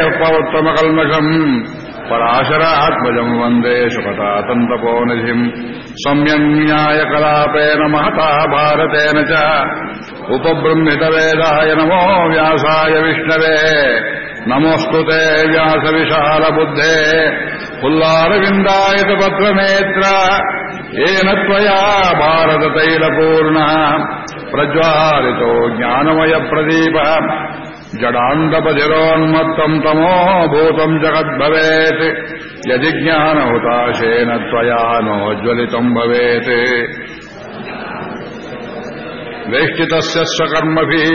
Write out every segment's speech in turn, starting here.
उत्तमकल्मषम् पराशरात्मजम् वन्दे सुखतातन्तपोनिधिम् सम्यन्यायकलापेन महता भारतेन च उपबृंहितवेदाय नमो व्यासाय विष्णवे नमोऽस्तु ते व्यासविशालबुद्धे पुल्लारविन्दायतपत्रनेत्र येन त्वया भारततैलपूर्णः प्रज्वालितो ज्ञानमयप्रदीपः जडान्तपधिरोन्मत्तम् तमो भूतम् जगद्भवेत् यदि ज्ञानहुताशेन त्वया नोज्ज्वलितम् भवेत् वेष्टितस्य स्वकर्मभिः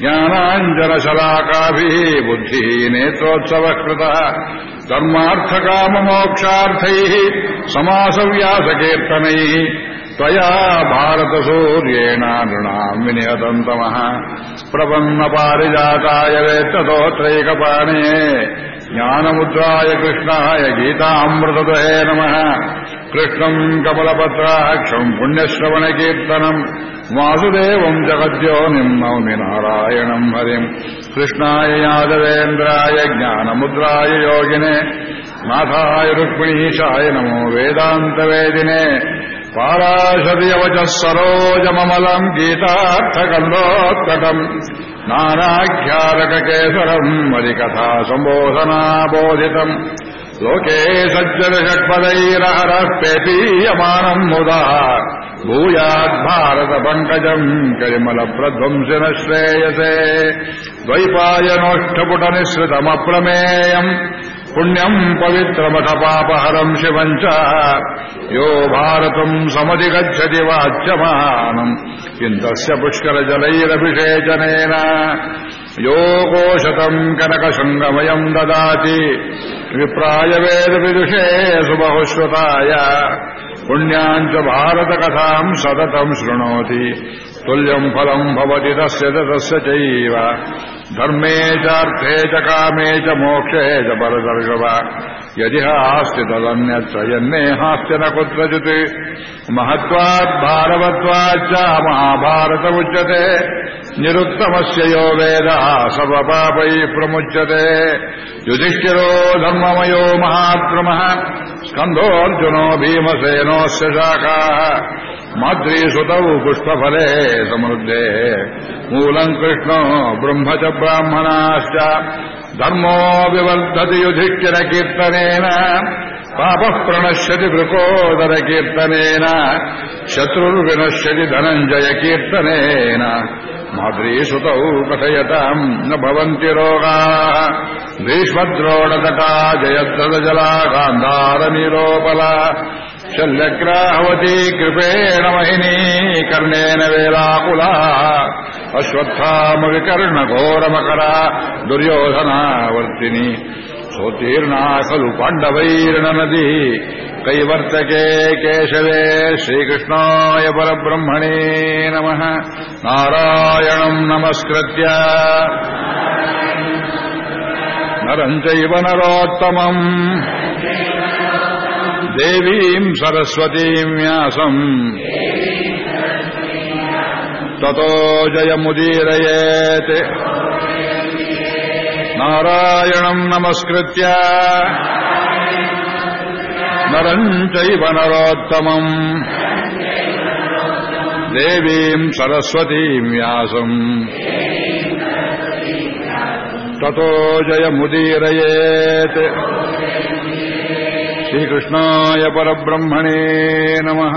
ज्ञानाञ्जनशलाकाभिः बुद्धिः नेत्रोत्सवः कृतः धर्मार्थकाममोक्षार्थैः समासव्यासकीर्तनैः त्वया भारतसूर्येण नृणाम् विनिहतम् तमः प्रपन्नपारिजाताय वेत्ततोत्रैकपाणे ज्ञानमुद्राय कृष्णाय गीतामृतदये नमः कृष्णम् कमलपत्राक्षम् पुण्यश्रवणकीर्तनम् वासुदेवम् जगद्योनिम् नौमि नारायणम् हरिम् कृष्णाय यादवेन्द्राय ज्ञानमुद्राय योगिने नाथाय रुक्मिणीशाय नमो वेदान्तवेदिने पाराशर्यवचः सरोजममलम् गीतार्थकन्दोत्कटम् नानाख्यारककेसरम् मदिकथा सम्बोधनाबोधितम् लोके सज्जनषट्पदैरहरः पेपीयमानम् मुदा भूयाद्भारतपङ्कजम् करिमलप्रध्वंसिन श्रेयसे द्वैपायनोष्ठपुटनिःसृतमप्रमेयम् पुण्यम् पवित्रमठपापहरम् शिवम् च यो भारतम् समधिगच्छति वाच्यमानम् किन्तस्य पुष्करजलैरभिषेचनेन यो कोशतम् कनकशृङ्गमयम् ददाति विप्राय वेदविदुषे सुबहुश्रुताय पुण्याम् च भारतकथाम् सततम् शृणोति तुल्यम् फलम् भवति तस्य च तस्य चैव ಧರ್ಮೇ ಚಾರ್ಥೇ ಚ ಕಾಮೇ ಚ ಮೋಕ್ಷೇ ಚ ಪರದರ್ಶವ ಯದಿ ಹಾಸ್ತಿ ತದನ್ಯತ್ರಯನ್ನೇ ಹಾಸ್ತಿನ ಕುತ್ರಚಿತ್ ಮಹತ್ವಾತ್ ಭಾರವತ್ವಾಚ್ಚ ಮಹಾಭಾರತ ಉಚ್ಯತೆ ನಿರುತ್ತಮಸ್ಯ ಯೋ ವೇದ ಸವಪಾಪೈ ಪ್ರಮುಚ್ಯತೆ ಯುಧಿಷ್ಠಿರೋ ಧರ್ಮಮಯೋ ಮಹಾತ್ಮಃ ಸ್ಕಂಧೋರ್ಜುನೋ ಭೀಮಸೇನೋಸ್ಯ ಶಾಖಾ ಮಾದ್ರೀಸುತೌ ಪುಷ್ಪಫಲೇ ಸಮೃದ್ಧೇ ಮೂಲಂ ಕೃಷ್ಣೋ ಬ್ರಹ್ಮ ಚ ब्राह्मणाश्च धर्मो विवर्धति युधिष्ठिरकीर्तनेन पापः प्रणश्यति वृकोदरकीर्तनेन शत्रुर्विनश्यति धनञ्जयकीर्तनेन माद्रीसुतौ कथयताम् न भवन्ति रोगाः भीष्मद्रोणतटा जयद्रदजला गान्धारनीरोपला शल्यग्राहवती कृपेण महिनी कर्णेन वेलाकुला अश्वत्थामविकर्णघोरमकरा दुर्योधनावर्तिनी सोत्तीर्णा खलु पाण्डवैर्नदी कैवर्तके केशवे श्रीकृष्णाय परब्रह्मणे नमः नारायणम् नमस्कृत्य नरम् चैव नरोत्तमम् ದೇವೀಂ ಸರಸ್ವತೀಂ ವ್ಯಾಸಂ ತಥೋ ಜಯಮುದೀರಯೇತ್ ನಾರಾಯಣಂ ನಮಸ್ಕೃತ್ಯ ನರಂ ಚೈವ ನರೋತ್ತಮಂ ದೇವೀಂ ಸರಸ್ವತೀಂ ವ್ಯಾಸಂ ತಥೋ ಜಯಮುದೀರಯೇತ್ ಶ್ರೀಕೃಷ್ಣಾಯ ಪರಬ್ರಹ್ಮಣೇ ನಮಃ.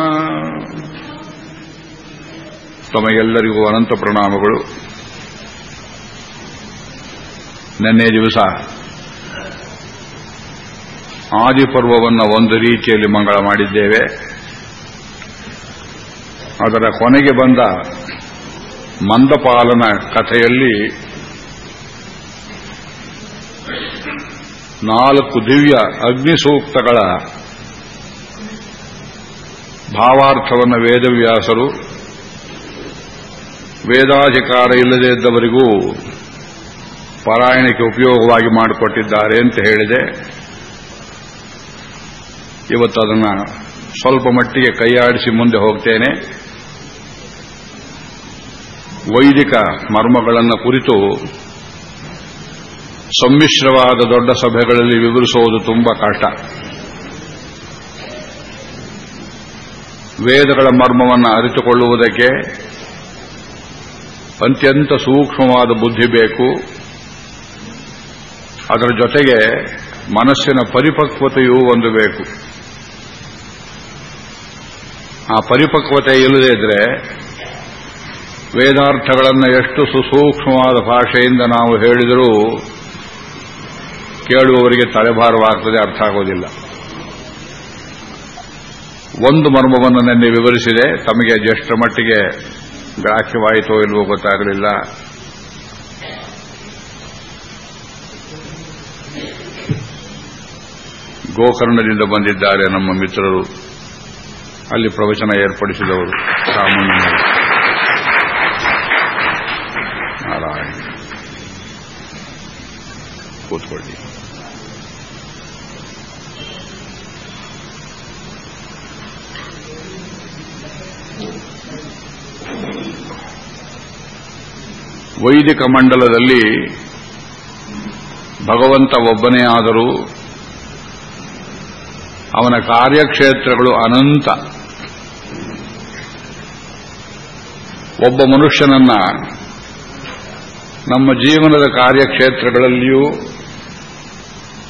ತಮಗೆಲ್ಲರಿಗೂ ಅನಂತ ಪ್ರಣಾಮಗಳು. ನಿನ್ನೆ ದಿವಸ ಆದಿಪರ್ವವನ್ನು ಒಂದು ರೀತಿಯಲ್ಲಿ ಮಂಗಳ ಮಾಡಿದ್ದೇವೆ. ಅದರ ಕೊನೆಗೆ ಬಂದ ಮಂದಪಾಲನ ಕಥೆಯಲ್ಲಿ ನಾಲ್ಕು ದಿವ್ಯ ಅಗ್ನಿಸೂಕ್ತಗಳ ಭಾವಾರ್ಥವನ್ನು ವೇದವ್ಯಾಸರು, ವೇದಾಧಿಕಾರ ಇಲ್ಲದೇ ಇದ್ದವರಿಗೂ ಪಾರಾಯಣಕ್ಕೆ ಉಪಯೋಗವಾಗಿ ಮಾಡಿಕೊಟ್ಟಿದ್ದಾರೆ ಅಂತ ಹೇಳಿದೆ. ಇವತ್ತು ಅದನ್ನು ಸ್ವಲ್ಪ ಮಟ್ಟಿಗೆ ಕೈಯಾಡಿಸಿ ಮುಂದೆ ಹೋಗ್ತೇನೆ. ವೈದಿಕ ಮರ್ಮಗಳನ್ನು ಕುರಿತು ಸಮ್ಮಿಶ್ರವಾದ ದೊಡ್ಡ ಸಭೆಗಳಲ್ಲಿ ವಿವರಿಸುವುದು ತುಂಬಾ ಕಷ್ಟ. ವೇದಗಳ ಮರ್ಮವನ್ನು ಅರಿತುಕೊಳ್ಳುವುದಕ್ಕೆ ಅತ್ಯಂತ ಸೂಕ್ಷ್ಮವಾದ ಬುದ್ಧಿ ಬೇಕು. ಅದರ ಜೊತೆಗೆ ಮನಸ್ಸಿನ ಪರಿಪಕ್ವತೆಯೂ ಒಂದು ಬೇಕು. ಆ ಪರಿಪಕ್ವತೆ ಇಲ್ಲದೇ ಇದ್ರೆ ವೇದಾರ್ಥಗಳನ್ನು ಎಷ್ಟು ಸುಸೂಕ್ಷ್ಮವಾದ ಭಾಷೆಯಿಂದ ನಾವು ಹೇಳಿದರೂ ಕೇಳುವವರಿಗೆ ತಲೆಭಾರವಾಗ್ತದೆ, ಅರ್ಥ ಆಗೋದಿಲ್ಲ. ಒಂದು ಮರ್ಮವನ್ನು ನಿನ್ನೆ ವಿವರಿಸಿದೆ, ತಮಗೆ ಅದೆಷ್ಟರ ಮಟ್ಟಿಗೆ ಗ್ರಾಹ್ಯವಾಯಿತೋ ಇಲ್ವೋ ಗೊತ್ತಾಗಲಿಲ್ಲ. ಗೋಕರ್ಣದಿಂದ ಬಂದಿದ್ದಾರೆ ನಮ್ಮ ಮಿತ್ರರು. ಅಲ್ಲಿ ಪ್ರವಚನ ಏರ್ಪಡಿಸಿದವರು ನಾರಾಯಣ, ಕೂತ್ಕೊಳ್ಳಿ. ವೈದಿಕ ಮಂಡಲದಲ್ಲಿ ಭಗವಂತ ಒಬ್ಬನೇ ಆದರೂ ಅವನ ಕಾರ್ಯಕ್ಷೇತ್ರಗಳು ಅನಂತ. ಒಬ್ಬ ಮನುಷ್ಯನನ್ನ ನಮ್ಮ ಜೀವನದ ಕಾರ್ಯಕ್ಷೇತ್ರಗಳಲ್ಲಿಯೂ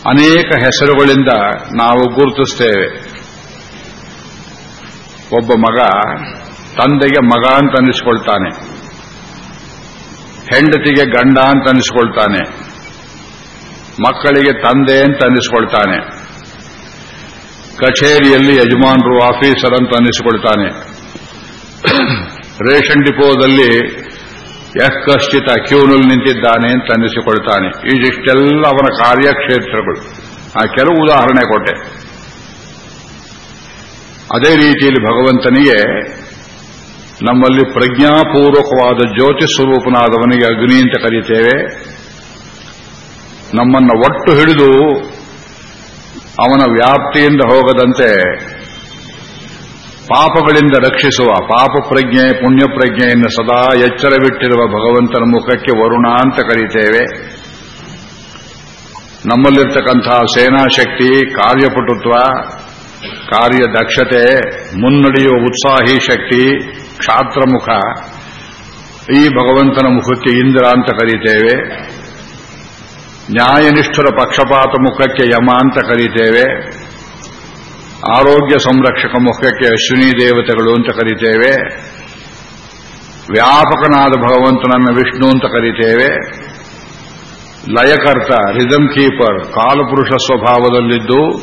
ಅನೇಕ ಹೆಸರುಗಳಿಂದ ನಾವು ಗುರುತಿಸ್ತೇವೆ. ಒಬ್ಬ ಮಗ ತಂದೆಗೆ ಮಗ ಅಂತ ಅನ್ನಿಸ್ಕೊಳ್ತಾನೆ ಹೆಂಡತಿಗೆ ಗಂಡ ಅಂತ ಅನ್ನಿಸ್ಕೊಳ್ತಾನೆ ಮಕ್ಕಳಿಗೆ ತಂದೆ ಅಂತ ಅನ್ನಿಸ್ಕೊಳ್ತಾನೆ ಕಚೇರಿಯಲ್ಲಿ ಯಜಮಾನರು, ಆಫೀಸರ್ ಅಂತ ಅನ್ನಿಸಿಕೊಳ್ತಾನೆ ರೇಷನ್ ಡಿಪೋದಲ್ಲಿ ಯಕ್ಕಶ್ಚಿತ ಕ್ಯೂನಲ್ಲಿ ನಿಂತಿದ್ದಾನೆ ಅಂತ ಅನ್ನಿಸಿಕೊಳ್ತಾನೆ ಇದಿಷ್ಟೆಲ್ಲ ಅವನ ಕಾರ್ಯಕ್ಷೇತ್ರಗಳು. ಆ ಕೆಲವು ಉದಾಹರಣೆ ಕೊಟ್ಟೆ. ಅದೇ ರೀತಿಯಲ್ಲಿ ಭಗವಂತನಿಗೆ ನಮ್ಮಲ್ಲಿ ಪ್ರಜ್ಞಾಪೂರ್ವಕವಾದ ಜ್ಯೋತಿ ಸ್ವರೂಪನಾದವನಿಗೆ ಅಗ್ನಿ ಅಂತ ಕರೀತೇವೆ. ನಮ್ಮನ್ನು ಒಟ್ಟು ಹಿಡಿದು ಅವನ ವ್ಯಾಪ್ತಿಯಿಂದ ಹೋಗದಂತೆ ಪಾಪಗಳಿಂದ ರಕ್ಷಿಸುವ, ಪಾಪ ಪ್ರಜ್ಞೆ, ಪುಣ್ಯ ಪ್ರಜ್ಞೆಯನ್ನು ಸದಾ ಎಚ್ಚರವಿಟ್ಟಿರುವ ಭಗವಂತನ ಮುಖಕ್ಕೆ ವರುಣ ಅಂತ ಕರೀತೇವೆ. ನಮ್ಮಲ್ಲಿರ್ತಕ್ಕಂತಹ ಸೇನಾಶಕ್ತಿ, ಕಾರ್ಯಪಟುತ್ವ, ಕಾರ್ಯದಕ್ಷತೆ, ಮುನ್ನಡೆಯುವ ಉತ್ಸಾಹಿ ಶಕ್ತಿ ಕ್ಷಾತ್ರಮುಖ. ಈ ಭಗವಂತನ ಮುಖಕ್ಕೆ ಇಂದ್ರ ಅಂತ ಕರೀತೇವೆ. ನ್ಯಾಯನಿಷ್ಠರ ಪಕ್ಷಪಾತ ಮುಖಕ್ಕೆ ಯಮ ಅಂತ ಕರೀತೇವೆ. ಆರೋಗ್ಯ ಸಂರಕ್ಷಕ ಮುಖಕ್ಕೆ ಅಶ್ವಿನಿ ದೇವತೆಗಳು ಅಂತ ಕರೀತೇವೆ. ವ್ಯಾಪಕನಾದ ಭಗವಂತನನ್ನು ವಿಷ್ಣು ಅಂತ ಕರೀತೇವೆ. ಲಯಕರ್ತ, ರಿದಮ್ ಕೀಪರ್, ಕಾಲಪುರುಷ ಸ್ವಭಾವದಲ್ಲಿದ್ದು,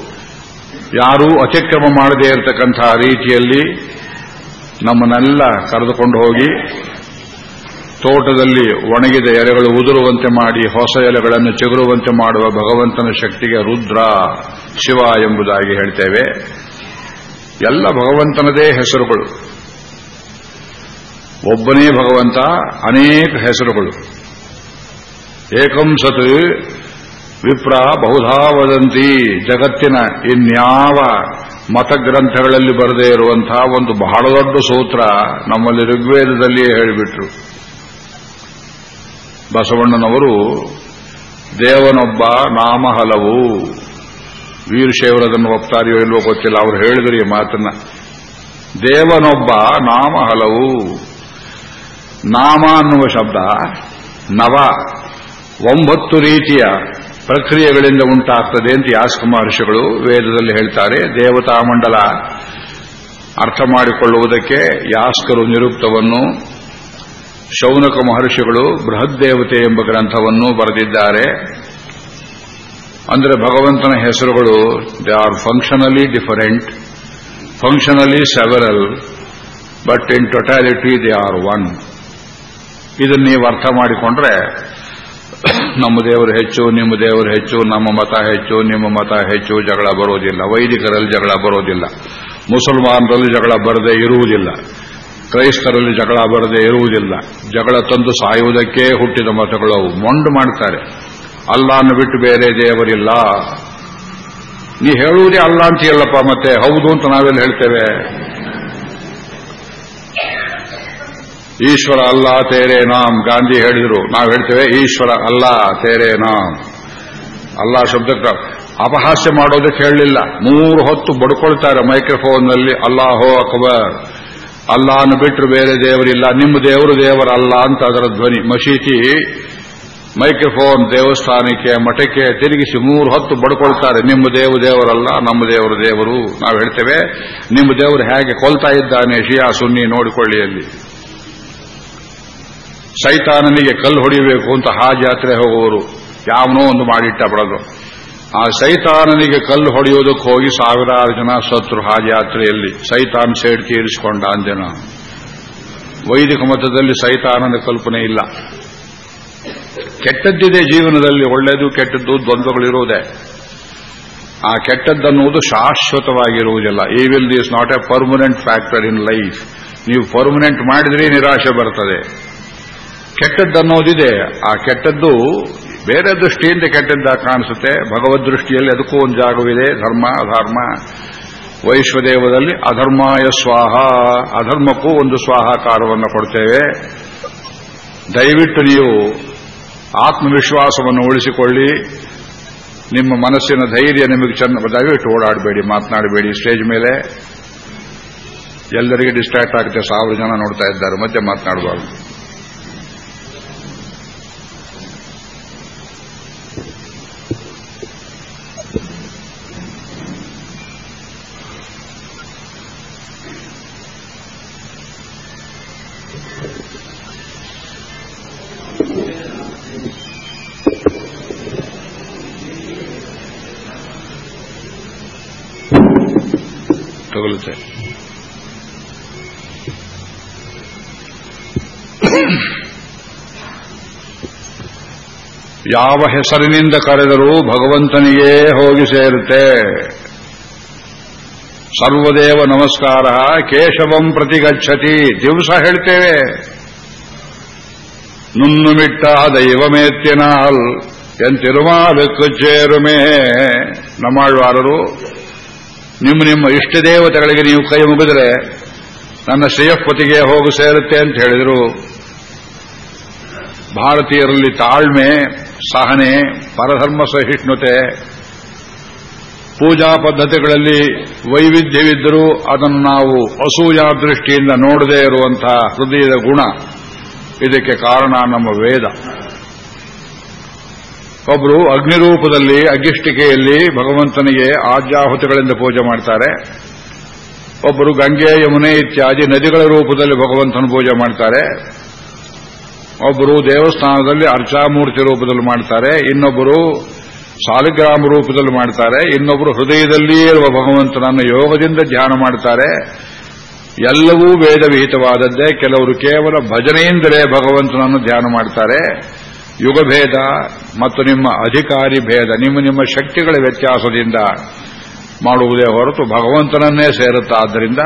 ಯಾರೂ ಅತಿಕ್ರಮ ಮಾಡದೇ ಇರತಕ್ಕಂತಹ ರೀತಿಯಲ್ಲಿ ನಮ್ಮನ್ನೆಲ್ಲ ಕರೆದುಕೊಂಡು ಹೋಗಿ ತೋಟದಲ್ಲಿ ಒಣಗಿದ ಎಲೆಗಳು ಉದುರುವಂತೆ ಮಾಡಿ, ಹೊಸ ಎಲೆಗಳನ್ನು ಚಿಗುರುವಂತೆ ಮಾಡುವ ಭಗವಂತನ ಶಕ್ತಿಗೆ ರುದ್ರ ಶಿವ ಎಂಬುದಾಗಿ ಹೇಳ್ತೇವೆ. ಎಲ್ಲ ಭಗವಂತನದೇ ಹೆಸರುಗಳು. ಒಬ್ಬನೇ ಭಗವಂತ, ಅನೇಕ ಹೆಸರುಗಳು. ಏಕಂ ಸತ್ ವಿಪ್ರ ಬಹುಧಾ ವದಂತಿ ಜಗತ್ತಿನ ಇನ್ಯಾವ ಮತಗ್ರಂಥಗಳಲ್ಲಿ ಬರದೇ ಇರುವಂತಹ ಒಂದು ಬಹಳ ದೊಡ್ಡ ಸೂತ್ರ ನಮ್ಮಲ್ಲಿ ಋಗ್ವೇದದಲ್ಲಿಯೇ ಹೇಳಿಬಿಟ್ರು. ಬಸವಣ್ಣನವರು, ದೇವನೊಬ್ಬ ನಾಮ ಹಲವು ವೀರಶೈವರದನ್ನು ಒಪ್ತಾರಿಯೋ ಇಲ್ವೋ ಗೊತ್ತಿಲ್ಲ, ಅವರು ಹೇಳಿದ್ರು ಈ ಮಾತನ್ನ. ದೇವನೊಬ್ಬ ನಾಮ ಹಲವು ನಾಮ ಅನ್ನುವ ಶಬ್ದ ನವ, ಒಂಬತ್ತು ರೀತಿಯ ಪ್ರಕ್ರಿಯೆಗಳಿಂದ ಉಂಟಾಗ್ತದೆ ಅಂತ ಯಾಸ್ಕ ಮಹರ್ಷಿಗಳು ವೇದದಲ್ಲಿ ಹೇಳ್ತಾರೆ. ದೇವತಾ ಮಂಡಲ ಅರ್ಥ ಮಾಡಿಕೊಳ್ಳುವುದಕ್ಕೆ ಯಾಸ್ಕರು ನಿರುಕ್ತವನ್ನು ಶೌನಕ ಮಹರ್ಷಿಗಳು ಬೃಹದ್ದೇವತೆ ಎಂಬ ಗ್ರಂಥವನ್ನು ಬರೆದಿದ್ದಾರೆ. ಅಂದರೆ ಭಗವಂತನ ಹೆಸರುಗಳು they are functionally different functionally several but in totality they are one ಇದನ್ನು ನೀವು ಅರ್ಥ ಮಾಡಿಕೊಂಡ್ರೆ ನಮ್ಮ ದೇವರು ಹೆಚ್ಚು, ನಿಮ್ಮ ದೇವರು ಹೆಚ್ಚು, ನಮ್ಮ ಮತ ಹೆಚ್ಚು, ನಿಮ್ಮ ಮತ ಹೆಚ್ಚು, ಜಗಳ ಬರೋದಿಲ್ಲ. ವೈದಿಕರಲ್ಲಿ ಜಗಳ ಬರೋದಿಲ್ಲ. ಮುಸಲ್ಮಾನರಲ್ಲಿ ಜಗಳ ಬರದೇ ಇರುವುದಿಲ್ಲ. ಕ್ರೈಸ್ತರಲ್ಲಿ ಜಗಳ ಬರದೇ ಇರುವುದಿಲ್ಲ. ಜಗಳ ತಂದು ಸಾಯುವುದಕ್ಕೆ ಹುಟ್ಟಿದ ಮತಗಳು ಮೊಂಡು ಮಾಡ್ತಾರೆ. ಅಲ್ಲಾನ್ನು ಬಿಟ್ಟು ಬೇರೆ ದೇವರಿಲ್ಲ. ನೀ ಹೇಳುವುದೇ ಅಲ್ಲ ಅಂತ ಹೇಳಪ್ಪ ಮತ್ತೆ? ಹೌದು ಅಂತ ನಾವೆಲ್ಲ ಹೇಳ್ತೇವೆ. ಈಶ್ವರ ಅಲ್ಲ ತೇರೆ ನಾಮ್. ಗಾಂಧಿ ಹೇಳಿದ್ರು. ನಾವು ಹೇಳ್ತೇವೆ ಈಶ್ವರ ಅಲ್ಲ ತೇರೆ ನಾಮ್. ಅಲ್ಲ ಶಬ್ದಕ್ಕೆ. ಅಪಹಾಸ್ಯ ಮಾಡೋದಕ್ಕೆ ಹೇಳಲಿಲ್ಲ ಮೂರು ಹೊತ್ತು ಬಡ್ಕೊಳ್ತಾರೆ ಮೈಕ್ರೋಫೋನ್ನಲ್ಲಿ. ಅಲ್ಲಾಹೋ ಅಕ್ಬರ್. ಅಲ್ಲಾನು ಬಿಟ್ಟರು ಬೇರೆ ದೇವರಿಲ್ಲ. ನಿಮ್ಮ ದೇವರು ದೇವರಲ್ಲ ಅಂತ ಅದರ ಧ್ವನಿ. ಮಸೀತಿ ಮೈಕ್ರೋಫೋನ್ ದೇವಸ್ಥಾನಕ್ಕೆ ಮಠಕ್ಕೆ ತಿರುಗಿಸಿ ಮೂರು ಹೊತ್ತು ಬಡ್ಕೊಳ್ತಾರೆ. ನಿಮ್ಮ ದೇವ ದೇವರಲ್ಲ ನಮ್ಮ ದೇವರು ದೇವರು. ನಾವು ಹೇಳ್ತೇವೆ, ನಿಮ್ಮ ದೇವರು ಹೇಗೆ ಕೊಲ್ತಾ ಇದ್ದಾನೆ ಶಿಯಾ ಸುನ್ನಿ ನೋಡಿಕೊಳ್ಳಿ ಅಲ್ಲಿ. ಸೈತಾನನಿಗೆ ಕಲ್ಲು ಹೊಡಿಬೇಕು ಅಂತ ಹಾ ಜಾತ್ರೆ ಹೋಗುವವರು ಯಾವನೋ ಒಂದು ಮಾಡಿಟ್ಟ ಬಡದು ಆ ಸೈತಾನನಿಗೆ ಕಲ್ಲು ಹೊಡೆಯೋದಕ್ಕೆ ಹೋಗಿ ಸಾವಿರಾರು ಜನ ಸತ್ರು ಆ ಜಾತ್ರೆಯಲ್ಲಿ ಸೈತಾನ್ ಸೇಡ್ ತೀರಿಸಿಕೊಂಡ ಅಂಜನ. ವೈದಿಕ ಮತದಲ್ಲಿ ಸೈತಾನನ ಕಲ್ಪನೆ ಇಲ್ಲ. ಕೆಟ್ಟದ್ದಿದೆ ಜೀವನದಲ್ಲಿ, ಒಳ್ಳೆಯದು ಕೆಟ್ಟದ್ದು ದ್ವಂದ್ವಗಳಿರುವುದೇ ಆ ಕೆಟ್ಟದ್ದನ್ನುವುದು ಶಾಶ್ವತವಾಗಿರುವುದಿಲ್ಲ. ಈ will this not a permanent factor in life ನೀವು ಪರ್ಮನೆಂಟ್ ಮಾಡಿದ್ರೆ ನಿರಾಶೆ ಬರ್ತದೆ. ಕೆಟ್ಟದ್ದನ್ನೋದಿದೆ ಆ ಕೆಟ್ಟದ್ದು ಬೇರೆ ದೃಷ್ಟಿಯಿಂದ ಕೆಟ್ಟದ್ದ ಕಾಣಿಸುತ್ತೆ. ಭಗವದ್ ದೃಷ್ಟಿಯಲ್ಲಿ ಅದಕ್ಕೂ ಒಂದು ಜಾಗವಿದೆ. ಧರ್ಮ, ಅಧರ್ಮ. ವೈಶ್ವದೇವದಲ್ಲಿ ಅಧರ್ಮಾಯ ಸ್ವಾಹ. ಅಧರ್ಮಕ್ಕೂ ಒಂದು ಸ್ವಾಹಾಕಾರವನ್ನು ಕೊಡ್ತೇವೆ. ದಯವಿಟ್ಟು ನೀವು ಆತ್ಮವಿಶ್ವಾಸವನ್ನು ಉಳಿಸಿಕೊಳ್ಳಿ. ನಿಮ್ಮ ಮನಸ್ಸಿನ ಧೈರ್ಯ ನಿಮಗೆ ಚೆನ್ನ ದಯವಿಟ್ಟು ಓಡಾಡಬೇಡಿ, ಮಾತನಾಡಬೇಡಿ. ಸ್ಟೇಜ್ ಮೇಲೆ ಎಲ್ಲರಿಗೆ ಡಿಸ್ಟ್ರಾಕ್ಟ್ ಆಗುತ್ತೆ. ಸಾವಿರ ಜನ ನೋಡ್ತಾ ಇದ್ದಾರೆ. ಮತ್ತೆ ಮಾತನಾಡಬಾರ್ದು. ಯಾವ ಹೆಸರಿನಿಂದ ಕರೆದರೂ ಭಗವಂತನಿಗೇ ಹೋಗಿ ಸೇರುತ್ತೆ. ಸರ್ವದೇವ ನಮಸ್ಕಾರ, ಕೇಶವಂ ಪ್ರತಿಗಚ್ಚತಿ, ದಿವಸ ಹೇಳ್ತೇವೆ. ನುಣ್ಣುಮಿಟ್ಟ ದೈವಮೇತ್ಯನಾಲ್ ಎಂತಿರುಮಾಬೇಕು ಚೇರುಮೇ ನಮ್ಮಾಳ್ವಾರರು ನಿಮ್ಮ ನಿಮ್ಮ ಇಷ್ಟ ದೇವತೆಗಳಿಗೆ ನೀವು ಕೈ ಮುಗಿದ್ರೆ ನನ್ನ ಶ್ರೇಯಸ್ಪತಿಗೆ ಹೋಗು ಸೇರುತ್ತೆ ಅಂತ ಹೇಳಿದರು. ಭಾರತೀಯರಲ್ಲಿ ತಾಳ್ಮೆ, ಸಹನೆ, ಪರಧರ್ಮ ಸಹಿಷ್ಣುತೆ, ಪೂಜಾ ಪದ್ಧತಿಗಳಲ್ಲಿ ವೈವಿಧ್ಯವಿದ್ದರೂ ಅದನ್ನು ನಾವು ಅಸೂಯಾ ದೃಷ್ಟಿಯಿಂದ ನೋಡದೇ ಇರುವಂತಹ ಹೃದಯದ ಗುಣ. ಇದಕ್ಕೆ ಕಾರಣ ನಮ್ಮ ವೇದ. ಒಬ್ಬರು ಅಗ್ನಿರೂಪದಲ್ಲಿ ಅಗ್ಗಿಷ್ಟಿಕೆಯಲ್ಲಿ ಭಗವಂತನಿಗೆ ಆಜ್ಯಾಹುತಿಗಳಿಂದ ಪೂಜೆ ಮಾಡ್ತಾರೆ. ಒಬ್ಬರು ಗಂಗೆ ಯಮುನೆ ಇತ್ಯಾದಿ ನದಿಗಳ ರೂಪದಲ್ಲಿ ಭಗವಂತನ ಪೂಜೆ ಮಾಡ್ತಾರೆ. ಒಬ್ಬರು ದೇವಸ್ಥಾನದಲ್ಲಿ ಅರ್ಚಾಮೂರ್ತಿ ರೂಪದಲ್ಲಿ ಮಾಡ್ತಾರೆ. ಇನ್ನೊಬ್ಬರು ಸಾಲಿಗ್ರಾಮ ರೂಪದಲ್ಲಿ ಮಾಡ್ತಾರೆ. ಇನ್ನೊಬ್ಬರು ಹೃದಯದಲ್ಲಿಯೇ ಇರುವ ಭಗವಂತನನ್ನು ಯೋಗದಿಂದ ಧ್ಯಾನ ಮಾಡ್ತಾರೆ. ಎಲ್ಲವೂ ವೇದ ವಿಹಿತವಾದದ್ದೇ ಕೆಲವರು ಕೇವಲ ಭಜನೆಯಿಂದಲೇ ಭಗವಂತನನ್ನು ಧ್ಯಾನ ಮಾಡ್ತಾರೆ. ಯುಗಭೇದ ಮತ್ತು ನಿಮ್ಮ ಅಧಿಕಾರಿ ಭೇದ, ನಿಮ್ಮ ನಿಮ್ಮ ಶಕ್ತಿಗಳ ವ್ಯತ್ಯಾಸದಿಂದ ಮಾಡುವುದೇ ಹೊರತು ಭಗವಂತನನ್ನೇ ಸೇರುತ್ತಾದ್ದರಿಂದ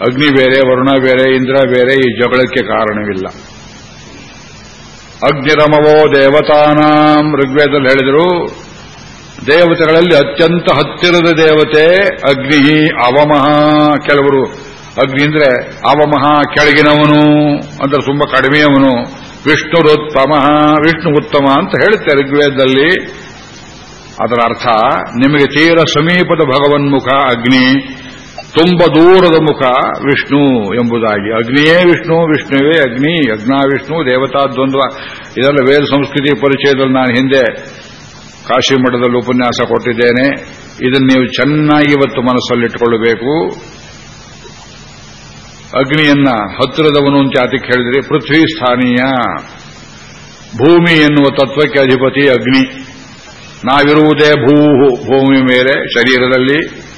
ಅಗ್ನಿ ಬೇರೆ, ವರುಣ ಬೇರೆ, ಇಂದ್ರ ಬೇರೆ ಈ ಜಗಳಕ್ಕೆ ಕಾರಣವಿಲ್ಲ. ಅಗ್ನಿರಮವೋ ದೇವತಾನಾಂ ಋಗ್ವೇದಲ್ಲಿ ಹೇಳಿದರು, ದೇವತೆಗಳಲ್ಲಿ ಅತ್ಯಂತ ಹತ್ತಿರದ ದೇವತೆ ಅಗ್ನಿ, ಅವಮಹ. ಕೆಲವರು ಅಗ್ನಿ ಅಂದ್ರೆ ಅವಮಹ, ಕೆಳಗಿನವನು ಅಂದ್ರೆ ತುಂಬಾ ಕಡಿಮೆಯವನು. ವಿಷ್ಣುರುತ್ತಮ ವಿಷ್ಣು ಉತ್ತಮ ಅಂತ ಹೇಳುತ್ತೆ ಋಗ್ವೇದದಲ್ಲಿ. ಅದರ ಅರ್ಥ, ನಿಮಗೆ ತೀರ ಸಮೀಪದ ಭಗವನ್ಮುಖ ಅಗ್ನಿ, ತುಂಬ ದೂರದ ಮುಖ ವಿಷ್ಣು ಎಂಬುದಾಗಿ. ಅಗ್ನಿಯೇ ವಿಷ್ಣು, ವಿಷ್ಣುವೇ ಅಗ್ನಿ, ಅಗ್ನಾ ವಿಷ್ಣು, ದೇವತಾ ದ್ವಂದ್ವ. ಇದೆಲ್ಲ ವೇದ ಸಂಸ್ಕೃತಿ ಪರಿಚಯದಲ್ಲಿ ನಾನು ಹಿಂದೆ ಕಾಶಿ ಮಠದಲ್ಲಿ ಉಪನ್ಯಾಸ ಕೊಟ್ಟಿದ್ದೇನೆ. ಇದನ್ನು ನೀವು ಚೆನ್ನಾಗಿ ಇವತ್ತು ಮನಸ್ಸಲ್ಲಿಟ್ಟುಕೊಳ್ಳಬೇಕು. ಅಗ್ನಿಯನ್ನ ಹತ್ತಿರದವನು ಅಂತ ಯಾತಕ್ಕೆ ಹೇಳಿದ್ರೆ ಪೃಥ್ವಿ ಸ್ಥಾನೀಯ. ಭೂಮಿ ಎನ್ನುವ ತತ್ವಕ್ಕೆ ಅಧಿಪತಿ ಅಗ್ನಿ. ನಾವಿರುವುದೇ ಭೂಹು, ಭೂಮಿ ಮೇಲೆ, ಶರೀರದಲ್ಲಿ.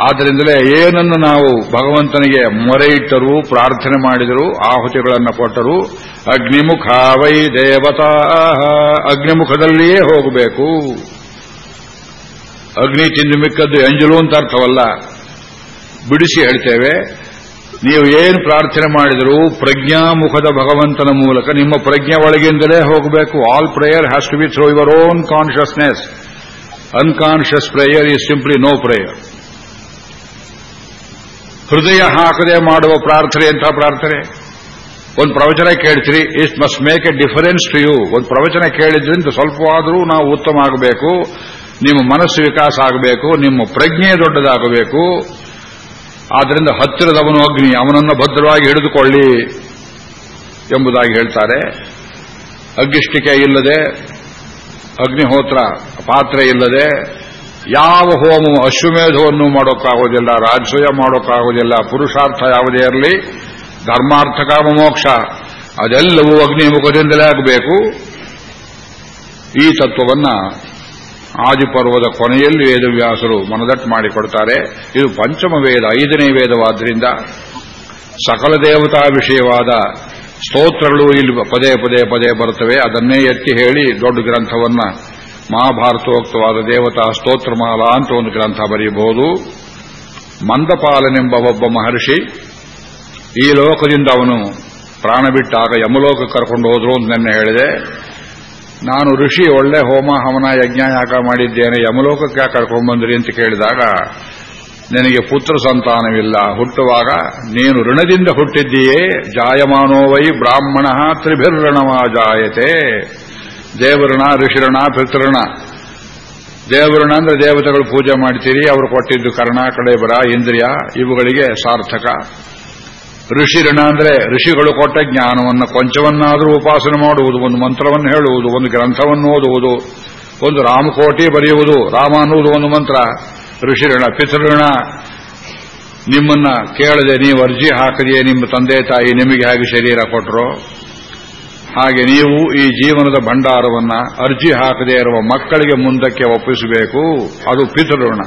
ಆದ್ದರಿಂದಲೇ ಏನನ್ನು ನಾವು ಭಗವಂತನಿಗೆ ಮೊರೆ ಇಟ್ಟರು ಪ್ರಾರ್ಥನೆ ಮಾಡಿದರು, ಆಹುತಿಗಳನ್ನು ಕೊಟ್ಟರು ಅಗ್ನಿಮುಖ ವೈ ದೇವತಾ ಅಗ್ನಿಮುಖದಲ್ಲಿಯೇ ಹೋಗಬೇಕು. ಅಗ್ನಿ ತಿಂದು ಮಿಕ್ಕದ್ದು ಎಂಜಲು ಅಂತ ಅರ್ಥವಲ್ಲ. ಬಿಡಿಸಿ ಹೇಳ್ತೇವೆ ನೀವು ಏನು ಪ್ರಾರ್ಥನೆ ಮಾಡಿದರೂ ಪ್ರಜ್ಞಾಮುಖದ ಭಗವಂತನ ಮೂಲಕ ನಿಮ್ಮ ಪ್ರಜ್ಞೆ ಒಳಗಿಂದಲೇ ಹೋಗಬೇಕು. All prayer has to be through your own consciousness unconscious prayer is simply no prayer ಹೃದಯ ಹಾಕದೆ ಮಾಡುವ ಪ್ರಾರ್ಥನೆ ಅಂತ ಪ್ರಾರ್ಥನೆ? ಒಂದು ಪ್ರವಚನ ಕೇಳ್ತೀರಿ it must make a difference to you ಒಂದು ಪ್ರವಚನ ಕೇಳಿದ್ರಿಂದ ಸ್ವಲ್ಪವಾದರೂ ನಾವು ಉತ್ತಮ ಆಗಬೇಕು, ನಿಮ್ಮ ಮನಸ್ಸು ವಿಕಾಸ ಆಗಬೇಕು, ನಿಮ್ಮ ಪ್ರಜ್ಞೆ ದೊಡ್ಡದಾಗಬೇಕು. ಆದ್ದರಿಂದ ಹತ್ತಿರದವನು ಅಗ್ನಿ, ಅವನನ್ನು ಭದ್ರವಾಗಿ ಹಿಡಿದುಕೊಳ್ಳಿ ಎಂಬುದಾಗಿ ಹೇಳ್ತಾರೆ. ಅಗ್ಗಿಷ್ಟಿಕೆ ಇಲ್ಲದೆ, ಅಗ್ನಿಹೋತ್ರ ಪಾತ್ರೆ ಇಲ್ಲದೆ, ಯಾವ ಹೋಮ ಅಶ್ವಮೇಧವನ್ನು ಮಾಡೋಕ್ಕಾಗೋದಿಲ್ಲ ರಾಜಸೂಯ ಮಾಡೋಕ್ಕಾಗೋದಿಲ್ಲ ಪುರುಷಾರ್ಥ ಯಾವುದೇ ಇರಲಿ ಧರ್ಮಾರ್ಥ ಕಾಮ ಮೋಕ್ಷ, ಅದೆಲ್ಲವೂ ಅಗ್ನಿ ಮುಖದಿಂದಲೇ ಆಗಬೇಕು. ಈ ತತ್ವವನ್ನ ಆದಿಪರ್ವದ ಕೊನೆಯಲ್ಲಿ ವೇದವ್ಯಾಸರು ಮನದಟ್ಟು ಮಾಡಿಕೊಡ್ತಾರೆ. ಇದು ಪಂಚಮ ವೇದ, ಐದನೇ ವೇದವಾದ್ದರಿಂದ ಸಕಲ ದೇವತಾ ವಿಷಯವಾದ ಸ್ತೋತ್ರಗಳು ಇಲ್ಲಿ ಪದೇ ಪದೇ ಪದೇ ಬರುತ್ತವೆ. ಅದನ್ನೇ ಎತ್ತಿ ಹೇಳಿ ದೊಡ್ಡ ಗ್ರಂಥವನ್ನ ಮಹಾಭಾರತೋಕ್ತವಾದ ದೇವತಾ ಸ್ತೋತ್ರಮಾಲಾ ಅಂತ ಒಂದು ಗ್ರಂಥ ಬರೆಯಬಹುದು. ಮಂದಪಾಲನೆಂಬ ಒಬ್ಬ ಮಹರ್ಷಿ ಈ ಲೋಕದಿಂದ ಅವನು ಪ್ರಾಣ ಬಿಟ್ಟಾಗ ಯಮಲೋಕ ಕರ್ಕೊಂಡು ಹೋದ್ರು ಅಂತ ನೆನ್ನೆ ಹೇಳಿದೆ. ನಾನು ಋಷಿ, ಒಳ್ಳೆ ಹೋಮ, ಹವನ ಯಜ್ಞ ಯಾಗ ಮಾಡಿದ್ದೇನೆ, ಯಮಲೋಕಕ್ಕೆ ಯಾಕೆ ಕರ್ಕೊಂಡು ಬಂದ್ರಿ ಅಂತ ಕೇಳಿದಾಗ, ನಿನಗೆ ಪುತ್ರ ಸಂತಾನವಿಲ್ಲ. ಹುಟ್ಟುವಾಗ ನೀನು ಋಣದಿಂದ ಹುಟ್ಟಿದ್ದೀಯೇ ಜಾಯಮಾನೋವೈ ಬ್ರಾಹ್ಮಣ ತ್ರಿಭಿರ್ಋಣವಾ ಜಾಯತೆ. ದೇವಋಣ, ಋಷಿಋಣ, ಪಿತೃಋಣ. ದೇವಋಣ ಅಂದ್ರೆ ದೇವತೆಗಳು ಪೂಜೆ ಮಾಡ್ತೀರಿ, ಅವರು ಕೊಟ್ಟಿದ್ದು ಕರ್ಣ, ಕಡೆಬರ, ಇಂದ್ರಿಯ, ಇವುಗಳಿಗೆ ಸಾರ್ಥಕ. ಋಷಿಋಣ ಅಂದ್ರೆ ಋಷಿಗಳು ಕೊಟ್ಟ ಜ್ಞಾನವನ್ನು ಕೊಂಚವನ್ನಾದರೂ ಉಪಾಸನೆ ಮಾಡುವುದು, ಒಂದು ಮಂತ್ರವನ್ನು ಹೇಳುವುದು, ಒಂದು ಗ್ರಂಥವನ್ನು ಓದುವುದು, ಒಂದು ರಾಮಕೋಟಿ ಬರೆಯುವುದು, ರಾಮ ಅನ್ನುವುದು ಒಂದು ಮಂತ್ರ. ಋಷಿಋಣ ಪಿತೃಋಣ ನಿಮ್ಮನ್ನ ಕೇಳದೆ ನೀವು ಅರ್ಜಿ ಹಾಕದೆಯೇ ನಿಮ್ಮ ತಂದೆ ತಾಯಿ ನಿಮಗೆ ಹಾಗೆ ಶರೀರ ಕೊಟ್ಟರು ಹಾಗೆ ನೀವು ಈ ಜೀವನದ ಭಂಡಾರವನ್ನ ಅರ್ಜಿ ಹಾಕದೇ ಇರುವ ಮಕ್ಕಳಿಗೆ ಮುಂದಕ್ಕೆ ಒಪ್ಪಿಸಬೇಕು. ಅದು ಪಿತೃಋಣ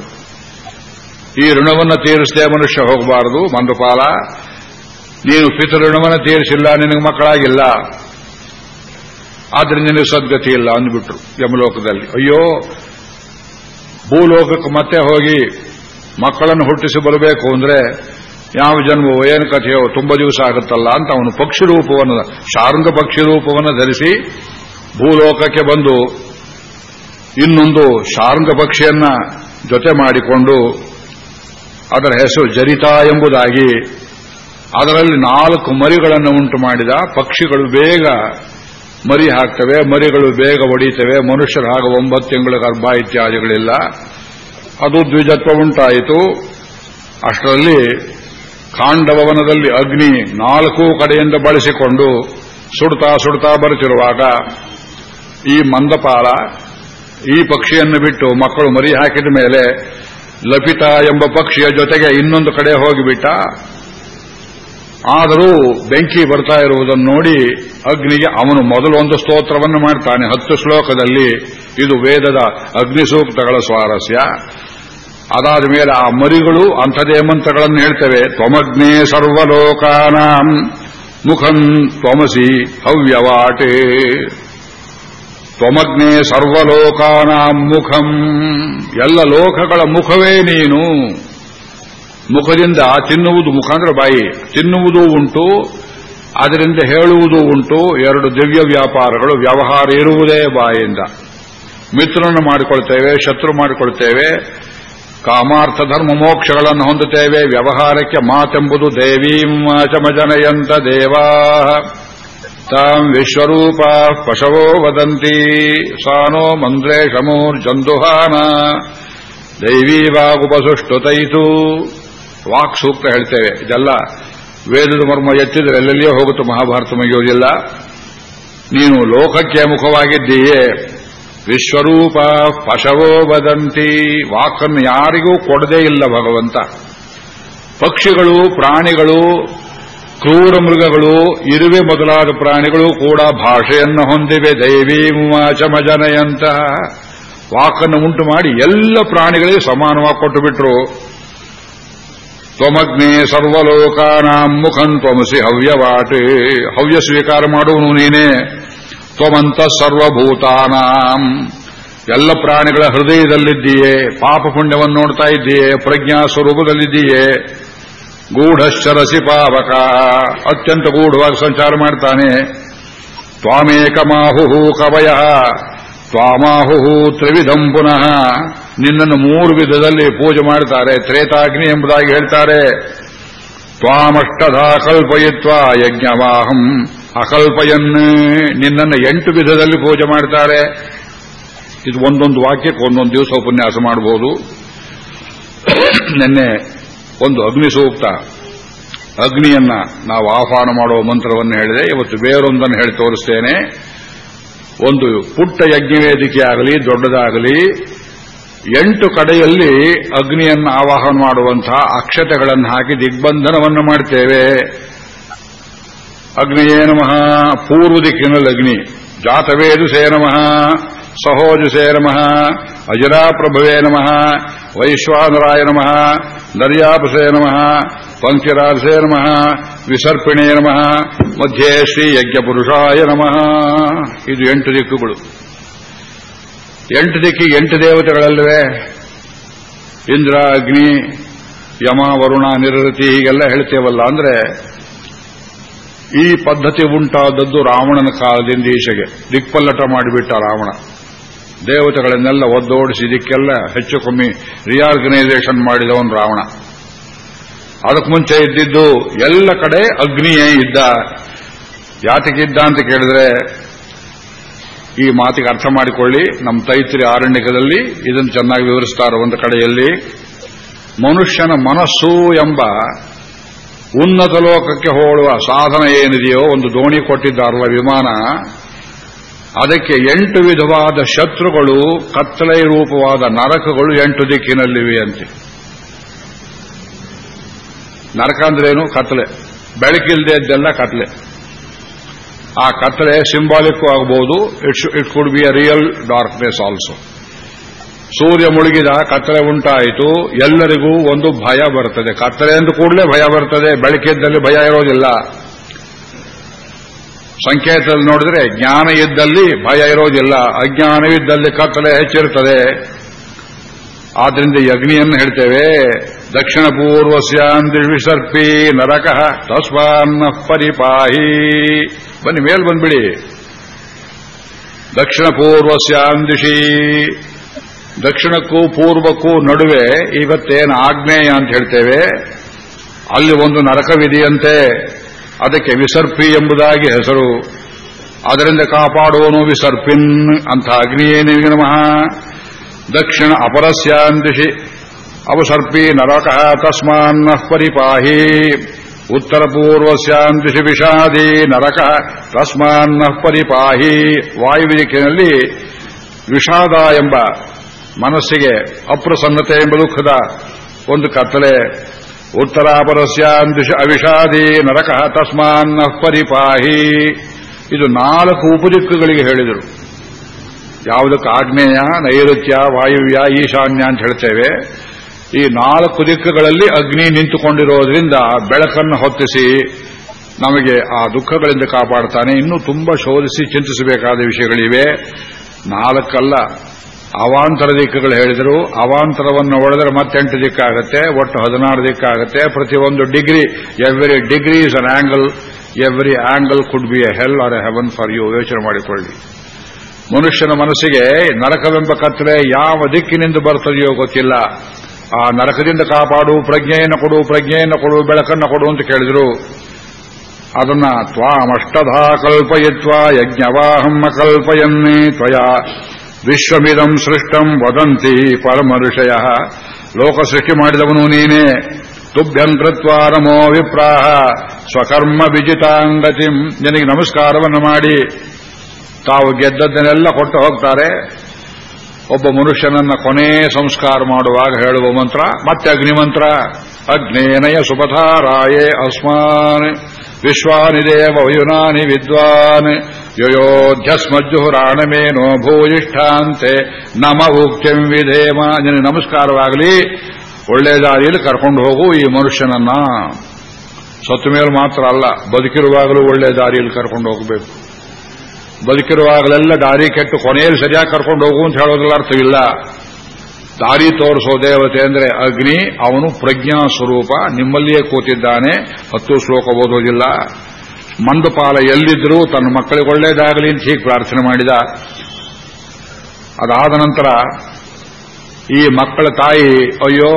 ಈ ಋಣವನ್ನು ತೀರಿಸದೆ ಮನುಷ್ಯ ಹೋಗಬಾರದು ಮಂದುಪಾಲ ನೀನು ಪಿತೃಋಣವನ್ನು ತೀರಿಸಿಲ್ಲ, ನಿನಗೆ ಮಕ್ಕಳಾಗಿಲ್ಲ. ಆದ್ರೆ ನಿನಗೆ ಸದ್ಗತಿ ಇಲ್ಲ ಅಂದ್ಬಿಟ್ರು ಯಮಲೋಕದಲ್ಲಿ. ಅಯ್ಯೋ, ಭೂಲೋಕಕ್ಕೆ ಮತ್ತೆ ಹೋಗಿ ಮಕ್ಕಳನ್ನು ಹುಟ್ಟಿಸಿ ಬರಬೇಕು ಅಂದ್ರೆ ಯಾವ ಜನ್ಮವೋ, ಏನು ಕಥೆಯೋ, ತುಂಬಾ ದಿವಸ ಆಗುತ್ತಲ್ಲ ಅಂತ ಅವನು ಪಕ್ಷಿ ರೂಪವನ್ನು, ಶಾರಂಗ ಪಕ್ಷಿ ರೂಪವನ್ನು ಧರಿಸಿ ಭೂಲೋಕಕ್ಕೆ ಬಂದು ಇನ್ನೊಂದು ಶಾರಂಗ ಪಕ್ಷಿಯನ್ನ ಜೊತೆ ಮಾಡಿಕೊಂಡು ಅದರ ಹೆಸರು ಜರಿತಾ ಎಂಬುದಾಗಿ ಅದರಲ್ಲಿ ನಾಲ್ಕು ಮರಿಗಳನ್ನು ಉಂಟು ಮಾಡಿದ. ಪಕ್ಷಿಗಳು ಬೇಗ ಮರಿ ಹಾಕ್ತವೆ, ಮರಿಗಳು ಬೇಗ ಒಡೀತವೆ. ಮನುಷ್ಯರ ಹಾಗೂ ಒಂಬತ್ತು ತಿಂಗಳ ಗರ್ಭ ಇತ್ಯಾದಿಗಳಿಲ್ಲ. ಅದು ದ್ವಿಜತ್ವ ಉಂಟಾಯಿತು. ಅಷ್ಟರಲ್ಲಿ ಕಾಂಡಭವನದಲ್ಲಿ ಅಗ್ನಿ ನಾಲ್ಕು ಕಡೆಯಿಂದ ಬಳಸಿಕೊಂಡು ಸುಡ್ತಾ ಸುಡ್ತಾ ಬರುತ್ತಿರುವಾಗ ಈ ಮಂದಪಾಲ ಈ ಪಕ್ಷಿಯನ್ನು ಬಿಟ್ಟು ಮಕ್ಕಳು ಮರಿ ಹಾಕಿದ ಮೇಲೆ ಲಪಿತ ಎಂಬ ಪಕ್ಷಿಯ ಜೊತೆಗೆ ಇನ್ನೊಂದು ಕಡೆ ಹೋಗಿಬಿಟ್ಟ. ಆದರೂ ಬೆಂಕಿ ಬರ್ತಾ ಇರುವುದನ್ನು ನೋಡಿ ಅಗ್ನಿಗೆ ಅವನು ಮೊದಲು ಒಂದು ಸ್ತೋತ್ರವನ್ನು ಮಾಡ್ತಾನೆ. ಹತ್ತು ಶ್ಲೋಕದಲ್ಲಿ ಇದು ವೇದದ ಅಗ್ನಿಸೂಕ್ತಗಳ ಸ್ವಾರಸ್ಯ. ಅದಾದ ಮೇಲೆ ಆ ಮರಿಗಳು ಅಂಥದೇ ಮಂತ್ರಗಳನ್ನು ಹೇಳ್ತವೆ. ತ್ವಮಗ್ನೇ ಸರ್ವಲೋಕಾನಾಂ ಮುಖಂ ತ್ವಮಸಿ ಹವ್ಯವಾಟೆ. ತ್ವಮಗ್ನೇ ಸರ್ವಲೋಕಾನಾಂ ಮುಖಂ. ಎಲ್ಲ ಲೋಕಗಳ ಮುಖವೇ ನೀನು. ಮುಖದಿಂದ ತಿನ್ನುವುದು ಮುಖ ಅಂದ್ರೆ ಬಾಯಿ. ತಿನ್ನುವುದು ಉಂಟು, ಅದರಿಂದ ಹೇಳುವುದು ಉಂಟು, ಎರಡು ದಿವ್ಯ ವ್ಯಾಪಾರಗಳು, ವ್ಯವಹಾರ ಇರುವುದೇ ಬಾಯಿಂದ. ಮಿತ್ರನನ್ನು ಮಾಡಿಕೊಳ್ತೇವೆ, ಶತ್ರು ಮಾಡಿಕೊಳ್ತೇವೆ, ಕಾಮಾರ್ಥ ಧರ್ಮ ಮೋಕ್ಷಗಳನ್ನು ಹೊಂದುತ್ತೇವೆ, ವ್ಯವಹಾರಕ್ಕೆ ಮಾತೆಂಬುದು ದೇವೀಂ ಚಮಜನಯಂತ ದೇವಾ. ತಾಂ ವಿಶ್ವರೂಪ ಪಶವೋ ವದಂತಿ, ಸಾನೋ ಮಂದ್ರೇಶಮೂರ್ಜಂದುಹಾನ ದೈವೀ ವಾಗುಪಸುಷ್ಟುತೈತು ವಾಕ್ ಸೂಕ್ತ ಹೇಳ್ತೇವೆ. ಇದೆಲ್ಲ ವೇದದ ಮರ್ಮ ಎತ್ತಿದ್ರೆ ಎಲ್ಲೆಲ್ಲಿಯೇ ಹೋಗುತ್ತೆ ಮಹಾಭಾರತ ಮುಗಿಯೋದಿಲ್ಲ ನೀನು ಲೋಕಕ್ಕೆ ಮುಖವಾಗಿದ್ದೀಯೇ. ವಿಶ್ವರೂಪ ಪಶವೋ ವದಂತಿ. ವಾಕನ್ನು ಯಾರಿಗೂ ಕೊಡದೇ ಇಲ್ಲ ಭಗವಂತ. ಪಕ್ಷಿಗಳು, ಪ್ರಾಣಿಗಳು, ಕ್ರೂರ ಮೃಗಗಳು, ಇರುವೆ ಮೊದಲಾದ ಪ್ರಾಣಿಗಳು ಕೂಡ ಭಾಷೆಯನ್ನು ಹೊಂದಿವೆ. ದೈವೀ ಚಮಜನಯಂತಹ ವಾಕನ್ನು ಉಂಟು ಮಾಡಿ ಎಲ್ಲ ಪ್ರಾಣಿಗಳಿಗೆ ಸಮಾನವಾಗಿ ಕೊಟ್ಟು ಬಿಟ್ರು ತ್ವಮಗ್ನೇ ಸರ್ವಲೋಕಾನಾಂ ಮುಖಂ ತ್ವಮಸಿ ಹವ್ಯವಾಟೆ. ಹವ್ಯ ಸ್ವೀಕಾರ ಮಾಡುವನು ನೀನೇ. ತ್ವಮಂತ ಸರ್ವಭೂತಾನಾಂ. ಎಲ್ಲ ಪ್ರಾಣಿಗಳ ಹೃದಯದಲ್ಲಿದ್ದೀಯೇ. ಪಾಪ ಪುಣ್ಯವನ್ನು ನೋಡ್ತಾ ಇದ್ದೀಯೇ. ಪ್ರಜ್ಞಾ ಸ್ವರೂಪದಲ್ಲಿದ್ದೀಯೇ. ಗೂಢಶ್ಚರಸಿ ಪಾವಕ. ಅತ್ಯಂತ ಗೂಢವಾಗಿ ಸಂಚಾರ ಮಾಡ್ತಾನೆ. ತ್ವಾಮೇಕಮಾಹು ಕವಯ. ತ್ವಾಮಾಹು ತ್ರಿವಿಧಂ ಪುನಃ. ನಿನ್ನನ್ನು ಮೂರು ವಿಧದಲ್ಲಿ ಪೂಜೆ ಮಾಡ್ತಾರೆ ತ್ರೇತಾಗ್ನಿ ಎಂಬುದಾಗಿ ಹೇಳ್ತಾರೆ. ತ್ವಾಮಷ್ಟಧ ಕಲ್ಪಯಿತ್ವ ಯಜ್ಞವಾಹಂ ಅಕಲ್ಪಯನ್. ನಿನ್ನನ್ನು ಎಂಟು ವಿಧದಲ್ಲಿ ಪೂಜೆ ಮಾಡ್ತಾರೆ ಇದು ಒಂದೊಂದು ವಾಕ್ಯಕ್ಕೆ ಒಂದೊಂದು ದಿವಸ ಉಪನ್ಯಾಸ ಮಾಡಬಹುದು. ನಿನ್ನೆ ಒಂದು ಅಗ್ನಿ ಸೂಕ್ತ ಅಗ್ನಿಯನ್ನ ನಾವು ಆಹ್ವಾನ ಮಾಡುವ ಮಂತ್ರವನ್ನು ಹೇಳಿದೆ. ಇವತ್ತು ಬೇರೊಂದನ್ನು ಹೇಳಿ ತೋರಿಸ್ತೇನೆ. ಒಂದು ಪುಟ್ಟ ಯಜ್ಞವೇದಿಕೆ ಆಗಲಿ, ದೊಡ್ಡದಾಗಲಿ, ಎಂಟು ಕಡೆಯಲ್ಲಿ ಅಗ್ನಿಯನ್ನು ಆವಾಹನ ಮಾಡುವಂತಹ ಅಕ್ಷತೆಗಳನ್ನು ಹಾಕಿ ದಿಗ್ಬಂಧನವನ್ನು ಮಾಡ್ತೇವೆ. ಅಗ್ನಿಯೇ ನಮಃ? ಪೂರ್ವ ದಿಕ್ಕಿನಲ್ಲಿ ಅಗ್ನಿ. ಜಾತವೇದುಸೇ ನಮಃ? ಸಹೋಜಸೇ ನಮಃ? ಅಜರಾಪ್ರಭುವೇ ನಮಃ? ವೈಶ್ವಾನರಾಯ ನಮಃ? ದರ್ಯಾಪಸೇ ನಮಃ? ಪಂಕ್ತಿರಾಜಸೇ ನಮಃ ವಿಸರ್ಪಿಣೇ ನಮಃ ಮಧ್ಯೆ ಶ್ರೀ ಯಜ್ಞಪುರುಷಾಯ ನಮಃ ಇದು ಎಂಟು ದಿಕ್ಕುಗಳು. ಎಂಟು ದಿಕ್ಕಿ ಎಂಟು ದೇವತೆಗಳಲ್ಲವೇ? ಇಂದ್ರ ಅಗ್ನಿ ಯಮ, ವರುಣ, ನಿರತಿ, ಹೀಗೆಲ್ಲ ಹೇಳ್ತೇವಲ್ಲ ಅಂದ್ರೆ, ಈ ಪದ್ಧತಿ ಉಂಟಾದದ್ದು ರಾವಣನ ಕಾಲದಿಂದ ಈಚೆಗೆ. ದಿಕ್ಪಲ್ಲಟ ಮಾಡಿಬಿಟ್ಟ ರಾವಣ. ದೇವತೆಗಳನ್ನೆಲ್ಲ ಒದ್ದೋಡಿಸಿ ಇದಕ್ಕೆಲ್ಲ ಹೆಚ್ಚು ಕಮ್ಮಿ ರಿಯಾರ್ಗನೈಸೇಷನ್ ಮಾಡಿದವನು ರಾವಣ. ಅದಕ್ಕೆ ಮುಂಚೆ ಇದ್ದಿದ್ದು ಎಲ್ಲ ಕಡೆ ಅಗ್ನಿಯೇ ಇದ್ದ. ಯಾತಕ್ಕಿದ್ದ ಅಂತ ಕೇಳಿದ್ರೆ, ಈ ಮಾತಿಗೆ ಅರ್ಥ ಮಾಡಿಕೊಳ್ಳಿ. ನಮ್ಮ ತೈತ್ರಿ ಆರಣ್ಯಕದಲ್ಲಿ ಇದನ್ನು ಚೆನ್ನಾಗಿ ವಿವರಿಸ್ತಾರೆ ಒಂದು ಕಡೆಯಲ್ಲಿ. ಮನುಷ್ಯನ ಮನಸ್ಸು ಎಂಬ ಉನ್ನತ ಲೋಕಕ್ಕೆ ಹೋಳುವ ಸಾಧನ ಏನಿದೆಯೋ ಒಂದು ದೋಣಿ ಕೊಟ್ಟಿದ್ದಾರಲ್ಲ ವಿಮಾನ, ಅದಕ್ಕೆ ಎಂಟು ವಿಧವಾದ ಶತ್ರುಗಳು, ಕತ್ತಲೆ ರೂಪವಾದ ನರಕಗಳು ಎಂಟು ದಿಕ್ಕಿನಲ್ಲಿವೆ ಅಂತೆ. ನರಕ ಅಂದ್ರೇನು? ಕತ್ತಲೆ ಬೆಳಕಿಲ್ಲದೆ ಇದ್ದೆಲ್ಲ ಕತ್ತಲೆ ಆ ಕತ್ತಲೆ ಸಿಂಬಾಲಿಕ್ ಆಗಬಹುದು it's it could be a real darkness also ಸೂರ್ಯ ಮುಳುಗಿದ ಕತ್ತಲೆ ಉಂಟಾಯಿತು. ಎಲ್ಲರಿಗೂ ಒಂದು ಭಯ ಬರ್ತದೆ. ಕತ್ತಲೆ ಎಂದು ಕೂಡಲೇ ಭಯ ಬರ್ತದೆ. ಬೆಳಕಿದ್ದಲ್ಲಿ ಭಯ ಇರೋದಿಲ್ಲ. ಸಂಕೇತದಲ್ಲಿ ನೋಡಿದ್ರೆ ಜ್ಞಾನ ಇದ್ದಲ್ಲಿ ಭಯ ಇರೋದಿಲ್ಲ. ಅಜ್ಞಾನವಿದ್ದಲ್ಲಿ ಕತ್ತಲೆ ಹೆಚ್ಚಿರುತ್ತದೆ ಆದ್ರಿಂದ ಯಗ್ನಿಯನ್ನು ಹೇಳ್ತೇವೆ. ದಕ್ಷಿಣ ಪೂರ್ವಸ್ಯಾಂದಿ ವಿಸರ್ಪಿ ನರಕ ತಸ್ವಾನ್ನ ಪರಿಪಾಹಿ. ಬನ್ನಿ, ಮೇಲ್ ಬಂದ್ಬಿಡಿ. ದಕ್ಷಿಣ ಪೂರ್ವಸ್ಯಾಂದಿಶಿ ದಕ್ಷಿಣಕ್ಕೂ ಪೂರ್ವಕ್ಕೂ ನಡುವೆ ಇವತ್ತೇನು ಆಗ್ನೇಯ ಅಂತ ಹೇಳ್ತೇವೆ. ಅಲ್ಲಿ ಒಂದು ನರಕವಿದೆಯಂತೆ. ಅದಕ್ಕೆ ವಿಸರ್ಪಿ ಎಂಬುದಾಗಿ ಹೆಸರು. ಅದರಿಂದ ಕಾಪಾಡುವನು ವಿಸರ್ಪಿನ್ ಅಂತ ಅಗ್ನಿಯೇನಿಗೆ ನಮಃ ದಕ್ಷಿಣ ಅಪರಸ್ಯಾಂದಿಶಿ. ನರಕ ತಸ್ಮಾನ್ನ ಪರಿಪಾಹಿ ಉತ್ತರ ಪೂರ್ವಸ್ಯಾಂದಿಶಿ ವಿಷಾದಿ ನರಕ ತಸ್ಮಾನ್ನ ಪರಿಪಾಹಿ ವಾಯುವಿದಿಕ್ಕಿನಲ್ಲಿ ವಿಷಾದ ಎಂಬ ಮನಸ್ಸಿಗೆ ಅಪ್ರಸನ್ನತೆ ಎಂಬ ದುಃಖದ ಒಂದು ಕತ್ತಲೆ. ಉತ್ತರಾಪರಸ್ಯಾಂದಿಶ ಅವಿಷಾದಿ ನರಕ ತಸ್ಮಾನ್ನ ಪರಿಪಾಹಿ ಇದು ನಾಲ್ಕು ಉಪದಿಕ್ಕುಗಳಿಗೆ ಹೇಳಿದರು. ಯಾವುದಕ್ಕೆ ಆಗ್ನೇಯ ನೈಋತ್ಯ ವಾಯುವ್ಯ, ಈಶಾನ್ಯ ಅಂತ ಹೇಳ್ತೇವೆ. ಈ ನಾಲ್ಕು ದಿಕ್ಕುಗಳಲ್ಲಿ ಅಗ್ನಿ ನಿಂತುಕೊಂಡಿರೋದ್ರಿಂದ ಬೆಳಕನ್ನು ಹೊತ್ತಿಸಿ ನಮಗೆ ಆ ದುಃಖಗಳಿಂದ ಕಾಪಾಡ್ತಾನೆ. ಇನ್ನೂ ತುಂಬಾ ಶೋಧಿಸಿ ಚಿಂತಿಸಬೇಕಾದ ವಿಷಯಗಳಿವೆ. ನಾಲ್ಕಲ್ಲ, ಅವಾಂತರ ದಿಕ್ಕುಗಳು ಹೇಳಿದರು. ಅವಾಂತರವನ್ನು ಒಡೆದರೆ ಮತ್ತೆಂಟು ದಿಕ್ಕಾಗುತ್ತೆ ಒಟ್ಟು ಹದಿನಾರು ದಿಕ್ಕಾಗುತ್ತೆ ಪ್ರತಿಯೊಂದು degree every degree is an angle every angle could be a hell or a heaven for you ಯೋಚನೆ ಮಾಡಿಕೊಳ್ಳಿ. ಮನುಷ್ಯನ ಮನಸ್ಸಿಗೆ ನರಕವೆಂಬ ಕತ್ತಲೆ ಯಾವ ದಿಕ್ಕಿನಿಂದ ಬರ್ತದೆಯೋ ಗೊತ್ತಿಲ್ಲ. ಆ ನರಕದಿಂದ ಕಾಪಾಡು, ಪ್ರಜ್ಞೆಯನ್ನು ಕೊಡು ಪ್ರಜ್ಞೆಯನ್ನು ಕೊಡು, ಬೆಳಕನ್ನು ಕೊಡು ಅಂತ ಕೇಳಿದ್ರು. ಅದನ್ನ ತ್ವಾಮಷ್ಟಧಾ ಕಲ್ಪಯಿತ್ವ ಯಜ್ಞವಾಹಂ ಕಲ್ಪಯನ್ನೇ ತ್ವಯ. ವಿಶ್ವಮಿದಂ ಸೃಷ್ಟಂ ವದಂತಿ ಪರಮ ಋಷಯ ಲೋಕ ಸೃಷ್ಟಿ ಮಾಡಿದವನು ನೀನೇ. ತುಭ್ಯಂ ಕೃತ್ವ ನಮೋ ವಿಪ್ರಾಹ ಸ್ವಕರ್ಮ ವಿಜಿತಾಂಗತಿಂ. ನಿನಗೆ ನಮಸ್ಕಾರವನ್ನು ಮಾಡಿ. ತಾವು ಗೆದ್ದದ್ದನ್ನೆಲ್ಲ ಕೊಟ್ಟು ಹೋಗ್ತಾರೆ. ಒಬ್ಬ ಮನುಷ್ಯನನ್ನ ಕೊನೆ ಸಂಸ್ಕಾರ ಮಾಡುವಾಗ ಹೇಳುವ ಮಂತ್ರ, ಮತ್ತೆ ಅಗ್ನಿಮಂತ್ರ ಅಗ್ನೇನಯ ಸುಪಥಾರಾಯೇ ಅಸ್ಮಾನ್. ವಿಶ್ವಾನಿ ದೇವ ವಿದ್ವಾನ್. ಯೋಯೋಧ್ಯಸ್ಮಜ್ಜುಹುರಾಣಮೇನೋ ಭೂಯಿಷ್ಠಾಂತೆ. ನಮ ಉಕ್ತಿಂ ವಿಧೇಮ ನಮಸ್ಕಾರವಾಗಲಿ. ಒಳ್ಳೆ ದಾರಿಯಲ್ಲಿ ಕರ್ಕೊಂಡು ಹೋಗು ಈ ಮನುಷ್ಯನನ್ನ. ಸತ್ತು ಮೇಲೆ ಮಾತ್ರ ಅಲ್ಲ, ಬದುಕಿರುವಾಗಲೂ ಒಳ್ಳೆ ದಾರಿಯಲ್ಲಿ ಕರ್ಕೊಂಡು ಹೋಗಬೇಕು. ಬದುಕಿರುವಾಗಲೆಲ್ಲ ದಾರಿ ಕೆಟ್ಟು ಕೊನೆಯಲ್ಲಿ ಸರಿಯಾಗಿ ಕರ್ಕೊಂಡು ಹೋಗು ಅಂತ ಹೇಳೋದ್ರಲ್ಲಿ ಅರ್ಥವಿಲ್ಲ. ದಾರಿ ತೋರಿಸೋ ದೇವತೆ ಅಂದ್ರೆ ಅಗ್ನಿ, ಅವನು ಪ್ರಜ್ಞಾ ಸ್ವರೂಪ, ನಿಮ್ಮಲ್ಲಿಯೇ ಕೂತಿದ್ದಾನೆ, ಹತ್ತು ಶ್ಲೋಕ ಓದೋದಿಲ್ಲ. ಮಂದಪಾಲ ಎಲ್ಲಿದ್ರೂ ತನ್ನ ಮಕ್ಕಳಿಗೆ ಒಳ್ಳೇದಾಗಲಿ ಅಂತ ಹೀಗೆ ಪ್ರಾರ್ಥನೆ ಮಾಡಿದ. ಅದಾದ ನಂತರ ಈ ಮಕ್ಕಳ ತಾಯಿ, ಅಯ್ಯೋ,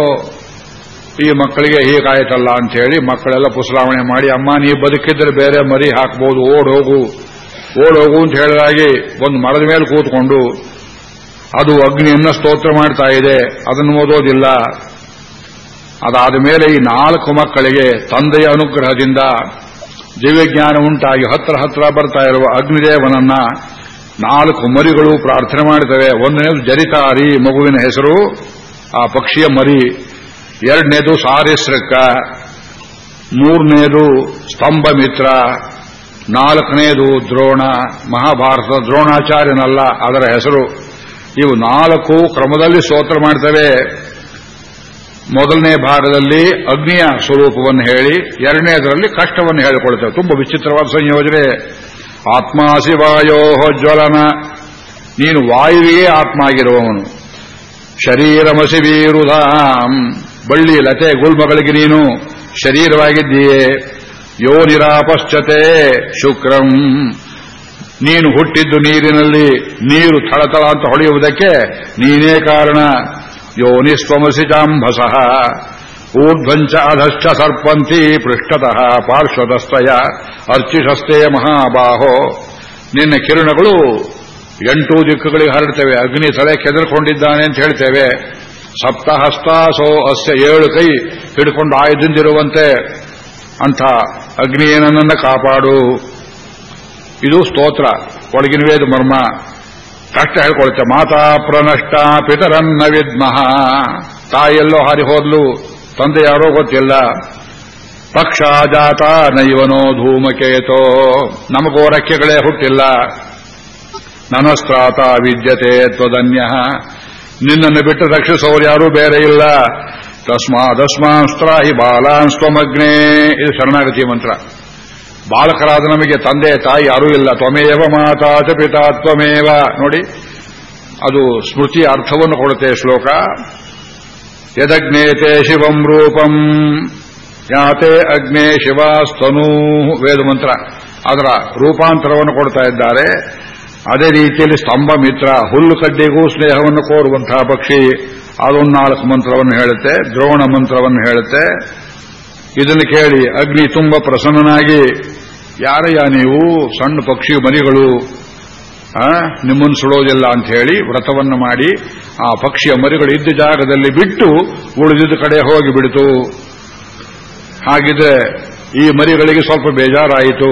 ಈ ಮಕ್ಕಳಿಗೆ ಹೀಗಾಯ್ತಲ್ಲ ಅಂತ ಹೇಳಿ ಮಕ್ಕಳೆಲ್ಲ ಪುಸಲಾವಣೆ ಮಾಡಿ, ಅಮ್ಮ, ನೀ ಬದುಕಿದ್ರೆ ಬೇರೆ ಮರಿ ಹಾಕ್ಬೋದು, ಓಡ್ ಹೋಗು. ಓಡ್ ಹೋಗು ಅಂತ ಹೇಳಿದಾಗಿ ಒಂದು ಮರದ ಮೇಲೆ ಕೂತ್ಕೊಂಡು ಅದು ಅಗ್ನಿಯನ್ನ ಸ್ತೋತ್ರ ಮಾಡ್ತಾ ಇದೆ. ಅದನ್ನು ಓದೋದಿಲ್ಲ. ಅದಾದ ಮೇಲೆ ಈ ನಾಲ್ಕು ಮಕ್ಕಳಿಗೆ ತಂದೆಯ ಅನುಗ್ರಹದಿಂದ ದಿವ್ಯಜ್ಞಾನ ಉಂಟಾಗಿ ಹತ್ರ ಹತ್ರ ಬರ್ತಾ ಇರುವ ಅಗ್ನಿದೇವನನ್ನ ನಾಲ್ಕು ಮರಿಗಳು ಪ್ರಾರ್ಥನೆ ಮಾಡುತ್ತವೆ ಒಂದನೇದು ಜರಿತಾರಿ ಮಗುವಿನ ಹೆಸರು, ಆ ಪಕ್ಷಿಯ ಮರಿ, ಎರಡನೇದು ಸಾರಿಸ್ರಕ್ಕ ಮೂರನೇದು ಸ್ತಂಭ ಮಿತ್ರ ನಾಲ್ಕನೇದು ದ್ರೋಣ, ಮಹಾಭಾರತದ ದ್ರೋಣಾಚಾರ್ಯನಲ್ಲ, ಅದರ ಹೆಸರು. ಇವು ನಾಲ್ಕು ಕ್ರಮದಲ್ಲಿ ಸ್ತೋತ್ರ ಮಾಡ್ತವೆ. ಮೊದಲನೇ ಭಾಗದಲ್ಲಿ ಅಗ್ನಿಯ ಸ್ವರೂಪವನ್ನು ಹೇಳಿ, ಎರಡನೇದರಲ್ಲಿ ಕಷ್ಟವನ್ನು ಹೇಳಿಕೊಳ್ತೇವೆ. ತುಂಬಾ ವಿಚಿತ್ರವಾದ ಸಂಯೋಜನೆ. ಆತ್ಮಾಸಿ ವಾಯೋ ಜ್ವಲನ. ನೀನು ವಾಯುವಿಗೆ ಆತ್ಮ ಆಗಿರುವವನು ಶರೀರಮಸಿ ವೀರುಧಾಂ. ಬಳ್ಳಿ, ಲತೆ, ಗುಲ್ಮಗಳಿಗೆ ನೀನು ಶರೀರವಾಗಿದ್ದೀಯೇ. ಯೋ ನಿರಾಪಶ್ಚತೆ ಶುಕ್ರಂ. ನೀನು ಹುಟ್ಟಿದ್ದು ನೀರಿನಲ್ಲಿ, ನೀರು ಥಳಥಳ ಅಂತ ಹೊಳೆಯುವುದಕ್ಕೆ ನೀನೇ ಕಾರಣ. ಯೋನಿಸ್ವಮಸಿ ಚಾಂಭಸಃ ಊರ್ಧ್ವಂಚ ಅಧಶ್ಚ ಸರ್ಪಂತಿ ಪೃಷ್ಠತಃ ಪಾರ್ಶ್ವದಸ್ತಯ ಅರ್ಚಿಷಸ್ತೆ ಮಹಾಬಾಹೋ. ನಿನ್ನ ಕಿರಣಗಳು ಎಂಟು ದಿಕ್ಕುಗಳಿಗೆ ಹರಡ್ತೇವೆ. ಅಗ್ನಿ ತಲೆ ಕೆದರ್ಕೊಂಡಿದ್ದಾನೆ ಅಂತ ಹೇಳ್ತೇವೆ. ಸಪ್ತಹಸ್ತಾಸೋ ಅಸ್ಯ ಏಳು ಕೈ ಹಿಡ್ಕೊಂಡು ಆಯುಧಿಂದಿರುವಂತೆ ಅಂಥ ಅಗ್ನಿಯನನ್ನ ಕಾಪಾಡು. ಇದು ಸ್ತೋತ್ರ. ಒಳಗಿನ ವೇದ ಮರ್ಮ. ಕಷ್ಟ ಹೇಳ್ಕೊಳುತ್ತೆ. ಮಾತಾ ಪ್ರನಷ್ಟ ಪಿತರನ್ನ ವಿದ್ಮಃ ತಾಯೆಲ್ಲೋ ಹಾರಿ ಹೋದ್ಲು. ತಂದೆ ಯಾರೋ ಗೊತ್ತಿಲ್ಲ. ಪಕ್ಷ ಜಾತ ನೈವನೋ ಧೂಮಕೇತೋ. ನಮಗೋ ರಕ್ಕೆಗಳೇ ಹುಟ್ಟಿಲ್ಲ. ನನಸ್ತ್ರಾತ ವಿದ್ಯತೆ ತ್ವದನ್ಯ ನಿನ್ನನ್ನು ಬಿಟ್ಟು ರಕ್ಷಿಸೋರು ಯಾರೂ ಬೇರೆ ಇಲ್ಲ. ತಸ್ಮಾದಸ್ಮಾಂಸ್ತ್ರಾಹಿ ಬಾಲಾಂಸ್ತ್ವಮಗ್ನೇ ಇದು ಶರಣಾಗತಿ ಮಂತ್ರ ಬಾಲಕರಾದ ನಮಗೆ ತಂದೆ, ತಾಯಿ ಯಾರೂ ಇಲ್ಲ. ತ್ವಮೇವ ಮಾತಾ ಚ ಪಿತಾ ತ್ವಮೇವ। ನೋಡಿ, ಅದು ಸ್ಮೃತಿ ಅರ್ಥವನ್ನು ಕೊಡುತ್ತೆ ಶ್ಲೋಕ. ಯದಗ್ನೇತೆ ಶಿವಂ ರೂಪಂ ಯಾತೆ ಅಗ್ನೇ ಶಿವಾಸ್ತನೂ ವೇದ ಮಂತ್ರ. ಅದರ ರೂಪಾಂತರವನ್ನು ಕೊಡ್ತಾ ಇದ್ದಾರೆ. ಅದೇ ರೀತಿಯಲ್ಲಿ ಸ್ತಂಭ ಮಿತ್ರ ಹುಲ್ಲು ಕಡ್ಡಿಗೂ ಸ್ನೇಹವನ್ನು ಕೋರುವಂತಹ ಪಕ್ಷಿ. ಅದೊಂದು ನಾಲ್ಕು ಮಂತ್ರವನ್ನು ಹೇಳುತ್ತೆ, ದ್ರೋಣ ಮಂತ್ರವನ್ನು ಹೇಳುತ್ತೆ. ಇದನ್ನು ಕೇಳಿ ಅಗ್ನಿ ತುಂಬ ಪ್ರಸನ್ನನಾಗಿ ಯಾರಯ್ಯ ನೀವು, ಸಣ್ಣ ಪಕ್ಷಿ ಮರಿಗಳು ನಿಮ್ಮನ್ನು ಸುಡೋದಿಲ್ಲ ಅಂತ ಹೇಳಿ ವ್ರತವನ್ನು ಮಾಡಿ, ಆ ಪಕ್ಷಿಯ ಮರಿಗಳು ಇದ್ದ ಜಾಗದಲ್ಲಿ ಬಿಟ್ಟು ಉಳಿದಿದ್ದ ಕಡೆ ಹೋಗಿ ಬಿಡಿತು ಹಾಗಿದ್ರೆ ಈ ಮರಿಗಳಿಗೆ ಸ್ವಲ್ಪ ಬೇಜಾರಾಯಿತು.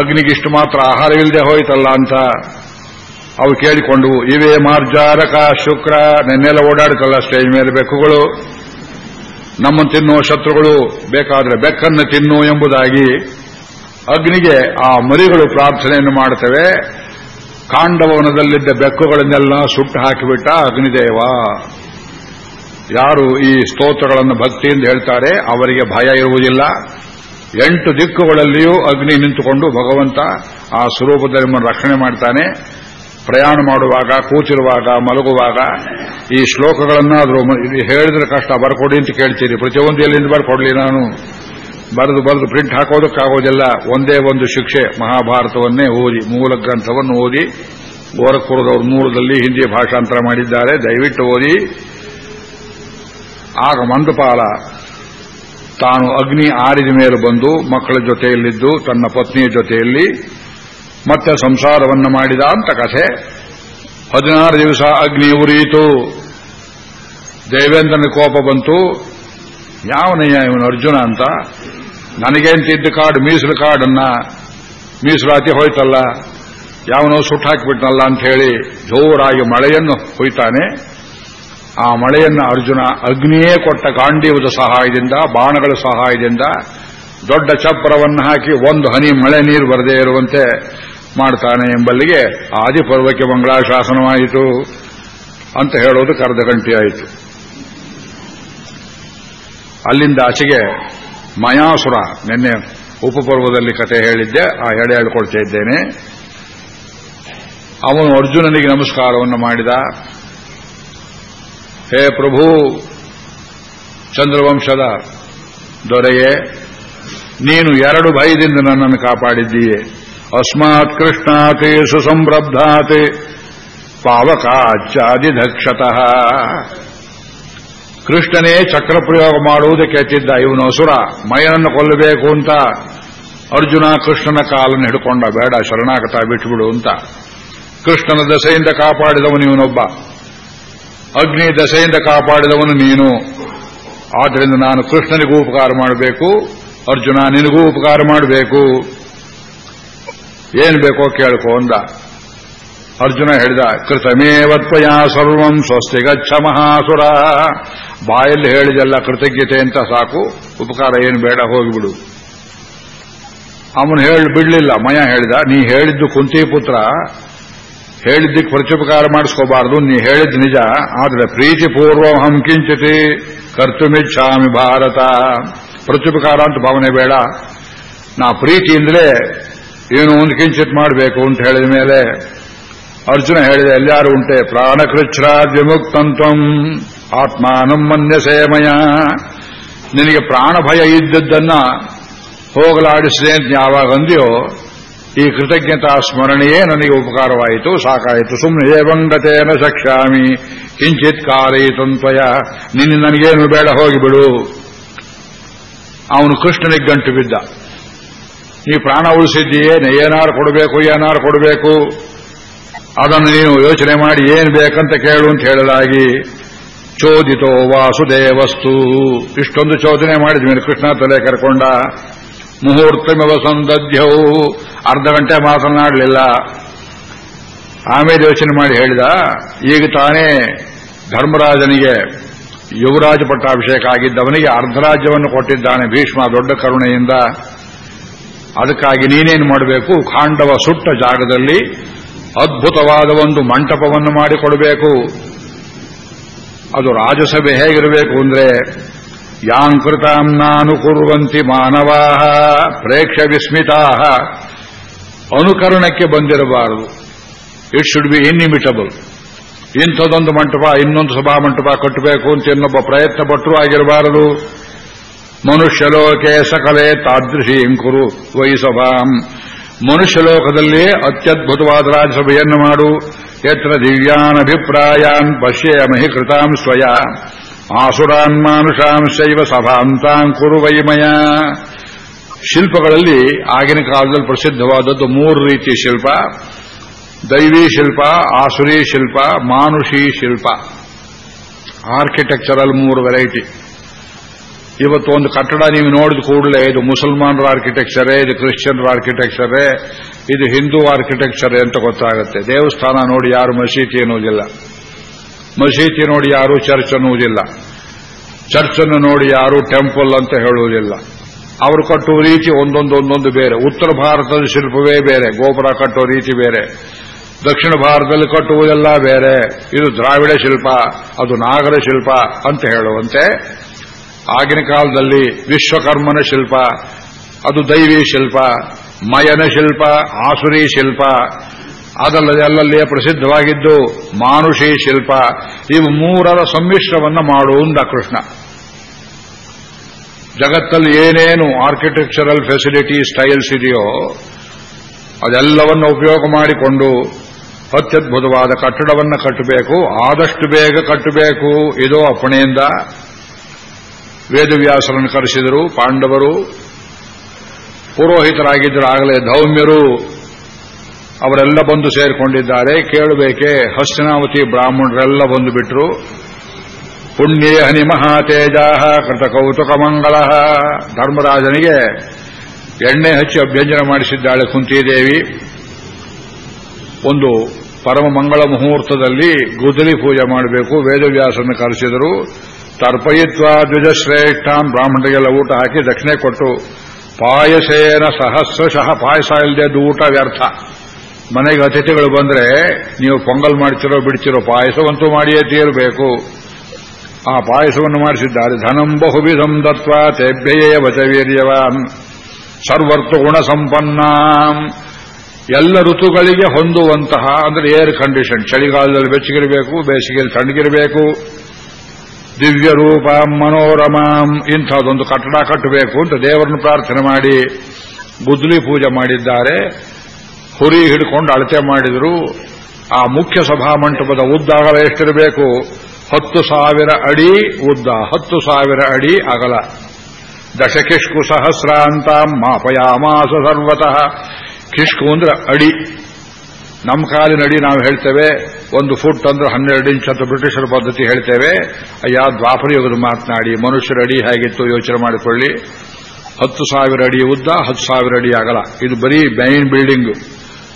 ಅಗ್ನಿಗಿಷ್ಟು ಮಾತ್ರ ಆಹಾರವಿಲ್ಲದೆ ಹೋಯ್ತಲ್ಲ ಅಂತ. ಅವು ಕೇಳಿಕೊಂಡು, ಇವೇ ಮಾರ್ಜಾರಕ ಶುಕ್ರ, ನೆನ್ನೆಲ್ಲ ಓಡಾಡ್ತಲ್ಲ ಸ್ಟೇಜ್ ಮೇಲೆ ಬೆಕ್ಕುಗಳು. ನಮ್ಮನ್ನು ತಿನ್ನುವ ಶತ್ರುಗಳು, ಬೇಕಾದ್ರೆ ಬೆಕ್ಕನ್ನು ತಿನ್ನು ಎಂಬುದಾಗಿ ಅಗ್ನಿಗೆ ಆ ಮರಿಗಳು ಪ್ರಾರ್ಥನೆಯನ್ನು ಮಾಡುತ್ತವೆ ಕಾಂಡವನದಲ್ಲಿದ್ದ ಬೆಕ್ಕುಗಳನ್ನೆಲ್ಲ ಸುಟ್ಟು ಹಾಕಿಬಿಟ್ಟ ಅಗ್ನಿದೇವ. ಯಾರು ಈ ಸ್ತೋತ್ರಗಳನ್ನು ಭಕ್ತಿಯಿಂದ ಹೇಳ್ತಾರೆ, ಅವರಿಗೆ ಭಯ ಇರುವುದಿಲ್ಲ. ಎಂಟು ದಿಕ್ಕುಗಳಲ್ಲಿಯೂ ಅಗ್ನಿ ನಿಂತುಕೊಂಡು ಭಗವಂತ ಆ ಸ್ವರೂಪದಲ್ಲಿ ರಕ್ಷಣೆ ಮಾಡ್ತಾನೆ. ಪ್ರಯಾಣ ಮಾಡುವಾಗ, ಕೂತಿರುವಾಗ, ಮಲಗುವಾಗ, ಈ ಶ್ಲೋಕಗಳನ್ನಾದರೂ ಹೇಳಿದ್ರೆ ಕಷ್ಟ, ಬರ್ಕೊಡಿ ಅಂತ ಕೇಳ್ತೀರಿ. ಪ್ರತಿಯೊಂದು ಎಲ್ಲಿಂದ ಬರ್ಕೊಡ್ಲಿ ನಾನು? ಬರೆದು ಬರೆದು ಪ್ರಿಂಟ್ ಹಾಕೋದಕ್ಕಾಗೋದಿಲ್ಲ. ಒಂದೇ ಒಂದು ಶಿಕ್ಷೆ, ಮಹಾಭಾರತವನ್ನೇ ಓದಿ, ಮೂಲ ಗ್ರಂಥವನ್ನು ಓದಿ, ಗೋರಖ್ಪುರದವರು ಮೂಲದಲ್ಲಿ ಹಿಂದಿ ಭಾಷಾಂತರ ಮಾಡಿದ್ದಾರೆ. ದಯವಿಟ್ಟು ಓದಿ. ಆಗ ಮಂದಪಾಲ ತಾನು ಅಗ್ನಿ ಆರಿದ ಮೇಲೆ ಬಂದು ಮಕ್ಕಳ ಜೊತೆಯಲ್ಲಿದ್ದು, ತನ್ನ ಪತ್ನಿಯ ಜೊತೆಯಲ್ಲಿ ಮತ್ತೆ ಸಂಸಾರವನ್ನು ಮಾಡಿದ ಅಂತ ಕಥೆ. ಹದಿನಾರು ದಿವಸ ಅಗ್ನಿ ಉರಿಯಿತು. ದೇವೇಂದ್ರನ ಕೋಪ ಬಂತು. ಯಾವನಯ್ಯ ಇವನು? ಅರ್ಜುನ ಅಂತ. ನನಗೇಂತಿದ್ದ ಕಾಡು? ಮೀಸಲು ಕಾಡನ್ನ. ಮೀಸಲಾತಿ ಹೋಯ್ತಲ್ಲ. ಯಾವನೋ ಸುಟ್ಟು ಹಾಕಿಬಿಟ್ನಲ್ಲ ಅಂತ ಹೇಳಿ ಜೋರಾಗಿ ಮಳೆಯನ್ನು ಹೊಯ್ತಾನೆ. ಆ ಮಳೆಯನ್ನು ಅರ್ಜುನ ಅಗ್ನಿಯೇ ಕೊಟ್ಟ ಕಾಂಡೀವದ ಸಹಾಯದಿಂದ, ಬಾಣಗಳ ಸಹಾಯದಿಂದ ದೊಡ್ಡ ಚಪ್ಪರವನ್ನು ಹಾಕಿ ಒಂದು ಹನಿ ಮಳೆ ನೀರು ಬರದೇ ಇರುವಂತೆ ಮಾಡ್ತಾನೆ ಎಂಬಲ್ಲಿಗೆ ಆದಿಪರ್ವಕ್ಕೆ ಮಂಗಳಾಶಾಸನವಾಯಿತು ಅಂತ ಹೇಳೋದು ಕರೆದ ಗಂಟೆಯಾಯಿತು ಅಲ್ಲಿಂದ ಆಚೆಗೆ ಮಯಾಸುರ, ನಿನ್ನೆ ಉಪಪರ್ವದಲ್ಲಿ ಕತೆ ಹೇಳಿದ್ದೆ, ಆ ಎಡೆ ಹೇಳ್ಕೊಳ್ತಾ ಇದ್ದೇನೆ. ಅವನು ಅರ್ಜುನನಿಗೆ ನಮಸ್ಕಾರವನ್ನು ಮಾಡಿದ. ಹೇ ಪ್ರಭು, ಚಂದ್ರವಂಶದ ದೊರೆಯೇ, ನೀನು ಎರಡು ಭಯದಿಂದ ನನ್ನನ್ನು ಕಾಪಾಡಿದ್ದೀಯೆ. ಅಸ್ಮಾತ್ ಕೃಷ್ಣಾತೆ ಸುಸಂರಬ್ಧಾತೆ ಪಾವಕಾಚಾದಿಧಕ್ಷತಃ ಕೃಷ್ಣನೇ ಚಕ್ರಪ್ರಯೋಗ ಮಾಡುವುದಕ್ಕೆ ಎತ್ತಿದ್ದ ಇವನು ಅಸುರ, ಮಯನನ್ನು ಕೊಲ್ಲಬೇಕು ಅಂತ. ಅರ್ಜುನ ಕೃಷ್ಣನ ಕಾಲನ್ನು ಹಿಡ್ಕೊಂಡ ಬೇಡ, ಶರಣಾಗತ ಬಿಟ್ಟುಬಿಡು ಅಂತ. ಕೃಷ್ಣನ ದಸೆಯಿಂದ ಕಾಪಾಡಿದವನು ಇವನೊಬ್ಬ. ಅಗ್ನಿ ದಸೆಯಿಂದ ಕಾಪಾಡಿದವನು ನೀನು. ಆದ್ದರಿಂದ ನಾನು ಕೃಷ್ಣನಿಗೂ ಉಪಕಾರ ಮಾಡಬೇಕು, ಅರ್ಜುನ ನಿನಗೂ ಉಪಕಾರ ಮಾಡಬೇಕು. ಏನ್ ಬೇಕೋ ಕೇಳ್ಕೊ ಅಂದ. ಅರ್ಜುನ ಹೇಳಿದ, ಕೃತಮೇವತ್ವಯ ಸರ್ವಂ ಸ್ವಸ್ತಿ ಗಚ್ಚ ಮಹಾಸುರ. ಬಾಯಲ್ಲಿ ಹೇಳಿದೆಲ್ಲ ಕೃತಜ್ಞತೆ ಅಂತ ಸಾಕು, ಉಪಕಾರ ಏನು ಬೇಡ, ಹೋಗಿಬಿಡು. ಅವನು ಹೇಳಿ, ಬಿಡಲಿಲ್ಲ. ಮಯ ಹೇಳಿದ, ನೀ ಹೇಳಿದ್ದು ಕುಂತಿಪುತ್ರ ಹೇಳಿದ್ದಕ್ಕೆ ಪ್ರತ್ಯುಪಕಾರ ಮಾಡಿಸ್ಕೋಬಾರ್ದು, ನೀ ಹೇಳಿದ್ದು ನಿಜ, ಆದರೆ ಪ್ರೀತಿ ಪೂರ್ವಹಂ ಕಿಂಚಿತಿ ಕರ್ತುಮಿಚ್ಛಾಮಿ ಭಾರತ. ಪ್ರತ್ಯುಪಕಾರ ಅಂತ ಭಾವನೆ ಬೇಡ. ನಾ ಪ್ರೀತಿಯಿಂದಲೇ ಏನು ಒಂದು ಕಿಂಚಿತ್ ಮಾಡಬೇಕು ಅಂತ ಹೇಳಿದ ಮೇಲೆ ಅರ್ಜುನ ಹೇಳಿದ ಎಲ್ಲಾರು ಉಂಟೆ? ಪ್ರಾಣಕೃಚ್ಛ್ರಾದ್ ವಿಮುಕ್ತಂತ್ವಂ ಆತ್ಮಾನಂ ನಿನಗೆ ಪ್ರಾಣ ಭಯ ಇದ್ದದ್ದನ್ನ ಹೋಗಲಾಡಿಸಿದೆ ಅಂತ ಯಾವಾಗ ಅಂದ್ಯೋ, ಈ ಕೃತಜ್ಞತಾ ಸ್ಮರಣೆಯೇ ನನಗೆ ಉಪಕಾರವಾಯಿತು, ಸಾಕಾಯಿತು. ಸುಮ್ಮನೆ ಏವಂಗತೇನ ಸಕ್ಷ್ಯಾಮಿ ಕಿಂಚಿತ್ ಕಾರಯಿತಂತ್ವಯ ನಿನ್ನ ನನಗೇನು ಬೇಡ, ಹೋಗಿಬಿಡು. ಅವನು ಕೃಷ್ಣನಿಗೆ ಗಂಟು ಬಿದ್ದ. ನೀ ಪ್ರಾಣ ಉಳಿಸಿದ್ದೀಯೇ ಏನಾರು ಕೊಡಬೇಕು ಏನಾರು ಕೊಡಬೇಕು? ಅದನ್ನು ನೀನು ಯೋಚನೆ ಮಾಡಿ ಏನ್ ಬೇಕಂತ ಕೇಳು ಅಂತ ಹೇಳಲಾಗಿ, ಚೋದಿತೋ ವಾಸುದೇವಸ್ತು. ಇಷ್ಟೊಂದು ಚೋದನೆ ಮಾಡಿದ್ವಿ ಕೃಷ್ಣ ತಲೆ ಕರ್ಕೊಂಡ, ಮುಹೂರ್ತಮಿವ ಸಂದಧ್ಯವು ಅರ್ಧ ಗಂಟೆ ಮಾತನಾಡಲಿಲ್ಲ. ಆಮೇಲೆ ಯೋಚನೆ ಮಾಡಿ ಹೇಳಿದ, ಈಗ ತಾನೇ ಧರ್ಮರಾಜನಿಗೆ ಯುವರಾಜ ಪಟ್ಟಾಭಿಷೇಕ ಆಗಿದ್ದವನಿಗೆ ಅರ್ಧರಾಜ್ಯವನ್ನು ಕೊಟ್ಟಿದ್ದಾನೆ ಭೀಷ್ಮ ದೊಡ್ಡ ಕರುಣೆಯಿಂದ. ಅದಕ್ಕಾಗಿ ನೀನೇನು ಮಾಡಬೇಕು? ಖಾಂಡವ ಸುಟ್ಟ ಜಾಗದಲ್ಲಿ ಅದ್ಭುತವಾದ ಒಂದು ಮಂಟಪವನ್ನು ಮಾಡಿಕೊಡಬೇಕು. ಅದು ರಾಜಸಭೆ ಹೇಗಿರಬೇಕು ಅಂದ್ರೆ, ಯಾಂಕೃತಾಂ ನಾನು ಕುರುವಂತಿ ಮಾನವಾ ಪ್ರೇಕ್ಷ ವಿಸ್ಮಿತಾ ಅನುಕರಣಕ್ಕೆ ಬಂದಿರಬಾರದು. ಇಟ್ ಶುಡ್ ಬಿ ಇನ್ಇಮಿಟಬಲ್ ಇಂಥದೊಂದು ಮಂಟಪ, ಇನ್ನೊಂದು ಸಭಾ ಮಂಟಪ ಕಟ್ಟಬೇಕು ಅಂತ ಇನ್ನೊಬ್ಬ ಪ್ರಯತ್ನ ಪಟ್ಟರೂ ಆಗಿರಬಾರದು. ಮನುಷ್ಯಲೋಕೆ ಸಕಲೆ ತಾದೃಶೀಂ ಕುರು ವೈಸಭಾಂ ಮನುಷ್ಯಲೋಕದಲ್ಲಿ ಅತ್ಯದ್ಭುತವಾದ ರಾಜಸಭೆಯನ್ನು ಮಾಡು. ಯತ್ರ ದಿವ್ಯಾನಭಿಪ್ರಾಯಾನ್ ಪಶ್ಯಮಹಿ ಕೃತಾಂ ಸ್ವಯ. ಆಸುರಾನ್ ಮಾನುಷಾಂ ಶೈವ ಸಭಾಂತಾಂ ಕುರು ವೈಮಯ ಶಿಲ್ಪಗಳಲ್ಲಿ ಆಗಿನ ಕಾಲದಲ್ಲಿ ಪ್ರಸಿದ್ಧವಾದದ್ದು ಮೂರು ರೀತಿಯ ಶಿಲ್ಪ. ದೈವಿ ಶಿಲ್ಪ, ಆಸುರಿ ಶಿಲ್ಪ, ಮಾನುಷಿ ಶಿಲ್ಪ. ಆರ್ಕಿಟೆಕ್ಚರಲ್ ಮೂರು ವೆರೈಟಿ ಇವತ್ತು ಒಂದು ಕಟ್ಟಡ ನೀವು ನೋಡಿದ ಕೂಡಲೇ, ಇದು ಮುಸಲ್ಮಾನರ ಆರ್ಕಿಟೆಕ್ಚರೇ ಇದು ಕ್ರಿಶ್ಚಿಯನ್ರ ಆರ್ಕಿಟೆಕ್ಚರೇ ಇದು ಹಿಂದೂ ಆರ್ಕಿಟೆಕ್ಚರೇ ಅಂತ ಗೊತ್ತಾಗುತ್ತೆ. ದೇವಸ್ಥಾನ ನೋಡಿ ಯಾರು ಮಸೀದಿ ಅನ್ನೋದಿಲ್ಲ. ಮಸೀದಿ ನೋಡಿ ಯಾರು ಚರ್ಚ್ ಅನ್ನುವುದಿಲ್ಲ ಚರ್ಚ್ ಅನ್ನು ನೋಡಿ ಯಾರು ಟೆಂಪಲ್ ಅಂತ ಹೇಳುವುದಿಲ್ಲ. ಅವರು ಕಟ್ಟುವ ರೀತಿ ಒಂದೊಂದು ಒಂದೊಂದು ಬೇರೆ. ಉತ್ತರ ಭಾರತದ ಶಿಲ್ಪವೇ ಬೇರೆ, ಗೋಪುರ ಕಟ್ಟುವ ರೀತಿ ಬೇರೆ. ದಕ್ಷಿಣ ಭಾರತದಲ್ಲಿ ಕಟ್ಟುವುದೆಲ್ಲ ಬೇರೆ. ಇದು ದ್ರಾವಿಡ ಶಿಲ್ಪ, ಅದು ನಾಗರ ಶಿಲ್ಪ ಅಂತ ಹೇಳುವಂತೆ ಆಗಿನ ಕಾಲದಲ್ಲಿ ವಿಶ್ವಕರ್ಮನ ಶಿಲ್ಪ, ಅದು ದೈವಿ ಶಿಲ್ಪ, ಮಯನ ಶಿಲ್ಪ, ಆಸುರಿ ಶಿಲ್ಪ, ಅದಲ್ಲದೆ ಅಲ್ಲಲ್ಲಿಯೇ ಪ್ರಸಿದ್ಧವಾಗಿದ್ದು ಮಾನುಷಿ ಶಿಲ್ಪ. ಇವು ಮೂರರ ಸಮ್ಮಿಶ್ರವನ್ನು ಮಾಡುವುದ ಕೃಷ್ಣ. ಜಗತ್ತಲ್ಲಿ ಏನೇನು ಆರ್ಕಿಟೆಕ್ಚರಲ್ ಫೆಸಿಲಿಟಿ ಸ್ಟೈಲ್ಸ್ ಇದೆಯೋ ಅದೆಲ್ಲವನ್ನು ಉಪಯೋಗ ಮಾಡಿಕೊಂಡು ಅತ್ಯದ್ಭುತವಾದ ಕಟ್ಟಡವನ್ನು ಕಟ್ಟಬೇಕು, ಆದಷ್ಟು ಬೇಗ ಕಟ್ಟಬೇಕು, ಇದು ಅಪ್ಪಣೆಯಿಂದ ವೇದವ್ಯಾಸರನ್ನು ಕರೆಸಿದರು. ಪಾಂಡವರು ಪುರೋಹಿತರಾಗಿದ್ದರು. ಆಗಲೇ ಧೌಮ್ಯರು ಅವರೆಲ್ಲ ಬಂದು ಸೇರಿಕೊಂಡಿದ್ದಾರೆ. ಕೇಳಬೇಕೆ, ಹಸ್ತಿನಾವತಿ ಬ್ರಾಹ್ಮಣರೆಲ್ಲ ಬಂದು ಬಿಟ್ರು ಪುಣ್ಯೇ ಹನಿ ಮಹಾತೇಜ ಕೃತ ಕೌತುಕ ಮಂಗಳ. ಧರ್ಮರಾಜನಿಗೆ ಎಣ್ಣೆ ಹಚ್ಚಿ ಅಭ್ಯಂಜನ ಮಾಡಿಸಿದ್ದಾಳೆ ಕುಂತಿದೇವಿ. ಒಂದು ಪರಮ ಮಂಗಳ ಮುಹೂರ್ತದಲ್ಲಿ ಗುದಲಿ ಪೂಜೆ ಮಾಡಬೇಕು. ವೇದವ್ಯಾಸನ್ನು ಕರೆಸಿದರು. ತರ್ಪಯಿತ್ವ ದ್ವಿಜಶ್ರೇಷ್ಠಾನ್ ಬ್ರಾಹ್ಮಣರಿಗೆಲ್ಲ ಊಟ ಹಾಕಿ ದಕ್ಷಿಣೆ ಕೊಟ್ಟು ಪಾಯಸೇನ ಸಹಸ್ರಶಃ ಪಾಯಸ ಇಲ್ಲದೆ ಊಟ ವ್ಯರ್ಥ. ಮನೆಗೆ ಅತಿಥಿಗಳು ಬಂದ್ರೆ ನೀವು ಪೊಂಗಲ್ ಮಾಡ್ತಿರೋ ಬಿಡ್ತಿರೋ ಪಾಯಸವಂತೂ ಮಾಡಿಯೇ ತೀರಬೇಕು. ಆ ಪಾಯಸವನ್ನು ಮಾಡಿಸಿದ್ದಾರೆ. ಧನಂ ಬಹುವಿಧಂ ದತ್ವ ತೇಭ್ಯಯೇ ವಚವೀರ್ಯವಾನ್. ಸರ್ವರ್ತು ಗುಣ ಸಂಪನ್ನ ಎಲ್ಲ ಋತುಗಳಿಗೆ ಹೊಂದುವಂತಹ, ಅಂದ್ರೆ ಏರ್ ಕಂಡೀಷನ್ ಚಳಿಗಾಲದಲ್ಲಿ ಬೆಚ್ಚಗಿರಬೇಕು, ಬೇಸಿಗೆಯಲ್ಲಿ ತಣ್ಣಗಿರಬೇಕು. ದಿವ್ಯ ರೂಪ ಮನೋರಮಾಂ ಇಂಥದ್ದೊಂದು ಕಟ್ಟಡ ಕಟ್ಟಬೇಕು ಅಂತ ದೇವರನ್ನು ಪ್ರಾರ್ಥನೆ ಮಾಡಿ ಗುದ್ಲಿ ಪೂಜೆ ಮಾಡಿದ್ದಾರೆ. ಹುರಿ ಹಿಡ್ಕೊಂಡು ಅಳತೆ ಮಾಡಿದರು. ಆ ಮುಖ್ಯ ಸಭಾ ಮಂಟಪದ ಉದ್ದಾಗಲ ಎಷ್ಟಿರಬೇಕು? ಹತ್ತು ಸಾವಿರ ಅಡಿ ಉದ್ದ, ಹತ್ತು ಸಾವಿರ ಅಡಿ ಅಗಲ. ದಶಕಿಷ್ಕು ಸಹಸ್ರಾಂತಾಂ ಮಾಪಯಾಮಾಸ ಸರ್ವತಃ. ಕಿಷ್ಕು ಅಂದ್ರೆ ಅಡಿ. ನಮ್ಮ ಕಾಲಿನಡಿ ನಾವು ಹೇಳ್ತೇವೆ, ಒಂದು ಫುಟ್ ಅಂದ್ರೆ ಹನ್ನೆರಡು ಇಂಚ್ ಅಂತ ಬ್ರಿಟಿಷರ ಪದ್ಧತಿ ಹೇಳ್ತೇವೆ. ಅಯ್ಯ, ದ್ವಾಪರ ಯುಗದ ಮಾತನಾಡಿ, ಮನುಷ್ಯರ ಅಡಿ ಹೇಗಿತ್ತು ಯೋಚನೆ ಮಾಡಿಕೊಳ್ಳಿ. ಹತ್ತು ಸಾವಿರ ಅಡಿ ಉದ್ದ, ಹತ್ತು ಸಾವಿರ ಅಡಿ ಆಗಲ್ಲ ಇದು ಬರೀ ಮೈನ್ ಬಿಲ್ಡಿಂಗ್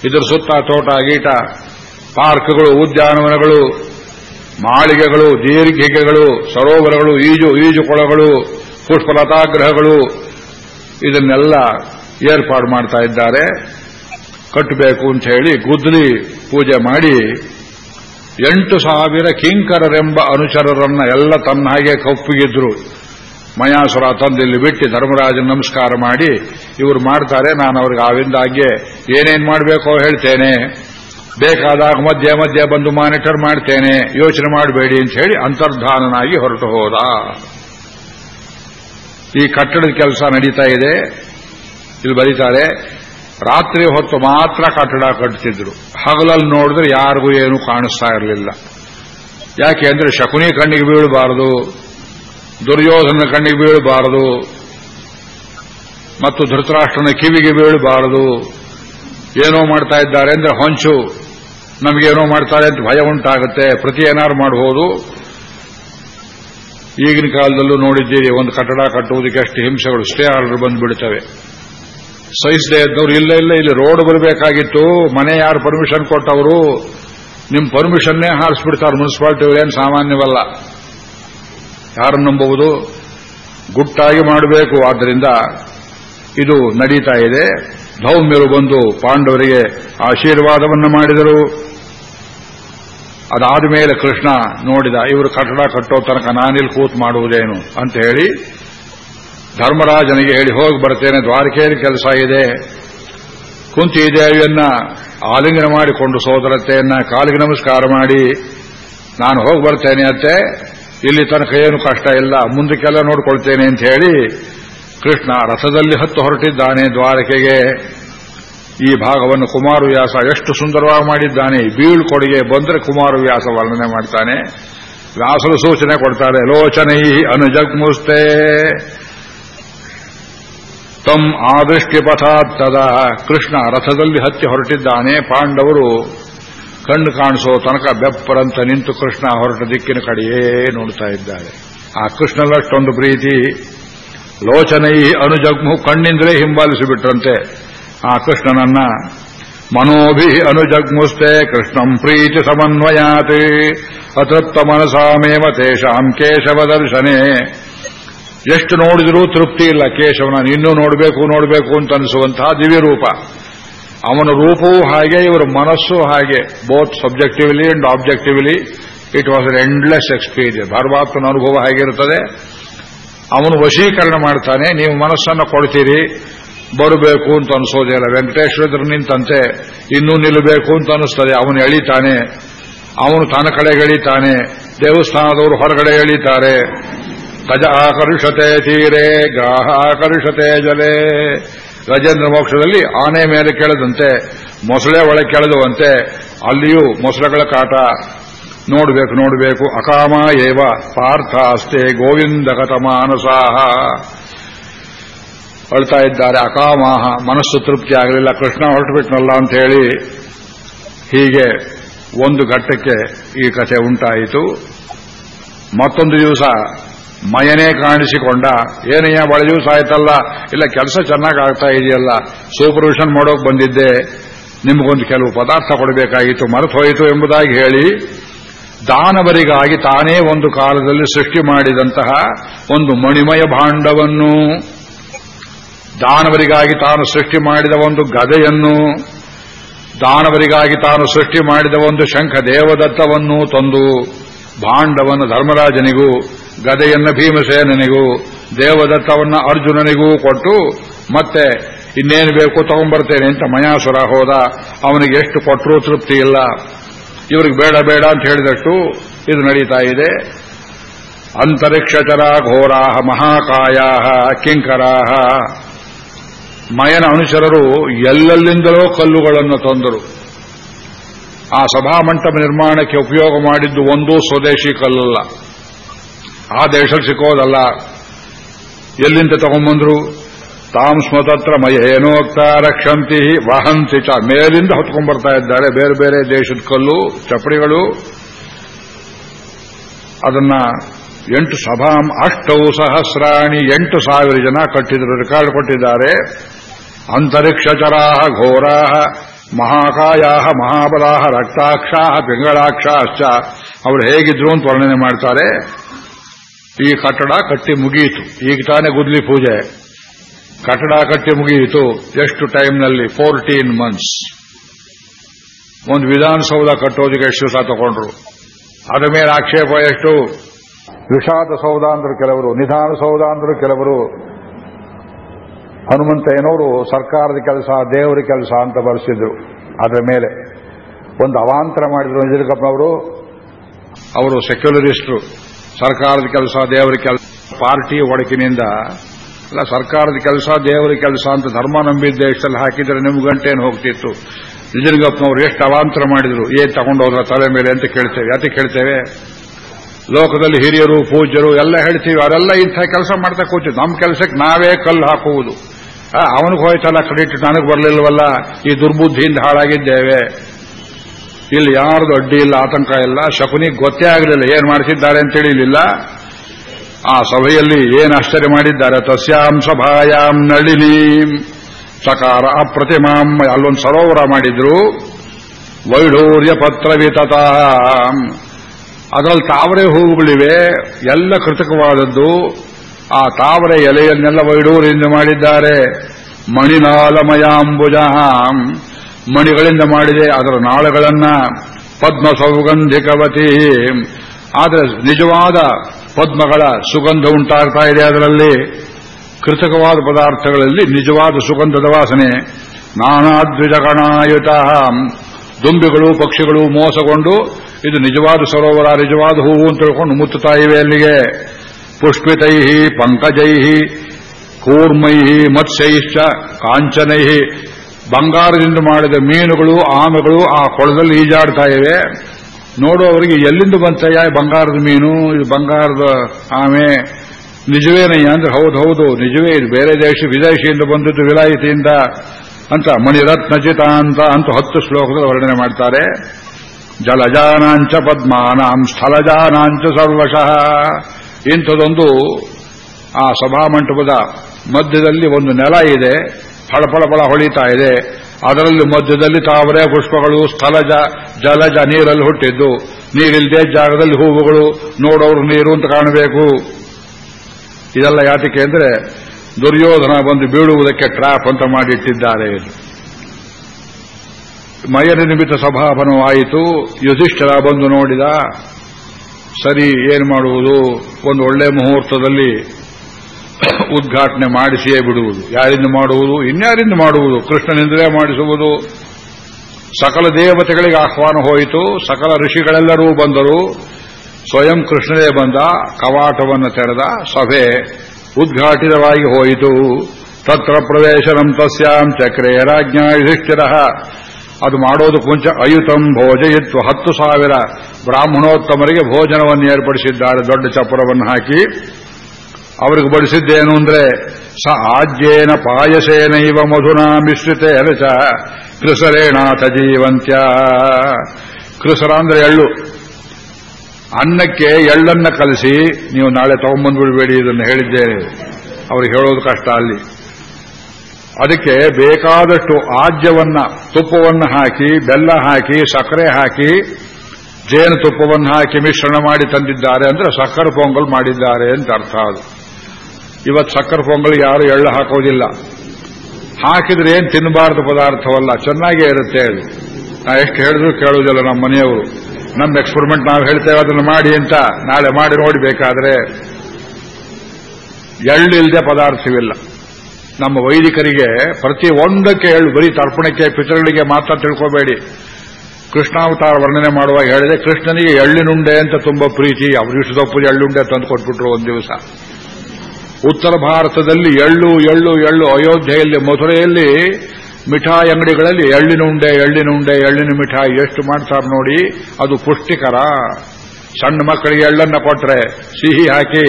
ಇದರ ಸುತ್ತ ತೋಟ, ಗೀಟ, ಪಾರ್ಕ್ಗಳು, ಉದ್ಯಾನವನಗಳು, ಮಾಳಿಗೆಗಳು ದೀರ್ಘಿಗೆಗಳು ಸರೋವರಗಳು, ಈಜು ಈಜು ಕೊಳಗಳು ಪುಷ್ಪಲತಾಗ್ರಹಗಳು ಇದನ್ನೆಲ್ಲ ಏರ್ಪಾಡು ಮಾಡ್ತಾ ಇದ್ದಾರೆ. ಕಟ್ಟಬೇಕು ಅಂತ ಹೇಳಿ ಗುದ್ದಲಿ ಪೂಜೆ ಮಾಡಿ ಎಂಟು ಸಾವಿರ ಕಿಂಕರರೆಂಬ ಅನುಚರರನ್ನ ಎಲ್ಲ ತನ್ನ ಹಾಗೆ ಕಪ್ಪುಗಿದ್ರು. ಮಯಾಸುರ ತಂದಿಲ್ಲಿ ಬಿಟ್ಟು ಧರ್ಮರಾಜನ ನಮಸ್ಕಾರ ಮಾಡಿ ಇವರು ಮಾಡ್ತಾರೆ, ನಾನು ಅವ್ರಿಗೆ ಆವಿಂದಾಗೆ ಏನೇನ್ ಮಾಡಬೇಕೋ ಹೇಳ್ತೇನೆ. ಬೇಕಾದಾಗ ಮಧ್ಯೆ ಮಧ್ಯೆ ಬಂದು ಮಾನಿಟರ್ ಮಾಡ್ತೇನೆ, ಯೋಚನೆ ಮಾಡಬೇಡಿ ಅಂತ ಹೇಳಿ ಅಂತರ್ಧಾನನಾಗಿ ಹೊರಟು ಹೋದ. ಈ ಕಟ್ಟಡದ ಕೆಲಸ ನಡೀತಾ ಇದೆ. ಇಲ್ಲಿ ಬರೀತಾರೆ ರಾತ್ರಿ ಹೊತ್ತು ಮಾತ್ರ ಕಟ್ಟಡ ಕಟ್ತಿದ್ರು. ಹಗಲಲ್ಲಿ ನೋಡಿದ್ರೆ ಯಾರಿಗೂ ಏನೂ ಕಾಣಿಸ್ತಾ ಇರಲಿಲ್ಲ. ಯಾಕೆ ಅಂದ್ರೆ ಶಕುನಿ ಕಣ್ಣಿಗೆ ಬೀಳಬಾರದು, ದುರ್ಯೋಧನ ಕಣ್ಣಿಗೆ ಬೀಳಬಾರದು, ಮತ್ತು ಧೃತರಾಷ್ಟ್ರನ ಕಿವಿಗೆ ಬೀಳಬಾರದು. ಏನೋ ಮಾಡ್ತಾ ಇದ್ದಾರೆ ಅಂದ್ರೆ ಹೊಂಚು ನಮಗೇನೋ ಮಾಡ್ತಾರೆ ಅಂತ ಭಯ ಉಂಟಾಗುತ್ತೆ. ಪ್ರತಿ ಏನಾರು ಮಾಡಬಹುದು ಈಗಿನ ಕಾಲದಲ್ಲೂ ನೋಡಿದ್ದೀರಿ, ಒಂದು ಕಟ್ಟಡ ಕಟ್ಟುವುದಕ್ಕೆ ಅಷ್ಟು ಹಿಂಸೆಗಳು ಸ್ಟೇ ಆರ್ಡರ್ ಬಂದು ಬಿಡುತ್ತವೆ ಸಹಿಸದೆ ಇದ್ದವ್ರು ಇಲ್ಲ ಇಲ್ಲ, ಇಲ್ಲಿ ರೋಡ್ ಬರಬೇಕಾಗಿತ್ತು ಮನೆ ಯಾರು ಪರ್ಮಿಷನ್ ಕೊಟ್ಟವರು, ನಿಮ್ ಪರ್ಮಿಷನ್ನೇ ಹಾರಿಸ್ಬಿಡ್ತಾರೆ ಏನು ಸಾಮಾನ್ಯವಲ್ಲ. ಯಾರು ನಂಬುವುದು? ಗುಟ್ಟಾಗಿ ಮಾಡಬೇಕು. ಆದ್ದರಿಂದ ಇದು ನಡೀತಾ ಇದೆ. ಧೌಮ್ಯರು ಬಂದು ಪಾಂಡವರಿಗೆ ಆಶೀರ್ವಾದವನ್ನು ಮಾಡಿದರು. ಅದಾದ ಮೇಲೆ ಕೃಷ್ಣ ನೋಡಿದ, ಇವರು ಕಟ್ಟಡ ಕಟ್ಟೋ ತನಕ ನಾನಿಲ್ಲಿ ಕೂತ್ ಮಾಡುವುದೇನು? ಅಂತ ಹೇಳಿ ಧರ್ಮರಾಜನಿಗೆ ಹೇಳಿ, ಹೋಗಿ ಬರ್ತೇನೆ, ದ್ವಾರಕೆಯಲ್ಲಿ ಕೆಲಸ ಇದೆ. ಕುಂತಿ ದೇವಿಯನ್ನ ಆಲಿಂಗನ ಮಾಡಿಕೊಂಡು ಸೋದರತೆಯನ್ನ, ಕಾಲಿಗೆ ನಮಸ್ಕಾರ ಮಾಡಿ, ನಾನು ಹೋಗಿ ಬರ್ತೇನೆ ಅತ್ತೆ, ಇಲ್ಲಿ ತನಕ ಏನು ಕಷ್ಟ ಇಲ್ಲ, ಮುಂದಕ್ಕೆಲ್ಲ ನೋಡ್ಕೊಳ್ತೇನೆ ಅಂತ ಹೇಳಿ, ಕೃಷ್ಣ ರಥದಲ್ಲಿ ಹತ್ತು ಹೊರಟಿದ್ದಾನೆ ದ್ವಾರಕೆಗೆ. ಈ ಭಾಗವನ್ನು ಕುಮಾರವ್ಯಾಸ ಎಷ್ಟು ಸುಂದರವಾಗಿ ಮಾಡಿದ್ದಾನೆ. ಬೀಳ್ಕೊಡುಗೆ ಬಂದರೆ ಕುಮಾರವ್ಯಾಸ ವರ್ಣನೆ ಮಾಡ್ತಾನೆ. ವ್ಯಾಸರು ಸೂಚನೆ ಕೊಡ್ತಾರೆ ಲೋಚನೈ ಅನುಜಗ್ಮುಸ್ತೆ. ತಮ್ ಪಥಾತ್ತದ ಕೃಷ್ಣ ರಥದಲ್ಲಿ ಹತ್ತಿ ಹೊರಟಿದ್ದಾನೆ ಪಾಂಡವರು. ಕಣ್ಣು ಕಾಣಿಸೋ ತನಕ ಬೆಪ್ಪರಂತ ನಿಂತು ಕೃಷ್ಣ ಹೊರಟ ದಿಕ್ಕಿನ ಕಡೆಯೇ ನೋಡ್ತಾ ಇದ್ದಾರೆ. ಆ ಕೃಷ್ಣನಷ್ಟೊಂದು ಪ್ರೀತಿ. ಲೋಚನೈ ಅನುಜಗ್ಮು ಕಣ್ಣಿಂದಲೇ ಹಿಂಬಾಲಿಸಿಬಿಟ್ರಂತೆ. ಆ ಕೃಷ್ಣನನ್ನ, ಮನೋಭಿ ಅನುಜಗ್ಮುಸ್ತೆ ಕೃಷ್ಣಂ ಪ್ರೀತಿ ಸಮನ್ವಯಾತ್. ಅತೃಪ್ತ ಮನಸಾಮೇವ ತೇಷಾಂ ಕೇಶವ ದರ್ಶನೆ. ಎಷ್ಟು ನೋಡಿದರೂ ತೃಪ್ತಿ ಇಲ್ಲ. ಕೇಶವನ ಇನ್ನೂ ನೋಡಬೇಕು ನೋಡಬೇಕು ಅಂತ ಅನಿಸುವಂತಹ ದಿವ್ಯ ರೂಪ ಅವನ ರೂಪವೂ ಹಾಗೆ, ಇವರ ಮನಸ್ಸು ಹಾಗೆ. Both subjectively and objectively it was an endless experience ಭಾರವಾತ್ಮನ ಅನುಭವ ಹಾಗಿರುತ್ತದೆ. ಅವನು ವಶೀಕರಣ ಮಾಡ್ತಾನೆ. ನೀವು ಮನಸ್ಸನ್ನು ಕೊಡ್ತೀರಿ. ಬರಬೇಕು ಅಂತ ಅನಿಸೋದಿಲ್ಲ ವೆಂಕಟೇಶ್ವರ ನಿಂತಂತೆ ಇನ್ನೂ ನಿಲ್ಲಬೇಕು ಅಂತ ಅನಿಸ್ತದೆ. ಅವನು ಎಳಿತಾನೆ. ಅವನು ತನ್ನ ಕಡೆಗೆ ಎಳಿತಾನೆ. ದೇವಸ್ಥಾನದವರು ಹೊರಗಡೆ ಎಳಿತಾರೆ. ಗಜ ಆಕರ್ಷತೆ ತೀರೆ ಗ್ರಾಹ ಆಕರ್ಷತೆ ಜಲೆ. ಗಜೇಂದ್ರ ಮೋಕ್ಷದಲ್ಲಿ ಆನೆ ಮೇಲೆ ಕೆಳದಂತೆ, ಮೊಸಳೆ ಒಳಗೆ ಕೆಳೆದುವಂತೆ ಅಲ್ಲಿಯೂ ಮೊಸಳೆಗಳ ಕಾಟ. ನೋಡಬೇಕು ನೋಡಬೇಕು, ಅಕಾಮ ಏವ ಪಾರ್ಥ ಅಸ್ತೆ ಗೋವಿಂದ ಮಾನಸಾಹ ಅಳ್ತಾ ಇದ್ದಾರೆ, ಅಕಾಮಾಹ, ಮನಸ್ಸು ತೃಪ್ತಿ ಆಗಲಿಲ್ಲ, ಕೃಷ್ಣ ಹೊರಟುಬಿಟ್ನಲ್ಲ ಅಂತ ಹೇಳಿ ಹೀಗೆ ಒಂದು ಘಟ್ಟಕ್ಕೆ ಈ ಕಥೆ ಉಂಟಾಯಿತು. ಮತ್ತೊಂದು ದಿವಸ ಮಯನೇ ಕಾಣಿಸಿಕೊಂಡ, ಏನಯ್ಯ ಬಹಳ ದಿವಸ ಆಯ್ತಲ್ಲ, ಇಲ್ಲ ಕೆಲಸ ಚೆನ್ನಾಗಿ ಆಗ್ತಾ ಇದೆಯಲ್ಲ, ಸೂಪರ್ವಿಷನ್ ಮಾಡೋಕೆ ಬಂದಿದ್ದೆ, ನಿಮಗೊಂದು ಕೆಲವು ಪದಾರ್ಥ ಕೊಡಬೇಕಾಗಿತ್ತು ಮರೆತು ಹೋಯಿತು ಎಂಬುದಾಗಿ ಹೇಳಿ, ದಾನವರಿಗಾಗಿ ತಾನೇ ಒಂದು ಕಾಲದಲ್ಲಿ ಸೃಷ್ಟಿ ಮಾಡಿದಂತಹ ಒಂದು ಮಣಿಮಯ ಭಾಂಡವನ್ನು, ದಾನವರಿಗಾಗಿ ತಾನು ಸೃಷ್ಟಿ ಮಾಡಿದ ಒಂದು ಗದೆಯನ್ನು, ದಾನವರಿಗಾಗಿ ತಾನು ಸೃಷ್ಟಿ ಮಾಡಿದ ಒಂದು ಶಂಖ ದೇವದತ್ತವನ್ನು ತಂದು, ಭಾಂಡವನ್ನು ಧರ್ಮರಾಜನಿಗೂ ಗದೆಯನ್ನ ಭೀಮಸೇನನಿಗೂ, ದೇವದತ್ತವನ್ನ ಅರ್ಜುನನಿಗೂ ಕೊಟ್ಟು, ಮತ್ತೆ ಇನ್ನೇನು ಬೇಕು ತಗೊಂಡ್ಬರ್ತೇನೆ ಅಂತ ಮಯಾಸುರ ಹೋದ, ಅವನಿಗೆ ಎಷ್ಟು ಕೊಟ್ಟರೂ ತೃಪ್ತಿ ಇಲ್ಲ. ಇವ್ರಿಗೆ ಬೇಡ ಬೇಡ ಅಂತ ಹೇಳಿದಷ್ಟು ಇದು ನಡೀತಾ ಇದೆ. ಅಂತರಿಕ್ಷಚರ ಘೋರಾ ಮಹಾಕಾಯಾ ಕಿಂಕರಾಹ. ಮಯನ ಅನುಚರರು ಎಲ್ಲೆಲ್ಲಿಂದಲೋ ಕಲ್ಲುಗಳನ್ನು ತಂದರು. ಆ ಸಭಾಮಂಟಪ ನಿರ್ಮಾಣಕ್ಕೆ ಉಪಯೋಗ ಮಾಡಿದ್ದು ಒಂದೂ ಸ್ವದೇಶಿ ಕಲ್ಲಲ್ಲ. ಆ ದೇಶಕ್ಕೆ ಸಿಕ್ಕೋದಲ್ಲ. ಎಲ್ಲಿಂದ ತಗೊಂಬಂದ್ರು? ತಾಮ್ ಸ್ಮತತ್ರ ಮಯೇನೋಕ್ತ ರಕ್ಷಂತಿ ವಹಂತಿ ಚ. ಮೇಲಿಂದ ಹೊತ್ಕೊಂಡ್ಬರ್ತಾ ಇದ್ದಾರೆ ಬೇರೆ ಬೇರೆ ದೇಶದ ಕಲ್ಲು, ಚಪ್ಪಡಿಗಳು. ಅದನ್ನ ಎಂಟು ಸಭಾಂ ಅಷ್ಟೌ ಸಹಸ್ರಾಣಿ ಎಂಟು ಸಾವಿರ ಜನ ಕಟ್ಟಿದ್ರು, ರೆಕಾರ್ಡ್ ಕೊಟ್ಟಿದ್ದಾರೆ. ಅಂತರಿಕ್ಷಚರಾಹ ಘೋರಾಹ ಮಹಾಬಲಾ ಮಹಾಬಲಾಹ ಪಿಂಗಳಾಕ್ಷ ಅಷ್ಟ. ಅವರು ಹೇಗಿದ್ರು ಅಂತ ವರ್ಣನೆ ಮಾಡ್ತಾರೆ. ಈ ಕಟ್ಟಡ ಕಟ್ಟಿ ಮುಗಿಯಿತು. ಈಗ ತಾನೇ ಗುದ್ಲಿ ಪೂಜೆ. ಕಟ್ಟಡ ಕಟ್ಟಿ ಮುಗಿಯಿತು. ಎಷ್ಟು ಟೈಮ್ನಲ್ಲಿ? ಫೋರ್ಟೀನ್ ಮಂತ್ಸ್ ಒಂದು ವಿಧಾನಸೌಧ ಕಟ್ಟೋದಕ್ಕೆ ಎಷ್ಟು ದಿವಸ ತಗೊಂಡ್ರು? ಅದರ ಮೇಲೆ ಆಕ್ಷೇಪ ಎಷ್ಟು? ವಿಷಾದ ಸೌಧ ಅಂದ್ರು ಕೆಲವರು, ನಿಧಾನ ಸೌಧ ಅಂದ್ರು ಕೆಲವರು ಹನುಮಂತಯ್ಯನವರು ಸರ್ಕಾರದ ಕೆಲಸ, ದೇವರ ಕೆಲಸ ಅಂತ ಬರೆಸಿದ್ರು. ಅದರ ಮೇಲೆ ಒಂದು ಅವಾಂತರ ಮಾಡಿದ್ರು. ನಿಜಲಿಂಗಪ್ಪನವರು, ಅವರು ಸೆಕ್ಯುಲರಿಸ್ಟ್ರು ಸರ್ಕಾರದ ಕೆಲಸ, ದೇವರ ಕೆಲಸ, ಪಾರ್ಟಿ ಒಡಕಿನಿಂದ ಅಲ್ಲ ಸರ್ಕಾರದ ಕೆಲಸ, ದೇವರ ಕೆಲಸ ಅಂತ ಧರ್ಮ ನಂಬಿದ್ದ ದೇಶದಲ್ಲಿ ಹಾಕಿದ್ರೆ ನಿಮ್ ಗಂಟೇನು ಹೋಗ್ತಿತ್ತು. ನಿಜಲಿಂಗಪ್ಪನವರು ಎಷ್ಟು ಅವಾಂತರ ಮಾಡಿದ್ರು, ಏನ್ ತಗೊಂಡೋದ್ರ ತಲೆ ಮೇಲೆ ಅಂತ ಕೇಳ್ತೇವೆ. ಯಾಕೆ ಕೇಳ್ತೇವೆ? ಲೋಕದಲ್ಲಿ ಹಿರಿಯರು, ಪೂಜ್ಯರು ಎಲ್ಲ ಹೇಳ್ತೀವಿ, ಅವರೆಲ್ಲ ಇಂಥ ಕೆಲಸ ಮಾಡ್ತಾ ಕೂತಿದ್ದು ನಮ್ಮ ಕೆಲಸಕ್ಕೆ ನಾವೇ ಕಲ್ಲು ಹಾಕುವುದು. ಅವನಿಗೆ ಹೋಯ್ತಲ್ಲ, ಕ್ರೆಡಿಟ್ ನನಗೆ ಬರಲಿಲ್ವಲ್ಲ ಈ ದುರ್ಬುದ್ಧಿಯಿಂದ ಹಾಳಾಗಿದ್ದೇವೆ. ಇಲ್ಲಿ ಯಾರ್ದು ಅಡ್ಡಿ ಇಲ್ಲ, ಆತಂಕ ಇಲ್ಲ, ಶಕುನಿಗೆ ಗೊತ್ತೇ ಆಗಲಿಲ್ಲ, ಏನು ಮಾಡಿಸಿದ್ದಾರೆ ಅಂತ ತಿಳಿಲಿಲ್ಲ. ಆ ಸಭೆಯಲ್ಲಿ ಏನು ಆಶ್ಚರ್ಯ ಮಾಡಿದ್ದಾರೆ, ತಸ್ಯಾಂ ಸಭಾಯಾಂ ನಳಿನಿ. ಸಕಾರ ಅಪ್ರತಿಮಾಂ, ಅಲ್ಲೊಂದು ಸರೋವರ ಮಾಡಿದ್ರು. ವೈಢೂರ್ಯ ಪತ್ರವಿತತ ಅದರಲ್ಲಿ ತಾವರೆ ಹೂವುಗಳಿವೆ, ಎಲ್ಲ ಕೃತಕವಾದದ್ದು. ಆ ತಾವರೆ ಎಲೆಯನ್ನೆಲ್ಲ ವೈಡೂರ್ಯದಿಂದ ಮಾಡಿದ್ದಾರೆ. ಮಣಿನಾಲಮಯಾಂಬುಜ. ಮಣಿಗಳಿಂದ ಮಾಡಿದೆ, ಅದರ ನಾಳಗಳನ್ನ ಪದ್ಮ ಸೌಗಂಧಿಕವತಿ ಆದರೆ ನಿಜವಾದ ಪದ್ಮಗಳ ಸುಗಂಧ ಉಂಟಾಗ್ತಾ ಇದೆ ಅದರಲ್ಲಿ. ಕೃತಕವಾದ ಪದಾರ್ಥಗಳಲ್ಲಿ ನಿಜವಾದ ಸುಗಂಧದ ವಾಸನೆ. ನಾನಾದ್ವಿಜಗಣಾಯುತ ದುಂಬಿಗಳು, ಪಕ್ಷಿಗಳು ಮೋಸಗೊಂಡು ಇದು ನಿಜವಾದ ಸರೋವರ, ನಿಜವಾದ ಹೂವು ಅಂತ ತಿಳ್ಕೊಂಡು ಮುತ್ತುತ್ತಾ ಇವೆ ಅಲ್ಲಿಗೆ. ಪುಷ್ಪಿತೈ, ಪಂಕಜೈ, ಕೂರ್ಮೈ, ಮತ್ಸ್ಯೈಶ್ಚ, ಕಾಂಚನೈ. ಬಂಗಾರದಿಂದ ಮಾಡಿದ ಮೀನುಗಳು, ಆಮೆಗಳು ಆ ಕೊಳದಲ್ಲಿ ಈಜಾಡ್ತಾ ಇವೆ. ನೋಡುವವರಿಗೆ ಎಲ್ಲಿಂದ ಬಂತಯ್ಯ ಬಂಗಾರದ ಮೀನು? ಇದು ಬಂಗಾರದ ಆಮೆ. ನಿಜವೇನಯ್ಯ ಅಂದ್ರೆ, ಹೌದು ಹೌದು, ನಿಜವೇ, ಇದು ಬೇರೆ ದೇಶ, ವಿದೇಶಿಯಿಂದ ಬಂದದ್ದು ವಿಲಾಯಿತಿಯಿಂದ ಅಂತ ಮಣಿರತ್ನಚಿತ ಅಂತ ಅಂತ ಹತ್ತು ಶ್ಲೋಕದಲ್ಲಿ ವರ್ಣನೆ ಮಾಡ್ತಾರೆ. ಜಲಜಾನಾಂಚ ಪದ್ಮಾನಾಂ ಸ್ಥಳಜಾನಾಂಚ ಸರ್ವಶಃ. ಇಂಥದೊಂದು ಆ ಸಭಾಮಂಟಪದ ಮಧ್ಯದಲ್ಲಿ ಒಂದು ನೆಲ ಇದೆ. ಫಳಫಳಫಳ ಹೊಳಿತಾ ಇದೆ. ಅದರಲ್ಲಿ ಮಧ್ಯದಲ್ಲಿ ತಾವರೆ ಪುಷ್ಪಗಳು ಸ್ಥಳಜ ಜಲಜ ನೀರಲ್ಲಿ ಹುಟ್ಟಿದ್ದು. ನೀರಿಲ್ಲದೆ ಜಾಗದಲ್ಲಿ ಹೂವುಗಳು, ನೋಡೋರು ನೀರು ಅಂತ ಕಾಣಬೇಕು. ಇದೆಲ್ಲ ಯಾತಕ್ಕೆ ಅಂದ್ರೆ, ದುರ್ಯೋಧನ ಬಂದು ಬೀಳುವುದಕ್ಕೆ ಟ್ರಾಪ್ ಅಂತ ಮಾಡಿಟ್ಟಿದ್ದಾರೆ. ಮಯನ ನಿಮಿತ್ತ ಸಭಾಪನವಾಯಿತು ಯುಧಿಷ್ಠರ ಬಂದು ನೋಡಿದ, ಸರಿ, ಏನು ಮಾಡುವುದು? ಒಂದು ಒಳ್ಳೆ ಮುಹೂರ್ತದಲ್ಲಿ ಉದ್ಘಾಟನೆ ಮಾಡಿಸಿಯೇ ಬಿಡುವುದು. ಯಾರಿಂದ ಮಾಡುವುದು? ಇನ್ಯಾರಿಂದ ಮಾಡುವುದು? ಕೃಷ್ಣನಿಂದಲೇ ಮಾಡಿಸುವುದು. ಸಕಲ ದೇವತೆಗಳಿಗೆ ಆಹ್ವಾನ ಹೋಯಿತು. ಸಕಲ ಋಷಿಗಳೆಲ್ಲರೂ ಬಂದರು. ಸ್ವಯಂ ಕೃಷ್ಣನೇ ಬಂದ. ಕವಾಟವನ್ನು ತೆರೆದ. ಸಭೆ ಉದ್ಘಾಟಿತವಾಗಿ ಹೋಯಿತು. ತತ್ರ ಪ್ರವೇಶನಂ ತಸ್ಯಾಂ ಚಕ್ರೇ ರಾಜ್ಞ ಯುಧಿಷ್ಠಿರ. ಅದು ಮಾಡೋದು ಮುಂಚೆ ಅಯುತಂ ಭೋಜಯಿತ್ವ. ಹತ್ತು ಸಾವಿರ ಬ್ರಾಹ್ಮಣೋತ್ತಮರಿಗೆ ಭೋಜನವನ್ನು ಏರ್ಪಡಿಸಿದ್ದಾರೆ. ದೊಡ್ಡ ಚಪ್ಪರವನ್ನು ಹಾಕಿ ಅವರಿಗೆ ಬಡಿಸಿದ್ದೇನು ಅಂದ್ರೆ, ಸ ಆಜ್ಯೇನ ಪಾಯಸೇನ ಇವ ಮಧುನಾ ಮಿಶ್ರಿತೆ ಚ ಕೃಸರೇಣಾಥ ಜೀವಂತ್ಯ ಕೃಸರ ಅಂದ್ರೆ ಎಳ್ಳು. ಅನ್ನಕ್ಕೆ ಎಳ್ಳನ್ನ ಕಲಸಿ, ನೀವು ನಾಳೆ ತಗೊಂಬಂದ್ಬಿಡ್ಬೇಡಿ ಇದನ್ನು ಹೇಳಿದ್ದೇನೆ. ಅವ್ರಿಗೆ ಹೇಳೋದು ಕಷ್ಟ ಅಲ್ಲಿ. ಅದಕ್ಕೆ ಬೇಕಾದಷ್ಟು ಆಜ್ಯವನ್ನ, ತುಪ್ಪವನ್ನು ಹಾಕಿ, ಬೆಲ್ಲ ಹಾಕಿ, ಸಕ್ಕರೆ ಹಾಕಿ ಜೇನು ತುಪ್ಪವನ್ನು ಹಾಕಿ ಮಿಶ್ರಣ ಮಾಡಿ ತಂದಿದ್ದಾರೆ ಅಂದ್ರೆ ಸಕ್ಕರೆ ಪೊಂಗಲ್ ಮಾಡಿದ್ದಾರೆ ಅಂತ ಅರ್ಥ ಅದು. ಇವತ್ತು ಸಕ್ಕರೆ ಪೊಂಗಲ್ ಯಾರು ಎಳ್ಳು ಹಾಕೋದಿಲ್ಲ. ಹಾಕಿದ್ರೆ ಏನು ತಿನ್ನಬಾರದು ಪದಾರ್ಥವಲ್ಲ, ಚೆನ್ನಾಗೇ ಇರುತ್ತೆ ಅದು. ನಾ ಎಷ್ಟು ಹೇಳಿದ್ರು ಕೇಳುವುದಿಲ್ಲ ನಮ್ಮ ಮನೆಯವರು. ನಮ್ಮ ಎಕ್ಸ್ಪರಿಮೆಂಟ್ ನಾವು ಹೇಳ್ತೇವೆ ಅದನ್ನು ಮಾಡಿ ಅಂತ ನಾಳೆ ಮಾಡಿ ನೋಡಬೇಕಾದ್ರೆ ಎಳ್ಳಿಲ್ಲದೆ ಪದಾರ್ಥವಿಲ್ಲ. ನಮ್ಮ ವೈದಿಕರಿಗೆ ಪ್ರತಿ ಒಂದಕ್ಕೆ ಎಳ್ಳು, ಬರೀ ತರ್ಪಣಕ್ಕೆ, ಪಿತೃಗಳಿಗೆ ಮಾತ್ರ ತಿಳ್ಕೋಬೇಡಿ. ಕೃಷ್ಣಾವತಾರ ವರ್ಣನೆ ಮಾಡುವಾಗ ಹೇಳಿದೆ, ಕೃಷ್ಣನಿಗೆ ಎಳ್ಳಿನುಂಡೆ ಅಂತ ತುಂಬಾ ಪ್ರೀತಿ, ಅವರು ಇಷ್ಟದೊಪ್ಪು ಎಳ್ಳುಂಡೆ ತಂದು ಕೊಟ್ಬಿಟ್ರು ಒಂದು ದಿವಸ. ಉತ್ತರ ಭಾರತದಲ್ಲಿ ಎಳ್ಳು ಎಳ್ಳು ಎಳ್ಳು ಅಯೋಧ್ಯೆಯಲ್ಲಿ, ಮಥುರೆಯಲ್ಲಿ ಮಿಠಾಯಿ ಅಂಗಡಿಗಳಲ್ಲಿ ಎಳ್ಳಿನ ಉಂಡೆ ಎಳ್ಳಿನ ಉಂಡೆ, ಎಳ್ಳಿನ ಮಿಠಾಯಿ ಎಷ್ಟು ಮಾಡ್ತಾರೆ ನೋಡಿ, ಅದು ಪುಷ್ಟಿಕರ. ಸಣ್ಣ ಮಕ್ಕಳಿಗೆ ಎಳ್ಳನ್ನ ಕೊಟ್ಟರೆ ಸಿಹಿ ಹಾಕಿ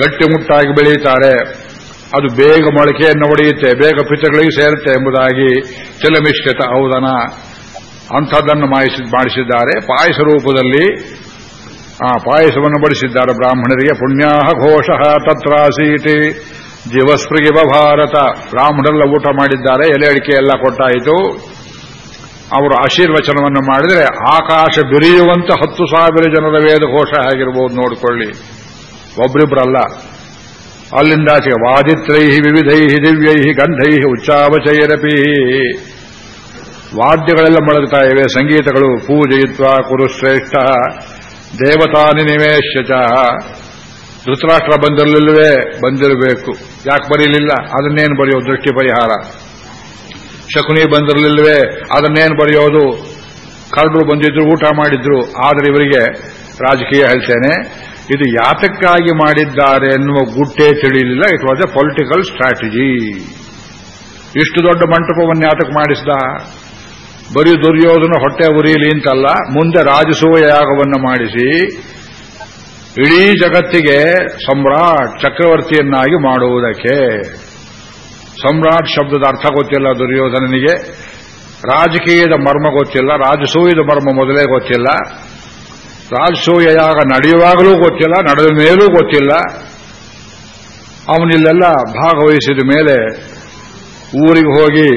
ಗಟ್ಟಿಮುಟ್ಟಾಗಿ ಬೆಳೆಯುತ್ತಾರೆ. ಅದು ಬೇಗ ಮೊಳಕೆಯನ್ನು ಒಡೆಯುತ್ತೆ, ಬೇಗ ಪಿತಗಳಿಗೆ ಸೇರುತ್ತೆ ಎಂಬುದಾಗಿ ತಿಲಮಿಶ್ರಿತ ಔದನ ಅಂಥದ್ದನ್ನು ಮಾಡಿಸಿದ್ದಾರೆ. ಪಾಯಸ ರೂಪದಲ್ಲಿ ಆ ಪಾಯಸವನ್ನು ಬಡಿಸಿದ್ದಾರೆ ಬ್ರಾಹ್ಮಣರಿಗೆ ಪುಣ್ಯಾಹ ಘೋಷ ತತ್ರಾಸೀತಿ. ಜೀವಸ್ಪೃಗಿವ ಭಾರತ. ಬ್ರಾಹ್ಮಣರೆಲ್ಲ ಊಟ ಮಾಡಿದ್ದಾರೆ, ಎಲೆ ಅಡಿಕೆ ಎಲ್ಲ ಕೊಟ್ಟಾಯಿತು. ಅವರು ಆಶೀರ್ವಚನವನ್ನು ಮಾಡಿದರೆ ಆಕಾಶ ಬಿರಿಯುವಂತ ಹತ್ತು ಸಾವಿರ ಜನರ ವೇದ ಘೋಷ ಆಗಿರಬಹುದು ನೋಡಿಕೊಳ್ಳಿ. ಒಬ್ರಿಬ್ರಲ್ಲ. ಅಲ್ಲಿಂದ ವಾದಿತ್ರೈ ವಿವಿಧೈ ದಿವ್ಯೈ ಗಂಧೈ ಉಚ್ಚಾವಚೈರಪಿ ವಾದ್ಯಗಳೆಲ್ಲ ಮೊಳಗ್ತಾ ಇವೆ, ಸಂಗೀತಗಳು ಪೂಜಯಿತ್ವ ಕುರುಶ್ರೇಷ್ಠ. ದೇವತಾನಿ ನಿವೇಶ್ಯಚ. ಧೃತರಾಷ್ಟ್ರ ಬಂದಿರಲಿಲ್ಲವೇ, ಬಂದಿರಬೇಕು. ಯಾಕೆ ಬರೀಲಿಲ್ಲ? ಅದನ್ನೇನು ಬರೆಯೋದು ದೃಷ್ಟಿ ಪರಿಹಾರ? ಶಕುನಿ ಬಂದಿರಲಿಲ್ಲವೇ, ಅದನ್ನೇನು ಬರೆಯೋದು? ಕಳ್ಳರು ಬಂದಿದ್ರು, ಊಟ ಮಾಡಿದ್ರು, ಆದರೆ ಇವರಿಗೆ ರಾಜಕೀಯ ಹೇಳ್ತೇನೆ, ಇದು ಯಾತಕ್ಕಾಗಿ ಮಾಡಿದ್ದಾರೆ ಎನ್ನುವ ಗುಟ್ಟೆ ತಿಳಿಯಲಿಲ್ಲ it was a political strategy ಇಷ್ಟು ದೊಡ್ಡ ಮಂಟಪವನ್ನು ಯಾತಕ್ಕೆ ಮಾಡಿಸಿದ? ಬರೀ ದುರ್ಯೋಧನ ಹೊಟ್ಟೆ ಉರಿಯಲಿ ಅಂತಲ್ಲ, ಮುಂದೆ ರಾಜಸೂಯ ಯಾಗವನ್ನು ಮಾಡಿಸಿ, ಇಡೀ ಜಗತ್ತಿಗೆ ಸಮ್ರಾಟ್ ಚಕ್ರವರ್ತಿಯನ್ನಾಗಿ ಮಾಡುವುದಕ್ಕೆ. ಸಮ್ರಾಟ್ ಶಬ್ದದ ಅರ್ಥ ಗೊತ್ತಿಲ್ಲ ದುರ್ಯೋಧನನಿಗೆ. ರಾಜಕೀಯದ ಮರ್ಮ ಗೊತ್ತಿಲ್ಲ, ರಾಜಸೂಯದ ಮರ್ಮ ಮೊದಲೇ ಗೊತ್ತಿಲ್ಲ. ರಾಜಸೂಯ ಯಾಗ ನಡೆಯುವಾಗಲೂ ಗೊತ್ತಿಲ್ಲ, ನಡೆದ ಮೇಲೂ ಗೊತ್ತಿಲ್ಲ. ಅವನಿಲ್ಲೆಲ್ಲ ಭಾಗವಹಿಸಿದ ಮೇಲೆ ಊರಿಗೆ ಹೋಗಿ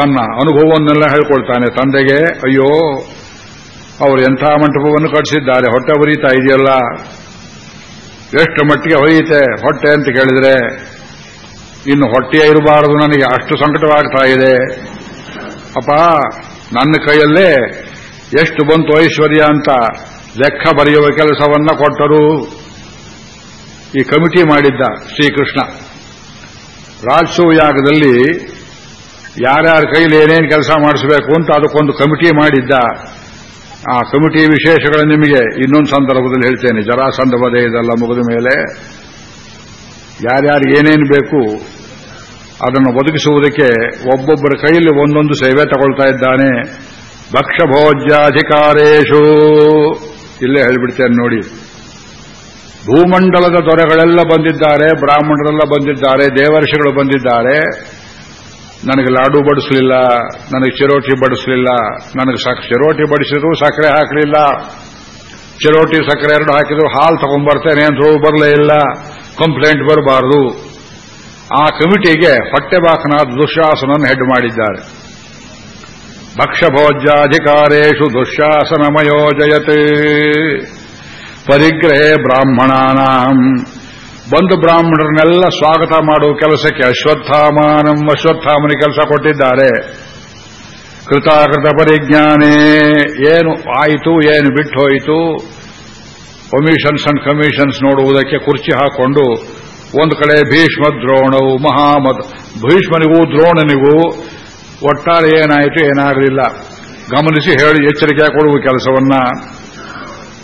ತನ್ನ ಅನುಭವವನ್ನೆಲ್ಲ ಹೇಳ್ಕೊಳ್ತಾನೆ. ತಂದೆಗೆ, ಅಯ್ಯೋ, ಅವರು ಎಂಥ ಮಂಟಪವನ್ನು ಕಟ್ಟಿಸಿದ್ದಾರೆ? ಹೊಟ್ಟೆ ಬರೀತಾ ಇದೆಯಲ್ಲ? ಎಷ್ಟು ಮಟ್ಟಿಗೆ ಹೊಯ್ಯುತ್ತೆ? ಹೊಟ್ಟೆ ಅಂತ ಕೇಳಿದ್ರೆ, ಇನ್ನು ಹೊಟ್ಟೆಯೇ ಇರಬಾರದು ನನಗೆ. ಅಷ್ಟು ಸಂಕಟವಾಗ್ತಾ ಇದೆ. ಅಪ್ಪ, ನನ್ನ ಕೈಯಲ್ಲೇ ಎಷ್ಟು ಬಂತು ಐಶ್ವರ್ಯ ಅಂತ ಲೆಕ್ಕ ಬರೆಯುವ ಕೆಲಸವನ್ನ ಕೊಟ್ಟರು. ಈ ಕಮಿಟಿ ಮಾಡಿದ್ದ ಶ್ರೀಕೃಷ್ಣ. ರಾಜಸೂ ಯಾಗದಲ್ಲಿ ಯಾರ್ಯಾರ ಕೈಲಿ ಏನೇನು ಕೆಲಸ ಮಾಡಿಸಬೇಕು ಅಂತ ಅದಕ್ಕೊಂದು ಕಮಿಟಿ ಮಾಡಿದ್ದ. ಆ ಕಮಿಟಿ ವಿಶೇಷಗಳು ನಿಮಗೆ ಇನ್ನೊಂದು ಸಂದರ್ಭದಲ್ಲಿ ಹೇಳ್ತೇನೆ. ಜರಾಸಂದವದೇ ಇದೆಲ್ಲ ಮುಗಿದ ಮೇಲೆ ಯಾರ್ಯಾರಿಗೆ ಏನೇನು ಬೇಕು ಅದನ್ನು ಒದಗಿಸುವುದಕ್ಕೆ ಒಬ್ಬೊಬ್ಬರ ಕೈಯಲ್ಲಿ ಒಂದೊಂದು ಸೇವೆ ತಗೊಳ್ತಾ ಇದ್ದಾನೆ. ಭಕ್ಷ್ಯಭೋಜ್ಯಾಧಿಕಾರೇಶು ಇಲ್ಲೇ ಹೇಳಿಬಿಡ್ತೇನೆ ನೋಡಿ. ಭೂಮಂಡಲದ ದೊರೆಗಳೆಲ್ಲ ಬಂದಿದ್ದಾರೆ, ಬ್ರಾಹ್ಮಣರೆಲ್ಲ ಬಂದಿದ್ದಾರೆ, ದೇವರ್ಷಿಗಳು ಬಂದಿದ್ದಾರೆ. ನನಗೆ ಲಾಡು ಬಡಿಸಲಿಲ್ಲ, ನನಗೆ ಚಿರೋಟಿ ಬಡಿಸಲಿಲ್ಲ, ನನಗೆ ಚಿರೋಟಿ ಬಡಿಸಿದ್ರು ಸಕ್ಕರೆ ಹಾಕಲಿಲ್ಲ. ಚಿರೋಟಿ ಸಕ್ಕರೆ ಎರಡು ಹಾಕಿದ್ರು, ಹಾಲು ತಗೊಂಡ್ಬರ್ತೇನೆ ಅಂತ ಬರಲೇ ಇಲ್ಲ ಕಂಪ್ಲೇಂಟ್ ಬರಬಾರದು. ಆ ಕಮಿಟಿಗೆ ಹೊಟ್ಟೆಬಾಕನಾದ ದುಶಾಸನ ಹೆಡ್ ಮಾಡಿದ್ದಾರೆ. ಭಕ್ಷ್ಯಭೋಜ್ಯಾಧಿಕಾರೇಶು ದುಶಾಸನಮಯೋಜಯತೆ. ಪರಿಗ್ರಹೇ ಬ್ರಾಹ್ಮಣಾನಾಂ ಬಂದು ಬ್ರಾಹ್ಮಣರನ್ನೆಲ್ಲ ಸ್ವಾಗತ ಮಾಡುವ ಕೆಲಸಕ್ಕೆ ಅಶ್ವತ್ಥಾಮಾನಂ ಅಶ್ವತ್ಥಾಮನಿ ಕೆಲಸ ಕೊಟ್ಟಿದ್ದಾರೆ. ಕೃತಾಕೃತ ಪರಿಜ್ಞಾನೇ, ಏನು ಆಯಿತು, ಏನು ಬಿಟ್ಟು ಹೋಯಿತು ಅಂಡ್ ಕಮಿಷನ್ಸ್ ನೋಡುವುದಕ್ಕೆ ಕುರ್ಚಿ ಹಾಕೊಂಡು ಒಂದು ಕಡೆ ಭೀಷ್ಮ ದ್ರೋಣವು, ಮಹಾಮದ್, ಭೀಷ್ಮನಿಗೂ ದ್ರೋಣನಿಗೂ ಒಟ್ಟಾರೆ ಏನಾಯಿತು, ಏನಾಗಲಿಲ್ಲ. ಗಮನಿಸಿ ಹೇಳಿ, ಎಚ್ಚರಿಕೆ ಕೊಡುವ ಕೆಲಸವನ್ನ.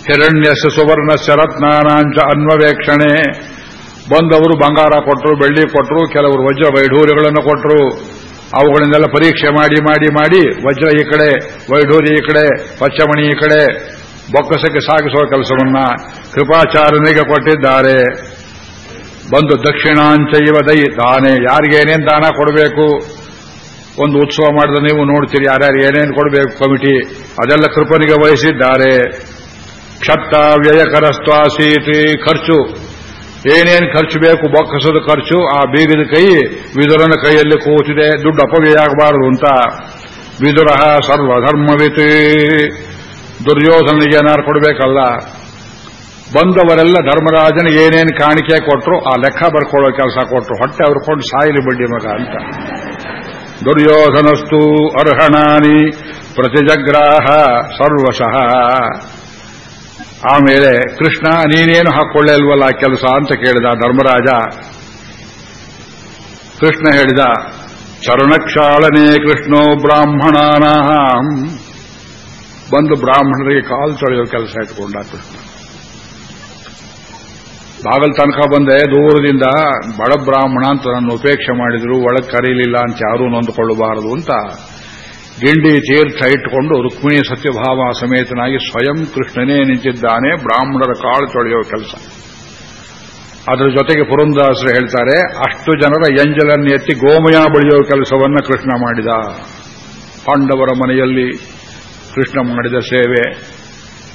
ಹಿರಣ್ಯಸ ಸುವರ್ಣ ಶರತ್ನಾನಾಂಚ ಅನ್ವವೇಕ್ಷಣೆ. ಬಂದವರು ಬಂಗಾರ ಕೊಟ್ಟರು ಬೆಳ್ಳಿ ಕೊಟ್ಟರು ಕೆಲವರು ವಜ್ರ ವೈಢೂರ್ಯಗಳನ್ನು ಕೊಟ್ಟರು ಅವುಗಳನ್ನೆಲ್ಲ ಪರೀಕ್ಷೆ ಮಾಡಿ ಮಾಡಿ ಮಾಡಿ, ವಜ್ರ ಈ ಕಡೆ, ವೈಢೂರ್ಯ ಈ ಕಡೆ, ಪಚ್ಚಮಣಿ ಈ ಕಡೆ, ಬೊಕ್ಕಸಕ್ಕೆ ಸಾಗಿಸುವ ಕೆಲಸವನ್ನ ಕೃಪಾಚಾರ್ಯನಿಗೆ ಕೊಟ್ಟಿದ್ದಾರೆ. ಬಂದು ದಕ್ಷಿಣಾಂಚೈವ ದೈ, ದಾನೆ ಯಾರಿಗೆ ಏನೇನು ದಾನ ಕೊಡಬೇಕು? ಒಂದು ಉತ್ಸವ ಮಾಡಿದ ನೀವು ನೋಡ್ತೀರಿ ಯಾರ್ಯಾರು ಏನೇನು ಕೊಡಬೇಕು ಕಮಿಟಿ. ಅದೆಲ್ಲ ಕೃಪನಿಗೆ ವಹಿಸಿದ್ದಾರೆ. ಕ್ಷತ್ತ ವ್ಯಯಕರಸ್ತ್ವಾಸೀತಿ ಖರ್ಚು. ಏನೇನು ಖರ್ಚು ಬೇಕು ಬೊಕ್ಕಸದ ಖರ್ಚು, ಆ ಬೀಗದ ಕೈ ವಿದುರನ ಕೈಯಲ್ಲಿ ಕೂತಿದೆ, ದುಡ್ಡು ಅಪವ್ಯಯ ಆಗಬಾರದು ಅಂತ. ವಿದುರ ಸರ್ವಧರ್ಮವಿತಿ. ದುರ್ಯೋಧನಿಗೆ ಏನಾರು ಕೊಡಬೇಕಲ್ಲ. ಬಂದವರೆಲ್ಲ ಧರ್ಮರಾಜನ ಏನೇನು ಕಾಣಿಕೆ ಕೊಟ್ಟರು ಆ ಲೆಕ್ಕ ಬರ್ಕೊಳ್ಳೋ ಕೆಲಸ ಕೊಟ್ಟರು ಹೊಟ್ಟೆ ಅವ್ರಕೊಂಡು ಸಾಯಿಲಿ ಬಡ್ಡಿ ಮಗ ಅಂತ. ದುರ್ಯೋಧನಸ್ತು ಅರ್ಹಣಾನಿ ಪ್ರತಿಜಗ್ರಾಹ ಸರ್ವಶಃ. ಆಮೇಲೆ ಕೃಷ್ಣ, ನೀನೇನು ಹಾಕೊಳ್ಳೇ ಅಲ್ವಲ್ಲ ಕೆಲಸ ಅಂತ ಕೇಳಿದ ಧರ್ಮರಾಜ. ಕೃಷ್ಣ ಹೇಳಿದ, ಚರಣಕ್ಷಾಳನೆ ಕೃಷ್ಣೋ ಬ್ರಾಹ್ಮಣಾನಾಂ ಬಂದು ಬ್ರಾಹ್ಮಣರಿಗೆ ಕಾಲು ತೊಳೆಯೋ ಕೆಲಸ ಇಟ್ಕೊಂಡ ಕೃಷ್ಣ. ಬಾಗಲ್ ತನಕ ಬಂದೆ, ದೂರದಿಂದ ಬಡ ಬ್ರಾಹ್ಮಣ ಅಂತ ನನ್ನ ಉಪೇಕ್ಷೆ ಮಾಡಿದ್ರು, ಒಳಗೆ ಕರೀಲಿಲ್ಲ ಅಂತ ಯಾರೂ ನೊಂದುಕೊಳ್ಳಬಾರದು ಅಂತ. ಗಿಂಡಿ ತೀರ್ಥ ಇಟ್ಟುಕೊಂಡು ರುಕ್ಮಿಣಿ ಸತ್ಯಭಾವ ಸಮೇತನಾಗಿ ಸ್ವಯಂ ಕೃಷ್ಣನೇ ನಿಂತಿದ್ದಾನೆ, ಬ್ರಾಹ್ಮಣರ ಕಾಳು ತೊಳೆಯೋ ಕೆಲಸ. ಅದರ ಜೊತೆಗೆ ಪುರಂದಾಸರು ಹೇಳ್ತಾರೆ, ಅಷ್ಟು ಜನರ ಎಂಜಲನ್ನು ಎತ್ತಿ ಗೋಮಯ ಬಳಿಯೋ ಕೆಲಸವನ್ನು ಕೃಷ್ಣ ಮಾಡಿದ. ಪಾಂಡವರ ಮನೆಯಲ್ಲಿ ಕೃಷ್ಣ ಮಾಡಿದ ಸೇವೆ.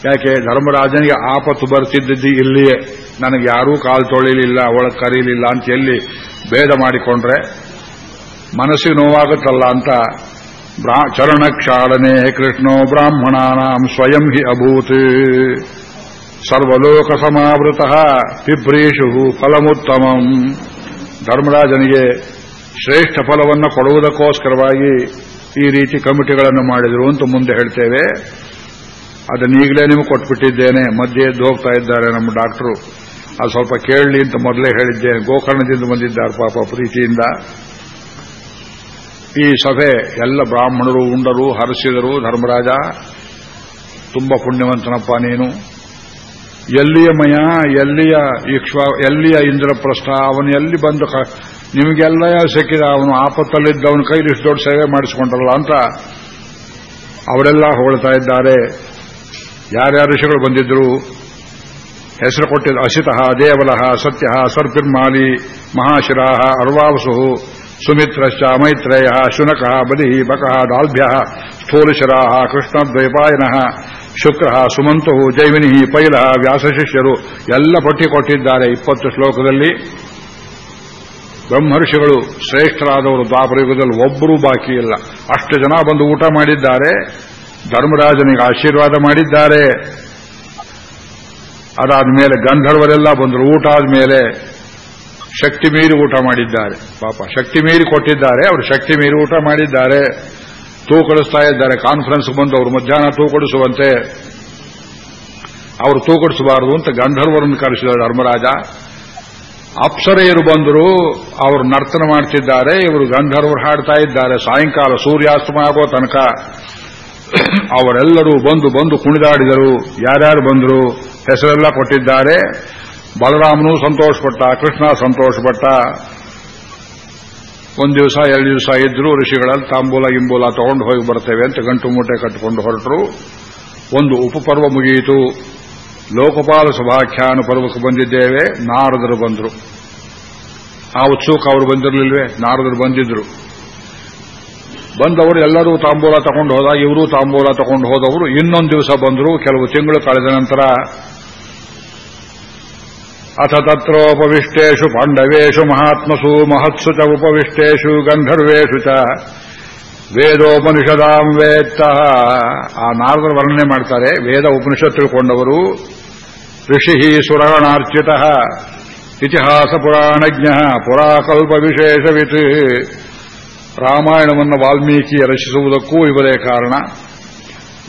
ಯಾಕೆ, ಧರ್ಮರಾಜನಿಗೆ ಆಪತ್ತು ಬರ್ತಿದ್ದದ್ದು ಇಲ್ಲಿಯೇ. ನನಗೆ ಯಾರೂ ಕಾಲು ತೊಳಿಲಿಲ್ಲ, ಅವಳ ಕರೀಲಿಲ್ಲ ಅಂತ ಎಲ್ಲಿ ಭೇದ ಮಾಡಿಕೊಂಡ್ರೆ ಮನಸ್ಸಿಗೆ ನೋವಾಗುತ್ತಲ್ಲ ಅಂತ ಚರಣಕ್ಷಾಳನೆ ಕೃಷ್ಣೋ ಬ್ರಾಹ್ಮಣಾನಾಂ ಸ್ವಯಂ ಹಿ ಅಭೂತ್ ಸರ್ವಲೋಕ ಸಮಾವೃತ ಪಿಬ್ರೀಷು ಫಲಮುತ್ತಮಂ ಧರ್ಮರಾಜನಿಗೆ ಶ್ರೇಷ್ಠ ಫಲವನ್ನು ಕೊಡುವುದಕ್ಕೋಸ್ಕರವಾಗಿ ಈ ರೀತಿ ಕಮಿಟಿಗಳನ್ನು ಮಾಡಿದರು ಅಂತ ಮುಂದೆ ಹೇಳ್ತೇವೆ. ಅದನ್ನೀಗಲೇ ನಿಮಗೆ ಕೊಟ್ಬಿಟ್ಟಿದ್ದೇನೆ. ಮಧ್ಯೆ ಹೋಗ್ತಾ ಇದ್ದಾರೆ ನಮ್ಮ ಡಾಕ್ಟರು. ಅದು ಸ್ವಲ್ಪ ಕೇಳಲಿ ಅಂತ ಮೊದಲೇ ಹೇಳಿದ್ದೇನೆ. ಗೋಕರ್ಣದಿಂದ ಬಂದಿದ್ದಾರೆ ಪಾಪ ಪ್ರೀತಿಯಿಂದ. ಈ ಸಭೆ ಎಲ್ಲ ಬ್ರಾಹ್ಮಣರು, ಉಂಡರು, ಹರಸಿದರು, ಧರ್ಮರಾಜ. ತುಂಬ ಪುಣ್ಯವಂತನಪ್ಪ ನೀನು. ಎಲ್ಲಿಯ ಮಯ, ಎಲ್ಲಿಯ ಇಕ್ಷ ಎಲ್ಲಿಯ ಇಂದ್ರಪ್ರಸ್ಥ, ಅವನು ಎಲ್ಲಿ ಬಂದು ನಿಮಗೆಲ್ಲ ಸಿಕ್ಕಿದ, ಅವನು ಆಪತ್ತಲ್ಲಿದ್ದ, ಅವನ ಕೈಲಿ ಇಷ್ಟು ದೊಡ್ಡ ಸೇವೆ ಮಾಡಿಸಿಕೊಂಡ್ರಲ್ಲ ಅಂತ ಅವರೆಲ್ಲ ಹೊಗಳ್ತಾ ಇದ್ದಾರೆ. ಯಾರ್ಯಾರ ಋಷಿಗಳು ಬಂದಿದ್ರು ಹೆಸರು ಕೊಟ್ಟಿದ್ದ ಅಸಿತಃ ದೇವಲಹ ಸತ್ಯ, ಸರ್ಪಿರ್ಮಾಲಿ, ಮಹಾಶಿರಾಹ ಅರ್ವಾವಸು ಸುಮಿತ್ರಶ್ಚ ಮೈತ್ರೇಯ ಶುನಕ, ಬಲಿ, ಬಕಃ, ಡಾಲ್ಭ್ಯ ಸ್ಥೂಲಶಿರಾಹ ಕೃಷ್ಣದ್ವೈಪಾಯನ ಶುಕ್ರ, ಸುಮಂತು, ಜೈವಿನಿ, ಪೈಲ ವ್ಯಾಸಶಿಷ್ಯರು ಎಲ್ಲ ಪಟ್ಟಿ ಕೊಟ್ಟಿದ್ದಾರೆ ಇಪ್ಪತ್ತು ಶ್ಲೋಕದಲ್ಲಿ. ಬ್ರಹ್ಮರ್ಷಿಗಳು ಶ್ರೇಷ್ಠರಾದವರು ದ್ವಾಪರಯುಗದಲ್ಲಿ ಒಬ್ಬರೂ ಬಾಕಿ ಇಲ್ಲ. ಅಷ್ಟು ಜನ ಬಂದು ಊಟ ಮಾಡಿದ್ದಾರೆ, ಧರ್ಮರಾಜನಿಗೆ ಆಶೀರ್ವಾದ ಮಾಡಿದ್ದಾರೆ. ಅದಾದ ಮೇಲೆ ಗಂಧರ್ವರೆಲ್ಲ ಬಂದರು. ಊಟ ಆದ್ಮೇಲೆ ಶಕ್ತಿ ಮೀರಿ ಊಟ ಮಾಡಿದ್ದಾರೆ. ಪಾಪ, ಶಕ್ತಿ ಮೀರಿ ಕೊಟ್ಟಿದ್ದಾರೆ, ಅವರು ಶಕ್ತಿ ಮೀರಿ ಊಟ ಮಾಡಿದ್ದಾರೆ. ತೂಕಡಿಸ್ತಾ ಇದ್ದಾರೆ ಕಾನ್ಫರೆನ್ಸ್ ಬಂದು ಅವರು ಮಧ್ಯಾಹ್ನ ತೂಕಡಿಸುವಂತೆ ಅವರು ತೂಕಡಿಸಬಾರದು ಅಂತ ಗಂಧರ್ವರನ್ನು ಕರೆಸಿದ ಧರ್ಮರಾಜ. ಅಪ್ಸರೆಯರು ಬಂದರು ಅವರು ನರ್ತನ ಮಾಡ್ತಿದ್ದಾರೆ, ಇವರು ಗಂಧರ್ವರು ಹಾಡ್ತಾ ಇದ್ದಾರೆ. ಸಾಯಂಕಾಲ ಸೂರ್ಯಾಸ್ತಮ ಆಗೋ ತನಕ ಅವರೆಲ್ಲರೂ ಬಂದು ಬಂದು ಕುಣಿದಾಡಿದರು. ಯಾರ್ಯಾರು ಬಂದರು, ಹೆಸರೆಲ್ಲ ಕೊಟ್ಟಿದ್ದಾರೆ. ಬಲರಾಮನು ಸಂತೋಷಪಟ್ಟ, ಕೃಷ್ಣ ಸಂತೋಷಪಟ್ಟ. ಒಂದು ದಿವಸ, ಎರಡು ದಿವಸ ಇದ್ರು ಋಷಿಗಳಲ್ಲಿ ತಾಂಬೂಲ, ಗಿಂಬೂಲ ತಗೊಂಡು ಹೋಗಿ ಬರ್ತೇವೆ ಅಂತ ಗಂಟು ಮೂಟೆ ಕಟ್ಟಿಕೊಂಡು ಹೊರಟರು. ಒಂದು ಉಪಪರ್ವ ಮುಗಿಯಿತು. ಲೋಕಪಾಲ ಸಭಾಖ್ಯಾನ ಪರ್ವಕ್ಕೆ ಬಂದಿದ್ದೇವೆ. ನಾರದರು ಬಂದರು. ಆ ಉತ್ಸುಕ ಅವರು ಬಂದಿರಲಿಲ್ವೇ? ನಾರದರು ಬಂದಿದ್ರು. ಬಂದವರು ಎಲ್ಲರೂ ತಾಂಬೂಲ ತಗೊಂಡು ಹೋದ, ಇವರು ತಾಂಬೂಲ ತಗೊಂಡು ಹೋದವರು ಇನ್ನೊಂದು ದಿವಸ ಬಂದರು. ಕೆಲವು ತಿಂಗಳು ಕಳೆದ ನಂತರ ಅಥ ತತ್ರೋಪವಿಷ್ಟೇಷು ಪಾಂಡವೇಶು ಮಹಾತ್ಮಸು ಮಹತ್ಸು ಚ ಉಪವಿಷ್ಟೇಷು ಗಂಧರ್ವೇಷು ಚ ವೇದೋಪನಿಷದಾಂ ವೇತ್ತ ಆ ನಾರದರು ವರ್ಣನೆ ಮಾಡ್ತಾರೆ, ವೇದ ಉಪನಿಷತ್ ತಿಳ್ಕೊಂಡವರು ಋಷಿ ಸುರಗಣಾರ್ಚಿತ, ಇತಿಹಾಸ ಪುರಾಣಜ್ಞ, ಪುರಾಕಲ್ಪ ವಿಶೇಷವಿತ್. ರಾಮಾಯಣವನ್ನು ವಾಲ್ಮೀಕಿ ರಚಿಸುವುದಕ್ಕೂ ಇವರೇ ಕಾರಣ,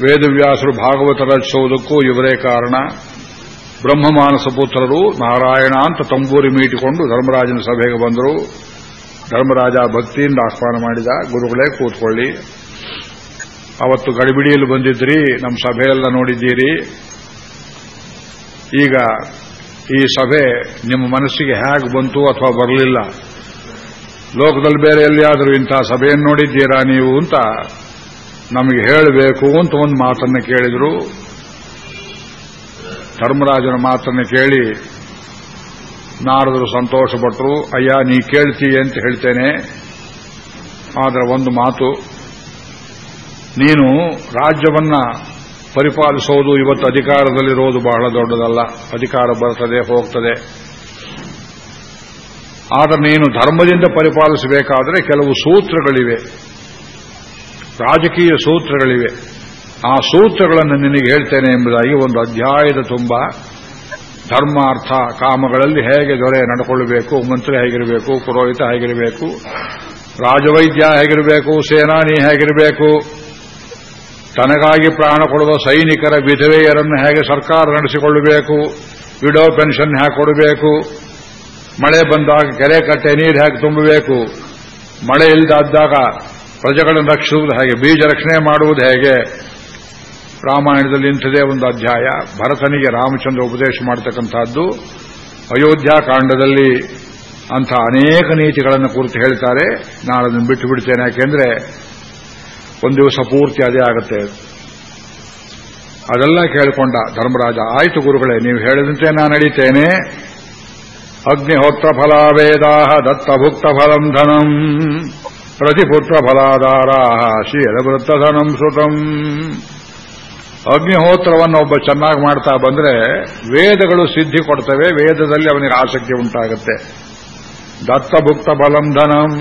ವೇದವ್ಯಾಸರು ಭಾಗವತ ರಚಿಸುವುದಕ್ಕೂ ಇವರೇ ಕಾರಣ. ಬ್ರಹ್ಮಮಾನಸ ಪುತ್ರರು ನಾರಾಯಣ ಅಂತ ತಂಬೂರಿ ಮೀಟಿಕೊಂಡು ಧರ್ಮರಾಜನ ಸಭೆಗೆ ಬಂದರು. ಧರ್ಮರಾಜ ಭಕ್ತಿಯಿಂದ ಆಹ್ವಾನ ಮಾಡಿದ, ಗುರುಗಳೇ ಕೂತ್ಕೊಳ್ಳಿ. ಅವತ್ತು ಗಡಿಬಿಡಿಯಲ್ಲಿ ಬಂದಿದ್ರಿ, ನಮ್ಮ ಸಭೆಯೆಲ್ಲ ನೋಡಿದ್ದೀರಿ. ಈಗ ಈ ಸಭೆ ನಿಮ್ಮ ಮನಸ್ಸಿಗೆ ಹೇಗೆ ಬಂತು ಅಥವಾ ಬರಲಿಲ್ಲ? ಲೋಕದಲ್ಲಿ ಬೇರೆ ಎಲ್ಲಿಯಾದರೂ ಇಂಥ ಸಭೆಯನ್ನು ನೋಡಿದ್ದೀರಾ ನೀವು ಅಂತ ನಮಗೆ ಹೇಳಬೇಕು ಅಂತ ಒಂದು ಮಾತನ್ನು ಕೇಳಿದ್ರು. ಧರ್ಮರಾಜನ ಮಾತನ್ನು ಕೇಳಿ ನಾರದರು ಸಂತೋಷಪಟ್ಟರು ಅಯ್ಯ, ನೀ ಕೇಳ್ತೀಯ ಅಂತ ಹೇಳ್ತೇನೆ. ಆದರೆ ಒಂದು ಮಾತು, ನೀನು ರಾಜ್ಯವನ್ನ ಪರಿಪಾಲಿಸೋದು ಇವತ್ತು ಅಧಿಕಾರದಲ್ಲಿರೋದು ಬಹಳ ದೊಡ್ಡದಲ್ಲ. ಅಧಿಕಾರ ಬರ್ತದೆ, ಹೋಗ್ತದೆ. ಆದರೆ ನೀನು ಧರ್ಮದಿಂದ ಪರಿಪಾಲಿಸಬೇಕಾದರೆ ಕೆಲವು ಸೂತ್ರಗಳಿವೆ. ರಾಜಕೀಯ ಸೂತ್ರಗಳಿವೆ. ಆ ಸೂತ್ರಗಳನ್ನು ನಿನಗೆ ಹೇಳ್ತೇನೆ ಎಂಬುದಾಗಿ ಒಂದು ಅಧ್ಯಾಯದ ತುಂಬ ಧರ್ಮಾರ್ಥ ಕಾಮಗಳಲ್ಲಿ ಹೇಗೆ ದೊರೆ ನಡ್ಕೊಳ್ಳಬೇಕು, ಮಂತ್ರಿ ಹೇಗಿರಬೇಕು, ಪುರೋಹಿತ ಹೇಗಿರಬೇಕು, ರಾಜವೈದ್ಯ ಹೇಗಿರಬೇಕು, ಸೇನಾನಿ ಹೇಗಿರಬೇಕು, ತನಗಾಗಿ ಪ್ರಾಣ ಕೊಡುವ ಸೈನಿಕರ ವಿಧವೆಯರನ್ನು ಹೇಗೆ ಸರ್ಕಾರ ನಡೆಸಿಕೊಳ್ಳಬೇಕು, ವಿಡೋ ಪೆನ್ಷನ್ ಹೇಗೆ ಕೊಡಬೇಕು, ಮಳೆ ಬಂದಾಗ ಕೆರೆ ಕಟ್ಟೆ ನೀರು ಹೇಗೆ ತುಂಬಬೇಕು, ಮಳೆ ಇಲ್ಲದಾದಾಗ ಪ್ರಜೆಗಳನ್ನು ರಕ್ಷಿಸುವುದು ಹೇಗೆ, ಬೀಜ ರಕ್ಷಣೆ ಮಾಡುವುದು ಹೇಗೆ ರಾಮಾಯಣದಲ್ಲಿ ಇಂಥದೇ ಒಂದು ಅಧ್ಯಾಯ. ಭರತನಿಗೆ ರಾಮಚಂದ್ರ ಉಪದೇಶ ಮಾಡತಕ್ಕಂಥದ್ದು. ಅಯೋಧ್ಯಾಕಾಂಡದಲ್ಲಿ ಅಂಥ ಅನೇಕ ನೀತಿಗಳನ್ನು ಕುರಿತು ಹೇಳ್ತಾರೆ. ನಾನು ಅದನ್ನು ಬಿಟ್ಟು ಬಿಡ್ತೇನೆ. ಯಾಕೆಂದ್ರೆ ಒಂದು ದಿವಸ ಪೂರ್ತಿ ಅದೇ ಆಗುತ್ತೆ. ಅದೆಲ್ಲ ಕೇಳಿಕೊಂಡ ಧರ್ಮರಾಜ, ಆಯಿತು ಗುರುಗಳೇ, ನೀವು ಹೇಳಿದಂತೆ ನಾನು ನಡೀತೇನೆ. ಅಗ್ನಿಹೋತ್ರ ಫಲಾವೇದಾಹ ದತ್ತಭುಕ್ತ ಫಲಂ ಧನಂ ಪ್ರತಿಪುತ್ರ ಫಲಾಧಾರಾಹ ಧನಂ ಸುತಂ ಅಗ್ನಿಹೋತ್ರವನ್ನು ಒಬ್ಬ ಚೆನ್ನಾಗಿ ಮಾಡ್ತಾ ಬಂದ್ರೆ ವೇದಗಳು ಸಿದ್ಧಿ ಕೊಡ್ತವೆ, ವೇದದಲ್ಲಿ ಅವನಿಗೆ ಆಸಕ್ತಿ ಉಂಟಾಗುತ್ತೆ. ದತ್ತಭುಕ್ತ ಬಲಂಧನಂ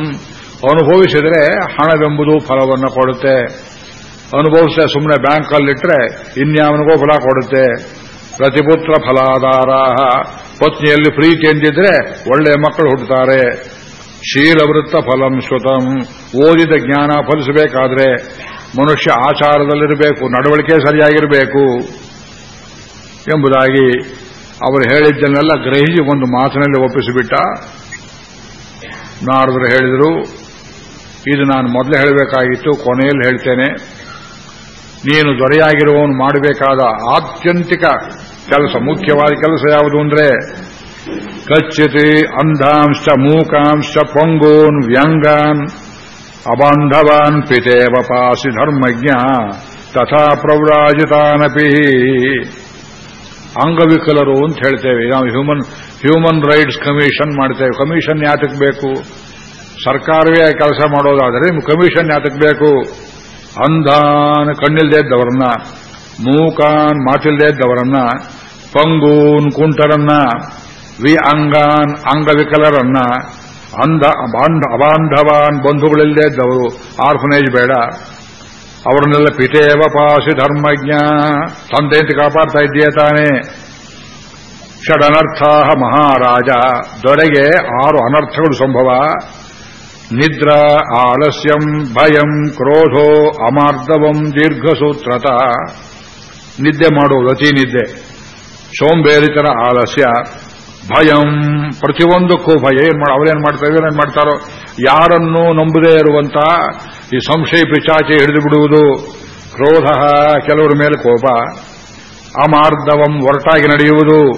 ಅನುಭವಿಸಿದರೆ ಹಣವೆಂಬುದು ಫಲವನ್ನು ಕೊಡುತ್ತೆ. ಅನುಭವಿಸಿದ ಸುಮ್ಮನೆ ಬ್ಯಾಂಕಲ್ಲಿಟ್ಟರೆ ಇನ್ಯಾವನಿಗೂ ಫಲ ಕೊಡುತ್ತೆ. ಪ್ರತಿಪುತ್ರ ಫಲಾಧಾರ ಪತ್ನಿಯಲ್ಲಿ ಪ್ರೀತಿ ಎಂದಿದ್ರೆ ಒಳ್ಳೆಯ ಮಕ್ಕಳು ಹುಟ್ಟುತ್ತಾರೆ. ಶೀಲವೃತ್ತ ಫಲಂ ಶ್ರುತಂ. ಓದಿದ ಜ್ಞಾನ ಫಲಿಸಬೇಕಾದ್ರೆ ಮನುಷ್ಯ ಆಚಾರದಲ್ಲಿರಬೇಕು, ನಡವಳಿಕೆ ಸರಿಯಾಗಿರಬೇಕು ಎಂಬುದಾಗಿ ಅವರು ಹೇಳಿದ್ದನ್ನೆಲ್ಲ ಗ್ರಹಿಸಿ ಒಂದು ಮಾತಿನಲ್ಲಿ ಒಪ್ಪಿಸಿಬಿಟ್ಟ. ನಾರದರು ಹೇಳಿದರು, ಇದು ನಾನು ಮೊದಲೇ ಹೇಳಬೇಕಾಗಿತ್ತು, ಕೊನೆಯಲ್ಲಿ ಹೇಳ್ತೇನೆ. ನೀನು ದೊರೆಯಾಗಿರುವವನು ಮಾಡಬೇಕಾದ ಆತ್ಯಂತಿಕ ಕೆಲಸ, ಮುಖ್ಯವಾದ ಕೆಲಸ ಯಾವುದು ಅಂದರೆ, ಕಚ್ಚಿತಿ ಅಂಧಾಂಶ ಮೂಕಾಂಶ ಪೊಂಗೂನ್ ವ್ಯಂಗಾನ್ ಅಬಾಂಧವಾನ್ ಪಿತೇವ ಪಾಸಿ ಧರ್ಮಜ್ಞ ತಥಾ ಪ್ರವ್ರಾಜಿತಾನಪಿ ಅಂಗವಿಕಲರು ಅಂತ ಹೇಳ್ತೇವೆ. ನಾವು ಹ್ಯೂಮನ್ ಹ್ಯೂಮನ್ ರೈಟ್ಸ್ ಕಮಿಷನ್ ಮಾಡ್ತೇವೆ. ಕಮಿಷನ್ ಯಾತಕ್ಕೆ ಬೇಕು? ಸರ್ಕಾರವೇ ಕೆಲಸ ಮಾಡೋದಾದರೆ ಕಮಿಷನ್ ಯಾತಕ್ಕೆ ಬೇಕು? ಅಂಧಾನ್ ಕಣ್ಣಿಲ್ದೇ ಇದ್ದವರನ್ನ, ಮೂಕಾನ್ ಮಾತಿಲ್ದೇ ಇದ್ದವರನ್ನ, ಪಂಗೂನ್ ಕುಂಟರನ್ನ, ವಿ ಅಂಗಾನ್ ಅಂಗವಿಕಲರನ್ನ ಅಂಧ ಅಬಾಂಧವಾನ್ ಬಂಧುಗಳಿಲ್ಲದೆ ಇದ್ದವರು. ಆರ್ಫನೇಜ್ ಬೇಡ. ಅವರನ್ನೆಲ್ಲ ಪಿತೇವ ಪಾಸಿ ಧರ್ಮಜ್ಞ. ತಂದೆ ಅಂತ ಕಾಪಾಡ್ತಾ ಇದ್ದೀಯ ತಾನೇ? ಷಡನರ್ಥ ಮಹಾರಾಜ. ದೊರೆಗೆ ಆರು ಅನರ್ಥಗಳು ಸಂಭವ. ನಿದ್ರಾ, ಆಲಸ್ಯಂ, ಭಯಂ, ಕ್ರೋಧೋ ಅಮಾರ್ಧವಂ ದೀರ್ಘಸೂತ್ರತ. ನಿದ್ದೆ ಮಾಡುವುದು ಅತಿ ನಿದ್ದೆ. ಸೋಂಬೇರಿತರ ಆಲಸ್ಯ. ಭಯಂ. ಪ್ರತಿಯೊಂದಕ್ಕೂ ಭಯ. ಏನ್ ಮಾಡ ಮಾಡ್ತಾ ಮಾಡ್ತಾರೆ ಏನ್ ಮಾಡ್ತಾರೋ? ಯಾರನ್ನೂ ನಂಬದೇ ಇರುವಂತ ಈ ಸಂಶಯ ಪಿಚಾಚೆ ಹಿಡಿದು ಬಿಡುವುದು ಕ್ರೋಧ, ಕೆಲವರ ಮೇಲೆ ಕೋಪ. ಅಮಾರ್ಧವಂ ಒರಟಾಗಿ ನಡೆಯುವುದು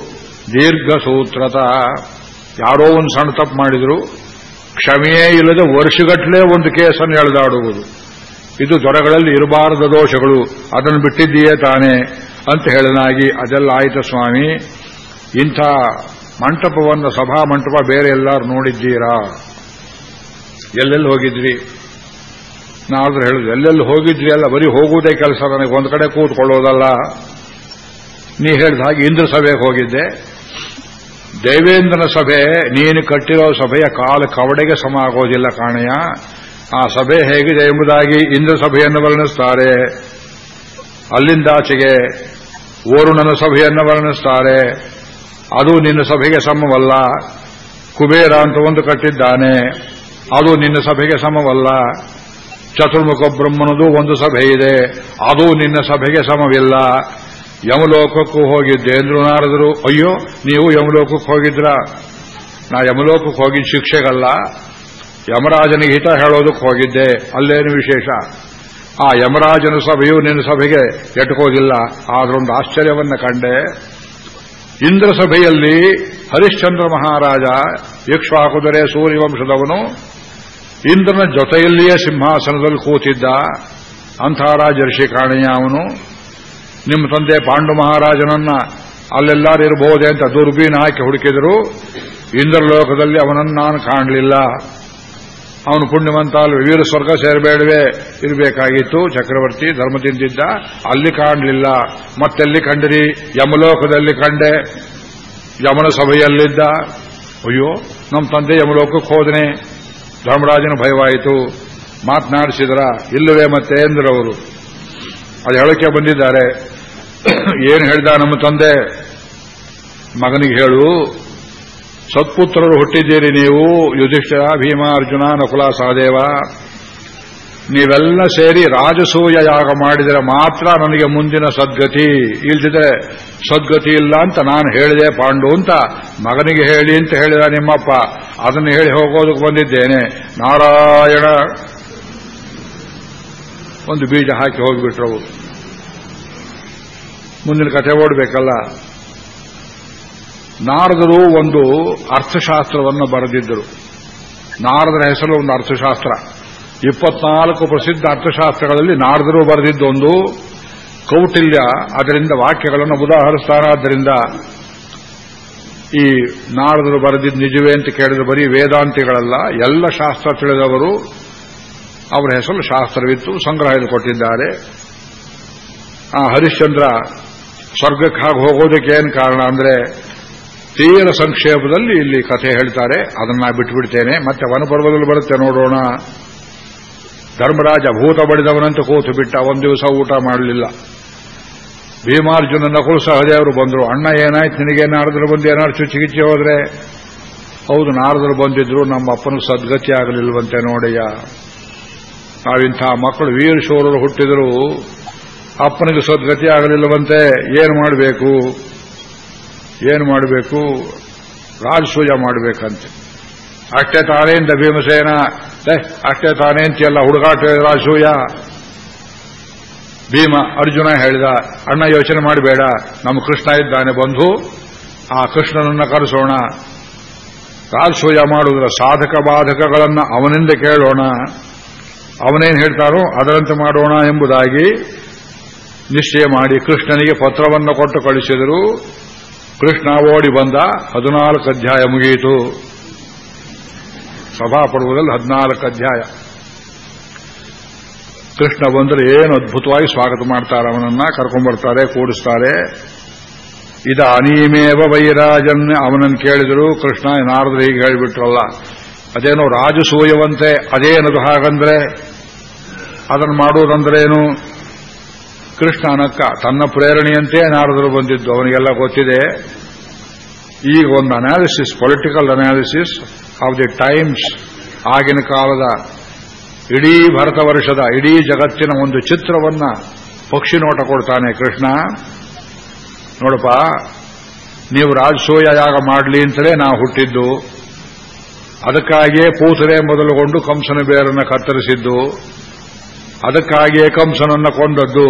ದೀರ್ಘ ಸೂತ್ರತ ಯಾರೋ ಒಂದು ಸಣ್ಣ ತಪ್ಪು ಮಾಡಿದ್ರು. ಕ್ಷಮೆಯೇ ಇಲ್ಲದೆ ವರ್ಷಗಟ್ಟಲೆ ಒಂದು ಕೇಸನ್ನು ಎಳೆದಾಡುವುದು. ಇದು ದೊರೆಗಳಲ್ಲಿ ಇರಬಾರದ ದೋಷಗಳು. ಅದನ್ನು ಬಿಟ್ಟಿದ್ದೀಯೇ ತಾನೆ ಅಂತ ಹೇಳನಾಗಿ ಅದೆಲ್ಲ ಆಯಿತು ಸ್ವಾಮಿ. ಇಂಥ ಮಂಟಪವನ್ನು ಸಭಾ ಮಂಟಪ ಬೇರೆ ಎಲ್ಲರೂ ನೋಡಿದ್ದೀರಾ? ಎಲ್ಲೆಲ್ಲಿ ಹೋಗಿದ್ರಿ ನಾದ್ರೂ ಹೇಳುದು ಎಲ್ಲೆಲ್ಲಿ ಹೋಗಿದ್ರಿ ಅಲ್ಲ, ಬರೀ ಹೋಗುವುದೇ ಕೆಲಸ ನನಗೆ, ಒಂದು ಕಡೆ ಕೂತ್ಕೊಳ್ಳೋದಲ್ಲ. ನೀ ಹೇಳಿದ ಹಾಗೆ ಇಂದ್ರ ಸಭೆಗೆ ಹೋಗಿದ್ದೆ. ದೇವೇಂದ್ರನ ಸಭೆ, ನೀನು ಕಟ್ಟಿರೋ ಸಭೆಯ ಕಾಲು ಕವಡೆಗೆ ಸಮ ಆಗೋದಿಲ್ಲ ಕಾಣೆಯ ಆ ಸಭೆ ಹೇಗಿದೆ ಎಂಬುದಾಗಿ ಇಂದ್ರ ಸಭೆಯನ್ನು ವರ್ಣಿಸ್ತಾರೆ. ಅಲ್ಲಿಂದಾಚೆಗೆ ಓರುಣನ ಸಭೆಯನ್ನು ವರ್ಣಿಸ್ತಾರೆ. ಅದು ನಿನ್ನ ಸಭೆಗೆ ಸಮವಲ್ಲ. ಕುಬೇರ ಅಂತ ಒಂದು ಕಟ್ಟಿದ್ದಾನೆ. ಅದು ನಿನ್ನ ಸಭೆಗೆ ಸಮವಲ್ಲ. ಚತುರ್ಮುಖ ಬ್ರಹ್ಮನದು ಒಂದು ಸಭೆ ಇದೆ. ಅದು ನಿನ್ನ ಸಭೆಗೆ ಸಮವಿಲ್ಲ. ಯಮಲೋಕಕ್ಕೂ ಹೋಗಿದ್ದೆ ಅಂದ್ರು ನಾರದರು. ಅಯ್ಯೋ, ನೀವು ಯಮಲೋಕಕ್ಕೆ ಹೋಗಿದ್ರ? ನಾ ಯಮಲೋಕಕ್ಕೆ ಹೋಗಿದ್ದ ಶಿಕ್ಷೆಗಲ್ಲ. ಯಮರಾಜನಿಗೆ ಹಿತ ಹೇಳೋದಕ್ಕೆ ಹೋಗಿದ್ದೆ. ಅಲ್ಲೇನು ವಿಶೇಷ? ಆ ಯಮರಾಜನ ಸಭೆಯು ನಿನ್ನ ಸಭೆಗೆ ಎಟ್ಕೋದಿಲ್ಲ. ಆದ್ರೊಂದು ಆಶ್ಚರ್ಯವನ್ನು ಕಂಡೆ. ಇಂದ್ರ ಸಭೆಯಲ್ಲಿ ಹರಿಶ್ಚಂದ್ರ ಮಹಾರಾಜ ಇಕ್ಷ್ವಾಕುದರೆ ಸೂರ್ಯವಂಶದವನು, ಇಂದ್ರನ ಜೊತೆಯಲ್ಲಿಯೇ ಸಿಂಹಾಸನದಲ್ಲಿ ಕೂತಿದ್ದ ಅಂಥ ರಾಜರ್ಷಿ ಕಾಣೆಯ ಅವನು. ನಿಮ್ಮ ತಂದೆ ಪಾಂಡು ಮಹಾರಾಜನನ್ನ ಅಲ್ಲೆಲ್ಲಾರು ಇರಬಹುದೇ ಅಂತ ದುರ್ಬೀನ್ ಹಾಕಿ ಹುಡುಕಿದರು. ಇಂದ್ರಲೋಕದಲ್ಲಿ ಅವನನ್ನು ನಾನು ಕಾಣಲಿಲ್ಲ. ಅವನು ಪುಣ್ಯವಂತ ವೀರ ಸ್ವರ್ಗ ಸೇರಬೇಡವೇ ಇರಬೇಕಾಗಿತ್ತು. ಚಕ್ರವರ್ತಿ ಧರ್ಮ ತಿಂದಿದ್ದ ಅಲ್ಲಿ ಕಾಣಲಿಲ್ಲ. ಮತ್ತೆಲ್ಲಿ ಕಂಡ್ರಿ? ಯಮಲೋಕದಲ್ಲಿ ಕಂಡೆ. ಯಮನ ಸಭೆಯಲ್ಲಿದ್ದ. ಅಯ್ಯೋ, ನಮ್ಮ ತಂದೆ ಯಮಲೋಕಕ್ಕೆ ಹೋದನೆ. ಧರ್ಮರಾಜನ ಭಯವಾಯಿತು. ಮಾತನಾಡಿಸಿದ್ರ, ಇಲ್ಲವೇ ಮತ್ತೆ ಎಂದ್ರವರು. ಅದು ಹೇಳಕ್ಕೆ ಬಂದಿದ್ದಾರೆ. ಏನು ಹೇಳಿದ ನಮ್ಮ ತಂದೆ? ಮಗನಿಗೆ ಹೇಳು. ಸತ್ಪುತ್ರರು ಹುಟ್ಟಿದ್ದೀರಿ ನೀವು. ಯುಧಿಷ್ಠ ಭೀಮ ಅರ್ಜುನ ನಕುಲ ಸಹದೇವ. ನೀವೆಲ್ಲ ಸೇರಿ ರಾಜಸೂಯ ಯಾಗ ಮಾಡಿದರೆ ಮಾತ್ರ ನನಗೆ ಮುಂದಿನ ಸದ್ಗತಿ. ಇಲ್ದಿದ್ರೆ ಸದ್ಗತಿ ಇಲ್ಲ ಅಂತ ನಾನು ಹೇಳಿದೆ ಪಾಂಡು ಅಂತ ಮಗನಿಗೆ ಹೇಳಿ ಅಂತ ಹೇಳಿದ ನಿಮ್ಮಪ್ಪ. ಅದನ್ನು ಹೇಳಿ ಹೋಗೋದಕ್ಕೆ ಬಂದಿದ್ದೇನೆ. ನಾರಾಯಣ. ಒಂದು ಬೀಜ ಹಾಕಿ ಹೋಗಿಬಿಟ್ರವು ಮುಂದಿನ ಕಥೆ ಓಡಬೇಕಲ್ಲ. ನಾರದರು ಒಂದು ಅರ್ಥಶಾಸ್ತ್ರವನ್ನು ಬರೆದಿದ್ದರು. ನಾರದರ ಹೆಸರು ಒಂದು ಅರ್ಥಶಾಸ್ತ್ರ. ಇಪ್ಪತ್ನಾಲ್ಕು ಪ್ರಸಿದ್ಧ ಅರ್ಥಶಾಸ್ತ್ರಗಳಲ್ಲಿ ನಾರದರು ಬರೆದಿದ್ದೊಂದು ಕೌಟಿಲ್ಯ ಅದರಿಂದ ವಾಕ್ಯಗಳನ್ನು ಉದಾಹರಿಸ್ತಾರಾದ್ದರಿಂದ ಈ ನಾರದರು ಬರೆದಿದ್ದು ನಿಜವೇ ಅಂತ ಕೇಳಿದ್ರೆ ಬರೀ ವೇದಾಂತಿಗಳಲ್ಲ, ಎಲ್ಲ ಶಾಸ್ತ್ರ ತಿಳಿದವರು ಅವರ ಹೆಸರು ಶಾಸ್ತ್ರವಿತ್ತು, ಸಂಗ್ರಹ ಕೊಟ್ಟಿದ್ದಾರೆ ಆ ಹರಿಶ್ಚಂದ್ರ ಸ್ವರ್ಗಕ್ಕಾಗಿ ಹೋಗೋದಕ್ಕೆ ಏನು ಕಾರಣ ಅಂದ್ರೆ ತೀರ ಸಂಕ್ಷೇಪದಲ್ಲಿ ಇಲ್ಲಿ ಕಥೆ ಹೇಳ್ತಾರೆ. ಅದನ್ನ ಬಿಟ್ಟುಬಿಡ್ತೇನೆ ಮತ್ತೆ ವನಪರ್ವದಲ್ಲಿ ಬರುತ್ತೆ ನೋಡೋಣ. ಧರ್ಮರಾಜ ಭೂತ ಬಡಿದವನಂತ ಕೂತು ಬಿಟ್ಟ. ಒಂದು ದಿವಸ ಊಟ ಮಾಡಲಿಲ್ಲ. ಭೀಮಾರ್ಜುನ ನಕುಲು ಸಹದೇವರು ಬಂದರು. ಅಣ್ಣ, ಏನಾಯ್ತು? ನಿನಗೆ ನಾರದರು ಬಂದು ಏನಾದ್ರು ಚುಚ್ಚಿಗಿಚ್ಚಿ ಹೋದ್ರೆ? ಹೌದು, ನಾರದರು ಬಂದಿದ್ರು. ನಮ್ಮ ಅಪ್ಪನ ಸದ್ಗತಿ ಆಗಲಿಲ್ವಂತೆ ನೋಡಯ್ಯ ನಾವಿಂಥ ಮಕ್ಕಳು ವೀರ ಹುಟ್ಟಿದರು ಹುಟ್ಟಿದ್ರು. ಅಪ್ಪನಿಗೆ ಸದ್ಗತಿ ಆಗಲಿಲ್ಲವಂತೆ ಏನು ಮಾಡಬೇಕು? ಏನು ಮಾಡಬೇಕು? ರಾಜಸೂಯ ಮಾಡಬೇಕಂತೆ. ಅಷ್ಟೇ ತಾನೇಂದ ಭೀಮಸೇನ. ಅಷ್ಟೇ ತಾನೇ ಅಂತೆಲ್ಲ ಹುಡುಗಾಟ ರಾಜಸೂಯ ಭೀಮ ಅರ್ಜುನ ಹೇಳಿದ, ಅಣ್ಣ ಯೋಚನೆ ಮಾಡಬೇಡ, ನಮ್ಮ ಕೃಷ್ಣ ಇದ್ದಾನೆ, ಬಂಧು, ಆ ಕೃಷ್ಣನನ್ನ ಕರೆಸೋಣ. ರಾಜಸೂಯ ಮಾಡುವುದರ ಸಾಧಕ ಬಾಧಕಗಳನ್ನು ಅವನಿಂದ ಕೇಳೋಣ. ಅವನೇನು ಹೇಳ್ತಾರೋ ಅದರಂತೆ ಮಾಡೋಣ ಎಂಬುದಾಗಿ ನಿಶ್ಚಯ ಮಾಡಿ ಕೃಷ್ಣನಿಗೆ ಪತ್ರವನ್ನು ಕೊಟ್ಟು ಕಳಿಸಿದರು. ಕೃಷ್ಣ ಓಡಿ ಬಂದ ಹದಿನಾಲ್ಕು ಅಧ್ಯಾಯ ಮುಗಿಯಿತು. ಸಭಾಪರ್ವದಲ್ಲಿ ಹದಿನಾಲ್ಕು ಅಧ್ಯಾಯ. ಕೃಷ್ಣ ಬಂದರೆ ಏನು ಅದ್ಭುತವಾಗಿ ಸ್ವಾಗತ ಮಾಡ್ತಾರೆ ಅವನನ್ನ ಕರ್ಕೊಂಡ್ಬರ್ತಾರೆ ಕೂಡಿಸ್ತಾರೆ. ಇದ ಅನೀಮೇವ ವೈರಾಜನ್ ಅವನನ್ನು ಕೇಳಿದರು ಕೃಷ್ಣ ನಾರದ್ರು ಹೀಗೆ ಹೇಳಿಬಿಟ್ರಲ್ಲ, ಅದೇನೋ ರಾಜಸೂಯವಂತೆ, ಅದೇನದು ಹಾಗಂದ್ರೆ, ಅದನ್ನು ಮಾಡುವುದಂದ್ರೇನು? ಕೃಷ್ಣ ಅನಕ್ಕ ತನ್ನ ಪ್ರೇರಣೆಯಂತೆ ನಾರದರು ಬಂದಿದ್ದು, ಅವನಿಗೆಲ್ಲ ಗೊತ್ತಿದೆ. ಈಗ ಒಂದು analysis political analysis of the times ಆಗಿನ ಕಾಲದ ಇಡೀ ಭಾರತ ವರ್ಷದ, ಇಡೀ ಜಗತ್ತಿನ ಒಂದು ಚಿತ್ರವನ್ನ ಪಕ್ಷಿ ನೋಟ ಕೊಡ್ತಾನೆ ಕೃಷ್ಣ. ನೋಡಪ್ಪ, ನೀವು ರಾಜಸೂಯ ಯಾಗ ಮಾಡಲಿ ಅಂತಲೇ ನಾವು ಹುಟ್ಟಿದ್ದು. ಅದಕ್ಕಾಗಿಯೇ ಪೂತರೆ ಮೊದಲುಗೊಂಡು ಕಂಸನ ಬೇರನ್ನು ಕತ್ತರಿಸಿದ್ದು. ಅದಕ್ಕಾಗಿಯೇ ಕಂಸನನ್ನು ಕೊಂದದ್ದು.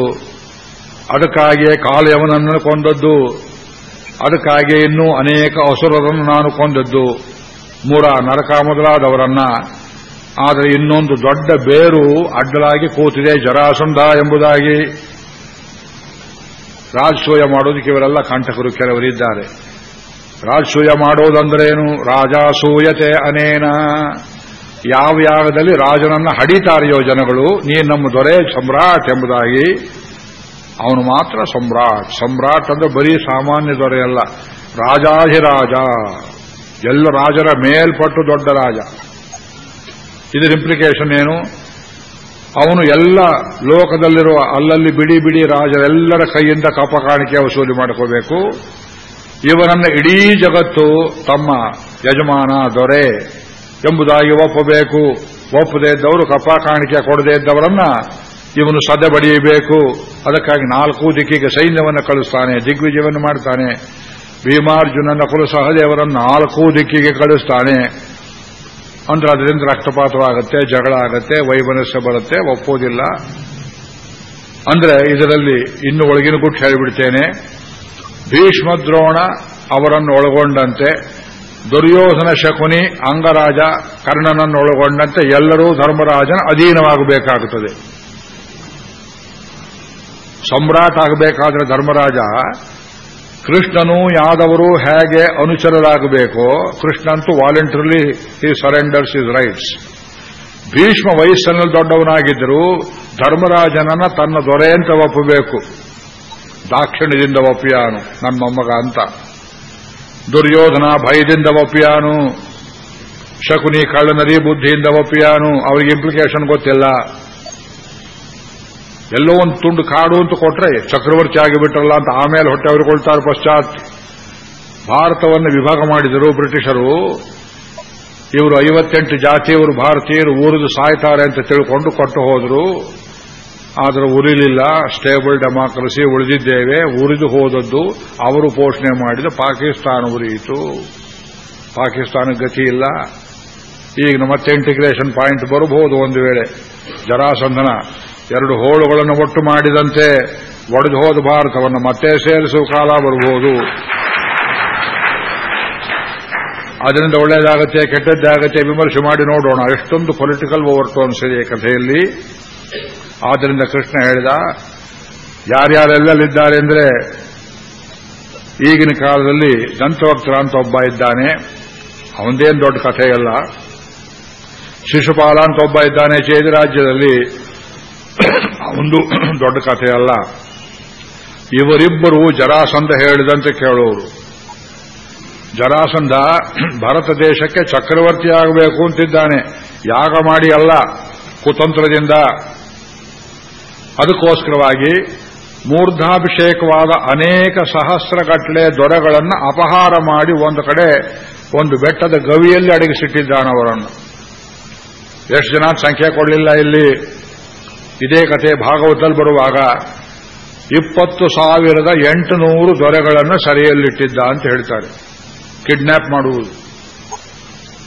ಅದಕ್ಕಾಗಿಯೇ ಕಾಲಯವನನ್ನು ಕೊಂದದ್ದು. ಅದಕ್ಕಾಗಿ ಇನ್ನೂ ಅನೇಕ ಅಸುರರನ್ನು ನಾನು ಕೊಂದದ್ದು. ಮೂರ ನರಕ ಮೊದಲಾದವರನ್ನ. ಆದರೆ ಇನ್ನೊಂದು ದೊಡ್ಡ ಬೇರು ಅಡ್ಡಲಾಗಿ ಕೂತಿದೆ ಜರಾಸಂಧ ಎಂಬುದಾಗಿ. ರಾಜಸೂಯ ಮಾಡೋದಕ್ಕೆ ಇವರೆಲ್ಲ ಕಂಟಕರು ಕೆಲವರಿದ್ದಾರೆ. ರಾಜಸೂಯ ಮಾಡೋದಂದ್ರೇನು? ರಾಜಾಸೂಯತೆ ಅನೇನ. ಯಾವ ಯಾವದಲ್ಲಿ ರಾಜನನ್ನ ಹಡಿತಾರೆಯೋ ಜನಗಳು, ನೀ ನಮ್ಮ ದೊರೆ ಸಮ್ರಾಟ್ ಎಂಬುದಾಗಿ ಅವನು ಮಾತ್ರ ಸಮ್ರಾಟ್. ಸಮ್ರಾಟ್ ಅಂದ್ರೆ ಬರೀ ಸಾಮಾನ್ಯ ದೊರೆಯಲ್ಲ ರಾಜಾಧಿರಾಜ ಎಲ್ಲ ರಾಜರ ಮೇಲ್ಪಟ್ಟು ದೊಡ್ಡ ರಾಜ. ಇದರ ಇಂಪ್ಲಿಕೇಶನ್ ಏನು? ಅವನು ಎಲ್ಲ ಲೋಕದಲ್ಲಿರುವ ಅಲ್ಲಲ್ಲಿ ಬಿಡಿ ಬಿಡಿ ರಾಜರೆಲ್ಲರ ಕೈಯಿಂದ ಕಪ ಕಾಣಿಕೆ ವಸೂಲಿ ಮಾಡ್ಕೋಬೇಕು. ಇವನನ್ನ ಇಡೀ ಜಗತ್ತು ತಮ್ಮ ಯಜಮಾನ ದೊರೆ ಎಂಬುದಾಗಿ ಒಪ್ಪಬೇಕು. ಒಪ್ಪದೇ ಇದ್ದವರು ಕಪ ಕಾಣಿಕೆ ಕೊಡದೇ ಇದ್ದವರನ್ನ ಇವನು ಸದ ಬಡಿಯಬೇಕು. ಅದಕ್ಕಾಗಿ ನಾಲ್ಕು ದಿಕ್ಕಿಗೆ ಸೈನ್ಯವನ್ನು ಕಳಿಸ್ತಾನೆ, ದಿಗ್ವಿಜಯವನ್ನು ಮಾಡ್ತಾನೆ. ಭೀಮಾರ್ಜುನ ನಕುಲು ಸಹದೇವರನ್ನು ನಾಲ್ಕು ದಿಕ್ಕಿಗೆ ಕಳಿಸ್ತಾನೆ. ಅಂದ್ರೆ ಅದರಿಂದ ರಕ್ತಪಾತವಾಗುತ್ತೆ, ಜಗಳ ಆಗುತ್ತೆ ವೈಮನಸ್ಸೆ ಬರುತ್ತೆ, ಒಪ್ಪೋದಿಲ್ಲ. ಅಂದ್ರೆ ಇದರಲ್ಲಿ ಇನ್ನು ಒಳಗಿನ ಗುಟ್ಟು ಹೇಳಿಬಿಡ್ತೇನೆ. ಭೀಷ್ಮದ್ರೋಣ ಅವರನ್ನು ಒಳಗೊಂಡಂತೆ, ದುರ್ಯೋಧನ ಶಕುನಿ, ಅಂಗರಾಜ, ಕರ್ಣನನ್ನು ಒಳಗೊಂಡಂತೆ ಎಲ್ಲರೂ ಧರ್ಮರಾಜನ ಅಧೀನವಾಗಬೇಕಾಗುತ್ತದೆ. ಸಮ್ರಾಟ್ ಆಗಬೇಕಾದ್ರೆ ಧರ್ಮರಾಜ, ಕೃಷ್ಣನು ಯಾದವರು ಹೇಗೆ ಅನುಚರರಾಗಬೇಕೋ ಕೃಷ್ಣಂತೂ voluntarily he surrenders is rights Bhishma ವಯಸ್ಸಿನಲ್ಲಿ ದೊಡ್ಡವನಾಗಿದ್ದರೂ ಧರ್ಮರಾಜನನ್ನ ತನ್ನ ದೊರೆ ಅಂತ ಒಪ್ಪಬೇಕು. ದಾಕ್ಷಿಣ್ಯದಿಂದ ಒಪ್ಪಿಯಾನು ನನ್ನ ಮೊಮ್ಮಗ ಅಂತ. ದುರ್ಯೋಧನ ಭಯದಿಂದ ಒಪ್ಪಿಯಾನು, ಶಕುನಿ ಕಳ್ಳನರಿ ಬುದ್ಧಿಯಿಂದ ಒಪ್ಪಿಯಾನು, ಅವರಿಗೆ ಇಂಪ್ಲಿಕೇಶನ್ ಗೊತ್ತಿಲ್ಲ. ಎಲ್ಲೋ ಒಂದು ತುಂಡು ಕಾಡು ಅಂತ ಕೊಟ್ರೆ ಚಕ್ರವರ್ತಿ ಆಗಿಬಿಟ್ರಲ್ಲ ಅಂತ ಆಮೇಲೆ ಹೊಟ್ಟೆ ಹೊರಕೊಳ್ತಾರೆ ಪಶ್ಚಾತ್. ಭಾರತವನ್ನು ವಿಭಾಗ ಮಾಡಿದರು ಬ್ರಿಟಿಷರು. ಇವರು ಐವತ್ತೆಂಟು ಜಾತಿಯವರು ಭಾರತೀಯರು ಊರಿದು ಸಾಯ್ತಾರೆ ಅಂತ ತಿಳ್ಕೊಂಡು ಕೊಟ್ಟು ಹೋದರು. ಆದರೆ ಉರಿಲಿಲ್ಲ. Stable democracy ಉಳಿದಿದ್ದೇವೆ. ಉರಿದು ಹೋದದ್ದು ಅವರು ಪೋಷಣೆ ಮಾಡಿದ ಪಾಕಿಸ್ತಾನ ಉರಿಯಿತು. ಪಾಕಿಸ್ತಾನ ಗತಿ ಇಲ್ಲ. ಈಗ ಮತ್ತೆ ಇಂಟಿಗ್ರೇಷನ್ ಪಾಯಿಂಟ್ ಬರಬಹುದು ಒಂದು ವೇಳೆ. ಜರಾಸಂಧನ ಎರಡು ಹೋಳುಗಳನ್ನು ಒಟ್ಟು ಮಾಡಿದಂತೆ ಒಡೆದು ಹೋದ ಭಾರತವನ್ನು ಮತ್ತೆ ಸೇರಿಸುವ ಕಾಲ ಬರಬಹುದು. ಅದರಿಂದ ಒಳ್ಳೆಯದಾಗತ್ತೆ, ಕೆಟ್ಟದ್ದಾಗತ್ತೆ ವಿಮರ್ಶೆ ಮಾಡಿ ನೋಡೋಣ. ಎಷ್ಟೊಂದು ಪೊಲಿಟಿಕಲ್ ಓವರ್ ಟೋನ್ಸ್ ಇದೆ ಕಥೆಯಲ್ಲಿ. ಆದ್ದರಿಂದ ಕೃಷ್ಣ ಹೇಳಿದ, ಯಾರ್ಯಾರೆಲ್ಲಲ್ಲಿದ್ದಾರೆ ಅಂದ್ರೆ ಈಗಿನ ಕಾಲದಲ್ಲಿ ದಂತವಕ್ತರ ಅಂತ ಒಬ್ಬ ಇದ್ದಾನೆ. ಅವನದೇನು ದೊಡ್ಡ ಕಥೆಯಲ್ಲ. ಶಿಶುಪಾಲ ಅಂತ ಒಬ್ಬ ಇದ್ದಾನೆ ಚೇದಿ ರಾಜ್ಯದಲ್ಲಿ ಒಂದು ದೊಡ್ಡ ಕಥೆಯಲ್ಲ ಇವರಿಬ್ಬರು ಜರಾಸಂಧ ಹೇಳಿದಂತೆ ಕೇಳೋರು. ಜರಾಸಂಧ ಭಾರತ ದೇಶಕ್ಕೆ ಚಕ್ರವರ್ತಿ ಆಗಬೇಕು ಅಂತಿದ್ದಾನೆ. ಯಾಗ ಮಾಡಿ ಅಲ್ಲ, ಕುತಂತ್ರದಿಂದ. ಅದಕ್ಕೋಸ್ಕರವಾಗಿ ಮೂರ್ಧಾಭಿಷೇಕವಾದ ಅನೇಕ ಸಹಸ್ರಗಟ್ಟಲೆ ದೊರೆಗಳನ್ನು ಅಪಹಾರ ಮಾಡಿ ಒಂದು ಕಡೆ ಒಂದು ಬೆಟ್ಟದ ಗವಿಯಲ್ಲಿ ಅಡಗಿಸಿಟ್ಟಿದ್ದಾನವರನ್ನು ಎಷ್ಟು ಜನ ಸಂಖ್ಯೆ ಕೊಡಲಿಲ್ಲ ಇಲ್ಲಿ. ಇದೇ ಕಥೆ ಭಾಗವತದಲ್ಲಿ ಬರುವಾಗ ಇಪ್ಪತ್ತು ಸಾವಿರದ ಎಂಟುನೂರು ದೊರೆಗಳನ್ನು ಸರಿಯಲ್ಲಿಟ್ಟಿದ್ದ ಅಂತ ಹೇಳ್ತಾರೆ. ಕಿಡ್ನಾಪ್ ಮಾಡುವುದು.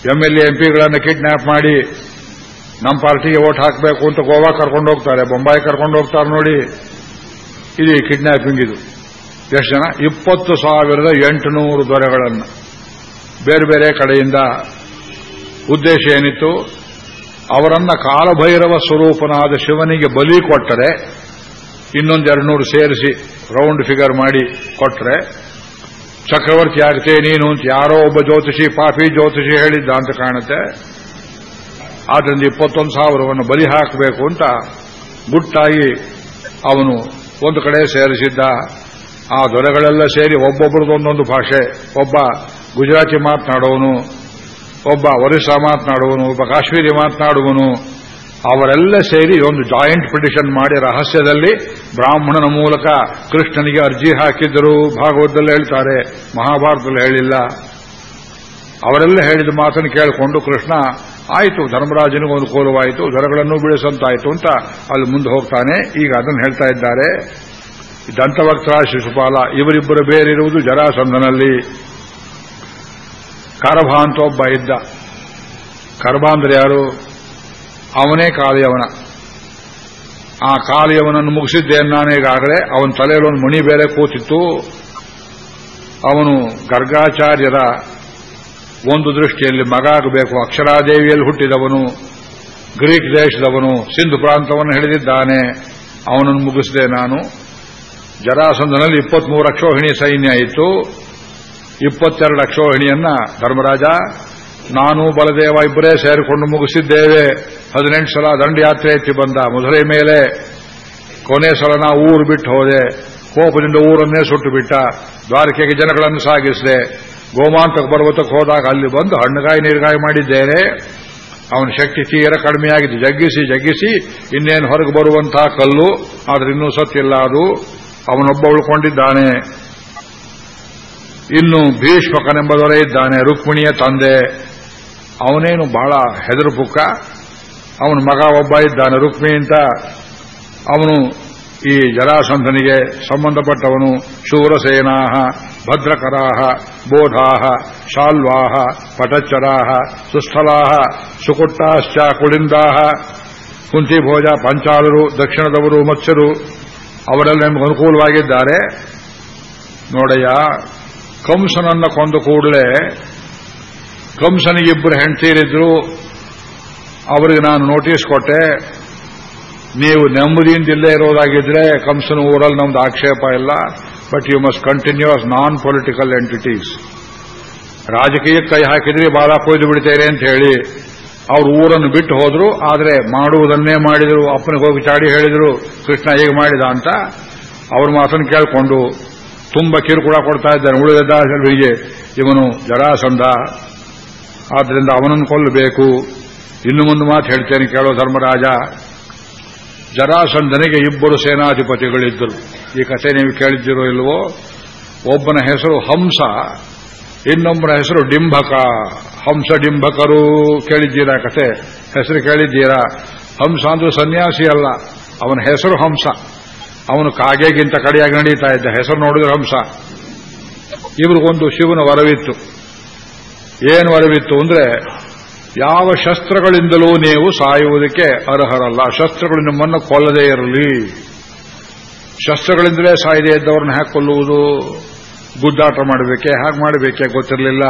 ಎಂಎಲ್ಎ ಎಂಪಿಗಳನ್ನು ಕಿಡ್ನಾಪ್ ಮಾಡಿ ನಮ್ಮ ಪಾರ್ಟಿಗೆ ವೋಟ್ ಹಾಕಬೇಕು ಅಂತ ಗೋವಾ ಕರ್ಕೊಂಡು ಹೋಗ್ತಾರೆ ಬೊಂಬಾಯಿ ಕರ್ಕೊಂಡು ಹೋಗ್ತಾರೆ ನೋಡಿ. ಇದು ಕಿಡ್ನಾಪಿಂಗ್ ಇದು. ಎಷ್ಟು ಜನ? ಇಪ್ಪತ್ತು ಸಾವಿರದ ಎಂಟುನೂರು ದೊರೆಗಳನ್ನು. ಬೇರೆ ಬೇರೆ ಕಡೆಯಿಂದ ಉದ್ದೇಶ ಏನಿತ್ತು? ಅವರನ್ನ ಕಾಲಭೈರವ ಸ್ವರೂಪನಾದ ಶಿವನಿಗೆ ಬಲಿ ಕೊಟ್ಟರೆ ಇನ್ನೊಂದೆರಡು ನೂರು ಸೇರಿಸಿ ರೌಂಡ್ ಫಿಗರ್ ಮಾಡಿ ಕೊಟ್ಟರೆ ಚಕ್ರವರ್ತಿ ಆಗ್ತೇ ನೀನು ಅಂತ ಯಾರೋ ಒಬ್ಬ ಜ್ಯೋತಿಷಿ, ಪಾಪಿ ಜ್ಯೋತಿಷಿ ಹೇಳಿದ್ದ ಅಂತ ಕಾಣುತ್ತೆ. ಆದ್ರಿಂದ ಇಪ್ಪತ್ತೊಂದು ಸಾವಿರವನ್ನು ಬಲಿ ಹಾಕಬೇಕು ಅಂತ ಗುಟ್ಟಾಗಿ ಅವನು ಒಂದು ಕಡೆ ಸೇರಿಸಿದ್ದ. ಆ ದೊರೆಗಳೆಲ್ಲ ಸೇರಿ ಒಬ್ಬೊಬ್ಬರದೊಂದೊಂದು ಭಾಷೆ. ಒಬ್ಬ ಗುಜರಾತಿ ಮಾತನಾಡೋನು ಒಬ್ಬ ಒರಿಸ್ಸಾ ಮಾತನಾಡುವನು, ಒಬ್ಬ ಕಾಶ್ಮೀರಿ ಮಾತನಾಡುವನು, ಅವರೆಲ್ಲ ಸೇರಿ ಒಂದು ಜಾಯಿಂಟ್ ಪಿಟಿಷನ್ ಮಾಡಿ ರಹಸ್ಯದಲ್ಲಿ ಬ್ರಾಹ್ಮಣನ ಮೂಲಕ ಕೃಷ್ಣನಿಗೆ ಅರ್ಜಿ ಹಾಕಿದ್ದರು. ಭಾಗವತದಲ್ಲಿ ಹೇಳ್ತಾರೆ, ಮಹಾಭಾರತದಲ್ಲಿ ಹೇಳಿಲ್ಲ. ಅವರೆಲ್ಲ ಹೇಳಿದ ಮಾತನ್ನು ಕೇಳಿಕೊಂಡು ಕೃಷ್ಣ, ಆಯಿತು, ಧರ್ಮರಾಜನಿಗೂ ಅನುಕೂಲವಾಯಿತು ದರಗಳನ್ನು ಬಿಡಿಸಂತಾಯಿತು ಅಂತ ಅಲ್ಲಿ ಮುಂದೆ ಹೋಗ್ತಾನೆ. ಈಗ ಅದನ್ನು ಹೇಳ್ತಾ ಇದ್ದಾರೆ. ದಂತವಕ್ತ ಶಿಶುಪಾಲ, ಇವರಿಬ್ಬರು ಬೇರಿರುವುದು ಜರಾಸಂಧನಲ್ಲಿ. ಕರಭ ಅಂತ ಒಬ್ಬ ಇದ್ದ ಕರಭ ಅಂದ್ರೆ ಯಾರು? ಅವನೇ ಕಾಲಿಯವನ ಆ ಕಾಲಿಯವನನ್ನು ಮುಗಿಸಿದ್ದೇನೆ ನಾನೀಗಾಗಲೇ ಅವನ ತಲೆಯಲ್ಲಿ ಒಂದು ಮಣಿ ಬೇರೆ ಕೂತಿತ್ತು. ಅವನು ಗರ್ಗಾಚಾರ್ಯರ ಒಂದು ದೃಷ್ಟಿಯಲ್ಲಿ ಮಗ ಆಗಬೇಕು. ಅಕ್ಷರಾದೇವಿಯಲ್ಲಿ ಹುಟ್ಟಿದವನು, ಗ್ರೀಕ್ ದೇಶದವನು, ಸಿಂಧು ಪ್ರಾಂತವನ್ನು ಹಿಡಿದಿದ್ದಾನೆ. ಅವನನ್ನು ಮುಗಿಸಿದೆ ನಾನು. ಜರಾಸಂಧನಲ್ಲಿ ಇಪ್ಪತ್ಮೂರು ಅಕ್ಷೋಹಿಣಿ ಸೈನ್ಯ ಇತ್ತು. ಇಪ್ಪತ್ತೆರಡು ಅಕ್ಷೋಹಿಣಿಯನ್ನ ಧರ್ಮರಾಜ, ನಾನು ಬಲದೇವ ಇಬ್ಬರೇ ಸೇರಿಕೊಂಡು ಮುಗಿಸಿದ್ದೇವೆ. ಹದಿನೆಂಟು ಸಲ ದಂಡಯಾತ್ರೆ ಎತ್ತಿ ಬಂದ ಮುದುರೆ ಮೇಲೆ. ಕೊನೆ ಸಲ ನಾ ಊರು ಬಿಟ್ಟು ಹೋದೆ. ಕೋಪದಿಂದ ಊರನ್ನೇ ಸುಟ್ಟು ಬಿಟ್ಟ. ದ್ವಾರಕೆಗೆ ಜನಗಳನ್ನು ಸಾಗಿಸಿದೆ. ಗೋಮಾಂತಕ ಪರ್ವತಕ್ಕೆ ಹೋದಾಗ ಅಲ್ಲಿ ಬಂದು ಹಣ್ಣುಗಾಯಿ, ನೀರುಗಾಯಿ ಮಾಡಿದ್ದೇನೆ. ಅವನ ಶಕ್ತಿ ತೀರ ಕಡಿಮೆಯಾಗಿದೆ. ಜಗ್ಗಿಸಿ ಜಗ್ಗಿಸಿ, ಇನ್ನೇನು ಹೊರಗೆ ಬರುವಂತಹ ಕಲ್ಲು, ಆದ್ರೆ ಇನ್ನೂ ಸತ್ತಿಲ್ಲ ಅದು. ಅವನೊಬ್ಬ ಉಳ್ಕೊಂಡಿದ್ದಾನೆ. ಇನ್ನು ಭೀಷ್ಮಕನೆಂಬುದರೇ ಇದ್ದಾನೆ ರುಕ್ಮಿಣಿಯ ತಂದೆ. ಅವನೇನು ಬಹಳ ಹೆದರು ಪುಕ್ಕ ಅವನ ಮಗ ಒಬ್ಬ ಇದ್ದಾನೆ ರುಕ್ಮಿ ಅಂತ. ಅವನು ಈ ಜರಾಸಂಧನಿಗೆ ಸಂಬಂಧಪಟ್ಟವನು ಶೂರಸೇನಾ ಭದ್ರಕರಾಹ, ಬೋಧಾಹ, ಶಾಲ್ವಾಹ, ಪಟಚ್ಚರಾಹ, ಸುಸ್ಥಲಾಹ, ಸುಕುಟ್ಟಾಶ್ಚ, ಕುಳಿಂದಾಹ, ಕುಂತಿಭೋಜ, ಪಂಚಾಲರು, ದಕ್ಷಿಣದವರು, ಮತ್ಸ್ಯರು ಅವರೆಲ್ಲ ನಮಗೆ ಅನುಕೂಲವಾಗಿದ್ದಾರೆ. ನೋಡಯ್ಯ ಕಂಸನನ್ನ ಕೊಂದ ಕೂಡಲೇ ಕಂಸನಿಗೆ ಇಬ್ಬರು ಹೆಂಡತೀರಿದ್ರು ಅವರಿಗೆ ನಾನು ನೋಟಿಸ್ ಕೊಟ್ಟೆ. ನೀವು ನೆಮ್ಮದಿಯಿಂದ ಇಲ್ಲೇ ಇರೋದಾಗಿದ್ರೆ ಕಂಸನ ಊರಲ್ಲಿ ನಮ್ದು ಆಕ್ಷೇಪ ಇಲ್ಲ. But you must continues non political entities ರಾಜಕೀಯಕ್ಕೆ ಕೈ ಹಾಕಿದ್ರೆ ಬಾಲ ಕೊಯ್ದು ಬಿಡ್ತೇನೆ ಅಂತ ಹೇಳಿ ಅವರು ಊರನ್ನು ಬಿಟ್ಟು ಹೋದ್ರು. ಆದರೆ ಮಾಡುವುದನ್ನೇ ಮಾಡಿದ್ರು. ಅಪ್ಪನಿಗೆ ಹೋಗಿ ಚಾಡಿ ಹೇಳಿದರು. ಕೃಷ್ಣ ಹೇಗೆ ಮಾಡಿದ ಅಂತ. ಅವ್ರ ಮಾತನ್ನು ಕೇಳಿಕೊಂಡು ತುಂಬ ಕಿರುಕುಳ ಕೊಡ್ತಾ ಇದ್ದಾನೆ. ಉಳಿದ ಶಲ್ವಿಗೆ ಇವನು ಜರಾಸಂಧ. ಆದ್ದರಿಂದ ಅವನನ್ನು ಕೊಲ್ಲಬೇಕು. ಇನ್ನು ಮುಂದೆ ಮಾತು ಹೇಳ್ತೇನೆ, ಕೇಳೋ ಧರ್ಮರಾಜ. ಜರಾಸಂಧನಿಗೆ ಇಬ್ಬರು ಸೇನಾಧಿಪತಿಗಳಿದ್ದರು. ಈ ಕಥೆ ನೀವು ಕೇಳಿದ್ದೀರೋ ಇಲ್ವೋ? ಒಬ್ಬನ ಹೆಸರು ಹಂಸ, ಇನ್ನೊಬ್ಬನ ಹೆಸರು ಡಿಂಭಕ ಹಂಸ ಡಿಂಭಕರು ಕೇಳಿದ್ದೀರಾ ಕತೆ ಹೆಸರು ಕೇಳಿದ್ದೀರಾ? ಹಂಸ ಅಂದ್ರೆ ಸನ್ಯಾಸಿ ಅಲ್ಲ, ಅವನ ಹೆಸರು ಹಂಸ. ಅವನು ಕಾಗೆಗಿಂತ ಕಡೆಯಾಗಿ ನಡೀತಾ ಇದ್ದ. ಹೆಸರು ನೋಡಿದ್ರೆ ಹಂಸ. ಇವ್ರಿಗೊಂದು ಶಿವನ ವರವಿತ್ತು. ಏನು ವರವಿತ್ತು ಅಂದ್ರೆ, ಯಾವ ಶಸ್ತ್ರಗಳಿಂದಲೂ ನೀವು ಸಾಯುವುದಕ್ಕೆ ಅರ್ಹರಲ್ಲ. ಶಸ್ತ್ರಗಳು ನಿಮ್ಮನ್ನು ಕೊಲ್ಲದೇ ಇರಲಿ. ಶಸ್ತ್ರಗಳಿಂದಲೇ ಸಾಯದೆ ಇದ್ದವ್ರನ್ನ ಹ್ಯಾಕ್ ಕೊಲ್ಲುವುದು? ಗುದ್ದಾಟ ಮಾಡಬೇಕೆ, ಹಾಗೆ ಮಾಡಬೇಕೆ ಗೊತ್ತಿರಲಿಲ್ಲ.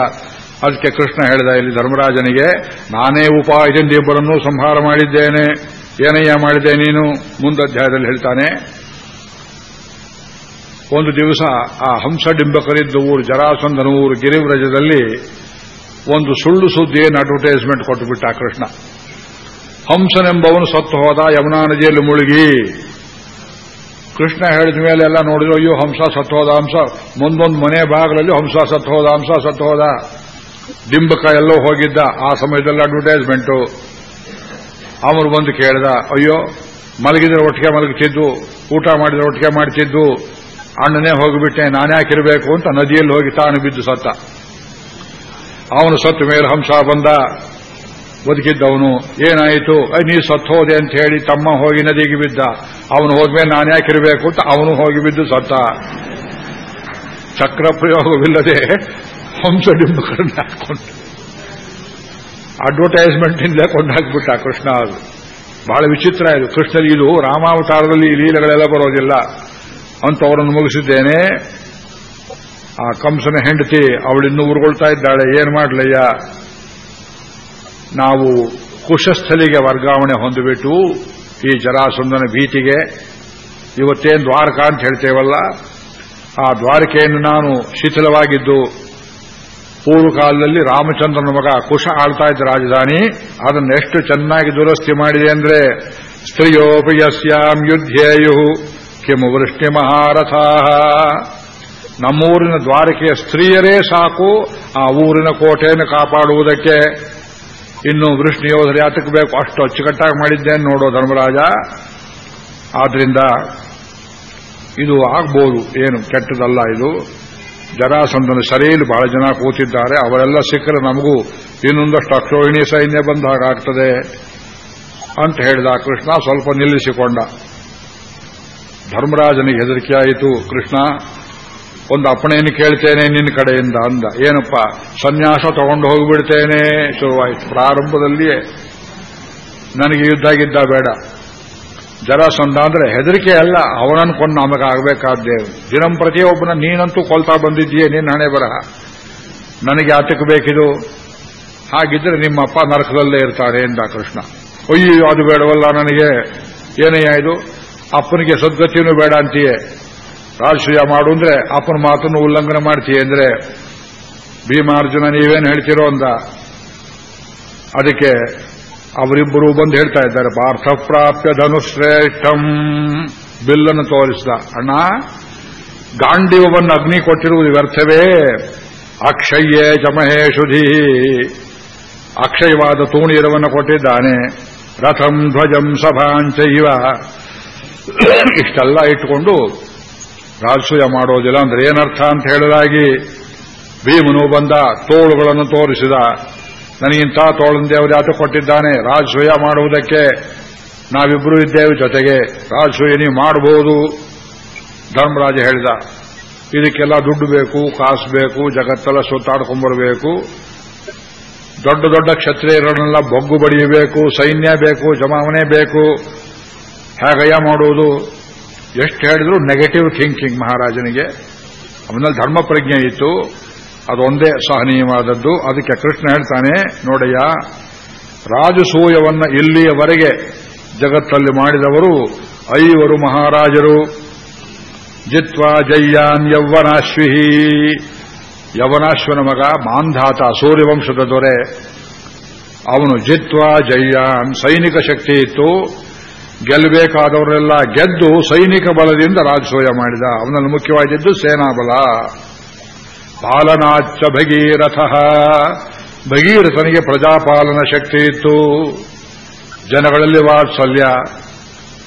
ಅದಕ್ಕೆ ಕೃಷ್ಣ ಹೇಳಿದ, ಇಲ್ಲಿ ಧರ್ಮರಾಜನಿಗೆ, ನಾನೇ ಉಪಾಯದಿಂದ ಇಬ್ಬರನ್ನೂ ಸಂಹಾರ ಮಾಡಿದ್ದೇನೆ. ಏನಯ್ಯ ಮಾಡಿದೆ ನೀನು? ಮುಂದಧ್ಯಾಯದಲ್ಲಿ ಹೇಳ್ತಾನೆ ಒಂದು ದಿವಸ ಆ ಹಂಸಡಿಂಬಕರಿದ್ದ ಊರು ಜರಾಸಂಧನ ಊರು ಗಿರಿವ್ರಜದಲ್ಲಿ ಒಂದು ಸುಳ್ಳು ಸುದ್ದಿಯನ್ನು ಅಡ್ವರ್ಟೈಸ್ಮೆಂಟ್ ಕೊಟ್ಟುಬಿಟ್ಟ ಕೃಷ್ಣ. ಹಂಸನೆಂಬವನು ಸತ್ತು ಹೋದ, ಯಮುನಾ ನದಿಯಲ್ಲಿ ಮುಳುಗಿ. ಕೃಷ್ಣ ಹೇಳಿದ ಮೇಲೆ ಎಲ್ಲ ನೋಡಿದ್ರು, ಅಯ್ಯೋ, ಹಂಸ ಸತ್ತು ಹೋದ, ಹಂಸ. ಮುಂದೊಂದು ಮನೆ ಭಾಗದಲ್ಲಿ ಹಂಸ ಸತ್ತು ಹೋದ, ಹಂಸ ಸತ್ತು ಹೋದ. ಡಿಂಬಕ ಎಲ್ಲೋ ಹೋಗಿದ್ದ, ಆ ಸಮಯದಲ್ಲಿ ಅಡ್ವರ್ಟೈಸ್ಮೆಂಟು ಅವರು ಬಂದು ಕೇಳಿದ, ಅಯ್ಯೋ, ಮಲಗಿದ್ರೆ ಒಟ್ಟಿಗೆ ಮಲಗುತ್ತಿದ್ದು ಊಟ ಮಾಡಿದ್ರೆ ಒಟ್ಟಿಗೆ ಮಾಡ್ತಿದ್ದು. ಅಣ್ಣನೇ ಹೋಗಿಬಿಟ್ಟೆ ನಾನ್ಯಾಕಿರಬೇಕು ಅಂತ ನದಿಯಲ್ಲಿ ಹೋಗಿ ತಾನು ಬಿದ್ದು ಸತ್ತ. ಅವನು ಸತ್ತು ಮೇಲೆ ಹಂಸ ಬಂದ, ಬದುಕಿದ್ದವನು, ಏನಾಯಿತು? ನೀ ಸತ್ತು ಹೋದೆ ಅಂತ ಹೇಳಿ ತಮ್ಮ ಹೋಗಿ ನದಿಗೆ ಬಿದ್ದ. ಅವನು ಹೋದ್ಮೇಲೆ ನಾನು ಯಾಕಿರಬೇಕು ಅಂತ ಅವನು ಹೋಗಿ ಬಿದ್ದು ಸತ್ತ. ಚಕ್ರ ಪ್ರಯೋಗವಿಲ್ಲದೆ ಹಂಸ ಡಿಂಬುಗಳನ್ನು ಹಾಕೊಂಡು ಅಡ್ವರ್ಟೈಸ್ಮೆಂಟ್ ಇಂದ ಕೊಂಡಾಕ್ಬಿಟ್ಟ ಕೃಷ್ಣ ಅದು. ಬಹಳ ವಿಚಿತ್ರ ಇದು. ಕೃಷ್ಣ ಇದು ರಾಮಾವತಾರದಲ್ಲಿ ಲೀಲೆಗಳೆಲ್ಲ ಬರೋದಿಲ್ಲ. ಅಂತ ಅವರನ್ನು ಮುಗಿಸಿದ್ದೇನೆ. ಆ ಕಂಸನ ಹೆಂಡತಿ ಅವಳಿನ್ನೂ ಉರುಗೊಳ್ತಾ ಇದ್ದಾಳೆ. ಏನು ಮಾಡ್ಲಯ್ಯ? ನಾವು ಕುಶಸ್ಥಲಿಗೆ ವರ್ಗಾವಣೆ ಹೊಂದಿಬಿಟ್ಟು ಈ ಜರಾಸಂದನ ಭೀತಿಗೆ ಇವತ್ತೇನು ದ್ವಾರಕ ಅಂತ ಹೇಳ್ತೇವಲ್ಲ? ಆ ದ್ವಾರಕೆಯನ್ನು ನಾನು ಶಿಥಿಲವಾಗಿದ್ದು ಪೂರ್ವಕಾಲದಲ್ಲಿ ರಾಮಚಂದ್ರನ ಮಗ ಕುಶ ಆಳ್ತಾ ಇದ್ದ ರಾಜಧಾನಿ. ಅದನ್ನು ಎಷ್ಟು ಚೆನ್ನಾಗಿ ದುರಸ್ತಿ ಮಾಡಿದೆ ಅಂದ್ರೆ ಸ್ತ್ರೀಯೋಪಿ ಯಸ್ಯಾಂ ಯುದ್ಧೇಯು ಕಿಮು ವೃಷ್ಟಿ ಮಹಾರಥಾ ನಮ್ಮೂರಿನ ದ್ವಾರಕೆಯ ಸ್ತ್ರೀಯರೇ ಸಾಕು, ಆ ಊರಿನ ಕೋಟೆಯನ್ನು ಕಾಪಾಡುವುದಕ್ಕೆ. ಇನ್ನು ವೃಷ್ಣಿ ಯೋಧರು ಯಾತಕ್ಕೆ ಬೇಕು? ಅಷ್ಟು ಅಚ್ಚುಕಟ್ಟಾಗಿ ಮಾಡಿದ್ದೇನೆ ನೋಡೋ ಧರ್ಮರಾಜ. ಆದ್ರಿಂದ ಇದು ಆಗ್ಬೋದು, ಏನು ಕೆಟ್ಟದಲ್ಲ ಇದು. ಜರಾಸಂಧನ ಸರಿಯಲ್ಲಿ ಬಹಳ ಜನ ಕೂತಿದ್ದಾರೆ, ಅವರೆಲ್ಲ ಸಿಕ್ಕರೆ ನಮಗೂ ಇನ್ನೊಂದಷ್ಟು ಅಕ್ಷೋಹಿಣಿ ಸೈನ್ಯ ಬಂದ ಹಾಗಾಗ್ತದೆ ಅಂತ ಹೇಳಿದ ಕೃಷ್ಣ ಸ್ವಲ್ಪ ನಿಲ್ಲಿಸಿಕೊಂಡ. ಧರ್ಮರಾಜನಿಗೆ ಹೆದರಿಕೆ ಆಯಿತು ಕೃಷ್ಣ, ಒಂದು ಅಪ್ಪಣೆಯನ್ನು ಕೇಳ್ತೇನೆ ನಿನ್ನ ಕಡೆಯಿಂದ ಅಂದ. ಏನಪ್ಪ, ಸನ್ಯಾಸ ತಗೊಂಡು ಹೋಗಿಬಿಡ್ತೇನೆ? ಶುರುವಾಯಿತು. ಪ್ರಾರಂಭದಲ್ಲಿಯೇ ನನಗೆ ಯುದ್ಧ ಗಿದ್ದ ಬೇಡ. ಜರಾಸಂಧ ಅಂದ್ರೆ ಹೆದರಿಕೆ ಅಲ್ಲ, ಅವನನ್ನು ಕೊಂಡು ನಮಗಾಗಬೇಕಾದ್ದೇ. ದಿನಂಪ್ರತಿ ಒಬ್ಬನ ನೀನಂತೂ ಕೊಲ್ತಾ ಬಂದಿದ್ದೀಯೇ, ನಿನ್ನ ಹಣೆ ಬರಹ. ನನಗೆ ಆತಕ್ಕೆ ಬೇಕಿದು? ಹಾಗಿದ್ರೆ ನಿಮ್ಮಪ್ಪ ನರಕದಲ್ಲೇ ಇರ್ತಾರೆ ಎಂದ ಕೃಷ್ಣ. ಅಯ್ಯೋ, ಅದು ಬೇಡವಲ್ಲ ನನಗೆ. ಏನೇ ಇದು ಅಪ್ಪನಿಗೆ ಸದ್ಗತಿಯೂ ಬೇಡ ಅಂತೀಯೇ. ರಾಜಸೂಯ ಮಾಡು ಅಂದ್ರೆ ಅಪ್ಪನ ಮಾತನ್ನು ಉಲ್ಲಂಘನೆ ಮಾಡ್ತೀಯ ಅಂದ್ರೆ, ಭೀಮಾರ್ಜುನ ನೀವೇನು ಹೇಳ್ತಿರೋ ಅಂದ. ಅದಕ್ಕೆ ಅವರಿಬ್ಬರು ಬಂದು ಹೇಳ್ತಾ ಇದ್ದಾರೆ ಪಾರ್ಥ ಪ್ರಾಪ್ಯ ಧನುಶ್ರೇಷ್ಠಂ ಬಿಲ್ಲನ್ನು ತೋರಿಸಿದ. ಅಣ್ಣ, ಗಾಂಡಿವವನ್ನು ಅಗ್ನಿ ಕೊಟ್ಟಿರುವುದು ವ್ಯರ್ಥವೇ? ಅಕ್ಷಯ್ಯೇ ಜಮಹೇಶುಧಿ ಅಕ್ಷಯವಾದ ತೂಣೀರವನ್ನು ಕೊಟ್ಟಿದ್ದಾನೆ. ರಥಂ ಧ್ವಜಂ ಸಭಾಂಚೈವ ಇಷ್ಟೆಲ್ಲ ಇಟ್ಟುಕೊಂಡು ರಾಜಸೂಯ ಮಾಡೋದಿಲ್ಲ ಅಂದ್ರೆ ಏನರ್ಥ ಅಂತ ಹೇಳಲಾಗಿ ಭೀಮನು ಬಂದ ತೋಳುಗಳನ್ನು ತೋರಿಸಿದ. ನನಗಿಂತ ತೋಳನ್ ದೇವರು ಯಾತ ಕೊಟ್ಟಿದ್ದಾನೆ? ರಾಜಸೂಯ ಮಾಡುವುದಕ್ಕೆ ನಾವಿಬ್ಬರೂ ಇದ್ದೇವೆ ಜೊತೆಗೆ. ರಾಜಸೂಯ ನೀವು ಮಾಡಬಹುದು, ಧರ್ಮರಾಜ ಹೇಳಿದ. ಇದಕ್ಕೆಲ್ಲ ದುಡ್ಡು ಬೇಕು, ಕಾಸು ಬೇಕು, ಜಗತ್ತೆಲ್ಲ ಸುತ್ತಾಡ್ಕೊಂಡ್ಬರಬೇಕು ದೊಡ್ಡ ದೊಡ್ಡ ಕ್ಷತ್ರಿಯರನ್ನೆಲ್ಲ ಬೊಗ್ಗು ಬಡಿಯಬೇಕು, ಸೈನ್ಯ ಬೇಕು, ಜಮಾವಣೆ ಬೇಕು. ಹೇಗಯ್ಯ ಮಾಡುವುದು ಎಷ್ಟು ಹೇಳಿದ್ರು ನೆಗೆಟಿವ್ ಥಿಂಕಿಂಗ್ ಮಹಾರಾಜನಿಗೆ. ಅವನಲ್ಲಿ ಧರ್ಮ ಪ್ರಜ್ಞೆ ಇತ್ತು ಅದೊಂದೇ ಸಹನೀಯವಾದದ್ದು. ಅದಕ್ಕೆ ಕೃಷ್ಣ ಹೇಳ್ತಾನೆ, ನೋಡಯ್ಯ ರಾಜಸೂಯವನ್ನ ಇಲ್ಲಿಯವರೆಗೆ ಜಗತ್ತಲ್ಲಿ ಮಾಡಿದವರು ಐವರು ಮಹಾರಾಜರು. ಜಿತ್ವಾ ಜಯ್ಯಾನ್ ಯೌವನಾಶ್ವಿಹಿ. ಯವನಾಶ್ವನ ಮಗ ಮಾಂಧಾತ ಸೂರ್ಯವಂಶದ ದೊರೆ. ಅವನು ಜಿತ್ವಾ ಜಯ್ಯಾನ್ ಸೈನಿಕ ಶಕ್ತಿ ಇತ್ತು. ಗೆಲ್ಲಬೇಕಾದವರೆಲ್ಲ ಗೆದ್ದು ಸೈನಿಕ ಬಲದಿಂದ ರಾಜಸೂಯ ಮಾಡಿದ. ಅವನಲ್ಲಿ ಮುಖ್ಯವಾಗಿದ್ದು ಸೇನಾಬಲ. ಪಾಲನಾಚ ಭಗೀರಥ. ಭಗೀರಥನಿಗೆ ಪ್ರಜಾಪಾಲನ ಶಕ್ತಿ ಇತ್ತು. ಜನಗಳಲ್ಲಿ ವಾತ್ಸಲ್ಯ.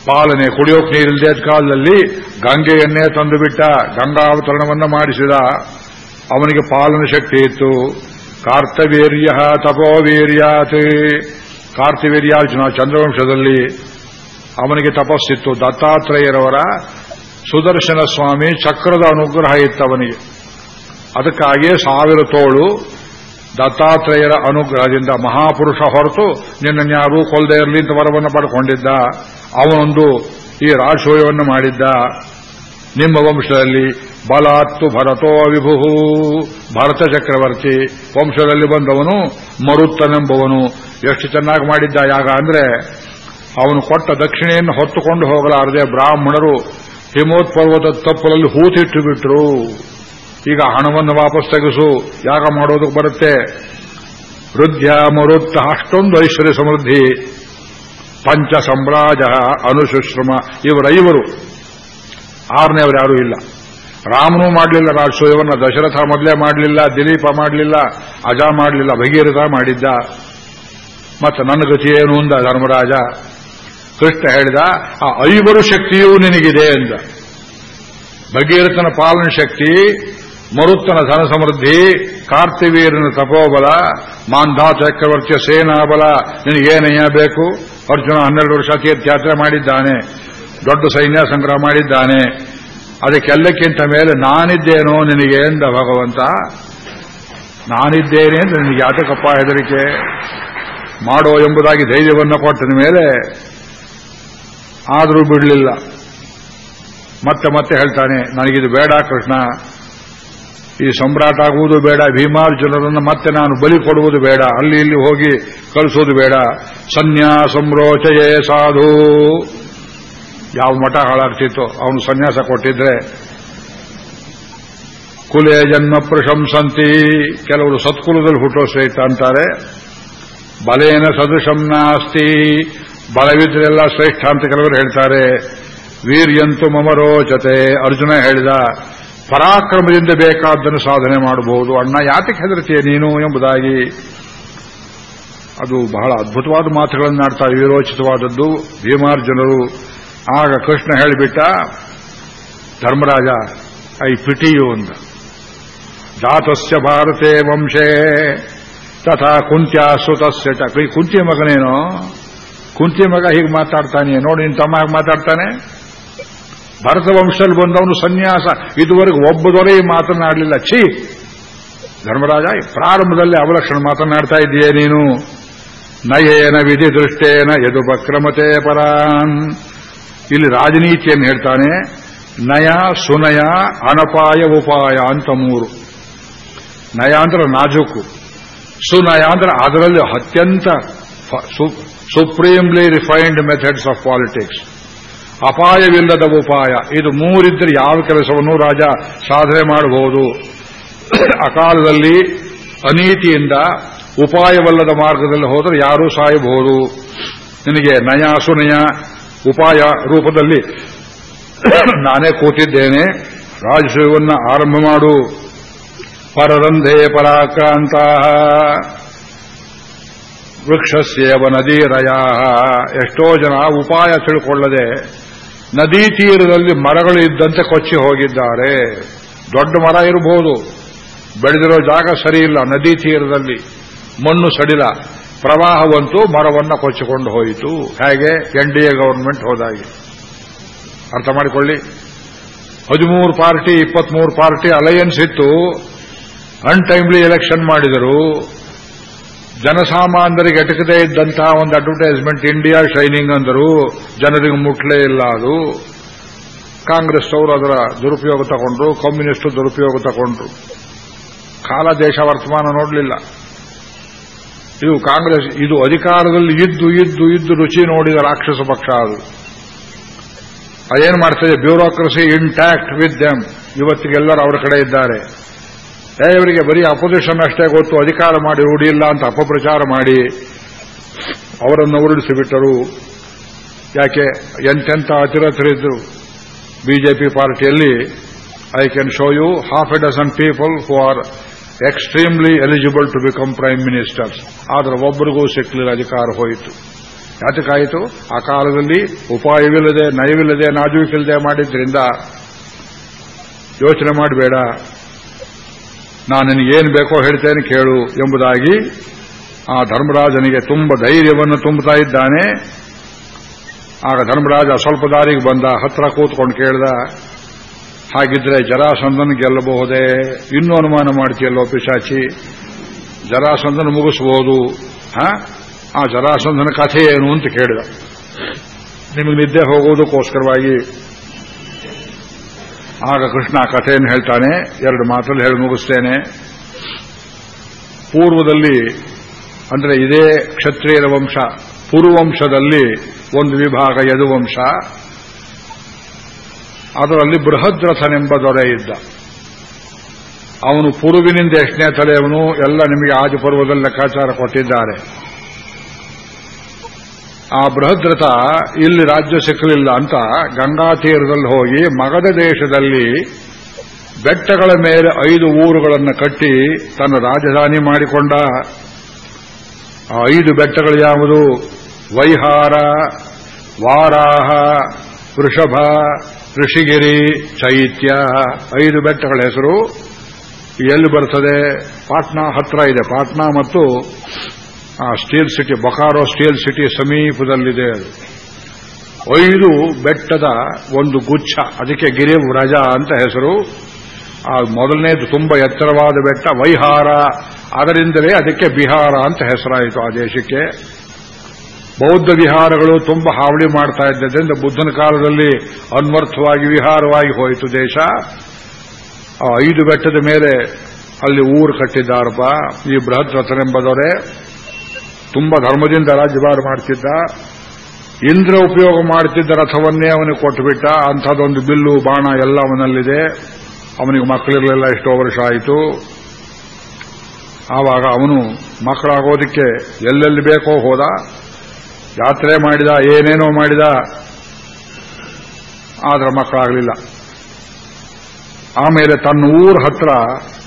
ಪಾಲನೆ ಕುಡಿಯೋಕ್ ನೀರಿಲ್ಲದೆ ಕಾಲದಲ್ಲಿ ಗಂಗೆಯನ್ನೇ ತಂದುಬಿಟ್ಟ. ಗಂಗಾವತರಣವನ್ನು ಮಾಡಿಸಿದ. ಅವನಿಗೆ ಪಾಲನ ಶಕ್ತಿ ಇತ್ತು. ಕಾರ್ತವೀರ್ಯ ತಪೋವೀರ್ಯಾತ್. ಕಾರ್ತವೀರ್ಯಾರ್ಜುನ ಚಂದ್ರವಂಶದಲ್ಲಿ ಅವನಿಗೆ ತಪಸ್ಸಿತ್ತು. ದತ್ತಾತ್ರೇಯರವರ ಸುದರ್ಶನ ಸ್ವಾಮಿ ಚಕ್ರದ ಅನುಗ್ರಹ ಇತ್ತು ಅವನಿಗೆ. ಅದಕ್ಕಾಗಿಯೇ ಸಾವಿರ ತೋಳು ದತ್ತಾತ್ರೇಯರ ಅನುಗ್ರಹದಿಂದ ಮಹಾಪುರುಷ ಹೊರತು ನಿನ್ನನ್ಯಾರೂ ಕೊಲ್ಲದೆ ಇರಲಿ ಅಂತ ವರವನ್ನು ಪಡ್ಕೊಂಡಿದ್ದ. ಅವನೊಂದು ಈ ರಾಶೋಯವನ್ನು ಮಾಡಿದ್ದ. ನಿಮ್ಮ ವಂಶದಲ್ಲಿ ಬಲಾತ್ತು ಭರತೋ ವಿಭು ಭರತ ಚಕ್ರವರ್ತಿ ವಂಶದಲ್ಲಿ ಬಂದವನು ಮರುತ್ತನೆಂಬವನು. ಎಷ್ಟು ಚೆನ್ನಾಗಿ ಮಾಡಿದ್ದ ಯಾಗ ಅಂದ್ರೆ ಅವನು ಕೊಟ್ಟ ದಕ್ಷಿಣೆಯನ್ನು ಹೊತ್ತುಕೊಂಡು ಹೋಗಲಾರದೆ ಬ್ರಾಹ್ಮಣರು ಹಿಮೋತ್ ಪರ್ವತದ ತಪ್ಪಲಲ್ಲಿ ಹೂತಿಟ್ಟು ಬಿಟ್ರು. ಈಗ ಹಣವನ್ನು ವಾಪಸ್ ತೆಗೆಸು, ಯಾಗ ಮಾಡೋದಕ್ಕೆ ಬರುತ್ತೆ. ವೃದ್ಧ ಮರುತ್ತ ಅಷ್ಟೊಂದು ಐಶ್ವರ್ಯ ಸಮೃದ್ಧಿ. ಪಂಚ ಸಮ್ರಾಜ ಅನುಶುಶ್ರಮ ಇವರೈವರು ಆರನೇವರು ಯಾರೂ ಇಲ್ಲ. ರಾಮನೂ ಮಾಡಲಿಲ್ಲ, ರಾಜಸೂಯವನ್ನ ದಶರಥ ಮೊದಲೇ ಮಾಡಲಿಲ್ಲ, ದಿಲೀಪ ಮಾಡಲಿಲ್ಲ, ಅಜ ಮಾಡಲಿಲ್ಲ, ಭಗೀರಥ ಮಾಡಿದ್ದ. ಮತ್ತು ನನ್ನ ಗತಿ ಏನು ಅಂದ ಧರ್ಮರಾಜ? ಕೃಷ್ಣ ಹೇಳಿದ, ಆ ಐವರು ಶಕ್ತಿಯೂ ನಿನಗಿದೆ ಎಂದ. ಭಗೀರಥನ ಪಾಲನ ಶಕ್ತಿ, ಮರುತ್ತನ ಧನ ಸಮೃದ್ಧಿ ಕಾರ್ತಿವೀರನ ತಪೋಬಲ ಮಾಂಧಾ ಚಕ್ರವರ್ತಿಯ ಸೇನಾಬಲ ನಿನಗೇನಯ್ಯ ಬೇಕು? ಅರ್ಜುನ ಹನ್ನೆರಡು ವರ್ಷ ತೀರ್ಥಯಾತ್ರೆ ಮಾಡಿದ್ದಾನೆ, ದೊಡ್ಡ ಸೈನ್ಯ ಸಂಗ್ರಹ ಮಾಡಿದ್ದಾನೆ. ಅದಕ್ಕೆಲ್ಲಕ್ಕಿಂತ ಮೇಲೆ ನಾನಿದ್ದೇನೋ ನಿನಗೆ ಎಂದ ಭಗವಂತ. ನಾನಿದ್ದೇನೆ ಎಂದು ನಿನಗೆ ಯಾತಕಪ್ಪ ಹೆದರಿಕೆ? ಮಾಡೋ ಎಂಬುದಾಗಿ ಧೈರ್ಯವನ್ನು ಕೊಟ್ಟನ ಮೇಲೆ ಆದರೂ ಬಿಡಲಿಲ್ಲ. ಮತ್ತೆ ಮತ್ತೆ ಹೇಳ್ತಾನೆ, ನನಗಿದು ಬೇಡ ಕೃಷ್ಣ. ಈ ಸಮ್ರಾಟ ಆಗುವುದು ಬೇಡ ಭೀಮಾರ್ಜುನರನ್ನು ಮತ್ತೆ ನಾನು ಬಲಿ ಕೊಡುವುದು ಬೇಡ, ಅಲ್ಲಿ ಇಲ್ಲಿ ಹೋಗಿ ಕಳಿಸೋದು ಬೇಡ. ಸನ್ಯಾಸಂರೋಚಯೇ ಸಾಧು. ಯಾವ ಮಠ ಹಾಳಾಗ್ತಿತ್ತು, ಅವನು ಸನ್ಯಾಸ ಕೊಟ್ಟಿದ್ರೆ. ಕುಲೆ ಜನ್ಮ ಪ್ರಶಂಸಂತಿ. ಕೆಲವರು ಸತ್ಕುಲದಲ್ಲಿ ಹುಟ್ಟೋ ಶ್ರೇಷ್ಠ ಅಂತಾರೆ. ಬಲೇನ ಸದೃಶಂ ನಾಸ್ತಿ. ಬಲವಿದ್ರೆಲ್ಲ ಶ್ರೇಷ್ಠ ಅಂತ ಕೆಲವರು ಹೇಳ್ತಾರೆ, ವೀರ್ಯಂತು ಮಮರೋ ಜೊತೆ. ಅರ್ಜುನ ಹೇಳಿದ, ಪರಾಕ್ರಮದಿಂದ ಬೇಕಾದ್ದನ್ನು ಸಾಧನೆ ಮಾಡಬಹುದು. ಅಣ್ಣ, ಯಾತಕ್ಕೆ ಹೆದರ್ತೀಯ ನೀನು? ಎಂಬುದಾಗಿ. ಅದು ಬಹಳ ಅದ್ಭುತವಾದ ಮಾತುಗಳನ್ನು ವಿರೋಚಿತವಾದದ್ದು ವೀರೋಚಿತವಾದದ್ದು. ಭೀಮಾರ್ಜುನರು ಆಗ ಕೃಷ್ಣ ಹೇಳಿಬಿಟ್ಟ, ಧರ್ಮರಾಜ, ಐ ಪಿಟಿಯು ಅಂದ. ಜಾತಸ್ಯ ಭಾರತೇ ವಂಶೇ, ತಥಾ ಕುಂತ್ಯ ಸುತಸ್ಯ ಕುಂತಿಯ ಮಗನೇನೋ? ಕುಂತಿಯ ಮಗ ಹೀಗೆ ಮಾತಾಡ್ತಾನೆ, ನೋಡಿ ನಿನ್ನ ತಮ್ಮ ಹಾಗೆ ಮಾತಾಡ್ತಾನೆ. ಭರತ ವಂಶದಲ್ಲಿ ಬಂದವನು ಸನ್ಯಾಸ, ಇದುವರೆಗೂ ಒಬ್ಬದೊರೆ ಈ ಮಾತನಾಡಲಿಲ್ಲ ಛೀ! ಧರ್ಮರಾಜ ಪ್ರಾರಂಭದಲ್ಲಿ ಅವಲಕ್ಷಣ ಮಾತನಾಡ್ತಾ ಇದ್ದೀಯೇ ನೀನು. ನಯೇನ ವಿಧಿ ದೃಷ್ಟೇನ ಯದು ಬಕ್ರಮತೆ ಪರಾನ್. ಇಲ್ಲಿ ರಾಜನೀತಿಯನ್ನು ಹೇಳ್ತಾನೆ, ನಯ, ಸುನಯ, ಅನಪಾಯ, ಉಪಾಯ ಅಂತ ಮೂರು. ನಯ ಅಂದ್ರೆ ನಾಜೂಕು, ಸುನಯ ಅಂದ್ರೆ ಅದರಲ್ಲಿ ಅತ್ಯಂತ supremely refined methods of politics. ಅಪಾಯವಿಲ್ಲದ ಉಪಾಯ. ಇದು ಮೂರಿದ್ರೆ ಯಾವ ಕೆಲಸವನ್ನು ರಾಜ ಸಾಧನೆ ಮಾಡಬಹುದು? ಅಕಾಲದಲ್ಲಿ ಅನೀತಿಯಿಂದ ಉಪಾಯವಲ್ಲದ ಮಾರ್ಗದಲ್ಲಿ ಹೋದರೆ ಯಾರೂ ಸಾಯಬಹುದು? ನಿನಗೆ ನಯ ಸುನಯ ಉಪಾಯ ರೂಪದಲ್ಲಿ ನಾನೇ ಕೂತಿದ್ದೇನೆ. ರಾಜಸೂಯವನ್ನು ಆರಂಭ ಮಾಡು. ಪರರಂಧೆ ಪರಾಕ್ರಾಂತ. ವೃಕ್ಷಸ್ಯೇವ ನದೀರಯ. ಎಷ್ಟೋ ಜನ ಉಪಾಯ ತಿಳ್ಕೊಳ್ಳದೆ ನದಿ ತೀರದಲ್ಲಿ ಮರಗಳು ಇದ್ದಂತೆ ಕೊಚ್ಚಿ ಹೋಗಿದ್ದಾರೆ. ದೊಡ್ಡ ಮರ ಇರಬಹುದು ಬೆಳೆದಿರೋ ಜಾಗ ಸರಿ ಇಲ್ಲ ನದಿ ತೀರದಲ್ಲಿ. ಮಣ್ಣು ಸಡಿಲ. ಪ್ರವಾಹವಂತೂ ಮರವನ್ನು ಕೊಚ್ಚಿಕೊಂಡು ಹೋಯಿತು. ಹೇಗೆ? ಎನ್ ಡಿ ಎ ಗವರ್ಮೆಂಟ್ ಹೋದಾಗಿ. ಅರ್ಥ ಮಾಡಿಕೊಳ್ಳಿ. ಹದಿಮೂರು ಪಾರ್ಟಿ, ಇಪ್ಪತ್ಮೂರು ಪಾರ್ಟಿ ಅಲಯನ್ಸ್ ಇತ್ತು. ಅನ್ಟೈಮ್ಲಿ ಎಲೆಕ್ಷನ್ ಮಾಡಿದರು. ಜನಸಾಮಾನ್ಯರಿಗೆ ಎಟಕದೇ ಇದ್ದಂತಹ ಒಂದು ಅಡ್ವರ್ಟೈಸ್ಮೆಂಟ್ ಇಂಡಿಯಾ ಶೈನಿಂಗ್ ಅಂದರು ಜನರಿಗೆ ಮುಟ್ಲೇ ಇಲ್ಲ ಅದು. ಕಾಂಗ್ರೆಸ್ ಅವರು ಅದರ ದುರುಪಯೋಗ ತಗೊಂಡ್ರು ಕಮ್ಯುನಿಸ್ಟ್ ದುರುಪಯೋಗ ತಗೊಂಡ್ರು. ಕಾಲ ದೇಶ ವರ್ತಮಾನ ನೋಡಲಿಲ್ಲ. ಇದು ಕಾಂಗ್ರೆಸ್, ಇದು ಅಧಿಕಾರದಲ್ಲಿ ಇದ್ದು ಇದ್ದು ಇದ್ದು ರುಚಿ ನೋಡಿದ ರಾಕ್ಷಸ ಪಕ್ಷ ಅದು. ಅದೇನು ಮಾಡ್ತದೆ? ಬ್ಯೂರೋಕ್ರಸಿ ಇಂಟ್ಯಾಕ್ಟ್ ವಿತ್ ದೆಮ್ ಇವತ್ತಿಗೆಲ್ಲರೂ ಅವರ ಕಡೆ ಇದ್ದಾರೆ. ಇವರಿಗೆ ಬರೀ ಅಪೋಸಿಷನ್ ಅಷ್ಟೇ ಗೊತ್ತು, ಅಧಿಕಾರ ಮಾಡಿ ರೂಢಿಲ್ಲ ಅಂತ ಅಪಪ್ರಚಾರ ಮಾಡಿ ಅವರನ್ನು ಉರುಳಿಸಿಬಿಟ್ಟರು. ಯಾಕೆ? ಎಂತೆಂಥ ಅತಿರಥರಿದ್ರು BJP ಪಾರ್ಟಿಯಲ್ಲಿ I can show you half a dozen people who are extremely eligible to become prime ministers ಆದರೆ ಒಬ್ಬರಿಗೂ ಸಿಕ್ಕಲಿಲ್ಲ ಅಧಿಕಾರ ಹೋಯಿತು. ಯಾತಕ್ಕಾಯಿತು? ಆ ಕಾಲದಲ್ಲಿ ಉಪಾಯವಿಲ್ಲದೆ, ನಯವಿಲ್ಲದೆ, ನಾಜೂಕಿಲ್ಲದೆ ಮಾಡಿದ್ರಿಂದ ಯೋಚನೆ ಮಾಡಬೇಡ. ನಾನು ನಿನಗೇನು ಬೇಕೋ ಹೇಳ್ತೇನೆ ಕೇಳು ಎಂಬುದಾಗಿ ಆ ಧರ್ಮರಾಜನಿಗೆ ತುಂಬ ಧೈರ್ಯವನ್ನು ತುಂಬುತ್ತಾ ಇದ್ದಾನೆ. ಆಗ ಧರ್ಮರಾಜ ಸ್ವಲ್ಪ ದಾರಿಗೆ ಬಂದ, ಹತ್ರ ಕೂತ್ಕೊಂಡು ಕೇಳ್ದ, ಹಾಗಿದ್ರೆ ಜರಾಸಂದನ್ ಗೆಲ್ಲಬಹುದೇ? ಇನ್ನೂ ಅನುಮಾನ ಮಾಡ್ತೀಯಲ್ಲೋ ಪಿಶಾಚಿ? ಜರಾಸಂದನ ಮುಗಿಸಬಹುದು ಆ ಜರಾಸಂಧನ ಕಥೆ ಏನು ಅಂತ ಕೇಳಿದ. ನಿಮಗೆ ನಿದ್ದೆ ಹೋಗುವುದಕ್ಕೋಸ್ಕರವಾಗಿ ಆಗ ಕೃಷ್ಣ ಕಥೆಯನ್ನು ಹೇಳ್ತಾನೆ, ಎರಡು ಮಾತಲ್ಲಿ ಹೇಳಿ ಮುಗಿಸ್ತೇನೆ. ಪೂರ್ವದಲ್ಲಿ, ಅಂದರೆ ಇದೇ ಕ್ಷತ್ರಿಯರ ವಂಶ, ಪುರುವಂಶದಲ್ಲಿ ಒಂದು ವಿಭಾಗ ಯದುವಂಶ. ಅದರಲ್ಲಿ ಬೃಹದ್ರಥನೆಂಬ ದೊರೆ ಇದ್ದ. ಅವನು ಪುರುವಿನಿಂದ ಎಷ್ಟನೇ ತಲೆಯವನು, ಎಲ್ಲ ನಿಮಗೆ ಆಜು ಪರ್ವದಲ್ಲಿ ಲೆಕ್ಕಾಚಾರ ಕೊಟ್ಟಿದ್ದಾರೆ. ಆ ಬೃಹದ್ರಥ ಇಲ್ಲಿ ರಾಜ್ಯ ಸಿಕ್ಕಲಿಲ್ಲ ಅಂತ ಗಂಗಾ ತೀರದಲ್ಲಿ ಹೋಗಿ ಮಗದ ದೇಶದಲ್ಲಿ ಬೆಟ್ಟಗಳ ಮೇಲೆ ಐದು ಊರುಗಳನ್ನು ಕಟ್ಟಿ ತನ್ನ ರಾಜಧಾನಿ ಮಾಡಿಕೊಂಡ. ಆ ಐದು ಬೆಟ್ಟಗಳು ಯಾವುದು? ವೈಹಾರ, ವಾರಾಹ, ವೃಷಭ, ಋಷಿಗಿರಿ, ಚೈತ್ಯ. ಐದು ಬೆಟ್ಟಗಳ ಹೆಸರು. ಎಲ್ಲಿ ಬರ್ತದೆ? ಪಾಟ್ನಾ ಹತ್ರ ಇದೆ. ಪಾಟ್ನಾ ಮತ್ತು steel city, Bokaro steel city ಸಮೀಪದಲ್ಲಿದೆ ಅದು. ಐದು ಬೆಟ್ಟದ ಒಂದು ಗುಚ್ಛ, ಅದಕ್ಕೆ ಗಿರಿ ವ್ರಜ ಅಂತ ಹೆಸರು. ಆ ಮೊದಲನೇದು ತುಂಬಾ ಎತ್ತರವಾದ ಬೆಟ್ಟ, ವೈಹಾರ. ಅದರಿಂದಲೇ ಅದಕ್ಕೆ ಬಿಹಾರ ಅಂತ ಹೆಸರಾಯಿತು ಆ ದೇಶಕ್ಕೆ. ಬೌದ್ಧ ವಿಹಾರಗಳು ತುಂಬಾ ಹಾವಳಿ ಮಾಡ್ತಾ ಇದ್ದರಿಂದ ಬುದ್ಧನ ಕಾಲದಲ್ಲಿ ಅನ್ವರ್ಥವಾಗಿ ವಿಹಾರವಾಗಿ ಹೋಯಿತು ದೇಶ. ಆ ಐದು ಬೆಟ್ಟದ ಮೇಲೆ ಅಲ್ಲಿ ಊರು ಕಟ್ಟಿದ್ದಾರಪ್ಪ, ಈ ಬೃಹತ್ ರಥನೆಂಬದವರೇ. ತುಂಬಾ ಧರ್ಮದಿಂದ ರಾಜ್ಯಭಾರ ಮಾಡ್ತಿದ್ದ, ಇಂದ್ರ ಉಪಯೋಗ ಮಾಡುತ್ತಿದ್ದ ರಥವನ್ನೇ ಅವನಿಗೆ ಕೊಟ್ಟುಬಿಟ್ಟ ಅಂಥದೊಂದು ಬಿಲ್ಲು, ಬಾಣ ಎಲ್ಲ ಅವನಲ್ಲಿದೆ. ಅವನಿಗೆ ಮಕ್ಕಳಿರಲಿಲ್ಲ, ಎಷ್ಟೋ ವರ್ಷ ಆಯಿತು. ಆವಾಗ ಅವನು ಮಕ್ಕಳಾಗೋದಕ್ಕೆ ಎಲ್ಲೆಲ್ಲಿ ಬೇಕೋ ಹೋದ, ಯಾತ್ರೆ ಮಾಡಿದ, ಏನೇನೋ ಮಾಡಿದ, ಆದ್ರೆ ಮಕ್ಕಳಾಗಲಿಲ್ಲ. ಆಮೇಲೆ ತನ್ನ ಊರ ಹತ್ರ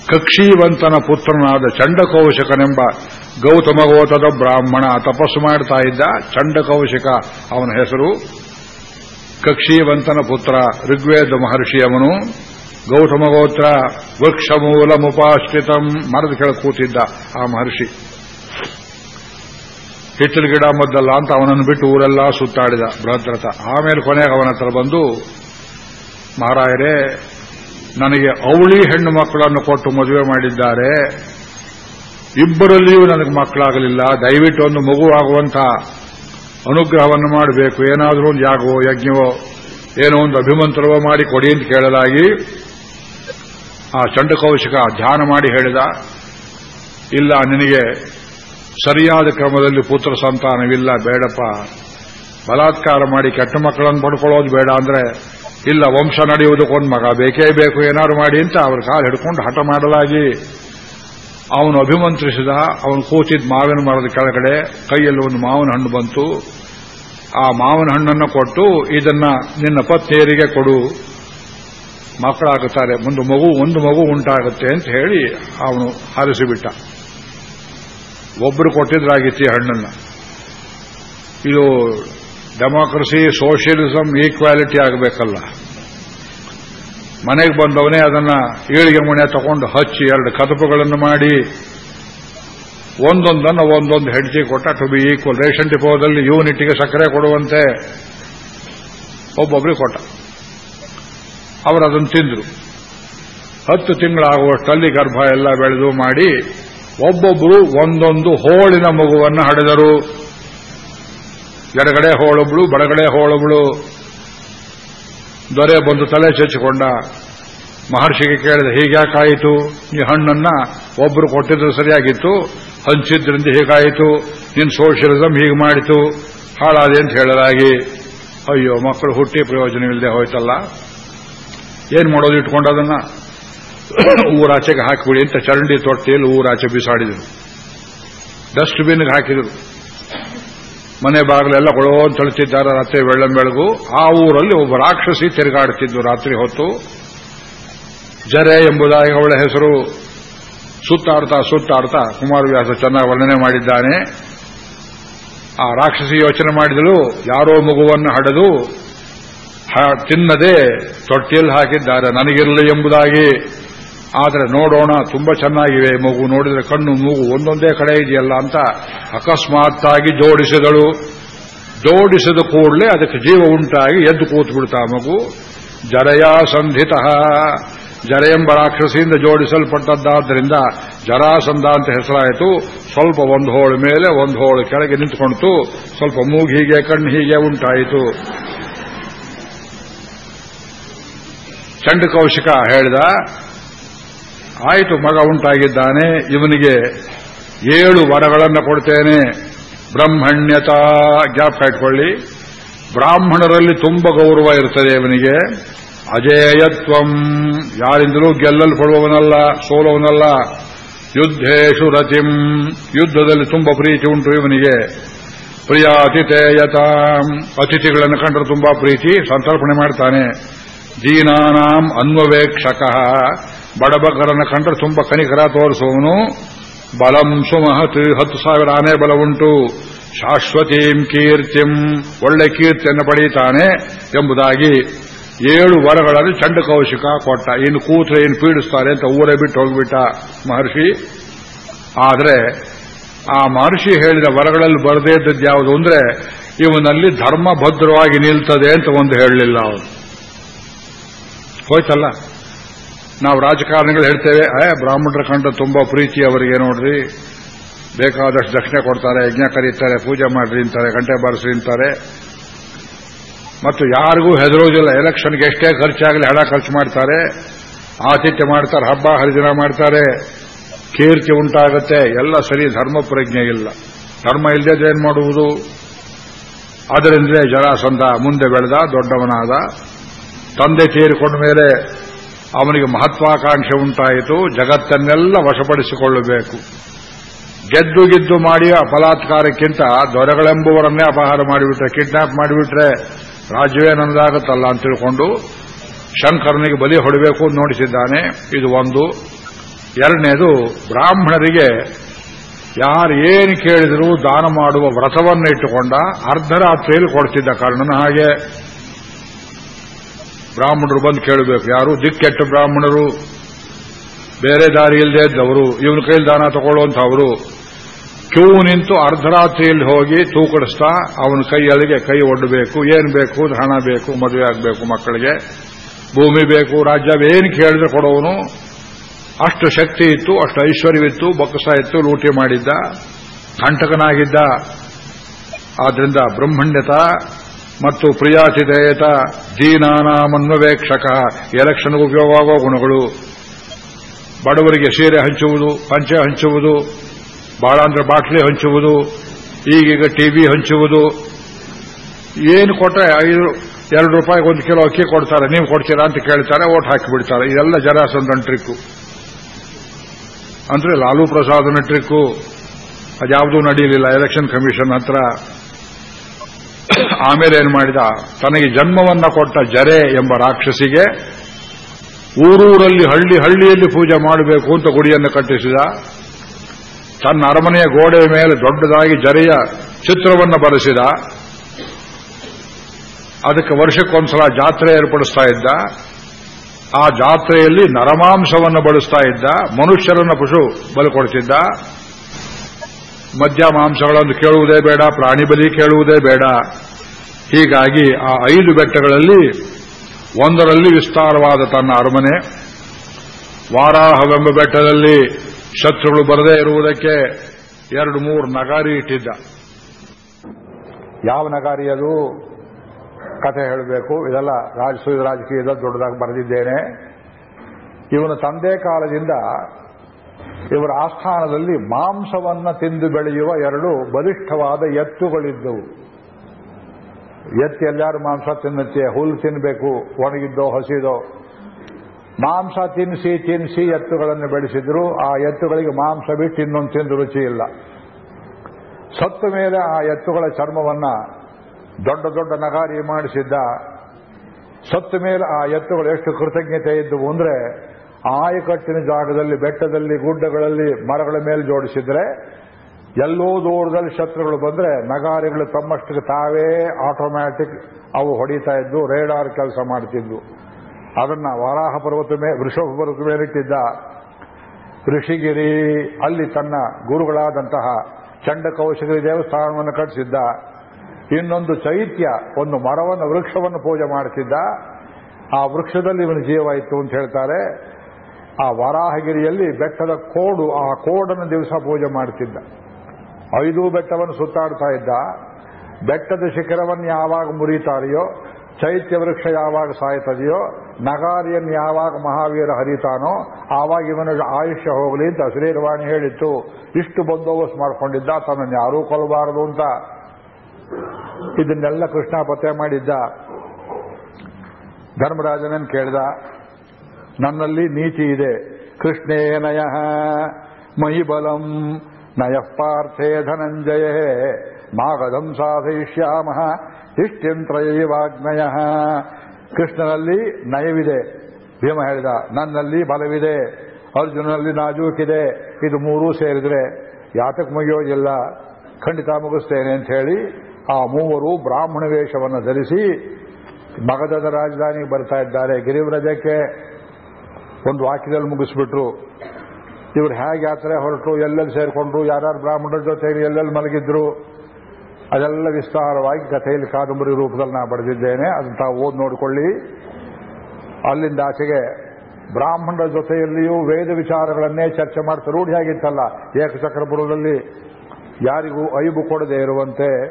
ಕಕ್ಷೀವಂತನ ಪುತ್ರನಾದ ಚಂಡಕೌಶಕನೆಂಬ ಗೌತಮ ಗೋತದ ಬ್ರಾಹ್ಮಣ ತಪಸ್ಸು ಮಾಡ್ತಾ ಇದ್ದ ಚಂಡಕೌಶಿಕ ಅವನ ಹೆಸರು ಕಕ್ಷೀವಂತನ ಪುತ್ರ ಋಗ್ವೇದ ಮಹರ್ಷಿ ಅವನು. ಗೌತಮ ಗೋತ್ರ ವೃಕ್ಷಮೂಲ ಮುಪಾಶ್ರಿತಂ ಮರದ ಕೆಳ ಕೂತಿದ್ದ ಆ ಮಹರ್ಷಿ. ಹಿತ್ತಲ ಗಿಡ ಮದ್ದಲ್ಲ ಅಂತ ಅವನನ್ನು ಬಿಟ್ಟು ಊರೆಲ್ಲ ಸುತ್ತಾಡಿದ ಬೃಹದ್ರಥ ಆಮೇಲೆ ಕೊನೆಗೆ ಅವನ ಹತ್ರ ಬಂದು, ಮಹಾರಾಯರೇ, ನನಗೆ ಅವಳಿ ಹೆಣ್ಣು ಮಕ್ಕಳನ್ನು ಕೊಟ್ಟು ಮದುವೆ ಮಾಡಿದ್ದಾರೆ. ಇಬ್ಬರಲ್ಲಿಯೂ ನನಗೆ ಮಕ್ಕಳಾಗಲಿಲ್ಲ. ದಯವಿಟ್ಟು ಒಂದು ಮಗುವಾಗುವಂಥ ಅನುಗ್ರಹವನ್ನು ಮಾಡಬೇಕು. ಏನಾದರೂ ಒಂದು ಯಾಗವೋ, ಯಜ್ಞವೋ, ಏನೋ ಒಂದು ಅಭಿಮಂತ್ರವೋ ಮಾಡಿ ಕೊಡಿ ಅಂತ ಕೇಳಲಾಗಿ ಆ ಚಂಡಕೌಶಿಕ ಧ್ಯಾನ ಮಾಡಿ ಹೇಳಿದ. ಇಲ್ಲ, ನಿನಗೆ ಸರಿಯಾದ ಕ್ರಮದಲ್ಲಿ ಪುತ್ರ ಸಂತಾನವಿಲ್ಲ, ಬೇಡಪ್ಪ. ಬಲಾತ್ಕಾರ ಮಾಡಿ ಕೆಟ್ಟ ಮಕ್ಕಳನ್ನು ಪಡ್ಕೊಳ್ಳೋದು ಬೇಡ ಅಂದ್ರೆ, ಇಲ್ಲ, ವಂಶ ನಡೆಯುವುದಕ್ಕೊಂದು ಮಗ ಬೇಕೇ ಬೇಕು, ಏನಾದ್ರು ಮಾಡಿ ಅಂತ ಅವ್ರ ಕಾಲು ಹಿಡ್ಕೊಂಡು ಹಠ ಮಾಡಲಾಗಿ ಅವನು ಅಭಿಮಂತ್ರಿಸಿದ, ಅವನು ಕೂತಿದ್ದ ಮಾವಿನ ಮರದ ಕೆಳಗಡೆ ಕೈಯಲ್ಲಿ ಒಂದು ಮಾವಿನ ಹಣ್ಣು ಬಂತು. ಆ ಮಾವಿನ ಹಣ್ಣನ್ನು ಕೊಟ್ಟು, ಇದನ್ನ ನಿನ್ನ ಪತ್ನಿಯರಿಗೆ ಕೊಡು. ಮಕ್ಕಳಾಗುತ್ತಾರೆ, ಒಂದು ಮಗು ಒಂದು ಮಗು ಉಂಟಾಗುತ್ತೆ ಅಂತ ಹೇಳಿ ಅವನು ಹಾರಿಸಿಬಿಟ್ಟ. ಒಬ್ಬರು ಕೊಟ್ಟಿದ್ರಾಗಿತ್ತು ಈ ಹಣ್ಣನ್ನು. ಇದು ಡೆಮಾಕ್ರಸಿ ಸೋಷಿಯಲಿಸಂ ಈಕ್ವಾಲಿಟಿ ಆಗಬೇಕಲ್ಲ. ಮನೆಗೆ ಬಂದವನೇ ಅದನ್ನ ಏಳಿಗೆ ಮಣೆ ತಗೊಂಡು ಹಚ್ಚಿ ಎರಡು ಕದಪುಗಳನ್ನು ಮಾಡಿ ಒಂದೊಂದನ್ನು ಒಂದೊಂದು ಹೆಡ್ಜಿ ಕೊಟ್ಟ ಟು ಬಿ ಈಕ್ವಲ್ ರೇಷನ್ ಡಿಪೋದಲ್ಲಿ ಯೂನಿಟ್ಗೆ ಸಕ್ಕರೆ ಕೊಡುವಂತೆ ಒಬ್ಬೊಬ್ಬರಿಗೆ ಕೊಟ್ಟ. ಅವರು ಅದನ್ನು ತಿಂದರು. ಹತ್ತು ತಿಂಗಳಾಗುವಷ್ಟಲ್ಲಿ ಗರ್ಭ ಎಲ್ಲ ಬೆಳೆದು ಮಾಡಿ ಒಬ್ಬೊಬ್ಬರು ಒಂದೊಂದು ಹೋಳಿನ ಮಗುವನ್ನು ಹಡೆದರು. ಎಡಗಡೆ ಹೋಳೊಬ್ಳು ಬಡಗಡೆ ಹೋಳೊಬ್ಳು. ದೊರೆ ಬಂದು ತಲೆ ಚಚ್ಚಿಕೊಂಡ ಮಹರ್ಷಿಗೆ ಕೇಳಿದ, ಹೀಗ್ಯಾಕಾಯಿತು? ಈ ಹಣ್ಣನ್ನ ಒಬ್ಬರು ಕೊಟ್ಟಿದ್ರು ಸರಿಯಾಗಿತ್ತು? ಹಂಚಿದ್ರಿಂದ ಹೀಗಾಯಿತು? ನಿನ್ ಸೋಷಿಯಲಿಸಂ ಹೀಗೆ ಮಾಡಿತು? ಹಾಳಾದೆ ಅಂತ ಹೇಳಲಾಗಿ, ಅಯ್ಯೋ, ಮಕ್ಕಳು ಹುಟ್ಟಿ ಪ್ರಯೋಜನವಿಲ್ಲದೆ ಹೋಯ್ತಲ್ಲ? ಏನ್ ಮಾಡೋದು ಇಟ್ಕೊಂಡು ಅದನ್ನ? ಊರಾಚೆಗೆ ಹಾಕಿಬಿಡಿ ಅಂತ ಚರಂಡಿ ತೊಟ್ಟಿಯಲ್ಲಿ ಊರಾಚೆ ಬಿಸಾಡಿದರು. ಡಸ್ಟ್ಬಿನ್ಗೆ ಹಾಕಿದರು. ಮನೆ ಬಾಗಿಲೆಲ್ಲ ಕೊಳೋ ತಳಿಸಿದ್ದಾರೆ ರಾತ್ರಿ ಬೆಳಗು ಆ ಊರಲ್ಲಿ ಒಬ್ಬ ರಾಕ್ಷಸಿ ತಿರುಗಾಡುತ್ತಿದ್ದು ರಾತ್ರಿ ಹೊತ್ತು. ಜರೆ ಎಂಬುದಾಗಿ ಅವಳ ಹೆಸರು. ಸುತ್ತಾಡ್ತಾ ಸುತ್ತಾಡ್ತಾ ಕುಮಾರವ್ಯಾಸ ಚೆನ್ನಾಗಿ ವರ್ಣನೆ ಮಾಡಿದ್ದಾನೆ. ಆ ರಾಕ್ಷಸಿ ಯೋಚನೆ ಮಾಡಿದಳು, ಯಾರೋ ಮಗುವನ್ನು ಹಡೆದು ತಿನ್ನದೆ ತೊಟ್ಟಿಯಲ್ಲಿ ಹಾಕಿದ್ದಾರೆ. ನನಗಿರಲಿ ಎಂಬುದಾಗಿ ಆದರೆ ನೋಡೋಣ, ತುಂಬಾ ಚೆನ್ನಾಗಿವೆ ಮಗು. ನೋಡಿದರೆ ಕಣ್ಣು, ಮೂಗು ಒಂದೊಂದೇ ಕಡೆ ಇದೆಯಲ್ಲ ಅಂತ ಅಕಸ್ಮಾತ್ತಾಗಿ ಜೋಡಿಸಿದಳು. ಜೋಡಿಸಿದ ಕೂಡಲೇ ಅದಕ್ಕೆ ಜೀವ ಉಂಟಾಗಿ ಎದ್ದು ಕೂತು ಬಿಡ್ತಾ ಮಗು. ಜರಯ ಸಂಧಿತ. ಜರ ಎಂಬ ರಾಕ್ಷಸಿಯಿಂದ ಜೋಡಿಸಲ್ಪಟ್ಟದ್ದಾದ್ದರಿಂದ ಜರಾಸಂಧ ಅಂತ ಹೆಸರಾಯಿತು. ಸ್ವಲ್ಪ ಒಂದು ಹೋಳು ಮೇಲೆ, ಒಂದು ಹೋಳು ಕೆಳಗೆ ನಿಂತುಕೊಂಡಿತು. ಸ್ವಲ್ಪ ಮೂಗು ಹೀಗೆ, ಕಣ್ಣು ಹೀಗೆ ಉಂಟಾಯಿತು. ಚಂಡಕೌಶಿಕ ಹೇಳಿದ ಆಯಿತು, ಮಗ ಉಂಟಾಗಿದ್ದಾನೆ. ಇವನಿಗೆ ಏಳು ವರಗಳನ್ನು ಕೊಡ್ತೇನೆ. ಬ್ರಹ್ಮಣ್ಯತಾ, ಜ್ಞಾಪಕ ಇಟ್ಕೊಳ್ಳಿ. ಬ್ರಾಹ್ಮಣರಲ್ಲಿ ತುಂಬ ಗೌರವ ಇರ್ತದೆ ಇವನಿಗೆ. ಅಜೇಯತ್ವಂ. ಯಾರಿಂದಲೂ ಗೆಲ್ಲಲ್ಪಡುವವನಲ್ಲ ಸೋಲವನಲ್ಲ ಯುದ್ಧೇಶು ರತಿಂ ಯುದ್ಧದಲ್ಲಿ ತುಂಬ ಪ್ರೀತಿ ಉಂಟು ಇವನಿಗೆ. ಪ್ರಿಯಾತಿಥೇಯತ. ಅತಿಥಿಗಳನ್ನು ಕಂಡ್ರೆ ತುಂಬಾ ಪ್ರೀತಿ, ಸಂತರ್ಪಣೆ ಮಾಡ್ತಾನೆ. ದೀನಾನಾಂ ಅನ್ವವೇಕ್ಷಕ. ಬಡಬಗ್ಗರನ್ನು ಕಂಡ್ರೆ ತುಂಬಾ ಕನಿಕರ ತೋರಿಸುವವನು. ಬಲಂ ಸುಮಹತ್ ಹತ್ತು ಸಾವಿರ ಆನೆ ಬಲ ಉಂಟು. ಶಾಶ್ವತೀಂ ಕೀರ್ತಿಂ, ಒಳ್ಳೆ ಕೀರ್ತಿಯನ್ನು ಪಡೆಯುತ್ತಾನೆ ಎಂಬುದಾಗಿ ಏಳು ವರಗಳಲ್ಲಿ ಚಂಡಕೌಶಿಕ ಕೊಟ್ಟ. ಇನ್ನು ಕೂತ್ರೆ ಏನು ಪೀಡಿಸ್ತಾರೆ ಅಂತ ಊರೇ ಬಿಟ್ಟು ಹೋಗ್ಬಿಟ್ಟ ಮಹರ್ಷಿ. ಆದರೆ ಆ ಮಹರ್ಷಿ ಹೇಳಿದ ವರಗಳಲ್ಲಿ ಬರದೇ ಇದ್ದದ್ದು ಯಾವುದು ಅಂದ್ರೆ, ಇವನಲ್ಲಿ ಧರ್ಮ ಭದ್ರವಾಗಿ ನಿಲ್ತದೆ ಅಂತ ಒಂದು ಹೇಳಲಿಲ್ಲ ಅವನು. ಹೋಯ್ತಲ್ಲ? ನಾವು ರಾಜಕಾರಣಿಗಳು ಹೇಳ್ತೇವೆ, ಏ, ಬ್ರಾಹ್ಮಣರ ಕಂಡ ತುಂಬಾ ಪ್ರೀತಿ ಅವರಿಗೆ ನೋಡ್ರಿ. ಬೇಕಾದಷ್ಟು ದಕ್ಷಿಣೆ ಕೊಡ್ತಾರೆ, ಯಜ್ಞ ಕರೀತಾರೆ, ಪೂಜೆ ಮಾಡ್ರಿ ಅಂತಾರೆ, ಗಂಟೆ ಬಾರಿಸ್ರಿ ಅಂತಾರೆ. ಮತ್ತು ಯಾರಿಗೂ ಹೆದರೋದಿಲ್ಲ, ಎಲೆಕ್ಷನ್ಗೆ ಎಷ್ಟೇ ಖರ್ಚಾಗಲಿ ಹಣ ಖರ್ಚು ಮಾಡ್ತಾರೆ. ಆತಿಥ್ಯ ಮಾಡ್ತಾರೆ, ಹಬ್ಬ, ಹರಿದಿನ ಮಾಡ್ತಾರೆ. ಕೀರ್ತಿ ಉಂಟಾಗುತ್ತೆ, ಎಲ್ಲ ಸರಿ, ಧರ್ಮ ಪ್ರಜ್ಞೆ ಇಲ್ಲ. ಧರ್ಮ ಇಲ್ಲದೆ ಏನ್ ಮಾಡುವುದು? ಅದರಿಂದಲೇ ಜರಾಸಂಧ, ಮುಂದೆ ಬೆಳೆದ, ದೊಡ್ಡವನಾದ. ತಂದೆ ತೀರಿಕೊಂಡ ಮೇಲೆ ಅವನಿಗೆ ಮಹತ್ವಾಕಾಂಕ್ಷೆ ಉಂಟಾಯಿತು, ಜಗತ್ತನ್ನೆಲ್ಲ ವಶಪಡಿಸಿಕೊಳ್ಳಬೇಕು. ಗೆದ್ದು ಗೆದ್ದು ಮಾಡಿ ಬಲಾತ್ಕಾರಕ್ಕಿಂತ ದೊರೆಗಳೆಂಬುವರನ್ನೇ ಅಪಹಾರ ಮಾಡಿಬಿಟ್ರೆ, ಕಿಡ್ನಾಪ್ ಮಾಡಿಬಿಟ್ರೆ ರಾಜ್ಯವೇ ನನ್ನದಾಗುತ್ತಲ್ಲ ಅಂತ ತಿಳ್ಕೊಂಡು ಶಂಕರನಿಗೆ ಬಲಿ ಹೊಡಬೇಕು ನೋಡಿಸಿದ್ದಾನೆ. ಇದು ಒಂದು. ಎರಡನೇದು, ಬ್ರಾಹ್ಮಣರಿಗೆ ಯಾರು ಏನು ಕೇಳಿದರೂ ದಾನ ಮಾಡುವ ವ್ರತವನ್ನು ಇಟ್ಟುಕೊಂಡ, ಅರ್ಧರಾತ್ರಿಯಲ್ಲಿ ಕೊಡ್ತಿದ್ದ ಕಾರಣನ ಹಾಗೆ ಬ್ರಾಹ್ಮಣರು ಬಂದು ಕೇಳಬೇಕು. ಯಾರು? ದಿಕ್ಕೆಟ್ಟು ಬ್ರಾಹ್ಮಣರು. ಬೇರೆ ದಾರಿ ಇಲ್ಲದೆ ಇದ್ದವರು. ಇವನ ಕೈಲಿ ದಾನ ತಗೊಳ್ಳುವಂಥವರು ಕ್ಯೂ ನಿಂತು ಅರ್ಧರಾತ್ರಿಯಲ್ಲಿ ಹೋಗಿ ತೂಕಡಿಸ್ತಾ ಅವನ ಕೈಯೊಳಗೆ ಕೈ ಒಡ್ಡಬೇಕು ಏನ್ ಬೇಕು? ಹಣ ಬೇಕು, ಮದುವೆ ಆಗಬೇಕು ಮಕ್ಕಳಿಗೆ. ಭೂಮಿ ಬೇಕು, ರಾಜ್ಯ ಏನು ಕೇಳಿದ್ರೆ ಕೊಡೋನು ಅಷ್ಟು ಶಕ್ತಿ ಇತ್ತು, ಅಷ್ಟು ಐಶ್ವರ್ಯವಿತ್ತು, ಬೊಕ್ಕಸ ಇತ್ತು, ಲೂಟಿ ಮಾಡಿದ್ದ. ಕಂಟಕನಾಗಿದ್ದ ಆದ್ರಿಂದ ಬ್ರಹ್ಮಣ್ಯತ ಮತ್ತು ಪ್ರಿಯಾತಿಥೇಯತ ದೀನಾನಾಮನ್ವವೇಕ್ಷಕ ಎಲೆಕ್ಷನ್ಗೆ ಉಪಯೋಗವಾಗುವ ಗುಣಗಳು. ಬಡವರಿಗೆ ಸೀರೆ ಹಂಚುವುದು, ಪಂಚೆ ಹಂಚುವುದು ಬಹಳ ಅಂದ್ರೆ ಬಾಟ್ಲಿ ಹಂಚುವುದು, ಈಗೀಗ ಟಿವಿ ಹಂಚುವುದು. ಏನು ಕೊಟ್ಟರೆ ಐದು, ಎರಡು ರೂಪಾಯಿಗೆ ಒಂದು ಕಿಲೋ ಅಕ್ಕಿ ಕೊಡ್ತಾರೆ, ನೀವು ಕೊಡ್ತೀರಾ ಅಂತ ಕೇಳ್ತಾರೆ, ಓಟ್ ಹಾಕಿಬಿಡ್ತಾರೆ. ಇದೆಲ್ಲ ಜರಾಸಂದನ್ ಟ್ರಿಕ್ಕು ಅಂದ್ರೆ ಲಾಲು ಪ್ರಸಾದನ ಟ್ರಿಕ್ಕು ಅದ್ಯಾವುದೂ ನಡೆಯಲಿಲ್ಲ ಎಲೆಕ್ಷನ್ ಕಮಿಷನ್ ಹತ್ರ. ಆಮೇಲೆ ಏನ್ ಮಾಡಿದ? ತನಗೆ ಜನ್ಮವನ್ನ ಕೊಟ್ಟ ಜರೆ ಎಂಬ ರಾಕ್ಷಸಿಗೆ ಊರೂರಲ್ಲಿ ಹಳ್ಳಿ ಹಳ್ಳಿಯಲ್ಲಿ ಪೂಜೆ ಮಾಡಬೇಕು ಅಂತ ಗುಡಿಯನ್ನು ಕಟ್ಟಿಸಿದ. ತನ್ನ ಅರಮನೆಯ ಗೋಡೆಯ ಮೇಲೆ ದೊಡ್ಡದಾಗಿ ಜರೆಯ ಚಿತ್ರವನ್ನು ಬರೆಸಿದ. ಅದಕ್ಕೆ ವರ್ಷಕ್ಕೊಂದ್ಸಲ ಜಾತ್ರೆ ಏರ್ಪಡಿಸ್ತಾ ಇದ್ದ. ಆ ಜಾತ್ರೆಯಲ್ಲಿ ನರಮಾಂಸವನ್ನು ಬಳಸ್ತಾ ಇದ್ದ. ಮನುಷ್ಯರನ್ನು ಪಶು ಬಲಿ ಕೊಡ್ತಿದ್ದ ಮದ್ಯ ಮಾಂಸಗಳನ್ನು ಕೇಳುವುದೇ ಬೇಡ, ಪ್ರಾಣಿ ಬಲಿ ಕೇಳುವುದೇ ಬೇಡ. ಹೀಗಾಗಿ ಆ ಐದು ಬೆಟ್ಟಗಳಲ್ಲಿ ಒಂದರಲ್ಲಿ ವಿಸ್ತಾರವಾದ ತನ್ನ ಅರಮನೆ, ವಾರಾಹವೆಂಬ ಬೆಟ್ಟದಲ್ಲಿ ಶತ್ರುಗಳು ಬರದೇ ಇರುವುದಕ್ಕೆ ಎರಡು ಮೂರು ನಗಾರಿ ಇಟ್ಟಿದ್ದ. ಯಾವ ನಗಾರಿ ಅದು? ಕಥೆ ಹೇಳಬೇಕು. ಇದೆಲ್ಲ ರಾಜಸೂಯ ರಾಜಕೀಯದ ದೊಡ್ಡದಾಗಿ ಬರೆದಿದ್ದೇನೆ. ಇವನ ತಂದೆ ಕಾಲದಿಂದ ಇವರ ಆಸ್ಥಾನದಲ್ಲಿ ಮಾಂಸವನ್ನ ತಿಂದು ಬೆಳೆಯುವ ಎರಡು ಬಲಿಷ್ಠವಾದ ಎತ್ತುಗಳಿದ್ದವು. ಎತ್ತು ಎಲ್ಲಾರು ಮಾಂಸ ತಿನ್ನುತ್ತೆ ಹುಲ್ಲು ತಿನ್ನಬೇಕು ಒಣಗಿದ್ದೋ, ಹಸಿದೋ? ಮಾಂಸ ತಿನ್ನಿಸಿ ತಿನ್ನಿಸಿ ಎತ್ತುಗಳನ್ನು ಬೆಳೆಸಿದ್ರು. ಆ ಎತ್ತುಗಳಿಗೆ ಮಾಂಸ ಬಿಟ್ಟು ಇನ್ನೊಂದು ತಿಂದು ರುಚಿ ಇಲ್ಲ. ಸತ್ತು ಮೇಲೆ ಆ ಎತ್ತುಗಳ ಚರ್ಮವನ್ನ ದೊಡ್ಡ ದೊಡ್ಡ ನಗಾರಿ ಮಾಡಿಸಿದ್ದ. ಸತ್ತು ಮೇಲೆ ಆ ಎತ್ತುಗಳು ಎಷ್ಟು ಕೃತಜ್ಞತೆ ಇದ್ದವು ಅಂದ್ರೆ ಆಯಕಟ್ಟಿನ ಜಾಗದಲ್ಲಿ, ಬೆಟ್ಟದಲ್ಲಿ, ಗುಡ್ಡಗಳಲ್ಲಿ ಮರಗಳ ಮೇಲೆ ಜೋಡಿಸಿದ್ರೆ, ಎಲ್ಲೋ ದೂರದಲ್ಲಿ ಶತ್ರುಗಳು ಬಂದ್ರೆ ನಗಾರಿಗಳು ತಮ್ಮಷ್ಟಕ್ಕೆ ತಾವೇ ಆಟೋಮ್ಯಾಟಿಕ್ ಅವು ಹೊಡಿತಾ ಇದ್ದು ರೇಡಾರ್ ಕೆಲಸ ಮಾಡ್ತಿದ್ವು. ಅದನ್ನ ವಾರಾಹ ಪರ್ವತ ಮೇಲೆ ವೃಷಭ ಪರ್ವತ ಮೇಲಿಟ್ಟಿದ್ದ ಋಷಿಗಿರಿ, ಅಲ್ಲಿ ತನ್ನ ಗುರುಗಳಾದಂತಹ ಚಂಡಕೌಶಗಿರಿ ದೇವಸ್ಥಾನವನ್ನು ಕಟ್ಟಿಸಿದ್ದ. ಇನ್ನೊಂದು ಚೈತ್ಯ, ಒಂದು ಮರವನ್ನು, ವೃಕ್ಷವನ್ನು ಪೂಜೆ ಮಾಡುತ್ತಿದ್ದ ಆ ವೃಕ್ಷದಲ್ಲಿ ಇವನ ಜೀವ ಇತ್ತು ಅಂತ ಹೇಳ್ತಾರೆ. ಆ ವರಾಹಗಿರಿಯಲ್ಲಿ ಬೆಟ್ಟದ ಕೋಡು, ಆ ಕೋಡನ್ನು ದಿವಸ ಪೂಜೆ ಮಾಡುತ್ತಿದ್ದ ಐದು ಬೆಟ್ಟವನ್ನು ಸುತ್ತಾಡ್ತಾ ಇದ್ದ. ಬೆಟ್ಟದ ಶಿಖರವನ್ನು ಯಾವಾಗ ಮುರಿತಾರೆಯೋ, ಚೈತ್ಯ ವೃಕ್ಷ ಯಾವಾಗ ಸಾಯ್ತದೆಯೋ, ನಗಾರಿಯನ್ನು ಯಾವಾಗ ಮಹಾವೀರ ಹರಿತಾನೋ, ಆವಾಗ ಇವನ ಆಯುಷ್ಯ ಹೋಗಲಿ ಅಂತ ಶ್ರೀರವಾಣಿ ಹೇಳಿತ್ತು. ಇಷ್ಟು ಬಂದೋಬಸ್ತ್ ಮಾಡಿಕೊಂಡಿದ್ದ, ತನ್ನನ್ನು ಯಾರೂ ಕೊಲ್ಲಬಾರದು ಅಂತ. ಇದನ್ನೆಲ್ಲ ಕೃಷ್ಣ ಪತ್ತೆ ಮಾಡಿದ್ದ. ಧರ್ಮರಾಜನನ್ನು ಕೇಳ್ದ. ನನ್ನಲ್ಲಿ ನೀತಿ ಇದೆ. ಕೃಷ್ಣೇ ನಯ. ಮಹಿಬಲಂ. ನಯ ಪಾರ್ಥೇ ಧನಂಜಯ. ಮಾಗಧಂ ಸಾಧಯಿಷ್ಯಾಮ. ಇಷ್ಟ್ಯಂತ್ರಯವಾಗ್ನಯ. ಕೃಷ್ಣನಲ್ಲಿ ನಯವಿದೆ. ಭೀಮ ಹೇಳಿದ, ನನ್ನಲ್ಲಿ ಬಲವಿದೆ. ಅರ್ಜುನಲ್ಲಿ ನಾಜೂಕಿದೆ. ಇದು ಮೂರೂ ಸೇರಿದ್ರೆ ಯಾತಕ್ಕೆ ಮುಗಿಯೋದಿಲ್ಲ ಖಂಡಿತ ಮುಗಿಸ್ತೇನೆ ಅಂತ ಹೇಳಿ ಆ ಮೂವರು ಬ್ರಾಹ್ಮಣ ವೇಷವನ್ನು ಧರಿಸಿ ಮಗಧದ ರಾಜಧಾನಿಗೆ ಬರ್ತಾ ಇದ್ದಾರೆ. ಗಿರಿವ್ರಜಕ್ಕೆ ಒಂದು ವಾಕ್ಯದಲ್ಲಿ ಮುಗಿಸ್ಬಿಟ್ರು. ಇವ್ರು ಹೇಗೆ ಯಾತ್ರೆ ಹೊರಟರು, ಎಲ್ಲೆಲ್ಲಿ ಸೇರಿಕೊಂಡ್ರು, ಯಾರ್ಯಾರು ಬ್ರಾಹ್ಮಣರ ಜೊತೆ ಎಲ್ಲೆಲ್ಲಿ ಮಲಗಿದ್ರು, ಅದೆಲ್ಲ ವಿಸ್ತಾರವಾಗಿ ಕಥೆಯಲ್ಲಿ ಕಾದಂಬರಿ ರೂಪದಲ್ಲಿ ನಾನು ಬರೆದಿದ್ದೇನೆ. ಅದನ್ನು ತಾವು ಓದ್ ನೋಡಿಕೊಳ್ಳಿ. ಅಲ್ಲಿಂದ ಆಚೆಗೆ ಬ್ರಾಹ್ಮಣರ ಜೊತೆಯಲ್ಲಿಯೂ ವೇದ ವಿಚಾರಗಳನ್ನೇ ಚರ್ಚೆ ಮಾಡ್ತಾ ರೂಢಿ ಆಗಿತ್ತಲ್ಲ. ಏಕಚಕ್ರಪುರದಲ್ಲಿ ಯಾರಿಗೂ ಐಬು ಕೊಡದೇ ಇರುವಂತೆ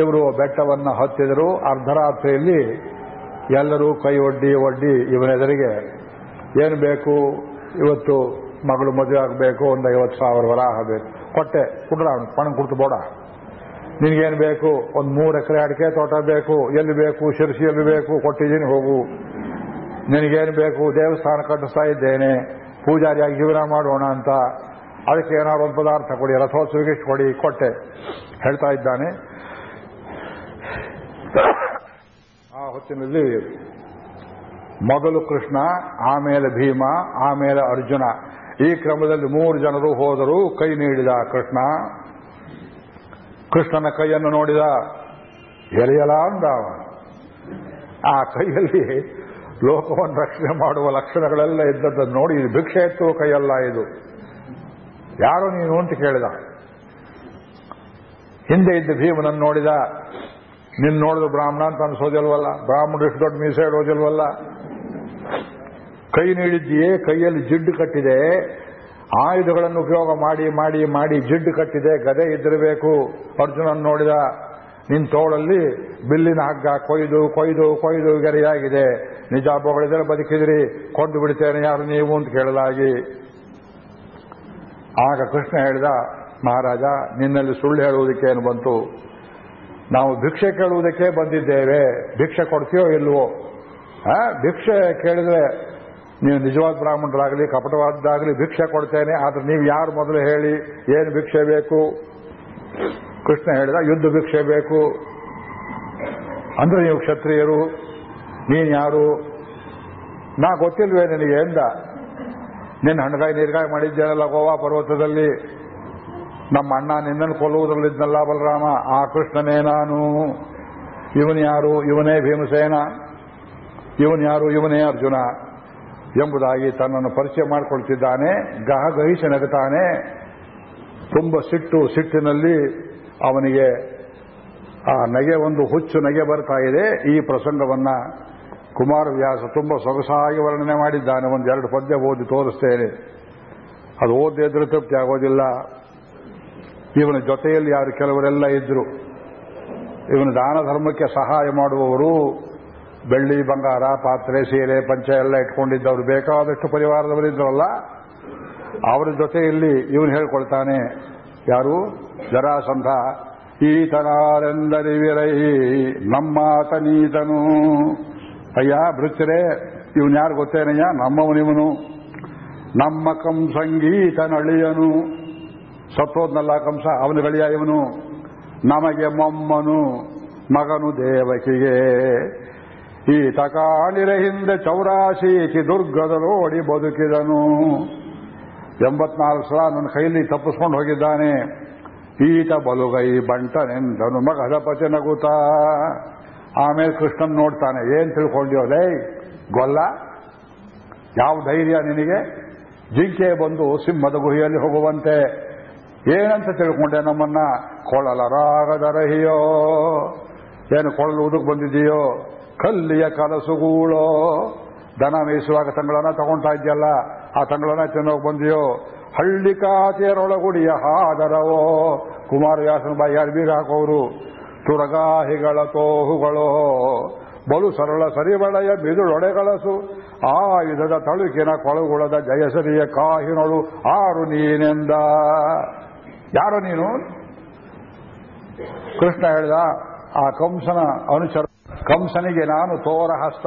ಇವರು ಬೆಟ್ಟವನ್ನು ಹತ್ತಿದರು. ಅರ್ಧರಾತ್ರಿಯಲ್ಲಿ ಎಲ್ಲರೂ ಕೈ ಒಡ್ಡಿ ಒಡ್ಡಿ ಇವನೆದುರಿಗೆ ಏನು ಬೇಕು? ಇವತ್ತು ಮಗಳು ಮದುವೆ ಆಗಬೇಕು ಒಂದು ಐವತ್ತು ಸಾವಿರ ವರ ಆಗಬೇಕು ಕೊಟ್ಟೆ. ಕುಡ್ರ ಅವನು. ಪಣ ಕುಡ್ತು ಬೋಡ. ನಿನಗೇನು ಬೇಕು? ಒಂದು ಮೂರು ಎಕರೆ ಅಡಿಕೆ ತೋಟ ಬೇಕು. ಎಲ್ಲಿ ಬೇಕು? ಶಿರಸಿ ಎಲ್ಲಿ ಬೇಕು. ಕೊಟ್ಟಿದ್ದೀನಿ, ಹೋಗು. ನಿನಗೇನು ಬೇಕು? ದೇವಸ್ಥಾನ ಕಟ್ಟಿಸ್ತಾ ಇದ್ದೇನೆ. ಪೂಜಾರಿಯಾಗಿ ಜೀವನ ಮಾಡೋಣ ಅಂತ. ಅದಕ್ಕೆ ಏನಾದ್ರು ಒಂದು ಪದಾರ್ಥ ಕೊಡಿ. ರಥೋತ್ಸವಕ್ಕೆ ಇಷ್ಟು ಕೊಡಿ. ಕೊಟ್ಟೆ. ಹೇಳ್ತಾ ಇದ್ದಾನೆ. ಆ ಹೊತ್ತಿನಲ್ಲಿ ಮೊದಲು ಕೃಷ್ಣ, ಆಮೇಲೆ ಭೀಮ, ಆಮೇಲೆ ಅರ್ಜುನ. ಈ ಕ್ರಮದಲ್ಲಿ ಮೂರು ಜನರು ಹೋದರು ಕೈ ನೀಡಿದ ಕೃಷ್ಣ, ಕೃಷ್ಣನ ಕೈಯನ್ನು ನೋಡಿದ ಎಲೆಯಲ ಅಂದ. ಆ ಕೈಯಲ್ಲಿ ಲೋಕವನ್ನು ರಕ್ಷಣೆ ಮಾಡುವ ಲಕ್ಷಣಗಳೆಲ್ಲ ಇದ್ದದ್ದನ್ನು ನೋಡಿ ಭಿಕ್ಷೆ ಎತ್ತುವ ಕೈಯಲ್ಲ ಇದು. ಯಾರು ನೀನು ಅಂತ ಕೇಳಿದ. ಹಿಂದೆ ಇದ್ದ ಭೀಮನನ್ನು ನೋಡಿದ. ನಿನ್ನ ನೋಡಿದ ಬ್ರಾಹ್ಮಣ ಅಂತ ಅನ್ಸೋದಿಲ್ವಲ್ಲ? ಬ್ರಾಹ್ಮಣರು ಇಷ್ಟು ದೊಡ್ಡ ಮೀಸೆ ಇಡೋದಿಲ್ವಲ್ಲ? ಕೈ ನೀಡಿದ್ದೀಯೇ ಕೈಯಲ್ಲಿ ಜಿಡ್ಡು ಕಟ್ಟಿದೆ, ಆಯುಧಗಳನ್ನು ಉಪಯೋಗ ಮಾಡಿ ಮಾಡಿ ಮಾಡಿ ಜಿಡ್ಡು ಕಟ್ಟಿದೆ, ಗದೆ ಇದ್ದಿರಬೇಕು. ಅರ್ಜುನನ್ ನೋಡಿದ ನಿನ್ನ ತೋಳಲ್ಲಿ ಬಿಲ್ಲಿನ ಹಗ್ಗ ಕೊಯ್ದು ಕೊಯ್ದು ಕೊಯ್ದು ಗೆರೆಯಾಗಿದೆ. ನಿಜ ಬೊಗಳಿದ್ರೆ ಬದುಕಿದ್ರಿ ಕೊಂಡು ಬಿಡ್ತೇನೆ ಯಾರು ನೀವು ಅಂತ ಕೇಳಲಾಗಿ. ಆಗ ಕೃಷ್ಣ ಹೇಳಿದ, ಮಹಾರಾಜ, ನಿನ್ನಲ್ಲಿ ಸುಳ್ಳು ಹೇಳುವುದಕ್ಕೆ ಏನು ಬಂತು? ನಾವು ಭಿಕ್ಷೆ ಕೇಳುವುದಕ್ಕೆ ಬಂದಿದ್ದೇವೆ. ಭಿಕ್ಷೆ ಕೊಡ್ತೀಯೋ ಇಲ್ವೋ? ಭಿಕ್ಷೆ ಕೇಳಿದ್ರೆ ನೀವು ನಿಜವಾದ ಬ್ರಾಹ್ಮಣರಾಗಲಿ ಕಪಟವಾದ್ದಾಗಲಿ ಭಿಕ್ಷೆ ಕೊಡ್ತೇನೆ, ಆದ್ರೆ ನೀವು ಯಾರು ಮೊದಲು ಹೇಳಿ ಏನು ಭಿಕ್ಷೆ ಬೇಕು? ಕೃಷ್ಣ ಹೇಳಿದ, ಯುದ್ಧ ಭಿಕ್ಷೆ ಬೇಕು. ಅಂದ್ರೆ ನೀವು ಕ್ಷತ್ರಿಯರು, ನೀನ್ ಯಾರು? ನಾ ಗೊತ್ತಿಲ್ವೇ ನಿನಗೆ ಎಂದ. ನಿನ್ನ ಹಣ್ಣಗಾಯಿ ನೀರ್ಗಾಯಿ ಮಾಡಿದ್ದೇನಲ್ಲ ಗೋವಾ ಪರ್ವತದಲ್ಲಿ? ನಮ್ಮ ಅಣ್ಣ ನಿನ್ನನ್ನು ಕೊಲ್ಲುವುದರಲ್ಲಿದ್ದಲ್ಲ ಬಲರಾಮ, ಆ ಕೃಷ್ಣನೇ ನಾನು. ಇವನು ಯಾರು? ಇವನೇ ಭೀಮಸೇನ. ಇವನು ಯಾರು? ಇವನೇ ಅರ್ಜುನ. ಎಂಬುದಾಗಿ ತನ್ನನ್ನು ಪರಿಚಯ ಮಾಡಿಕೊಳ್ತಿದ್ದಾನೆ. ಗಹಗಹಿಸಿ ನಗುತ್ತಾನೆ. ತುಂಬ ಸಿಟ್ಟು ಸಿಟ್ಟಿನಲ್ಲಿ ಅವನಿಗೆ ಆ ನಗೆ, ಒಂದು ಹುಚ್ಚು ನಗೆ ಬರ್ತಾ ಇದೆ. ಈ ಪ್ರಸಂಗವನ್ನ ಕುಮಾರವ್ಯಾಸ ತುಂಬ ಸೊಗಸಾಗಿ ವರ್ಣನೆ ಮಾಡಿದ್ದಾನೆ. ಒಂದೆರಡು ಪದ್ಯ ಓದಿ ತೋರಿಸ್ತೇನೆ. ಅದು ಓದೇ ಇದ್ರೆ ತೃಪ್ತಿ ಆಗೋದಿಲ್ಲ. ಇವನ ಜೊತೆಯಲ್ಲಿ ಯಾರು ಕೆಲವರೆಲ್ಲ ಇದ್ರು. ಇವನು ದಾನ ಧರ್ಮಕ್ಕೆ ಸಹಾಯ ಮಾಡುವವರು. ಬೆಳ್ಳಿ, ಬಂಗಾರ, ಪಾತ್ರೆ, ಸೀರೆ, ಪಂಚ ಎಲ್ಲ ಇಟ್ಕೊಂಡಿದ್ದವರು ಬೇಕಾದಷ್ಟು ಪರಿವಾರದವರಿದ್ರಲ್ಲ ಅವರ ಜೊತೆಯಲ್ಲಿ ಇವನು ಹೇಳ್ಕೊಳ್ತಾನೆ, ಯಾರು? ಜರಾಸಂಧ. ಈತನಾರೆಂದರಿವಿರೈ, ನಮ್ಮಾತನೀತನು. ಅಯ್ಯ, ಭೃತ್ಯರೇ, ಇವನು ಯಾರು ಗೊತ್ತೇನಯ್ಯ? ನಮ್ಮವನಿವನು ನಮ್ಮ ಕಂಸಂಗೀತನಳಿಯನು. ಸತ್ತೋದ್ನಲ್ಲ ಕಂಸ, ಅವನು ಗಳಿಯ ಇವನು. ನಮಗೆ ಮೊಮ್ಮನು, ಮಗನು ದೇವಕಿಗೆ. ಈತ ತಕಾಣಿರ ಹಿಂದೆ ಚೌರಾಶೀಚಿ ದುರ್ಗದ ಓಡಿ ಬದುಕಿದನು. ಎಂಬತ್ನಾಲ್ಕು ಸಲ ನನ್ನ ಕೈಲಿ ತಪ್ಪಿಸ್ಕೊಂಡು ಹೋಗಿದ್ದಾನೆ. ಈತ ಬಲುಗೈ ಬಂಟನೆಂದನು ಮಗದ ಪತಿ ನಗುತ್ತಾ. ಆಮೇಲೆ ಕೃಷ್ಣನ್ ನೋಡ್ತಾನೆ, ಏನ್ ಲೇ, ಗೊಲ್ಲ, ಯಾವ ಧೈರ್ಯ ನಿನಗೆ? ಜಿಂಕೆ ಬಂದು ಸಿಂಹದ ಗುಹೆಯಲ್ಲಿ ಹೋಗುವಂತೆ. ಏನಂತ ತಿಳ್ಕೊಂಡೆ ನಮ್ಮನ್ನ? ಕೊಳಲ ರಾಗದ ರಹಿಯೋ, ಏನು ಕೊಳಲು ಉದಕ್ ಬಂದಿದೆಯೋ ಕಲ್ಲಿಯ ಕನಸುಗಳು. ದನ ಮೇಯಿಸುವಾಗ ತಂಗಳನ್ನ ತಗೊಂತಾ ಇದೆಯಲ್ಲ, ಆ ತಂಗಳನ್ನ ತಿನ್ನೋಕ್ ಬಂದಿಯೋ. ಹಳ್ಳಿ ಕಾತೆಯರೊಳಗುಡಿಯ ಹಾದರವೋ. ಕುಮಾರವ್ಯಾಸನ ಬಾಯಿ ಅರ್ಬೀರ್ ಹಾಕೋರು. ತುರಗಾಹಿಗಳ ತೋಹುಗಳು. ಬಲು ಸರಳ ಸರಿಬಳೆಯ ಮಿದುಳೊಡೆಗಳಸು. ಆ ವಿಧದ ತಳುಕಿನ ಕೊಳಗುಳದ ಜಯಸರಿಯ ಕಾಹಿನೊಳು ಆರು ನೀನೆಂದ. ಯಾರು ನೀನು? ಕೃಷ್ಣ ಹೇಳಿದ, ಆ ಕಂಸನ ಅನುಚರ ಕಂಸನಿಗೆ ನಾನು ತೋರ ಹಸ್ತ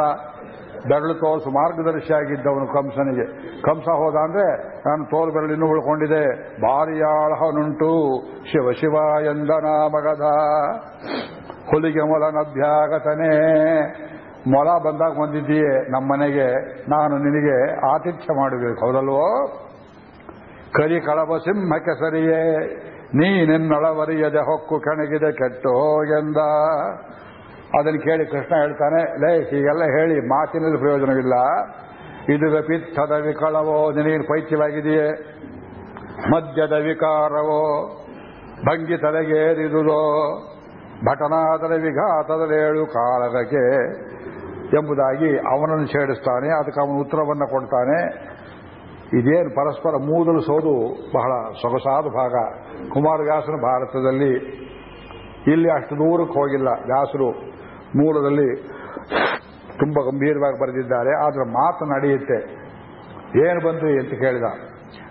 ಬೆರಳು ತೋರಿಸು ಮಾರ್ಗದರ್ಶಿಯಾಗಿದ್ದವನು ಕಂಸನಿಗೆ. ಕಂಸ ಹೋದ ಅಂದ್ರೆ ನಾನು ತೋರು ಬೆರಳು ಇನ್ನೂ ಉಳ್ಕೊಂಡಿದೆ. ಬಾರಿಯಾಳಹನುಂಟು ಶಿವ ಶಿವ ಎಂದ ನಾಮಗದ ಹುಲಿಗೆ ಮೊಲನಭ್ಯಾಗತನೇ. ಮೊಲ ಬಂದಾಗ ಬಂದಿದ್ದೀಯೇ ನಮ್ಮನೆಗೆ, ನಾನು ನಿನಗೆ ಆತಿಥ್ಯ ಮಾಡಬೇಕು. ಹೌದಲ್ವೋ? ಕರಿ ಕಳವ ಸಿಂಹಕ್ಕೆ ಸರಿಯೇ ನೀ ನಿನ್ನೊಳವರಿಯದೆ ಹೊಕ್ಕು ಕೆಣಗಿದೆ ಕೆಟ್ಟು ಎಂದ ಅದನ್ನು ಕೇಳಿ ಕೃಷ್ಣ ಹೇಳ್ತಾನೆ, ಲೇ, ಹೀಗೆಲ್ಲ ಹೇಳಿ ಮಾತಿನಲ್ಲಿ ಪ್ರಯೋಜನವಿಲ್ಲ. ಇದು ಪಿತ್ತದ ವಿಕಳವೋ ನಿನಗೆ ಪೈತ್ಯವಾಗಿದೆಯೇ? ಮದ್ಯದ ವಿಕಾರವೋ, ಭಂಗಿ ತಲೆಗೇರಿದುದೋ? ಭಟನಾದರ ವಿಘಾತದಲೇಳು ಕಾಲದಕ್ಕೆ ಎಂಬುದಾಗಿ ಅವನನ್ನು ಛೇಡಿಸ್ತಾನೆ, ಅದಕ್ಕೆ ಅವನು ಉತ್ತರವನ್ನು ಕೊಡ್ತಾನೆ. ಇದೇನು ಪರಸ್ಪರ ಮೂದಲಿಸೋದು ಬಹಳ ಸೊಗಸಾದ ಭಾಗ. ಕುಮಾರವ್ಯಾಸನ ಭಾರತದಲ್ಲಿ ಇಲ್ಲಿ ಅಷ್ಟು ದೂರಕ್ಕೆ ಹೋಗಿಲ್ಲ ವ್ಯಾಸರು. ಮೂಲದಲ್ಲಿ ತುಂಬಾ ಗಂಭೀರವಾಗಿ ಬರೆದಿದ್ದಾರೆ, ಆದರೆ ಮಾತು ನಡೆಯುತ್ತೆ. ಏನು ಬಂದ್ರಿ ಅಂತ ಕೇಳಿದ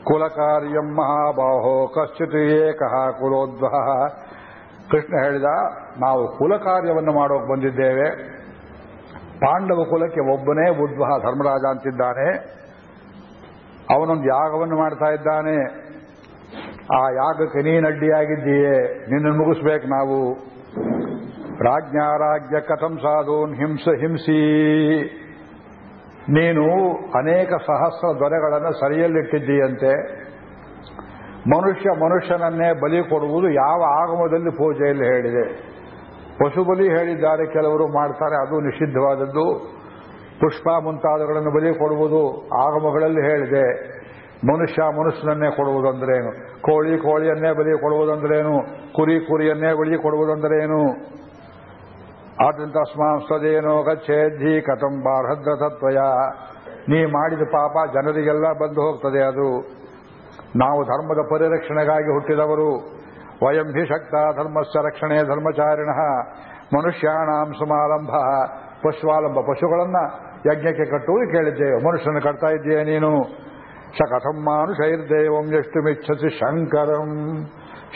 ಕುಲಕಾರ್ಯಂ ಮಹಾಬಾಹೋ ಕಶ್ಚಿತ್ ಏಕಃ ಕುಲೋದ್ವಹ. ಕೃಷ್ಣ ಹೇಳಿದ, ನಾವು ಕುಲ ಕಾರ್ಯವನ್ನು ಮಾಡೋಕೆ ಬಂದಿದ್ದೇವೆ. ಪಾಂಡವ ಕುಲಕ್ಕೆ ಒಬ್ಬನೇ ಉದ್ವಹ ಧರ್ಮರಾಜ ಅಂತಿದ್ದಾನೆ. ಅವನೊಂದು ಯಾಗವನ್ನು ಮಾಡ್ತಾ ಇದ್ದಾನೆ. ಆ ಯಾಗಕ್ಕೆ ನೀನಡ್ಡಿಯಾಗಿದ್ದೀಯೇ ನಿನ್ನನ್ನು ಮುಗಿಸ್ಬೇಕು ನಾವು. ರಾಜ್ಞಾರಾಜ್ಯ ಕಥಂ ಸಾಧೂನ್ ಹಿಂಸ ಹಿಂಸಿ. ನೀನು ಅನೇಕ ಸಹಸ್ರ ದೊರೆಗಳನ್ನು ಸರಿಯಲ್ಲಿಟ್ಟಿದ್ದೀಯಂತೆ. ಮನುಷ್ಯ ಮನುಷ್ಯನನ್ನೇ ಬಲಿ ಕೊಡುವುದು ಯಾವ ಆಗಮದಲ್ಲಿ ಪೂಜೆಯಲ್ಲಿ ಹೇಳಿದೆ. ಪಶು ಬಲಿ ಹೇಳಿದ್ದಾರೆ ಕೆಲವರು ಮಾಡ್ತಾರೆ, ಅದು ನಿಷಿದ್ಧವಾದದ್ದು. ಪುಷ್ಪ ಮುಂತಾದವುಗಳನ್ನು ಬಲಿ ಕೊಡುವುದು ಆಗಮಗಳಲ್ಲಿ ಹೇಳಿದೆ. ಮನುಷ್ಯ ಮನುಷ್ಯನನ್ನೇ ಕೊಡುವುದಂದ್ರೇನು? ಕೋಳಿ ಕೋಳಿಯನ್ನೇ ಬಲಿ ಕೊಡುವುದಂದ್ರೇನು? ಕುರಿ ಕುರಿಯನ್ನೇ ಬಲಿ ಕೊಡುವುದಂದ್ರೇನು? ಆದ್ರಿಂದ ಸದೇನೋ ಗಚ್ಚೇದ್ಧಿ ಕಥಂ ಬಾರ್ಹದ್ರ ತತ್ವಯ. ನೀ ಮಾಡಿದ ಪಾಪ ಜನರಿಗೆಲ್ಲ ಬಂದು ಹೋಗ್ತದೆ ಅದು. ನಾವು ಧರ್ಮದ ಪರಿರಕ್ಷಣೆಗಾಗಿ ಹುಟ್ಟಿದವರು. ವಯಂ ಹಿ ಶಕ್ತ ಧರ್ಮಸ್ಯ ರಕ್ಷಣೆ ಧರ್ಮಚಾರಿಣ. ಮನುಷ್ಯಾಣಾಂ ಸಮಾರಂಭ. ಪಶುವಾಲಂಬ ಪಶುಗಳನ್ನ ಯಜ್ಞಕ್ಕೆ ಕಟ್ಟುವುದು ಕೇಳಿದ್ದೇವೆ. ಮನುಷ್ಯನ ಕಟ್ತಾ ಇದ್ದೀಯ ನೀನು? ಸ ಕಥಂ ಮಾನುಷೈರ್ದೇವಂ ಎಷ್ಟು ಮಿಚ್ಛಸಿ ಶಂಕರಂ.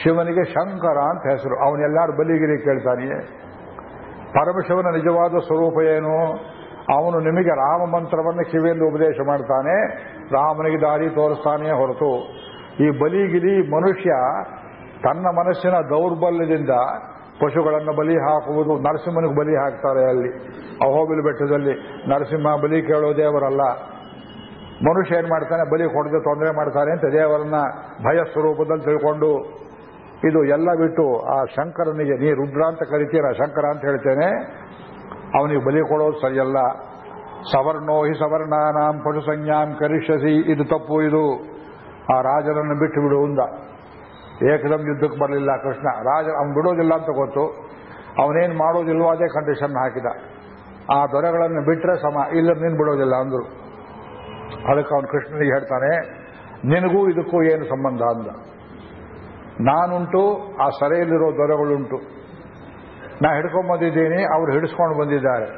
ಶಿವನಿಗೆ ಶಂಕರ ಅಂತ ಹೆಸರು. ಅವನೆಲ್ಲಾರು ಬಲಿಗಿರಿ ಕೇಳ್ತಾನೆಯೇ? ಪರಮಶಿವನ ನಿಜವಾದ ಸ್ವರೂಪ ಏನು? ಅವನು ನಿಮಗೆ ರಾಮ ಮಂತ್ರವನ್ನು ಕಿವಿಯಲ್ಲಿ ಉಪದೇಶ ಮಾಡ್ತಾನೆ. ರಾಮನಿಗೆ ದಾರಿ ತೋರಿಸ್ತಾನೆ ಹೊರತು. ಈ ಬಲಿಗಿಲಿ ಮನುಷ್ಯ ತನ್ನ ಮನಸ್ಸಿನ ದೌರ್ಬಲ್ಯದಿಂದ ಪಶುಗಳನ್ನು ಬಲಿ ಹಾಕುವುದು, ನರಸಿಂಹನಿಗೆ ಬಲಿ ಹಾಕ್ತಾರೆ ಅಲ್ಲಿ, ಅಹೋಬಿಲು ಬೆಟ್ಟದಲ್ಲಿ. ನರಸಿಂಹ ಬಲಿ ಕೇಳೋ ದೇವರಲ್ಲ. ಮನುಷ್ಯ ಏನ್ ಮಾಡ್ತಾನೆ? ಬಲಿ ಕೊಡದೆ ತೊಂದರೆ ಮಾಡ್ತಾನೆ ಅಂತ ದೇವರನ್ನ ಭಯ ಸ್ವರೂಪದಲ್ಲಿ ತಿಳ್ಕೊಂಡು ಇದು ಎಲ್ಲ ಬಿಟ್ಟು ಆ ಶಂಕರನಿಗೆ, ನೀ ರುದ್ರ ಅಂತ ಕರಿತೀರ ಶಂಕರ ಅಂತ ಹೇಳ್ತೇನೆ. ಅವನಿಗೆ ಬಲಿ ಕೊಡೋದು ಸರಿಯಲ್ಲ. ಸವರ್ಣೋ ಹಿ ಸವರ್ಣಾನಾಂ ಪಶು ಸಂಜ್ಞಾಂ ಕರಿಷಸಿ ಇದು ತಪ್ಪು ಇದು. ಆ ರಾಜನನ್ನು ಬಿಟ್ಟು ಬಿಡು ಉಂದ ಏಕದಂ ಯುದ್ಧಕ್ಕೆ ಬರಲಿಲ್ಲ ಕೃಷ್ಣ. ರಾಜ, ಅವನು ಬಿಡೋದಿಲ್ಲ ಅಂತ ಗೊತ್ತು. ಅವನೇನು ಮಾಡೋದಿಲ್ವೋ ಅದೇ ಕಂಡೀಷನ್ ಹಾಕಿದ. ಆ ದೊರೆಗಳನ್ನು ಬಿಟ್ಟರೆ ಸಮ, ಇಲ್ಲ ನೀನು ಬಿಡೋದಿಲ್ಲ ಅಂದ್ರು. ಅದಕ್ಕೆ ಅವನು ಕೃಷ್ಣನಿಗೆ ಹೇಳ್ತಾನೆ, ನಿನಗೂ ಇದಕ್ಕೂ ಏನು ಸಂಬಂಧ? ಅಂದ. ನಾನುಂಟು, ಆ ಸರೆಯಲ್ಲಿರೋ ದೊರೆಗಳುಂಟು. ನಾ ಹಿಡ್ಕೊಂಬಂದಿದ್ದೀನಿ ಅವ್ರು ಹಿಡಿಸ್ಕೊಂಡು ಬಂದಿದ್ದಾರೆ.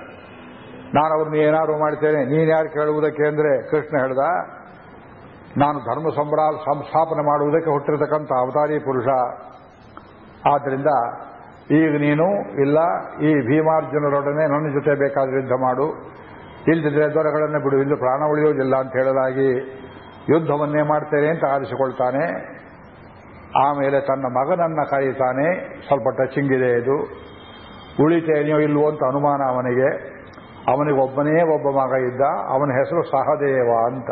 ನಾನು ಅವ್ರನ್ನ ಏನಾದ್ರು ಮಾಡ್ತೇನೆ. ನೀನು ಯಾರು ಕೇಳುವುದಕ್ಕೆ ಅಂದ್ರೆ ಕೃಷ್ಣ ಹೇಳ್ದ, ನಾನು ಧರ್ಮ ಸಂಭ್ರಾ ಸಂಸ್ಥಾಪನೆ ಮಾಡುವುದಕ್ಕೆ ಹುಟ್ಟಿರತಕ್ಕಂಥ ಅವತಾರಿ ಪುರುಷ. ಆದ್ದರಿಂದ ಈಗ ನೀನು ಇಲ್ಲ, ಈ ಭೀಮಾರ್ಜುನರೊಡನೆ ನನ್ನ ಜೊತೆ ಬೇಕಾದ ಯುದ್ಧ ಮಾಡು. ಇಲ್ದಿದ್ರೆ ದೊರೆಗಳನ್ನು ಬಿಡು ಇಲ್ಲಿ ಪ್ರಾಣ ಉಳಿಯೋದಿಲ್ಲ ಅಂತ ಹೇಳಲಾಗಿ ಯುದ್ಧವನ್ನೇ ಮಾಡ್ತೇನೆ ಅಂತ ಆರಿಸಿಕೊಳ್ತಾನೆ. ಆಮೇಲೆ ತನ್ನ ಮಗನನ್ನ ಕರೀತಾನೆ ಸ್ವಲ್ಪ ಟಚಿಂಗ್ ಇದೆ. ಇದು ಉಳಿತೇನೆಯೋ ಇಲ್ವೋ ಅಂತ ಅನುಮಾನ ಅವನಿಗೆ. ಅವನಿಗೆ ಒಬ್ಬನೇ ಒಬ್ಬ ಮಗ ಇದ್ದ. ಅವನ ಹೆಸರು ಸಹದೇವ ಅಂತ.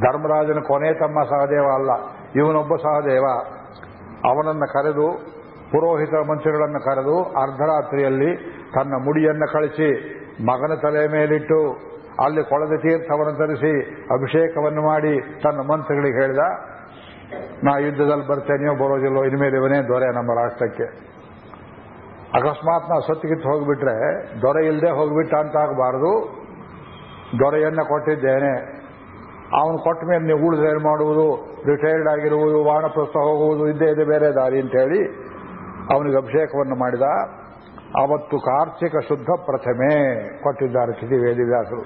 ಧರ್ಮರಾಜನ ಕೊನೆ ತಮ್ಮ ಸಹದೇವ ಅಲ್ಲ. ಇವನೊಬ್ಬ ಸಹದೇವ. ಅವನನ್ನ ಕರೆದು, ಪುರೋಹಿತ ಮಂತ್ರಿಗಳನ್ನು ಕರೆದು, ಅರ್ಧರಾತ್ರಿಯಲ್ಲಿ ತನ್ನ ಮುಡಿಯನ್ನು ಕಳಿಸಿ, ಮಗನ ತಲೆ ಮೇಲಿಟ್ಟು, ಅಲ್ಲಿ ಕೊಳದ ತೀರ್ಥವನ್ನು ತರಿಸಿ ಅಭಿಷೇಕವನ್ನು ಮಾಡಿ ತನ್ನ ಮಂತ್ರಿಗಳಿಗೆ ಹೇಳಿದ. ನಾ ಯುದ್ಧದಲ್ಲಿ ಬರ್ತೇನೆಯೋ ಬರೋದಿಲ್ಲೋ ಇನ್ಮೇಲೆ ಇವನೇ ದೊರೆ ನಮ್ಮ ರಾಷ್ಟ್ರಕ್ಕೆ. ಅಕಸ್ಮಾತ್ ನಾ ಸತ್ತಿಗಿತ್ತು ಹೋಗ್ಬಿಟ್ರೆ ದೊರೆ ಇಲ್ಲದೆ ಹೋಗ್ಬಿಟ್ಟ ಅಂತ ಆಗಬಾರದು. ದೊರೆಯನ್ನ ಕೊಟ್ಟಿದ್ದೇನೆ. ಅವನು ಕೊಟ್ಟ ಮೇಲೆ ನೀವು ಉಳಿದ್ರೆ ಏನು ಮಾಡುವುದು? ರಿಟೈರ್ಡ್ ಆಗಿರುವುದು ವಾಣಪ್ರಸ್ಥ ಹೋಗುವುದು, ಇದ್ದೇ ಇದೆ, ಬೇರೆ ದಾರಿ ಅಂತ ಹೇಳಿ ಅವನಿಗೆ ಅಭಿಷೇಕವನ್ನು ಮಾಡಿದ. ಅವತ್ತು ಕಾರ್ತಿಕ ಶುದ್ಧ ಪ್ರಥಮೆ ಕೊಟ್ಟಿದ್ದಾರೆ ವೇದಿವ್ಯಾಸರು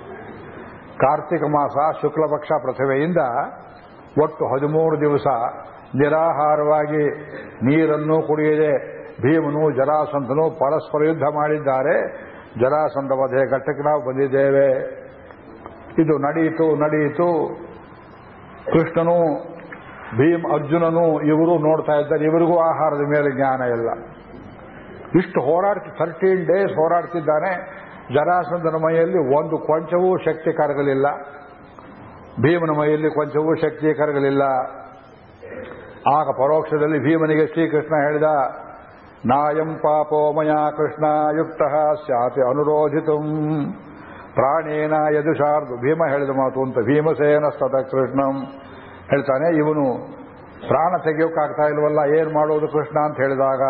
ಕಾರ್ತಿಕ ಮಾಸ ಶುಕ್ಲಪಕ್ಷ ಪ್ರಥಮೆಯಿಂದ ಒಟ್ಟು ಹದಿಮೂರು ದಿವಸ ನಿರಾಹಾರವಾಗಿ ನೀರನ್ನು ಕುಡಿಯದೆ ಭೀಮನು ಜರಾಸಂಧನು ಪರಸ್ಪರ ಯುದ್ಧ ಮಾಡಿದ್ದಾರೆ. ಜರಾಸಂಧ ವಧೆ ಘಟ್ಟಕ್ಕೆ ನಾವು ಬಂದಿದ್ದೇವೆ. ಇದು ನಡೆಯಿತು ನಡೆಯಿತು ಕೃಷ್ಣನು, ಭೀಮ್, ಅರ್ಜುನನು ಇವರು ನೋಡ್ತಾ ಇದ್ದಾರೆ. ಇವರಿಗೂ ಆಹಾರದ ಮೇಲೆ ಜ್ಞಾನ ಇಲ್ಲ. ಇಷ್ಟು ಹೋರಾಡ್ತಿ ಥರ್ಟೀನ್ ಡೇಸ್ ಹೋರಾಡ್ತಿದ್ದಾನೆ. ಜರಾಸಂಧನ ಮೈಯಲ್ಲಿ ಒಂದು ಕೊಂಚವೂ ಶಕ್ತಿ ಕರಗಲಿಲ್ಲ. ಭೀಮನ ಮೈಯಲ್ಲಿ ಕೊಂಚವೂ ಶಕ್ತಿ ಕರಗಲಿಲ್ಲ. ಆಗ ಪರೋಕ್ಷದಲ್ಲಿ ಭೀಮನಿಗೆ ಶ್ರೀಕೃಷ್ಣ ಹೇಳಿದ, ನಾಯಂ ಪಾಪೋ ಮಯಾ ಕೃಷ್ಣ ಯುಕ್ತ ಸ್ಯಾತಿ ಅನುರೋಧಿತು. ಪ್ರಾಣೇನ ಯದುಷಾರ್ದು. ಭೀಮ ಹೇಳಿದ ಮಾತು ಅಂತ ಭೀಮಸೇನ ಸತ ಕೃಷ್ಣಂ ಹೇಳ್ತಾನೆ. ಇವನು ಪ್ರಾಣ ತೆಗೆಯೋಕ್ಕಾಗ್ತಾ ಇಲ್ವಲ್ಲ, ಏನ್ ಮಾಡೋದು ಕೃಷ್ಣ ಅಂತ ಹೇಳಿದಾಗ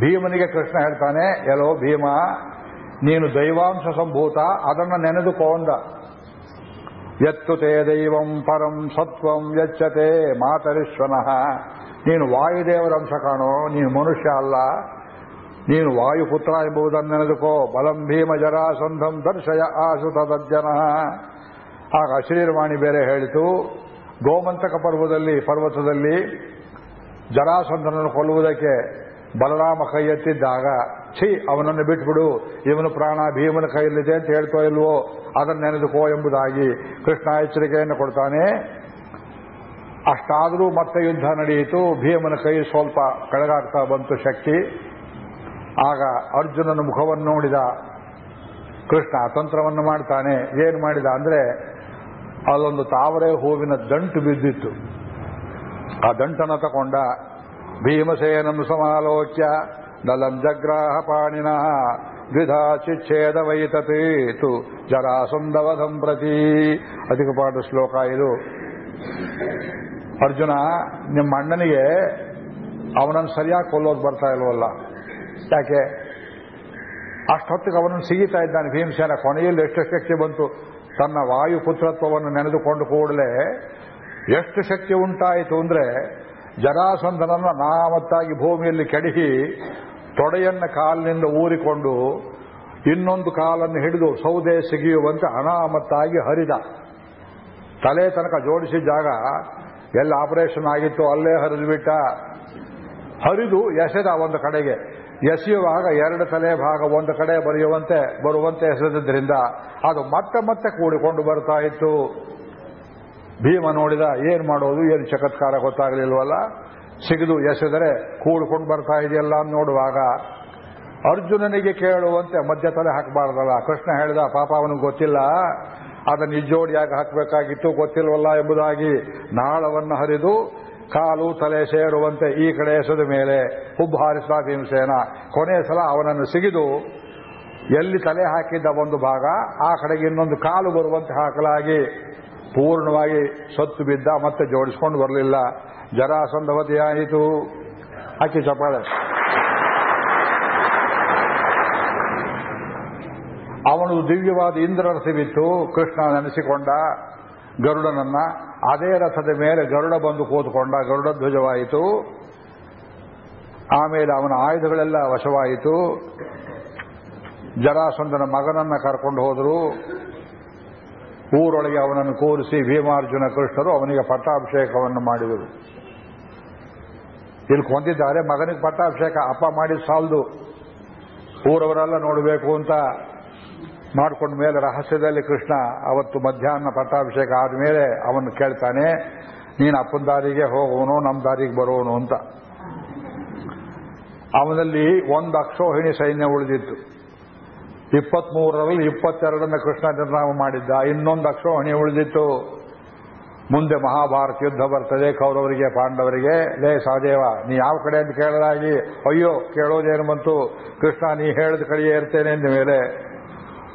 ಭೀಮನಿಗೆ ಕೃಷ್ಣ ಹೇಳ್ತಾನೆ ಎಲೋ ಭೀಮ, ನೀನು ದೈವಾಂಶ ಸಂಭೂತ, ಅದನ್ನು ನೆನೆದುಕೊಂಡ. ಎತ್ತು ತೇ ದೈವಂ ಪರಂ ಸತ್ವಂ ಯಚ್ಚತೆ ಮಾತರಿಶ್ವನಃ ನೀನು ವಾಯುದೇವರ ಅಂಶ ಕಾಣೋ, ನೀನು ಮನುಷ್ಯ ಅಲ್ಲ. ನೀನು ವಾಯುಪುತ್ರ ಎಂಬುದನ್ನು ನೆನೆದುಕೋ. ಬಲಂ ಭೀಮ ಜರಾಸಂಧಂ ದರ್ಶಯ ಆಸುತ ತದಜ್ಜನ ಆಗ ಶ್ರೀರ್ವಾಣಿ ಬೇರೆ ಹೇಳಿತು, ಗೋಮಂತಕ ಪರ್ವದಲ್ಲಿ, ಪರ್ವತದಲ್ಲಿ ಜರಾಸಂಧನನ್ನು ಕೊಲ್ಲುವುದಕ್ಕೆ ಬಲರಾಮ ಕೈ ಎತ್ತಿದ್ದಾಗ ಛೀ, ಅವನನ್ನು ಬಿಟ್ಬಿಡು. ಇವನು ಪ್ರಾಣ ಭೀಮನ ಕೈಯಲ್ಲಿದೆ ಅಂತ ಹೇಳ್ತೋ ಇಲ್ವೋ? ಅದನ್ನು ನೆನೆದುಕೋ ಎಂಬುದಾಗಿ ಕೃಷ್ಣ ಎಚ್ಚರಿಕೆಯನ್ನು ಕೊಡ್ತಾನೆ. ಅಷ್ಟಾದರೂ ಮತ್ತೆ ಯುದ್ಧ ನಡೆಯಿತು. ಭೀಮನ ಕೈ ಸ್ವಲ್ಪ ಕೆಳಗಾಗ್ತಾ ಬಂತು ಶಕ್ತಿ. ಆಗ ಅರ್ಜುನನ ಮುಖವನ್ನು ನೋಡಿದ ಕೃಷ್ಣ ತಂತ್ರವನ್ನು ಮಾಡ್ತಾನೆ. ಏನು ಮಾಡಿದ ಅಂದ್ರೆ ಅಲ್ಲೊಂದು ತಾವರೆ ಹೂವಿನ ದಂಟು ಬಿದ್ದಿತ್ತು. ಆ ದಂಟನ್ನು ತಗೊಂಡ ಭೀಮಸೇನಂ ಸಮಾಲೋಕ್ಯ ನಲಂ ಜಗ್ರಾಹ ಪಾಣಿನ ದ್ವಿಧಾ ಚಿಚ್ಛೇದ ವೈತತೇತು ಜರಾಸಂದವಧಂ ಪ್ರತಿ ಅಧಿಕ ಪಾಠ ಶ್ಲೋಕ ಇದು ಅರ್ಜುನ ನಿಮ್ಮ ಅಣ್ಣನಿಗೆ ಅವನನ್ನು ಸರಿಯಾಗಿ ಕೊಲ್ಲೋದು ಬರ್ತಾ ಇಲ್ವಲ್ಲ? ಯಾಕೆ? ಅಷ್ಟೊತ್ತಿಗೆ ಅವನನ್ನು ಸಿಗಿತಾ ಇದ್ದಾನೆ ಭೀಮಸೇನ. ಕೊನೆಯಲ್ಲಿ ಎಷ್ಟು ಶಕ್ತಿ ಬಂತು? ತನ್ನ ವಾಯುಪುತ್ರತ್ವವನ್ನು ನೆನೆದುಕೊಂಡು ಕೂಡಲೇ ಎಷ್ಟು ಶಕ್ತಿ ಉಂಟಾಯಿತು ಅಂದ್ರೆ ಜರಾಸಂಧನನ್ನು ನಾಮತ್ತಾಗಿ ಭೂಮಿಯಲ್ಲಿ ಕೆಡಹಿ ತೊಡೆಯನ್ನ ಕಾಲಿನಿಂದ ಊರಿಕೊಂಡು ಇನ್ನೊಂದು ಕಾಲನ್ನು ಹಿಡಿದು ಸೌದೆ ಸಿಗಿಯುವಂತೆ ಅನಾಮತ್ತಾಗಿ ಹರಿದ. ತಲೆ ತನಕ ಜೋಡಿಸಿದ ಜಾಗ, ಎಲ್ಲ ಆಪರೇಷನ್ ಆಗಿತ್ತು, ಅಲ್ಲೇ ಹರಿದುಬಿಟ್ಟ ಹರಿದು ಎಸೆದ ಒಂದು ಕಡೆಗೆ. ಎಸೆಯುವಾಗ ಎರಡು ತಲೆ ಭಾಗ, ಒಂದು ಕಡೆ ಬರೆಯುವಂತೆ, ಬರುವಂತೆ ಎಸೆದಿದ್ದರಿಂದ ಅದು ಮತ್ತೆ ಮತ್ತೆ ಕೂಡಿಕೊಂಡು ಬರ್ತಾ ಇತ್ತು. ಭೀಮ ನೋಡಿದ, ಏನ್ ಮಾಡೋದು, ಏನು ಚಕತ್ಕಾರ ಗೊತ್ತಾಗಲಿಲ್ವಲ್ಲ? ಸಿಗಿದು ಎಸೆದರೆ ಕೂಡ್ಕೊಂಡು ಬರ್ತಾ ಇದೆಯಲ್ಲ ನೋಡುವಾಗ ಅರ್ಜುನನಿಗೆ ಕೇಳುವಂತೆ ಮಧ್ಯ ತಲೆ ಹಾಕಬಾರ್ದಲ್ಲ. ಕೃಷ್ಣ ಹೇಳಿದ, ಪಾಪ ಅವನಿಗೆ ಗೊತ್ತಿಲ್ಲ. ಅದನ್ನು ನಿಜೋಡಿಯಾಗಿ ಹಾಕಬೇಕಾಗಿತ್ತು, ಗೊತ್ತಿಲ್ವಲ್ಲ ಎಂಬುದಾಗಿ ನಾಳವನ್ನು ಹರಿದು ಕಾಲು ತಲೆ ಸೇರುವಂತೆ ಈ ಕಡೆ ಎಸೆದ ಮೇಲೆ ಹುಬ್ಬು ಹಾರಿಸಿದ ಭೀಮಸೇನ. ಕೊನೆಯ ಸಲ ಅವನನ್ನು ಸಿಗಿದು ಎಲ್ಲಿ ತಲೆ ಹಾಕಿದ್ದ ಒಂದು ಭಾಗ, ಆ ಕಡೆಗೆ ಇನ್ನೊಂದು ಕಾಲು ಬರುವಂತೆ ಹಾಕಲಾಗಿ ಪೂರ್ಣವಾಗಿ ಸತ್ತು ಬಿದ್ದ ಮತ್ತೆ ಜೋಡಿಸ್ಕೊಂಡು ಬರಲಿಲ್ಲ. ಜರಾಸಂಧವತಿಯಾಯಿತು. ಅಕ್ಕಿ ಚಪ್ಪಾಳೆ. ಅವನು ದಿವ್ಯವಾದ ಇಂದ್ರ ರಸವಿತ್ತು ಕೃಷ್ಣ ನೆನೆಸಿಕೊಂಡ ಗರುಡನನ್ನ. ಅದೇ ರಥದ ಮೇಲೆ ಗರುಡ ಬಂದು ಕೂತ್ಕೊಂಡ. ಗರುಡ ಧ್ವಜವಾಯಿತು. ಆಮೇಲೆ ಅವನ ಆಯುಧಗಳೆಲ್ಲ ವಶವಾಯಿತು. ಜರಾಸಂಧನ ಮಗನನ್ನ ಕರ್ಕೊಂಡು ಹೋದರು. ಊರೊಳಗೆ ಅವನನ್ನು ಕೂರಿಸಿ ಭೀಮಾರ್ಜುನ ಕೃಷ್ಣರು ಅವನಿಗೆ ಪಟ್ಟಾಭಿಷೇಕವನ್ನು ಮಾಡಿದರು. ಇಲ್ಲಿ ಕೊಂದಿದ್ದಾರೆ, ಮಗನಿಗೆ ಪಟ್ಟಾಭಿಷೇಕ ಅಪ್ಪ ಮಾಡಿ ಸಾಲದು. ಊರವರೆಲ್ಲ ನೋಡಬೇಕು ಅಂತ ಮಾಡಿಕೊಂಡ ಮೇಲೆ ರಹಸ್ಯದಲ್ಲಿ ಕೃಷ್ಣ ಅವತ್ತು ಮಧ್ಯಾಹ್ನ ಪಟ್ಟಾಭಿಷೇಕ ಆದಮೇಲೆ ಅವನು ಕೇಳ್ತಾನೆ, ನೀನು ಅಪ್ಪನ ದಾರಿಗೆ ಹೋಗುವನು ನಮ್ಮ ದಾರಿಗೆ ಬರೋನು ಅಂತ. ಅವನಲ್ಲಿ ಒಂದು ಅಕ್ಷೋಹಿಣಿ ಸೈನ್ಯ ಉಳಿದಿತ್ತು. ಇಪ್ಪತ್ಮೂರರಲ್ಲಿ ಇಪ್ಪತ್ತೆರಡನ್ನು ಕೃಷ್ಣ ನಿರ್ನಾಮ ಮಾಡಿದ್ದ. ಇನ್ನೊಂದು ಅಕ್ಷೋಹಣಿ ಉಳಿದಿತ್ತು. ಮುಂದೆ ಮಹಾಭಾರತ ಯುದ್ಧ ಬರ್ತದೆ ಕೌರವರಿಗೆ, ಪಾಂಡವರಿಗೆ. ಲೇ ಸಹದೇವ, ನೀ ಯಾವ ಕಡೆ ಅಂತ ಕೇಳಲಾಗಿ ಅಯ್ಯೋ, ಕೇಳೋದೇನು ಬಂತು? ಕೃಷ್ಣ, ನೀ ಹೇಳಿದ ಕಡೆಯೇ ಇರ್ತೇನೆ ಅಂದ ಮೇಲೆ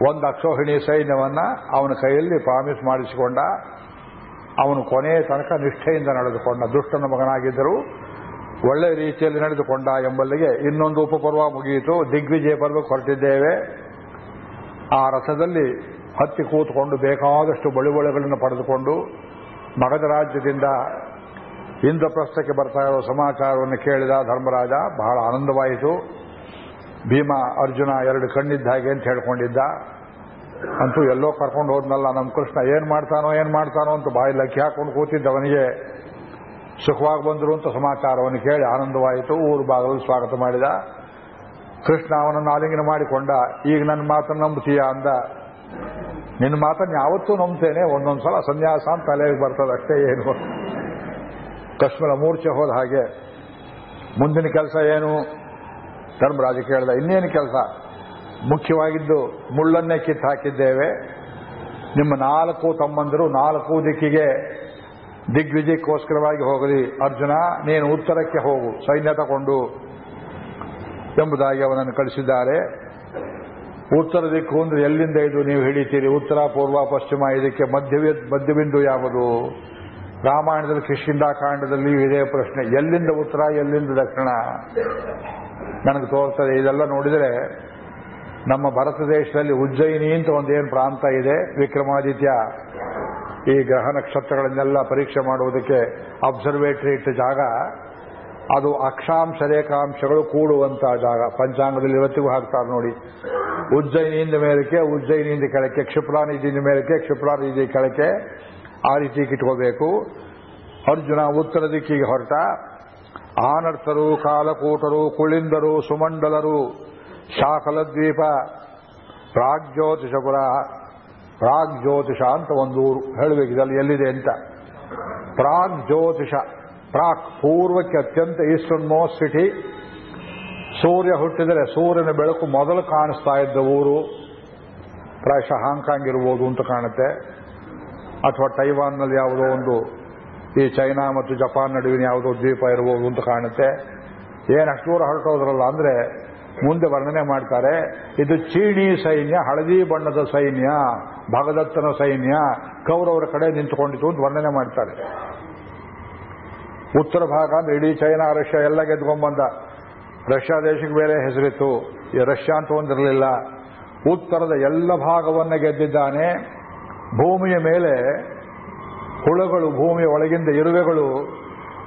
ಒಂದು ಅಕ್ಷೋಹಿಣಿ ಸೈನ್ಯವನ್ನ ಅವನ ಕೈಯಲ್ಲಿ ಪ್ರಾಮಿಸ್ ಮಾಡಿಸಿಕೊಂಡ. ಅವನು ಕೊನೆಯ ತನಕ ನಿಷ್ಠೆಯಿಂದ ನಡೆದುಕೊಂಡ. ದುಷ್ಟನ ಮಗನಾಗಿದ್ದರು ಒಳ್ಳೆ ರೀತಿಯಲ್ಲಿ ನಡೆದುಕೊಂಡ ಎಂಬಲ್ಲಿಗೆ ಇನ್ನೊಂದು ಉಪಪರ್ವ ಮುಗಿಯಿತು. ದಿಗ್ವಿಜಯ ಪರ್ವಕ್ಕೆ ಹೊರಟಿದ್ದೇವೆ. ಆ ರಥದಲ್ಲಿ ಹತ್ತಿ ಕೂತ್ಕೊಂಡು ಬೇಕಾದಷ್ಟು ಬಳುವಳಿಗಳನ್ನು ಪಡೆದುಕೊಂಡು ಮಗಧ ರಾಜ್ಯದಿಂದ ಇಂದ್ರಪ್ರಸ್ಥಕ್ಕೆ ಬರ್ತಾ ಇರೋ ಸಮಾಚಾರವನ್ನು ಕೇಳಿದ ಧರ್ಮರಾಜ, ಬಹಳ ಆನಂದವಾಯಿತು. ಭೀಮ, ಅರ್ಜುನ ಎರಡು ಕಣ್ಣಿದ್ದ ಹಾಗೆ ಅಂತ ಹೇಳ್ಕೊಂಡಿದ್ದ. ಅಂತೂ ಎಲ್ಲೋ ಕರ್ಕೊಂಡು ಹೋದ್ನಲ್ಲ, ನಮ್ಮ ಕೃಷ್ಣ ಏನ್ ಮಾಡ್ತಾನೋ ಏನ್ ಮಾಡ್ತಾನೋ ಅಂತ ಬಾಯಿ ಲಕ್ಕಿ ಹಾಕೊಂಡು ಕೂತಿದ್ದವನಿಗೆ ಸುಖವಾಗಿ ಬಂದರು ಅಂತ ಸಮಾಚಾರವನ್ನು ಕೇಳಿ ಆನಂದವಾಯಿತು. ಊರು ಭಾಗದಲ್ಲಿ ಸ್ವಾಗತ ಮಾಡಿದ. ಕೃಷ್ಣ ಅವನನ್ನು ಆಲಿಂಗನ ಮಾಡಿಕೊಂಡ, ಈಗ ನನ್ನ ಮಾತನ್ನು ನಂಬುತ್ತೀಯ ಅಂದ. ನಿನ್ನ ಮಾತನ್ನು ಯಾವತ್ತೂ ನಂಬ್ತೇನೆ ಒಂದೊಂದ್ಸಲ ಸನ್ಯಾಸ ಅಂತ ತಲೆಗೆ ಬರ್ತದೆ, ಅಷ್ಟೇ ಏನು. ಕಶ್ಮೀರ ಮೂರ್ಛೆ ಹೋದ ಹಾಗೆ, ಮುಂದಿನ ಕೆಲಸ ಏನು? ಧರ್ಮರಾಜ ಕೇಳ್ದ, ಇನ್ನೇನು ಕೆಲಸ? ಮುಖ್ಯವಾಗಿದ್ದು, ಮುಳ್ಳನ್ನೇ ಕಿತ್ತು ಹಾಕಿದ್ದೇವೆ. ನಿಮ್ಮ ನಾಲ್ಕು ತಮ್ಮಂದರು, ನಾಲ್ಕು ದಿಕ್ಕಿಗೆ ದಿಗ್ವಿಜಯಕ್ಕೋಸ್ಕರವಾಗಿ ಹೋಗಲಿ. ಅರ್ಜುನ, ನೀನು ಉತ್ತರಕ್ಕೆ ಹೋಗು, ಸೈನ್ಯ ತಗೊಂಡು. ಎಂಬುದಾಗಿ ಅವನನ್ನು ಕಳಿಸಿದ್ದಾರೆ. ಉತ್ತರ ದಿಕ್ಕು ಅಂದ್ರೆ ಎಲ್ಲಿಂದ ಇದು ನೀವು ಹಿಡಿತೀರಿ? ಉತ್ತರ, ಪೂರ್ವ, ಪಶ್ಚಿಮ, ಇದಕ್ಕೆ ಮಧ್ಯ ಮಧ್ಯಬಿಂದು ಯಾವುದು? ರಾಮಾಯಣದಲ್ಲಿ ಕಿಷ್ಕಿಂದಾಕಾಂಡದಲ್ಲಿ ಇದೇ ಪ್ರಶ್ನೆ. ಎಲ್ಲಿಂದ ಉತ್ತರ, ಎಲ್ಲಿಂದ ದಕ್ಷಿಣ? ನನಗೆ ತೋರ್ತದೆ. ಇದೆಲ್ಲ ನೋಡಿದರೆ ನಮ್ಮ ಭಾರತ ದೇಶದಲ್ಲಿ ಉಜ್ಜಯಿನಿ ಅಂತ ಒಂದೇನು ಪ್ರಾಂತ ಇದೆ, ವಿಕ್ರಮಾದಿತ್ಯ. ಈ ಗ್ರಹ ನಕ್ಷತ್ರಗಳನ್ನೆಲ್ಲ ಪರೀಕ್ಷೆ ಮಾಡುವುದಕ್ಕೆ ಅಬ್ಸರ್ವೇಟರಿ ಇಟ್ಟ ಜಾಗ. ಅದು ಅಕ್ಷಾಂಶ ರೇಖಾಂಶಗಳು ಕೂಡುವಂತಹ ಜಾಗ. ಪಂಚಾಂಗದಲ್ಲಿ ಇವತ್ತಿಗೂ ಹಾಕ್ತಾರೆ ನೋಡಿ. ಉಜ್ಜಯಿನಿಯಿಂದ ಮೇಲಕ್ಕೆ, ಉಜ್ಜಯಿನಿಯಿಂದ ಕೆಳಕ್ಕೆ, ಕ್ಷಿಪ್ರಾನಿಧಿಯಿಂದ ಮೇಲಕ್ಕೆ ಕ್ಷಿಪ್ರಾನಿಧಿ ಕೆಳಕ್ಕೆ ಆ ರೀತಿ ಇಟ್ಕೋಬೇಕು. ಅರ್ಜುನ ಉತ್ತರ ದಿಕ್ಕಿಗೆ ಹೊರಟ. ಆನರ್ಥರು ಕಾಲಕೂಟರು, ಕುಳಿಂದರು, ಸುಮಂಡಲರು ಶಾಕಲದ್ವೀಪ ಪ್ರಾಗ್ಜ್ಯೋತಿಷಪುರ ಪ್ರಾಗ್ಜ್ಯೋತಿಷ ಅಂತ ಒಂದು ಊರು. ಹೇಳಬೇಕಿದಲ್ಲಿ ಎಲ್ಲಿದೆ ಅಂತ. ಪ್ರಾಗ್ ಜ್ಯೋತಿಷ ಪ್ರಾಕ್ ಪೂರ್ವಕ್ಕೆ ಅತ್ಯಂತ ಈಸ್ಟರ್ನ್ ಮೋಸ್ಟ್ ಸಿಟಿ. ಸೂರ್ಯ ಹುಟ್ಟಿದರೆ ಸೂರ್ಯನ ಬೆಳಕು ಮೊದಲು ಕಾಣಿಸ್ತಾ ಇದ್ದ ಊರು. ಪ್ರಾಯಶಃ ಹಾಂಗ್ಕಾಂಗ್ ಇರ್ಬೋದು ಅಂತ ಕಾಣುತ್ತೆ. ಅಥವಾ ಟೈವಾನ್ನಲ್ಲಿ ಯಾವುದೋ ಒಂದು ಈ ಚೈನಾ ಮತ್ತು ಜಪಾನ್ ನಡುವಿನ ಯಾವುದೋ ದ್ವೀಪ ಇರಬಹುದು ಅಂತ ಕಾಣುತ್ತೆ. ಏನು ಅಷ್ಟು ದೂರ ಹೊರಟೋದ್ರಲ್ಲ ಅಂದ್ರೆ ಮುಂದೆ ವರ್ಣನೆ ಮಾಡ್ತಾರೆ, ಇದು ಚೀಣಿ ಸೈನ್ಯ, ಹಳದಿ ಬಣ್ಣದ ಸೈನ್ಯ, ಭಗದತ್ತನ ಸೈನ್ಯ, ಕೌರವರ ಕಡೆ ನಿಂತುಕೊಂಡಿತು ಅಂತ ವರ್ಣನೆ ಮಾಡ್ತಾರೆ. ಉತ್ತರ ಭಾಗ ಅಂದ್ರೆ ಇಡೀ ಚೈನಾ, ರಷ್ಯಾ ಎಲ್ಲ ಗೆದ್ಕೊಂಡ್ಬಂದ. ರಷ್ಯಾ ದೇಶಕ್ಕೆ ಬೇರೆ ಹೆಸರಿತ್ತು. ರಷ್ಯಾ ಅಂತ ಒಂದಿರಲಿಲ್ಲ. ಉತ್ತರದ ಎಲ್ಲ ಭಾಗವನ್ನ ಗೆದ್ದಿದ್ದಾನೆ. ಭೂಮಿಯ ಮೇಲೆ ಹುಳುಗಳು, ಭೂಮಿಯ ಒಳಗಿಂದ ಇರುವೆಗಳು,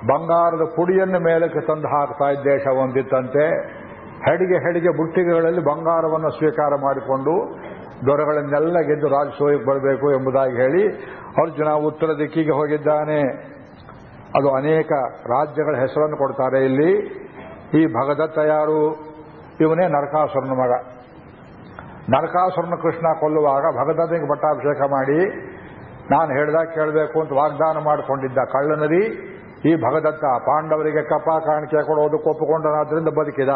ಬಂಗಾರದ ಪುಡಿಯನ್ನು ಮೇಲಕ್ಕೆ ತಂದು ಹಾಕ್ತಾ ಇದ್ದ ದೇಶ ಹೊಂದಿತ್ತಂತೆ. ಹೆಡಿಗೆ ಹೆಡಿಗೆ ಬುಟ್ಟಿಗೆಗಳಲ್ಲಿ ಬಂಗಾರವನ್ನು ಸ್ವೀಕಾರ ಮಾಡಿಕೊಂಡು ದೊರೆಗಳನ್ನೆಲ್ಲ ಗೆದ್ದು ರಾಜಸೂಯಕ್ಕೆ ಬರಬೇಕು ಎಂಬುದಾಗಿ ಹೇಳಿ ಅರ್ಜುನ ಉತ್ತರ ದಿಕ್ಕಿಗೆ ಹೋಗಿದ್ದಾನೆ. ಅದು ಅನೇಕ ರಾಜ್ಯಗಳ ಹೆಸರನ್ನು ಕೊಡ್ತಾರೆ ಇಲ್ಲಿ. ಈ ಭಗದತ್ತ ಯಾರು? ಇವನೇ ನರಕಾಸುರನ ಮಗ. ನರಕಾಸುರನ ಕೃಷ್ಣ ಕೊಲ್ಲುವಾಗ ಭಗದತ್ತನಿಗೆ ಪಟ್ಟಾಭಿಷೇಕ ಮಾಡಿ, ನಾನು ಹೇಳ್ದಾಗ ಕೇಳಬೇಕು ಅಂತ ವಾಗ್ದಾನ ಮಾಡಿಕೊಂಡಿದ್ದ ಕಳ್ಳನರಿ, ಈ ಭಗದತ್ತ ಪಾಂಡವರಿಗೆ ಕಪ್ಪ ಕಾಣಿಕೆ ಕೊಡೋದಕ್ಕೆ ಒಪ್ಪಿಕೊಂಡನಾದ್ರಿಂದ ಬದುಕಿದ.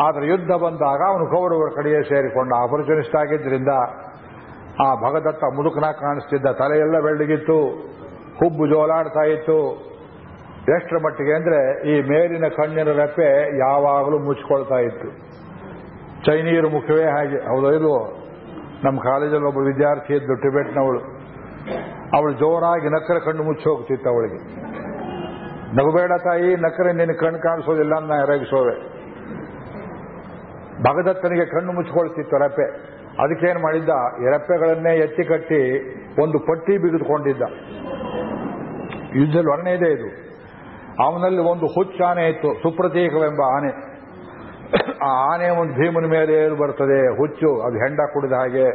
ಆದರೆ ಯುದ್ಧ ಬಂದಾಗ ಅವನು ಕೌರವರ ಕಡೆಯೇ ಸೇರಿಕೊಂಡ. ಆಪರ್ಚುನಿಸ್ಟ್ ಆಗಿದ್ದರಿಂದ ಆ ಭಗದತ್ತ ಮುದುಕನ ಕಾಣಿಸ್ತಿದ್ದ. ತಲೆಯೆಲ್ಲ ಬೆಳ್ಳಗಿತ್ತು. ಹುಬ್ಬು ಜೋಲಾಡ್ತಾ ಇತ್ತು. ಎಷ್ಟರ ಮಟ್ಟಿಗೆ ಅಂದ್ರೆ ಈ ಮೇಲಿನ ಕಣ್ಣಿನ ರೆಪ್ಪೆ ಯಾವಾಗಲೂ ಮುಚ್ಕೊಳ್ತಾ ಇತ್ತು. ಚೈನೀಯರು ಮುಖವೇ ಹಾಗೆ. ಹೌದೋ ಇಲ್ವೋ? ನಮ್ಮ ಕಾಲೇಜಲ್ಲಿ ಒಬ್ಬ ವಿದ್ಯಾರ್ಥಿ ಇದ್ದು ಟಿಬೆಟ್ನವಳು. ಅವಳು ಜೋರಾಗಿ ನಕ್ಕರೆ ಕಣ್ಣು ಮುಚ್ಚಿ ಹೋಗ್ತಿತ್ತು ಅವಳಿಗೆ. ನಗಬೇಡ ತಾಯಿ, ನಕ್ಕರೆ ನಿನ್ನ ಕಣ್ಣು ಕಾಣಿಸೋದಿಲ್ಲ ನಾ ಎರಗಿಸೋವೆ. ಭಗದತ್ತನಿಗೆ ಕಣ್ಣು ಮುಚ್ಚಿಕೊಳ್ತಿತ್ತು ರೆಪ್ಪೆ. ಅದಕ್ಕೇನು ಮಾಡಿದ್ದ? ಈ ರೆಪ್ಪೆಗಳನ್ನೇ ಎತ್ತಿ ಕಟ್ಟಿ ಒಂದು ಪಟ್ಟಿ ಬಿಗಿದುಕೊಂಡಿದ್ದ. ಯುದ್ಧದಲ್ಲಿ ವರ್ಣೆ ಇದೆ ಇದು. ಅವನಲ್ಲಿ ಒಂದು ಹುಚ್ಚಾನೆ ಇತ್ತು, ಸುಪ್ರತೀಕವೆಂಬ ಆನೆ. ಆ ಆನೆ ಒಂದು ಭೀಮನ ಮೇಲೆ ಏರು ಬರ್ತದೆ, ಹುಚ್ಚು, ಅದು ಹೆಂಡ ಕುಡಿದ ಹಾಗೆ.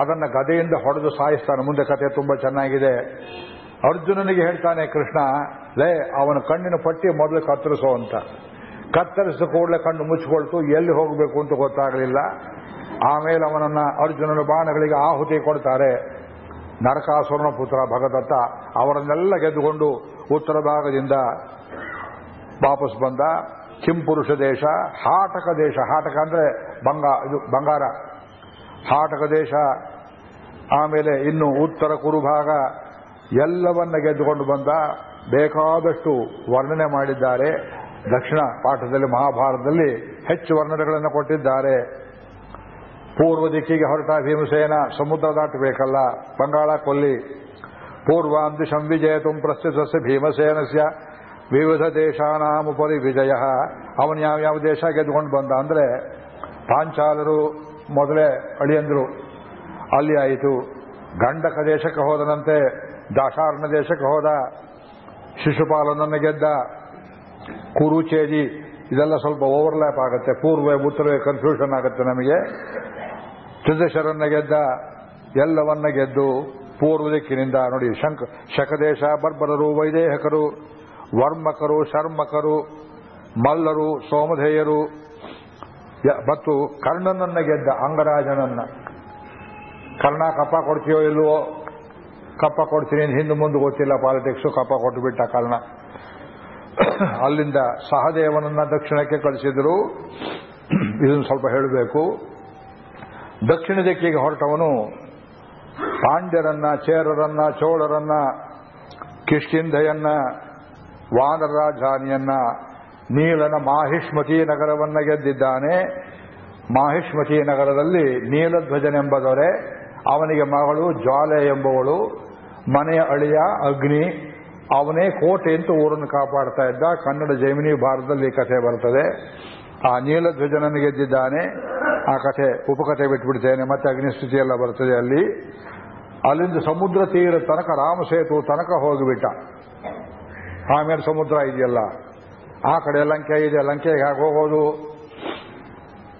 ಅದನ್ನ ಗದೆಯಿಂದ ಹೊಡೆದು ಸಾಯಿಸ್ತಾನೆ. ಮುಂದೆ ಕತೆ ತುಂಬಾ ಚೆನ್ನಾಗಿದೆ. ಅರ್ಜುನನಿಗೆ ಹೇಳ್ತಾನೆ, ಕೃಷ್ಣ, ಲೇ, ಅವನ ಕಣ್ಣಿನ ಪಟ್ಟಿ ಮೊದಲು ಕತ್ತರಿಸೋ ಅಂತ. ಕತ್ತರಿಸಿದ ಕೂಡಲೇ ಕಣ್ಣು ಮುಚ್ಚಿಕೊಳ್ತು, ಎಲ್ಲಿ ಹೋಗಬೇಕು ಅಂತ ಗೊತ್ತಾಗಲಿಲ್ಲ. ಆಮೇಲೆ ಅವನನ್ನ ಅರ್ಜುನನ ಬಾಣಗಳಿಗೆ ಆಹುತಿ ಕೊಡ್ತಾರೆ. ನರಕಾಸುರನ ಪುತ್ರ ಭಗದತ್ತ ಅವರನ್ನೆಲ್ಲ ಗೆದ್ದುಕೊಂಡು ಉತ್ತರ ಭಾಗದಿಂದ ವಾಪಸ್ ಬಂದ ಕಿಂಪುರುಷ ದೇಶ, ಹಾಟಕ ದೇಶ, ಹಾಟಕ ಅಂದ್ರೆ ಬಂಗಾ, ಇದು ಬಂಗಾರ. ಹಾಟಕ ದೇಶ ಆಮೇಲೆ ಇನ್ನು ಉತ್ತರ ಕುರುಭಾಗ ಎಲ್ಲವನ್ನ ಗೆದ್ದುಕೊಂಡು ಬಂದ ಬೇಕಾದಷ್ಟು ವರ್ಣನೆ ಮಾಡಿದ್ದಾರೆ. ದಕ್ಷಿಣ ಪಾಠದಲ್ಲಿ ಮಹಾಭಾರತದಲ್ಲಿ ಹೆಚ್ಚು ವರ್ಣನೆಗಳನ್ನು ಕೊಟ್ಟಿದ್ದಾರೆ. ಪೂರ್ವ ದಿಕ್ಕಿಗೆ ಹೊರಟ ಭೀಮಸೇನ ಸಮುದ್ರ ದಾಟಬೇಕಲ್ಲ, ಬಂಗಾಳ ಕೊಲ್ಲಿ. ಪೂರ್ವಾಂಧಿ ಸಂವಿಜಯತುಂ ಪ್ರಸ್ಥಿತಸ್ಯ ಭೀಮಸೇನಸ್ಯ. ವಿವಿಧ ದೇಶಾನಾಮುಪರಿ ವಿಜಯ. ಅವನು ಯಾವ ಯಾವ ದೇಶ ಗೆದ್ದುಕೊಂಡು ಬಂದ ಅಂದ್ರೆ, ಪಾಂಚಾಲರು ಮೊದಲೇ ಅಳಿಯಂದ್ರು. ಅಲ್ಲಿ ಆಯಿತು. ಗಂಡಕ ದೇಶಕ್ಕೆ ಹೋದನಂತೆ, ದಾಶಾರ್ಣ ದೇಶಕ್ಕೆ ಹೋದ, ಶಿಶುಪಾಲನನ್ನು ಗೆದ್ದ. ಕುರುಚೇದಿ ಇದೆಲ್ಲ ಸ್ವಲ್ಪ ಓವರ್ಲ್ಯಾಪ್ ಆಗುತ್ತೆ. ಪೂರ್ವ, ಉತ್ತರವೇ ಕನ್ಫ್ಯೂಷನ್ ಆಗುತ್ತೆ ನಮಗೆ. ತ್ರಿದಶರನ್ನ ಗೆದ್ದ ಎಲ್ಲವನ್ನ ಗೆದ್ದು ಪೂರ್ವ ದಿಕ್ಕಿನಿಂದ ನೋಡಿ ಶಂಕ ಶಕದೇಶ, ಬರ್ಬರರು, ವೈದೇಹಕರು, ವರ್ಮಕರು, ಶರ್ಮಕರು, ಮಲ್ಲರು, ಸೋಮಧೇಯರು ಮತ್ತು ಕರ್ಣನನ್ನ ಗೆದ್ದ ಅಂಗರಾಜನನ್ನ. ಕರ್ಣ ಕಪ್ಪ ಕೊಡ್ತೀಯೋ ಇಲ್ವೋ? ಕಪ್ಪ ಕೊಡ್ತೀನಿ ಹಿಂದೆ ಮುಂದೆ ಗೊತ್ತಿಲ್ಲ ಪಾಲಿಟಿಕ್ಸು ಕಪ್ಪ ಕೊಟ್ಟುಬಿಟ್ಟ ಕರ್ಣ. ಅಲ್ಲಿಂದ ಸಹದೇವನನ್ನ ದಕ್ಷಿಣಕ್ಕೆ ಕಳಿಸಿದ್ರು. ಇದನ್ನು ಸ್ವಲ್ಪ ಹೇಳಬೇಕು. ದಕ್ಷಿಣ ದಿಕ್ಕಿಗೆ ಹೊರಟವನು ಪಾಂಡ್ಯರನ್ನ, ಚೇರರನ್ನ, ಚೋಳರನ್ನ, ಕಿಷ್ಕಿಂಧೆಯನ್ನ ವಾನರ ರಾಜಧಾನಿಯನ್ನ ನೀಲನ ಮಾಹಿಷ್ಮತಿ ನಗರವನ್ನ ಗೆದ್ದಿದ್ದಾನೆ. ಮಾಹಿಷ್ಮತಿ ನಗರದಲ್ಲಿ ನೀಲಧ್ವಜನೆಂಬ ದೊರೆ, ಅವನಿಗೆ ಮಗಳು ಜ್ವಾಲೆ ಎಂಬುವಳು, ಮನೆಯ ಅಳಿಯ ಅಗ್ನಿ, ಅವನೇ ಕೋಟೆ ಅಂತ ಊರನ್ನು ಕಾಪಾಡ್ತಾ ಇದ್ದ. ಕನ್ನಡ ಜೈಮಿನಿ ಭಾರತದಲ್ಲಿ ಕಥೆ ಬರ್ತದೆ. ಆ ನೀಲಧ್ವಜನನ್ನು ಗೆದ್ದಿದ್ದಾನೆ. ಆ ಕಥೆ, ಉಪಕಥೆ ಬಿಟ್ಬಿಡ್ತೇನೆ. ಮತ್ತೆ ಅಗ್ನಿಸ್ಥಿತಿ ಎಲ್ಲ ಬರ್ತದೆ ಅಲ್ಲಿ. ಅಲ್ಲಿಂದ ಸಮುದ್ರ ತೀರ ತನಕ ರಾಮಸೇತು ತನಕ ಹೋಗಿಬಿಟ್ಟ. ಆಮೇಲೆ ಸಮುದ್ರ ಇದೆಯಲ್ಲ. ಆ ಕಡೆ ಲಂಕೆ ಇದೆ. ಲಂಕೆಗೆ ಹೇಗೆ ಹೋಗೋದು?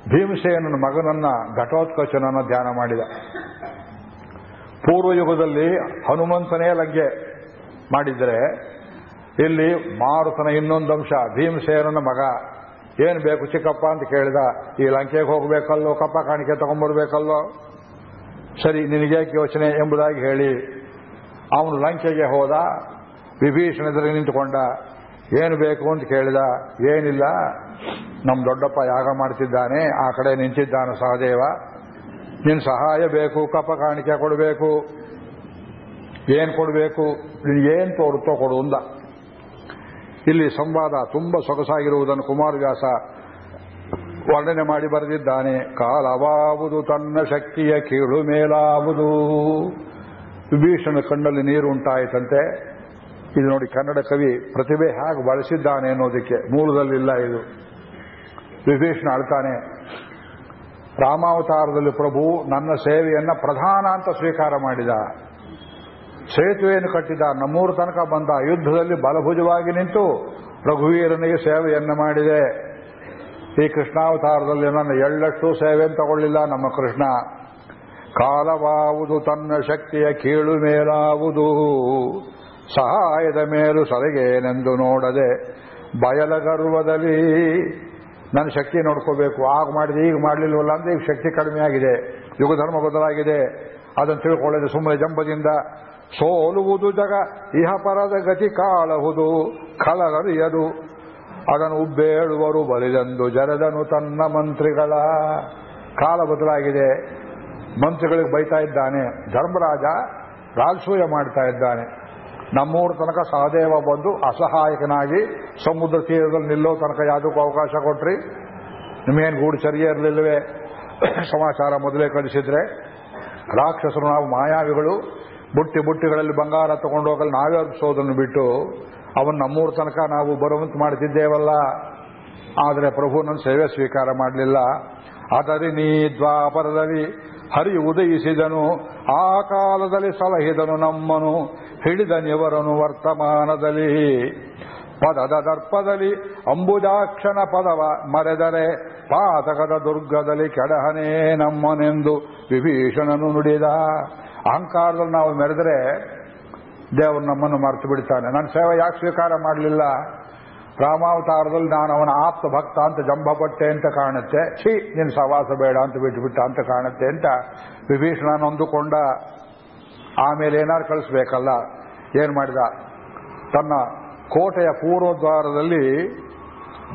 ಭೀಮಸೇನನ ಮಗನನ್ನ, ಘಟೋತ್ಕಚನನ್ನ ಧ್ಯಾನ ಮಾಡಿದ. ಪೂರ್ವ ಯುಗದಲ್ಲಿ ಹನುಮಂತನೇ ಲಂಕೆ ಮಾಡಿದರೆ, ಇಲ್ಲಿ ಮಾರುತನ ಇನ್ನೊಂದು ಅಂಶ, ಭೀಮಸೇನನ ಮಗ. ಏನ್ ಬೇಕು ಚಿಕ್ಕಪ್ಪ ಅಂತ ಕೇಳಿದ, ಈ ಲಂಕೆಗೆ ಹೋಗಬೇಕಲ್ಲೋ, ಕಪ್ಪ ಕಾಣಿಕೆ ತಗೊಂಡ್ಬರ್ಬೇಕಲ್ಲೋ? ಸರಿ ನಿನಗೇಕೆ ಯೋಚನೆ ಎಂಬುದಾಗಿ ಹೇಳಿ. ಅವನು ಲಂಕೆಗೆ ಹೋದ ವಿಭೀಷಣ ಎದುರಿಗೆ ನಿಂತುಕೊಂಡ, ಏನು ಬೇಕು ಅಂತ ಕೇಳಿದ, ಏನಿಲ್ಲ, ನಮ್ಮ ದೊಡ್ಡಪ್ಪ ಯಾಗ ಮಾಡ್ತಿದ್ದಾನೆ, ಆ ಕಡೆ ನಿಂತಿದ್ದಾನೆ ಸಹದೇವ. ನಿನ್ ಸಹಾಯ ಬೇಕು, ಕಪ್ಪ ಕಾಣಿಕೆ ಕೊಡಬೇಕು. ಏನು ಕೊಡಬೇಕು? ನಿನಗೇನು ತೋರುತ್ತೋ ಕೊಡು ಅಂದ. ಇಲ್ಲಿ ಸಂವಾದ ತುಂಬಾ ಸೊಗಸಾಗಿರುವುದನ್ನು ಕುಮಾರವ್ಯಾಸ ವರ್ಣನೆ ಮಾಡಿ ಬರೆದಿದ್ದಾನೆ. ಕಾಲವಾವುದು ತನ್ನ ಶಕ್ತಿಯ ಕೀಳು ಮೇಲಾವುದು. ವಿಭೀಷಣ ಕಣ್ಣಲ್ಲಿ ನೀರು ಉಂಟಾಯಿತಂತೆ. ಇದು ನೋಡಿ ಕನ್ನಡ ಕವಿ ಪ್ರತಿಭೆ ಹೇಗೆ ಬಳಸಿದ್ದಾನೆ ಅನ್ನೋದಕ್ಕೆ ಮೂಲದಲ್ಲಿಲ್ಲ ಇದು. ವಿಭೀಷಣ ಅಳ್ತಾನೆ, ರಾಮಾವತಾರದಲ್ಲಿ ಪ್ರಭು ನನ್ನ ಸೇವೆಯನ್ನ ಪ್ರಧಾನ ಅಂತ ಸ್ವೀಕಾರ ಮಾಡಿದ. ಸೇತುವೆಯನ್ನು ಕಟ್ಟಿದ ನಮ್ಮೂರು ತನಕ ಬಂದ ಯುದ್ಧದಲ್ಲಿ ಬಲಭುಜವಾಗಿ ನಿಂತು ರಘುವೀರನಿಗೆ ಸೇವೆಯನ್ನು ಮಾಡಿದೆ. ಈ ಕೃಷ್ಣಾವತಾರದಲ್ಲಿ ನನ್ನ ಎಳ್ಳಷ್ಟು ಸೇವೆಯನ್ನು ತಗೊಳ್ಳಿಲ್ಲ, ನಮ್ಮ ಕೃಷ್ಣ. ಕಾಲವಾವುದು ತನ್ನ ಶಕ್ತಿಯ ಕೀಳು ಮೇಲಾವುದು. ಸಹಾಯದ ಮೇಲೂ ಸರಿಗೇನೆಂದು ನೋಡದೆ ಬಯಲ ಗರ್ವದಲ್ಲಿ ನನ್ನ ಶಕ್ತಿ ನೋಡ್ಕೋಬೇಕು. ಆಗ ಮಾಡಿದೆ, ಈಗ ಮಾಡಲಿಲ್ವಲ್ಲ ಅಂದ್ರೆ ಈಗ ಶಕ್ತಿ ಕಡಿಮೆ ಆಗಿದೆ ಯುಗಧರ್ಮ ಬದಲಾಗಿದೆ. ಅದನ್ನು ತಿಳ್ಕೊಳ್ಳದೆ ಸುಮ್ಮನೆ ಜಂಬದಿಂದ ಸೋಲುವುದು ಜಗ ಇಹ ಪರದ ಗತಿ ಕಾಳಹುದು ಖಳಗರಿಯದು ಅದನ್ನು ಉಬ್ಬೇಳುವರು ಬಲಿದಂದು ಜರದನು ತನ್ನ ಮಂತ್ರಿಗಳ. ಕಾಲ ಬದಲಾಗಿದೆ. ಮಂತ್ರಿಗಳಿಗೆ ಬೈತಾ ಇದ್ದಾನೆ. ಧರ್ಮರಾಜ ರಾಜಸೂಯ ಮಾಡ್ತಾ ಇದ್ದಾನೆ. ನಮ್ಮೂರ ತನಕ ಸಹದೇವ ಬಂದು ಅಸಹಾಯಕನಾಗಿ ಸಮುದ್ರ ತೀರದಲ್ಲಿ ನಿಲ್ಲೋ ತನಕ ಯಾವುದಕ್ಕೂ ಅವಕಾಶ ಕೊಟ್ರಿ. ನಿಮಗೇನು ಗೂಢಚರ್ಯ ಇರಲಿಲ್ಲವೇ? ಸಮಾಚಾರ ಮೊದಲೇ ಕಳಿಸಿದ್ರೆ. ರಾಕ್ಷಸರು ನಾವು ಮಾಯಾವಿಗಳು. ಬುಟ್ಟಿ ಬುಟ್ಟಿಗಳಲ್ಲಿ ಬಂಗಾರ ತಗೊಂಡು ಹೋಗಲು ನಾವೇ ಅರ್ಪಿಸೋದನ್ನು ಬಿಟ್ಟು ಅವನ್ನ ನಮ್ಮೂರ ತನಕ ನಾವು ಬರುವಂತೆ ಮಾಡ್ತಿದ್ದೇವಲ್ಲ. ಆದರೆ ಪ್ರಭು ನನ್ನ ಸೇವೆ ಸ್ವೀಕಾರ ಮಾಡಲಿಲ್ಲ. ಅದರಿ ನೀ ದ್ವಾಪರದಲ್ಲಿ ಹರಿ ಉದಯಿಸಿದನು. ಆ ಕಾಲದಲ್ಲಿ ಸಲಹಿದನು ನಮ್ಮನು ಹಿಡಿದನಿವರನು ವರ್ತಮಾನದಲ್ಲಿ. ಪದದ ದರ್ಪದಲ್ಲಿ ಅಂಬುಜಾಕ್ಷಣ ಪದವ ಮರೆದರೆ ಪಾತಕದ ದುರ್ಗದಲ್ಲಿ ಕೆಡಹನೇ ನಮ್ಮನೆಂದು ವಿಭೀಷಣನು ನುಡಿದ. ಅಹಂಕಾರದಲ್ಲಿ ನಾವು ಮೆರೆದರೆ ದೇವರು ನಮ್ಮನ್ನು ಮರೆತು ಬಿಡ್ತಾನೆ. ನನ್ನ ಸೇವೆ ಯಾಕೆ ಸ್ವೀಕಾರ ಮಾಡಲಿಲ್ಲ? ರಾಮಾವತಾರದಲ್ಲಿ ನಾನು ಅವನ ಆಪ್ತ ಭಕ್ತ ಅಂತ ಜಂಬಪಟ್ಟೆ ಅಂತ ಕಾಣುತ್ತೆ. ಛಿ, ನಿನ್ನ ಸವಾಸ ಬೇಡ ಅಂತ ಬಿಟ್ಟುಬಿಟ್ಟ ಅಂತ ಕಾಣುತ್ತೆ ಅಂತ ವಿಭೀಷಣ ನೊಂದುಕೊಂಡ ಆಮೇಲೆ ಏನಾರು ಕಳಿಸ್ಬೇಕಲ್ಲ? ಏನ್ ಮಾಡಿದ? ತನ್ನ ಕೋಟೆಯ ಪೂರ್ವದ್ವಾರದಲ್ಲಿ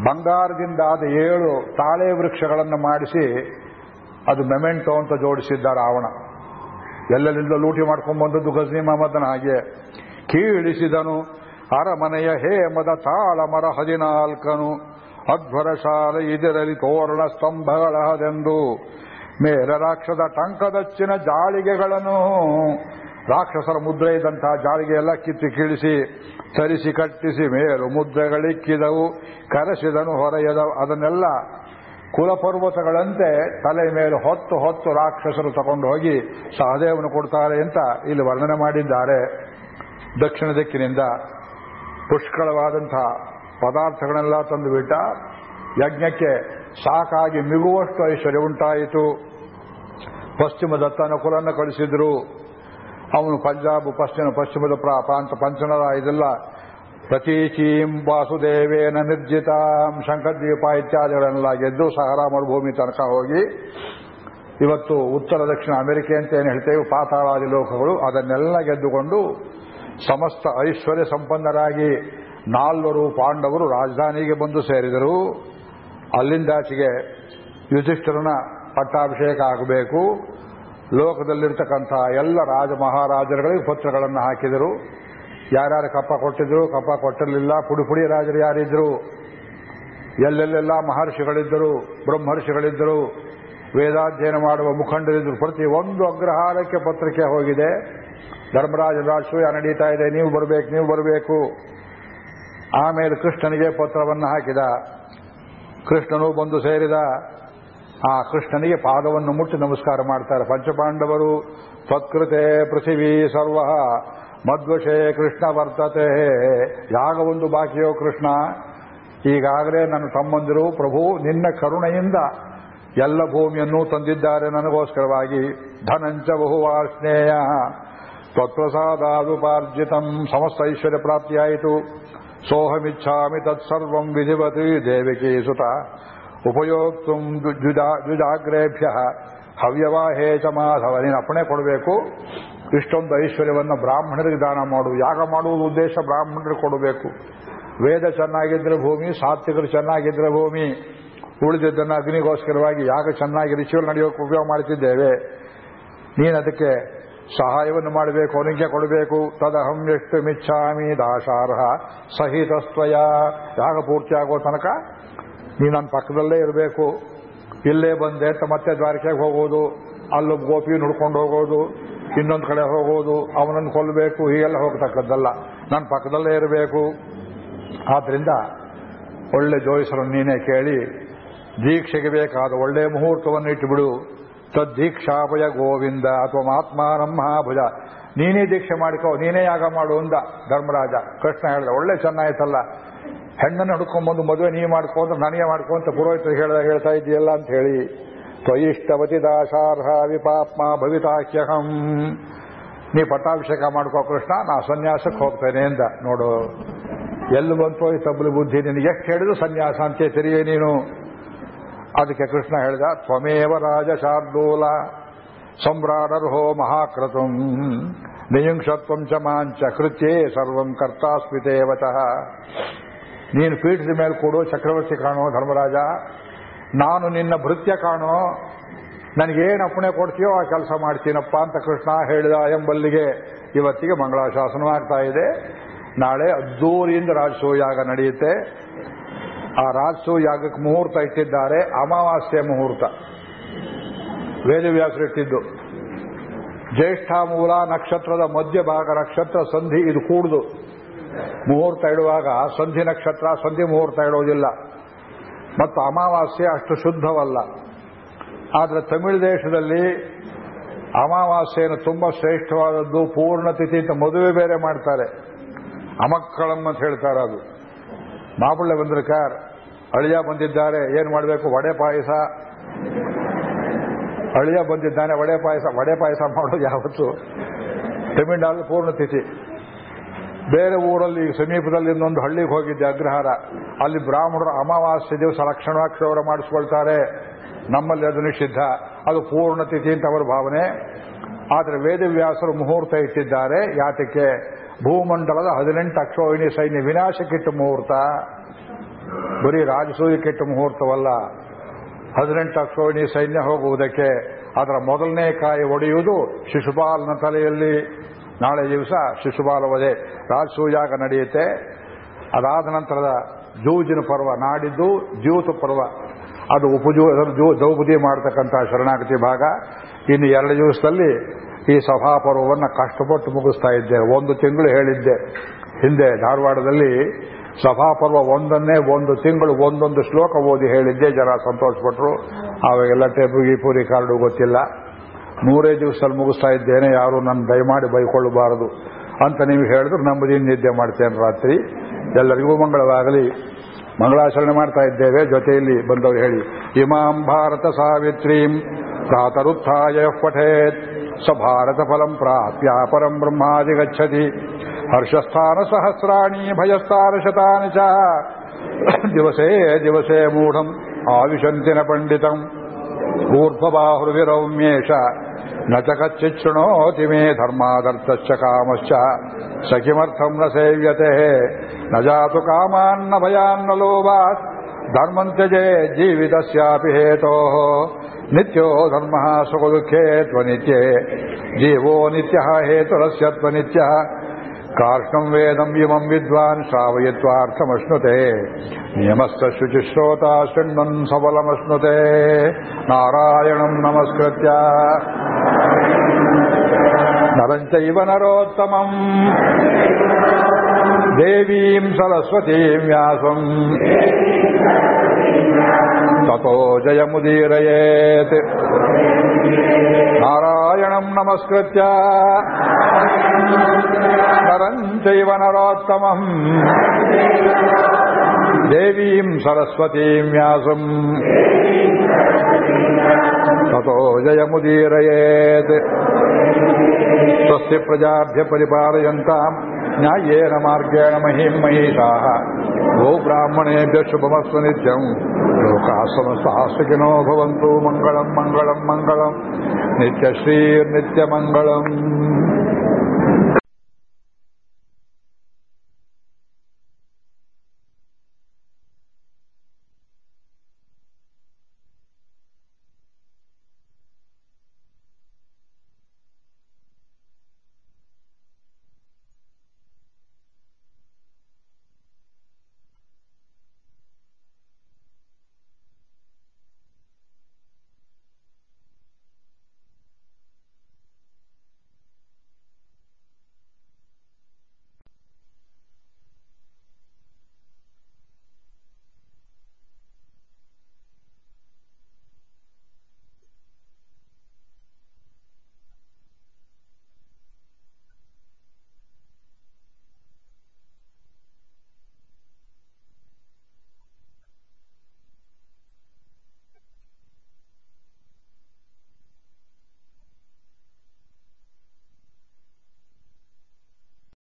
ಬಂಗಾರದಿಂದ ಆದ ಏಳು ತಾಳೆ ವೃಕ್ಷಗಳನ್ನು ಮಾಡಿಸಿ ಅದು ಮೆಮೆಂಟೋ ಅಂತ ಜೋಡಿಸಿದ್ದ ರಾವಣ. ಎಲ್ಲೆಲ್ಲಿಂದ ಲೂಟಿ ಮಾಡ್ಕೊಂಡು ಬಂದದ್ದು ಗಜನಿ ಮಹಮ್ಮದನ ಹಾಗೆ. ಕೀಳಿಸಿದನು, ಅರಮನೆಯ ಹೇಮದ ತಾಳ ಮರ ಹದಿನಾಲ್ಕನು, ಅಧ್ವರ ಶಾಲೆ ಇದರಲ್ಲಿ ತೋರಣ ಸ್ತಂಭಗಳಹದೆಂದು ಮೇಲ ರಾಕ್ಷಸ ಟಂಕದಚ್ಚಿನ ಜಾಳಿಗೆಗಳನ್ನು. ರಾಕ್ಷಸರ ಮುದ್ರೆ ಇದ್ದಂತಹ ಜಾಳಿಗೆ ಎಲ್ಲ ಕಿತ್ತಿ ಕೀಳಿಸಿ, ತರಿಸಿ ಕಟ್ಟಿಸಿ ಮೇಲು ಮುದ್ರೆಗಳಿಕ್ಕಿದವು ಕರೆಸಿದನು ಹೊರೆಯದ ಅದನ್ನೆಲ್ಲ ಕುಲಪರ್ವತಗಳಂತೆ ತಲೆ ಮೇಲೆ ಹೊತ್ತು ಹೊತ್ತು ರಾಕ್ಷಸರು ತಗೊಂಡು ಹೋಗಿ ಸಹದೇವನು ಕೊಡ್ತಾರೆ ಅಂತ ಇಲ್ಲಿ ವರ್ಣನೆ ಮಾಡಿದ್ದಾರೆ. ದಕ್ಷಿಣ ದಿಕ್ಕಿನಿಂದ ಪುಷ್ಕಳವಾದಂತಹ ಪದಾರ್ಥಗಳನ್ನೆಲ್ಲ ತಂದುಬಿಟ್ಟ ಯಜ್ಞಕ್ಕೆ ಸಾಕಾಗಿ ಮಿಗುವಷ್ಟು ಐಶ್ವರ್ಯ ಉಂಟಾಯಿತು. ಪಶ್ಚಿಮ ದತ್ತನ ಕುಲನ್ನು ಕಳಿಸಿದ್ರು ಅವನು ಪಂಜಾಬ್ ಪಶ್ಚಿಮ ಪಶ್ಚಿಮದ ಪ್ರಾ- ಪ್ರಾಂತ ಪಂಚನರ ಇದೆಲ್ಲ ಪ್ರತೀಚೀಂ ವಾಸುದೇವೇನ ನಿರ್ಜಿತಾಂ ಶಂಕದ್ವೀಪ ಇತ್ಯಾದಿಗಳನ್ನೆಲ್ಲ ಗೆದ್ದು ಸಹರಾ ಮರುಭೂಮಿ ತನಕ ಹೋಗಿ ಇವತ್ತು ಉತ್ತರ ದಕ್ಷಿಣ ಅಮೆರಿಕೆ ಅಂತ ಏನು ಹೇಳ್ತೇವೆ, ಪಾತಾಳಾದಿ ಲೋಕಗಳು, ಅದನ್ನೆಲ್ಲ ಗೆದ್ದುಕೊಂಡು ಸಮಸ್ತ ಐಶ್ವರ್ಯ ಸಂಪನ್ನರಾಗಿ ನಾಲ್ವರು ಪಾಂಡವರು ರಾಜಧಾನಿಗೆ ಬಂದು ಸೇರಿದರು. ಅಲ್ಲಿಂದಾಚೆಗೆ ಯುಧಿಷ್ಠರನ ಪಟ್ಟಾಭಿಷೇಕ ಆಗಬೇಕು. ಲೋಕದಲ್ಲಿರ್ತಕ್ಕಂಥ ಎಲ್ಲ ರಾಜ ಮಹಾರಾಜರುಗಳಿಗೆ ಪತ್ರಗಳನ್ನು ಹಾಕಿದರು. ಯಾರ್ಯಾರು ಕಪ್ಪ ಕೊಟ್ಟಿದ್ರು, ಕಪ್ಪ ಕೊಟ್ಟಿರಲಿಲ್ಲ. ಪುಡಿ ಪುಡಿ ರಾಜರು ಯಾರಿದ್ರು? ಎಲ್ಲೆಲ್ಲೆಲ್ಲ ಮಹರ್ಷಿಗಳಿದ್ದರು, ಬ್ರಹ್ಮರ್ಷಿಗಳಿದ್ದರು. ವೇದಾಧ್ಯಯನ ಮಾಡುವ ಮುಖಂಡರಿದ್ದರು ಪ್ರತಿ ಒಂದು ಅಗ್ರಹಾರಕ್ಕೆ ಪತ್ರಿಕೆ ಹೋಗಿದೆ. ಧರ್ಮರಾಜ ರಾಜಸೂಯ ನಡೀತಾ ಇದೆ. ನೀವು ಬರಬೇಕು ನೀವು ಬರಬೇಕು. ಆಮೇಲೆ ಕೃಷ್ಣನಿಗೆ ಪತ್ರವನ್ನು ಹಾಕಿದ. ಕೃಷ್ಣನು ಬಂದು ಸೇರಿದ. ಆ ಕೃಷ್ಣನಿಗೆ ಪಾದವನ್ನು ಮುಟ್ಟಿ ನಮಸ್ಕಾರ ಮಾಡ್ತಾರೆ. ಪಂಚಪಾಂಡವರು ತ್ವತ್ಕೃತೆ ಪೃಥಿವೀ ಸರ್ವ. ಮಧ್ವಶೇ ಕೃಷ್ಣ ವರ್ತತೆ. ಒಂದು ಬಾಕಿಯೋ ಕೃಷ್ಣ. ಈಗಾಗಲೇ ನನ್ನ ತಮ್ಮಂದಿರು ಪ್ರಭು ನಿನ್ನ ಕರುಣೆಯಿಂದ ಎಲ್ಲ ಭೂಮಿಯನ್ನು ತಂದಿದ್ದಾರೆ ನನಗೋಸ್ಕರವಾಗಿ. ಧನಂಚ ಬಹುವಾರ್ಷ್ಣೇಯ. ತ್ವತ್ಪ್ರಸಾದಾದುಪಾರ್ಜಿತಂ ಸಮಸ್ತ ಐಶ್ವರ್ಯ ಪ್ರಾಪ್ತಿಯಾಯಿತು. ಸೋಹಮಿಚ್ಛಾಮಿ ತತ್ಸರ್ವಂ ವಿಧಿವತಿ ದೇವಿಕಿ ಸುತ. ಉಪಯೋಕ್ತು ದ್ವಿಜಾಗ್ರೇಭ್ಯ ಹವ್ಯವಾಹೇ ಚ ಮಾಧವ. ನೀನು ಅಪ್ಪಣೆ ಕೊಡಬೇಕು. ಇಷ್ಟೊಂದು ಐಶ್ವರ್ಯವನ್ನು ಬ್ರಾಹ್ಮಣರಿಗೆ ದಾನ ಮಾಡು. ಯಾಗ ಮಾಡುವುದು ಉದ್ದೇಶ ಬ್ರಾಹ್ಮಣರಿಗೆ ಕೊಡಬೇಕು. ವೇದ ಚೆನ್ನಾಗಿದ್ರೆ ಭೂಮಿ, ಸಾತ್ವಿಕರು ಚೆನ್ನಾಗಿದ್ರೆ ಭೂಮಿ. ಉಳಿದಿದ್ದನ್ನು ಅಗ್ನಿಗೋಸ್ಕರವಾಗಿ ಯಾಗ ಚೆನ್ನಾಗಿ ರಿಚುವಲ್ ನಡೆಯೋಕೆ ಉಪಯೋಗ ಮಾಡ್ತಿದ್ದೇವೆ ನೀನು ಅದಕ್ಕೆ ಸಹಾಯವನ್ನು ಮಾಡಬೇಕು ಅವನಿಗೆ ಕೊಡಬೇಕು. ತದಹಂ ಎಷ್ಟು ಮಿಚ್ಛಾಮಿ ದಾಶಾರ್ಹ ಸಹಿತಸ್ತ್ವಯ. ಯಾಗ ಪೂರ್ತಿ ಆಗೋ ತನಕ ನೀನು ನನ್ನ ಪಕ್ಕದಲ್ಲೇ ಇರಬೇಕು. ಇಲ್ಲೇ ಬಂದೆ ಅಂತ ಮತ್ತೆ ದ್ವಾರಕೆಗೆ ಹೋಗೋದು, ಅಲ್ಲೊಬ್ಬ ಗೋಪಿ ನುಡ್ಕೊಂಡು ಹೋಗೋದು ಇನ್ನೊಂದು ಕಡೆ ಹೋಗೋದು, ಅವನನ್ನು ಕೊಲ್ಲಬೇಕು ಹೀಗೆಲ್ಲ ಹೋಗತಕ್ಕದ್ದಲ್ಲ. ನನ್ನ ಪಕ್ಕದಲ್ಲೇ ಇರಬೇಕು. ಆದ್ರಿಂದ ಒಳ್ಳೆ ಜೋಯಿಸರನ್ನು ನೀನೇ ಕೇಳಿ, ದೀಕ್ಷೆಗೆ ಬೇಕಾದ ಒಳ್ಳೆ ಮುಹೂರ್ತವನ್ನು ಇಟ್ಟುಬಿಡು. ತದ್ದೀಕ್ಷಾಭಯ ಗೋವಿಂದ, ಅಥವಾ ಮಹಾತ್ಮಾನ ಮಹಾಭುಜ. ನೀನೇ ದೀಕ್ಷೆ ಮಾಡಿಕೋ, ನೀನೇ ಯಾಗ ಮಾಡು ಅಂದ ಧರ್ಮರಾಜ. ಕೃಷ್ಣ ಹೇಳಿದ, ಒಳ್ಳೆ ಚೆನ್ನಾಯ್ತಲ್ಲ. ಹೆಣ್ಣನ್ನು ಹುಡ್ಕೊಂಡ್ಬಂದು ಮದುವೆ ನೀ ಮಾಡ್ಕೊ ಅಂದ್ರೆ ನನಗೆ ಮಾಡ್ಕೊ ಅಂತ ಪುರೋಹಿತರು ಹೇಳ್ತಾ ಇದೆಯಲ್ಲ ಅಂತ ಹೇಳಿ ತ್ವಯಿಷ್ಟವತಿ ದಾಸಾರ್ಹ ವಿಪಾಪ್ಮ ಭವಿತಾಖ್ಯಹಂ ನೀ ಪಟ್ಟಾಭಿಷೇಕ ಮಾಡ್ಕೋ ಕೃಷ್ಣ, ನಾ ಸನ್ಯಾಸಕ್ಕೆ ಹೋಗ್ತೇನೆ ಅಂದ. ನೋಡು, ಎಲ್ಲಿ ಬಂತು ಈ ತಬ್ಬಲು ಬುದ್ಧಿ ನಿನಗೆ. ಎಷ್ಟು ಹೇಳಿದ್ರು ಸನ್ಯಾಸ ಅಂತೆ ತಿರುಗಿ ನೀನು. ಅದಕ್ಕೆ ಕೃಷ್ಣ ಹೇಳಿದ, ತ್ವಮೇವ ರಾಜ ಶಾರ್ದೂಲ ಸಮ್ರಾಡರ್ಹೋ ಮಹಾಕೃತು. ನಿಯುಂಕ್ಷತ್ವಂ ಚ ಮಾಂಚ ಕೃತ್ಯೇ ಸರ್ವಂ ಕರ್ತಾಸ್ಮಿತೇವತಃ ನೀನು ಪೀಠದ ಮೇಲೆ ಕೊಡು ಚಕ್ರವರ್ತಿ ಕಾಣೋ ಧರ್ಮರಾಜ. ನಾನು ನಿನ್ನ ಭೃತ್ಯ ಕಾಣೋ, ನನಗೇನು ಅಪ್ಪಣೆ ಕೊಡ್ತೀಯೋ ಆ ಕೆಲಸ ಮಾಡ್ತೀನಪ್ಪ ಅಂತ ಕೃಷ್ಣ ಹೇಳಿದ ಎಂಬಲ್ಲಿಗೆ ಇವತ್ತಿಗೆ ಮಂಗಳಾಶಾಸನವಾಗ್ತಾ ಇದೆ. ನಾಳೆ ಅದ್ದೂರಿಯಿಂದ ರಾಜಸೂಯಾಗ ನಡೆಯುತ್ತೆ. ಆ ರಾಜಸೂ ಯಾಗಕ್ಕೆ ಮುಹೂರ್ತ ಇಟ್ಟಿದ್ದಾರೆ. ಅಮಾವಾಸ್ಯೆ ಮುಹೂರ್ತ. ವೇದವ್ಯಾಸರು ಇಟ್ಟಿದ್ದು. ಜ್ಯೇಷ್ಠ ಮೂಲ ನಕ್ಷತ್ರದ ಮಧ್ಯಭಾಗ ನಕ್ಷತ್ರ ಸಂಧಿ ಇದು ಕೂಡುದು. ಮುಹೂರ್ತ ಇಡುವಾಗ ಸಂಧಿ ನಕ್ಷತ್ರ ಸಂಧಿ ಮುಹೂರ್ತ ಇಡೋದಿಲ್ಲ. ಮತ್ತು ಅಮಾವಾಸ್ಯೆ ಅಷ್ಟು ಶುದ್ಧವಲ್ಲ. ಆದರೆ ತಮಿಳು ದೇಶದಲ್ಲಿ ಅಮಾವಾಸ್ಯೆಯನ್ನು ತುಂಬಾ ಶ್ರೇಷ್ಠವಾದದ್ದು, ಪೂರ್ಣ ತಿಥಿ ಅಂತ ಮದುವೆ ಬೇರೆ ಮಾಡ್ತಾರೆ. ಅಮಕ್ಕಳಂ ಅಂತ ಹೇಳ್ತಾರೆ ಅದು. ಮಾಬಳ್ಳೆ ಬಂದ್ರಕಾರ್ ಅಳಿಯ ಬಂದಿದ್ದಾರೆ, ಏನು ಮಾಡಬೇಕು? ವಡೆ ಪಾಯಸ. ಅಳಿಯ ಬಂದಿದ್ದಾನೆ, ವಡೆ ಪಾಯಸ ವಡೆ ಪಾಯಸ ಮಾಡೋದು ಯಾವತ್ತು? ತಮಿಳ್ನಾಡು ಪೂರ್ಣ ತಿಥಿ. ಬೇರೆ ಊರಲ್ಲಿ ಸಮೀಪದಲ್ಲಿ ಇನ್ನೊಂದು ಹಳ್ಳಿಗೆ ಹೋಗಿದ್ದೆ, ಅಗ್ರಹಾರ. ಅಲ್ಲಿ ಬ್ರಾಹ್ಮಣರು ಅಮಾವಾಸ್ಯೆ ದಿವಸ ಲಕ್ಷಣಾಕ್ಷರ ಮಾಡಿಸ್ಕೊಳ್ತಾರೆ. ನಮ್ಮಲ್ಲಿ ಅದು ನಿಷಿದ್ಧ. ಅದು ಪೂರ್ಣ ತಿಥಿ ಅಂತ ಅವರ ಭಾವನೆ. ಆದರೆ ವೇದವ್ಯಾಸರು ಮುಹೂರ್ತ ಇಟ್ಟಿದ್ದಾರೆ ಯಾತಕ್ಕೆ? ಭೂಮಂಡಲದ ಹದಿನೆಂಟು ಅಕ್ಷೋಹಿಣಿ ಸೈನ್ಯ ವಿನಾಶಕ್ಕಿಟ್ಟು ಮುಹೂರ್ತ. ಬರೀ ರಾಜಸೂಯಕ್ಕಿಟ್ಟು ಮುಹೂರ್ತವಲ್ಲ. ಹದಿನೆಂಟು ಅಕ್ಷೋಹಿಣಿ ಸೈನ್ಯ ಹೋಗುವುದಕ್ಕೆ ಅದರ ಮೊದಲನೇ ಕಾಯಿ ಒಡೆಯುವುದು ಶಿಶುಪಾಲನ ತಲೆಯಲ್ಲಿ. ನಾಳೆ ದಿವಸ ಶಿಶುಪಾಲ ವಧೆ ರಾಜಸೂಯಾಗ ನಡೆಯುತ್ತೆ. ಅದಾದ ನಂತರದ ಜೂಜಿನ ಪರ್ವ ನಾಡಿದ್ದು ಜ್ಯೂತ ಪರ್ವ. ಅದು ಉಪಜೂ ದೌಪದಿ ಮಾಡತಕ್ಕಂಥ ಶರಣಾಗತಿ ಭಾಗ. ಇನ್ನು ಎರಡು ದಿವಸದಲ್ಲಿ ಈ ಸಭಾಪರ್ವವನ್ನು ಕಷ್ಟಪಟ್ಟು ಮುಗಿಸ್ತಾ ಇದ್ದೆ. ಒಂದು ತಿಂಗಳು ಹೇಳಿದ್ದೆ. ಹಿಂದೆ ಧಾರವಾಡದಲ್ಲಿ ಸಭಾಪರ್ವ ಒಂದನ್ನೇ ಒಂದು ತಿಂಗಳು ಒಂದೊಂದು ಶ್ಲೋಕ ಓದಿ ಹೇಳಿದ್ದೆ. ಜನ ಸಂತೋಷಪಟ್ಟರು ಅವಾಗೆಲ್ಲ ಈ ಪೂರಿ ಕಾರ್ಡು ಗೊತ್ತಿಲ್ಲ. ನೂರೇ ದಿವಸದಲ್ಲಿ ಮುಗಿಸ್ತಾ ಇದ್ದೇನೆ, ಯಾರು ನನ್ನ ದಯಮಾಡಿ ಬೈಕೊಳ್ಳಬಾರದು ಅಂತ ನೀವು ಹೇಳಿದ್ರು ನಂಬುದೀನಿ ನಿದ್ದೆ ಮಾಡ್ತೇನೆ ರಾತ್ರಿ. ಎಲ್ಲರಿಗೂ ಮಂಗಳವಾಗಲಿ. ಮಂಗಳಾಚರಣೆ ಮಾಡ್ತಾ ಇದ್ದೇವೆ. ಜೊತೆಯಲ್ಲಿ ಬಂದವರು ಹೇಳಿ, ಇಮಾಂ ಭಾರತ ಸಾವಿತ್ರೀಂ ಪ್ರಾತರುತ್ಥಾಯ ಪಠೇತ್. ಸ ಭಾರತ ಫಲಂ ಪ್ರಾಪ್ಯ ಪರಂ ಬ್ರಹ್ಮಾದಿ ಗಚ್ಚತಿ ಹರ್ಷಸ್ಥಾನ ಸಹಸ್ರಾಣಿ ಭಯಸ್ಥಾನ ಶತಾನಿ ಚ. ದಿವಸೇ ದಿವಸೇ ಮೂಢಂ. ಆವಿಶಂತಿನ ಪಂಡಿತಂ. ಊರ್ಧ್ವಬಾಹುರ್ವಿರೌಮ್ಯೇಷ ನ ಚ ಕಚ್ಚಿತ್ ಶೃಣೋತಿ ಮೇ ಧರ್ಮಾದರ್ಥಶ್ಚ ಕಾಮಶ್ಚ ಸ ಕಿಮರ್ಥಂ ನ ಸೇವ್ಯತೆ ನ ಜಾತು ಕಾಮಾನ್ನ ಭಯಾನ್ನ ಲೋಭಾತ್ ಧರ್ಮಂ ತ್ಯಜೆ ಜೀವಿತಸ್ಯಾಪಿ ಹೇತೋಃ ನಿತ್ಯೋ ಧರ್ಮಃ ಸುಖದುಃಖೇ ತ್ವನಿತ್ಯೇ ಜೀವೋ ನಿತ್ಯಃ ಹೇತುರಸ್ಯ ತ್ವನಿತ್ಯಃ ವೇದಂ ಇಮಂ ವಿದ್ವಾನ್ ಶ್ರಾವಯಿತ್ವಾರ್ಥಮಶ್ನುತೆ. ನಿಯಮಸ್ಥ ಶುಚಿಶ್ರೋತ ಶೃಣ್ವನ್ ಸಬಲಮಶ್ನುತೆ. ನಾರಾಯಣಂ ನಮಸ್ಕೃತ್ಯ. ನರಂಚೈವ ನರೋತ್ತಮಂ. ದೇವೀಂ ಸರಸ್ವತೀಂ ವ್ಯಾಸಂ. ತಥೋ ಜಯಮುದೀರಯೇತ್ ನಾರಾಯಣಂ ನಮಸ್ಕೃತ್ಯ ನರಂಚೈವ ನರೋತ್ತಮಂ ದೇವೀಂ ಸರಸ್ವತೀಂ ವ್ಯಾಸಂ ತಥೋ ಜಯಮುದೀರಯೇತ್ ಸ್ವಸ್ತಿ ಪ್ರಜಾಭ್ಯ ಪರಿಪಾಲಯಂತಾಂ ನ್ಯಾಯೇನ ಮಾರ್ಗೇಣ ಮಹಿಂ ಮಹಿಷಾಃ ಗೋ ಬ್ರಾಹ್ಮಣೇಭ್ಯ ಶುಭಮಸ್ತು ನಿತ್ಯಂ ಲೋಕಾಃ ಸಮಸ್ತಾಃ ಸುಖಿನೋ ಭವಂತು ಮಂಗಳಂ ಮಂಗಳಂ ಮಂಗಳಂ ನಿತ್ಯಶ್ರೀರ್ನಿತ್ಯಮಂಗಳಂ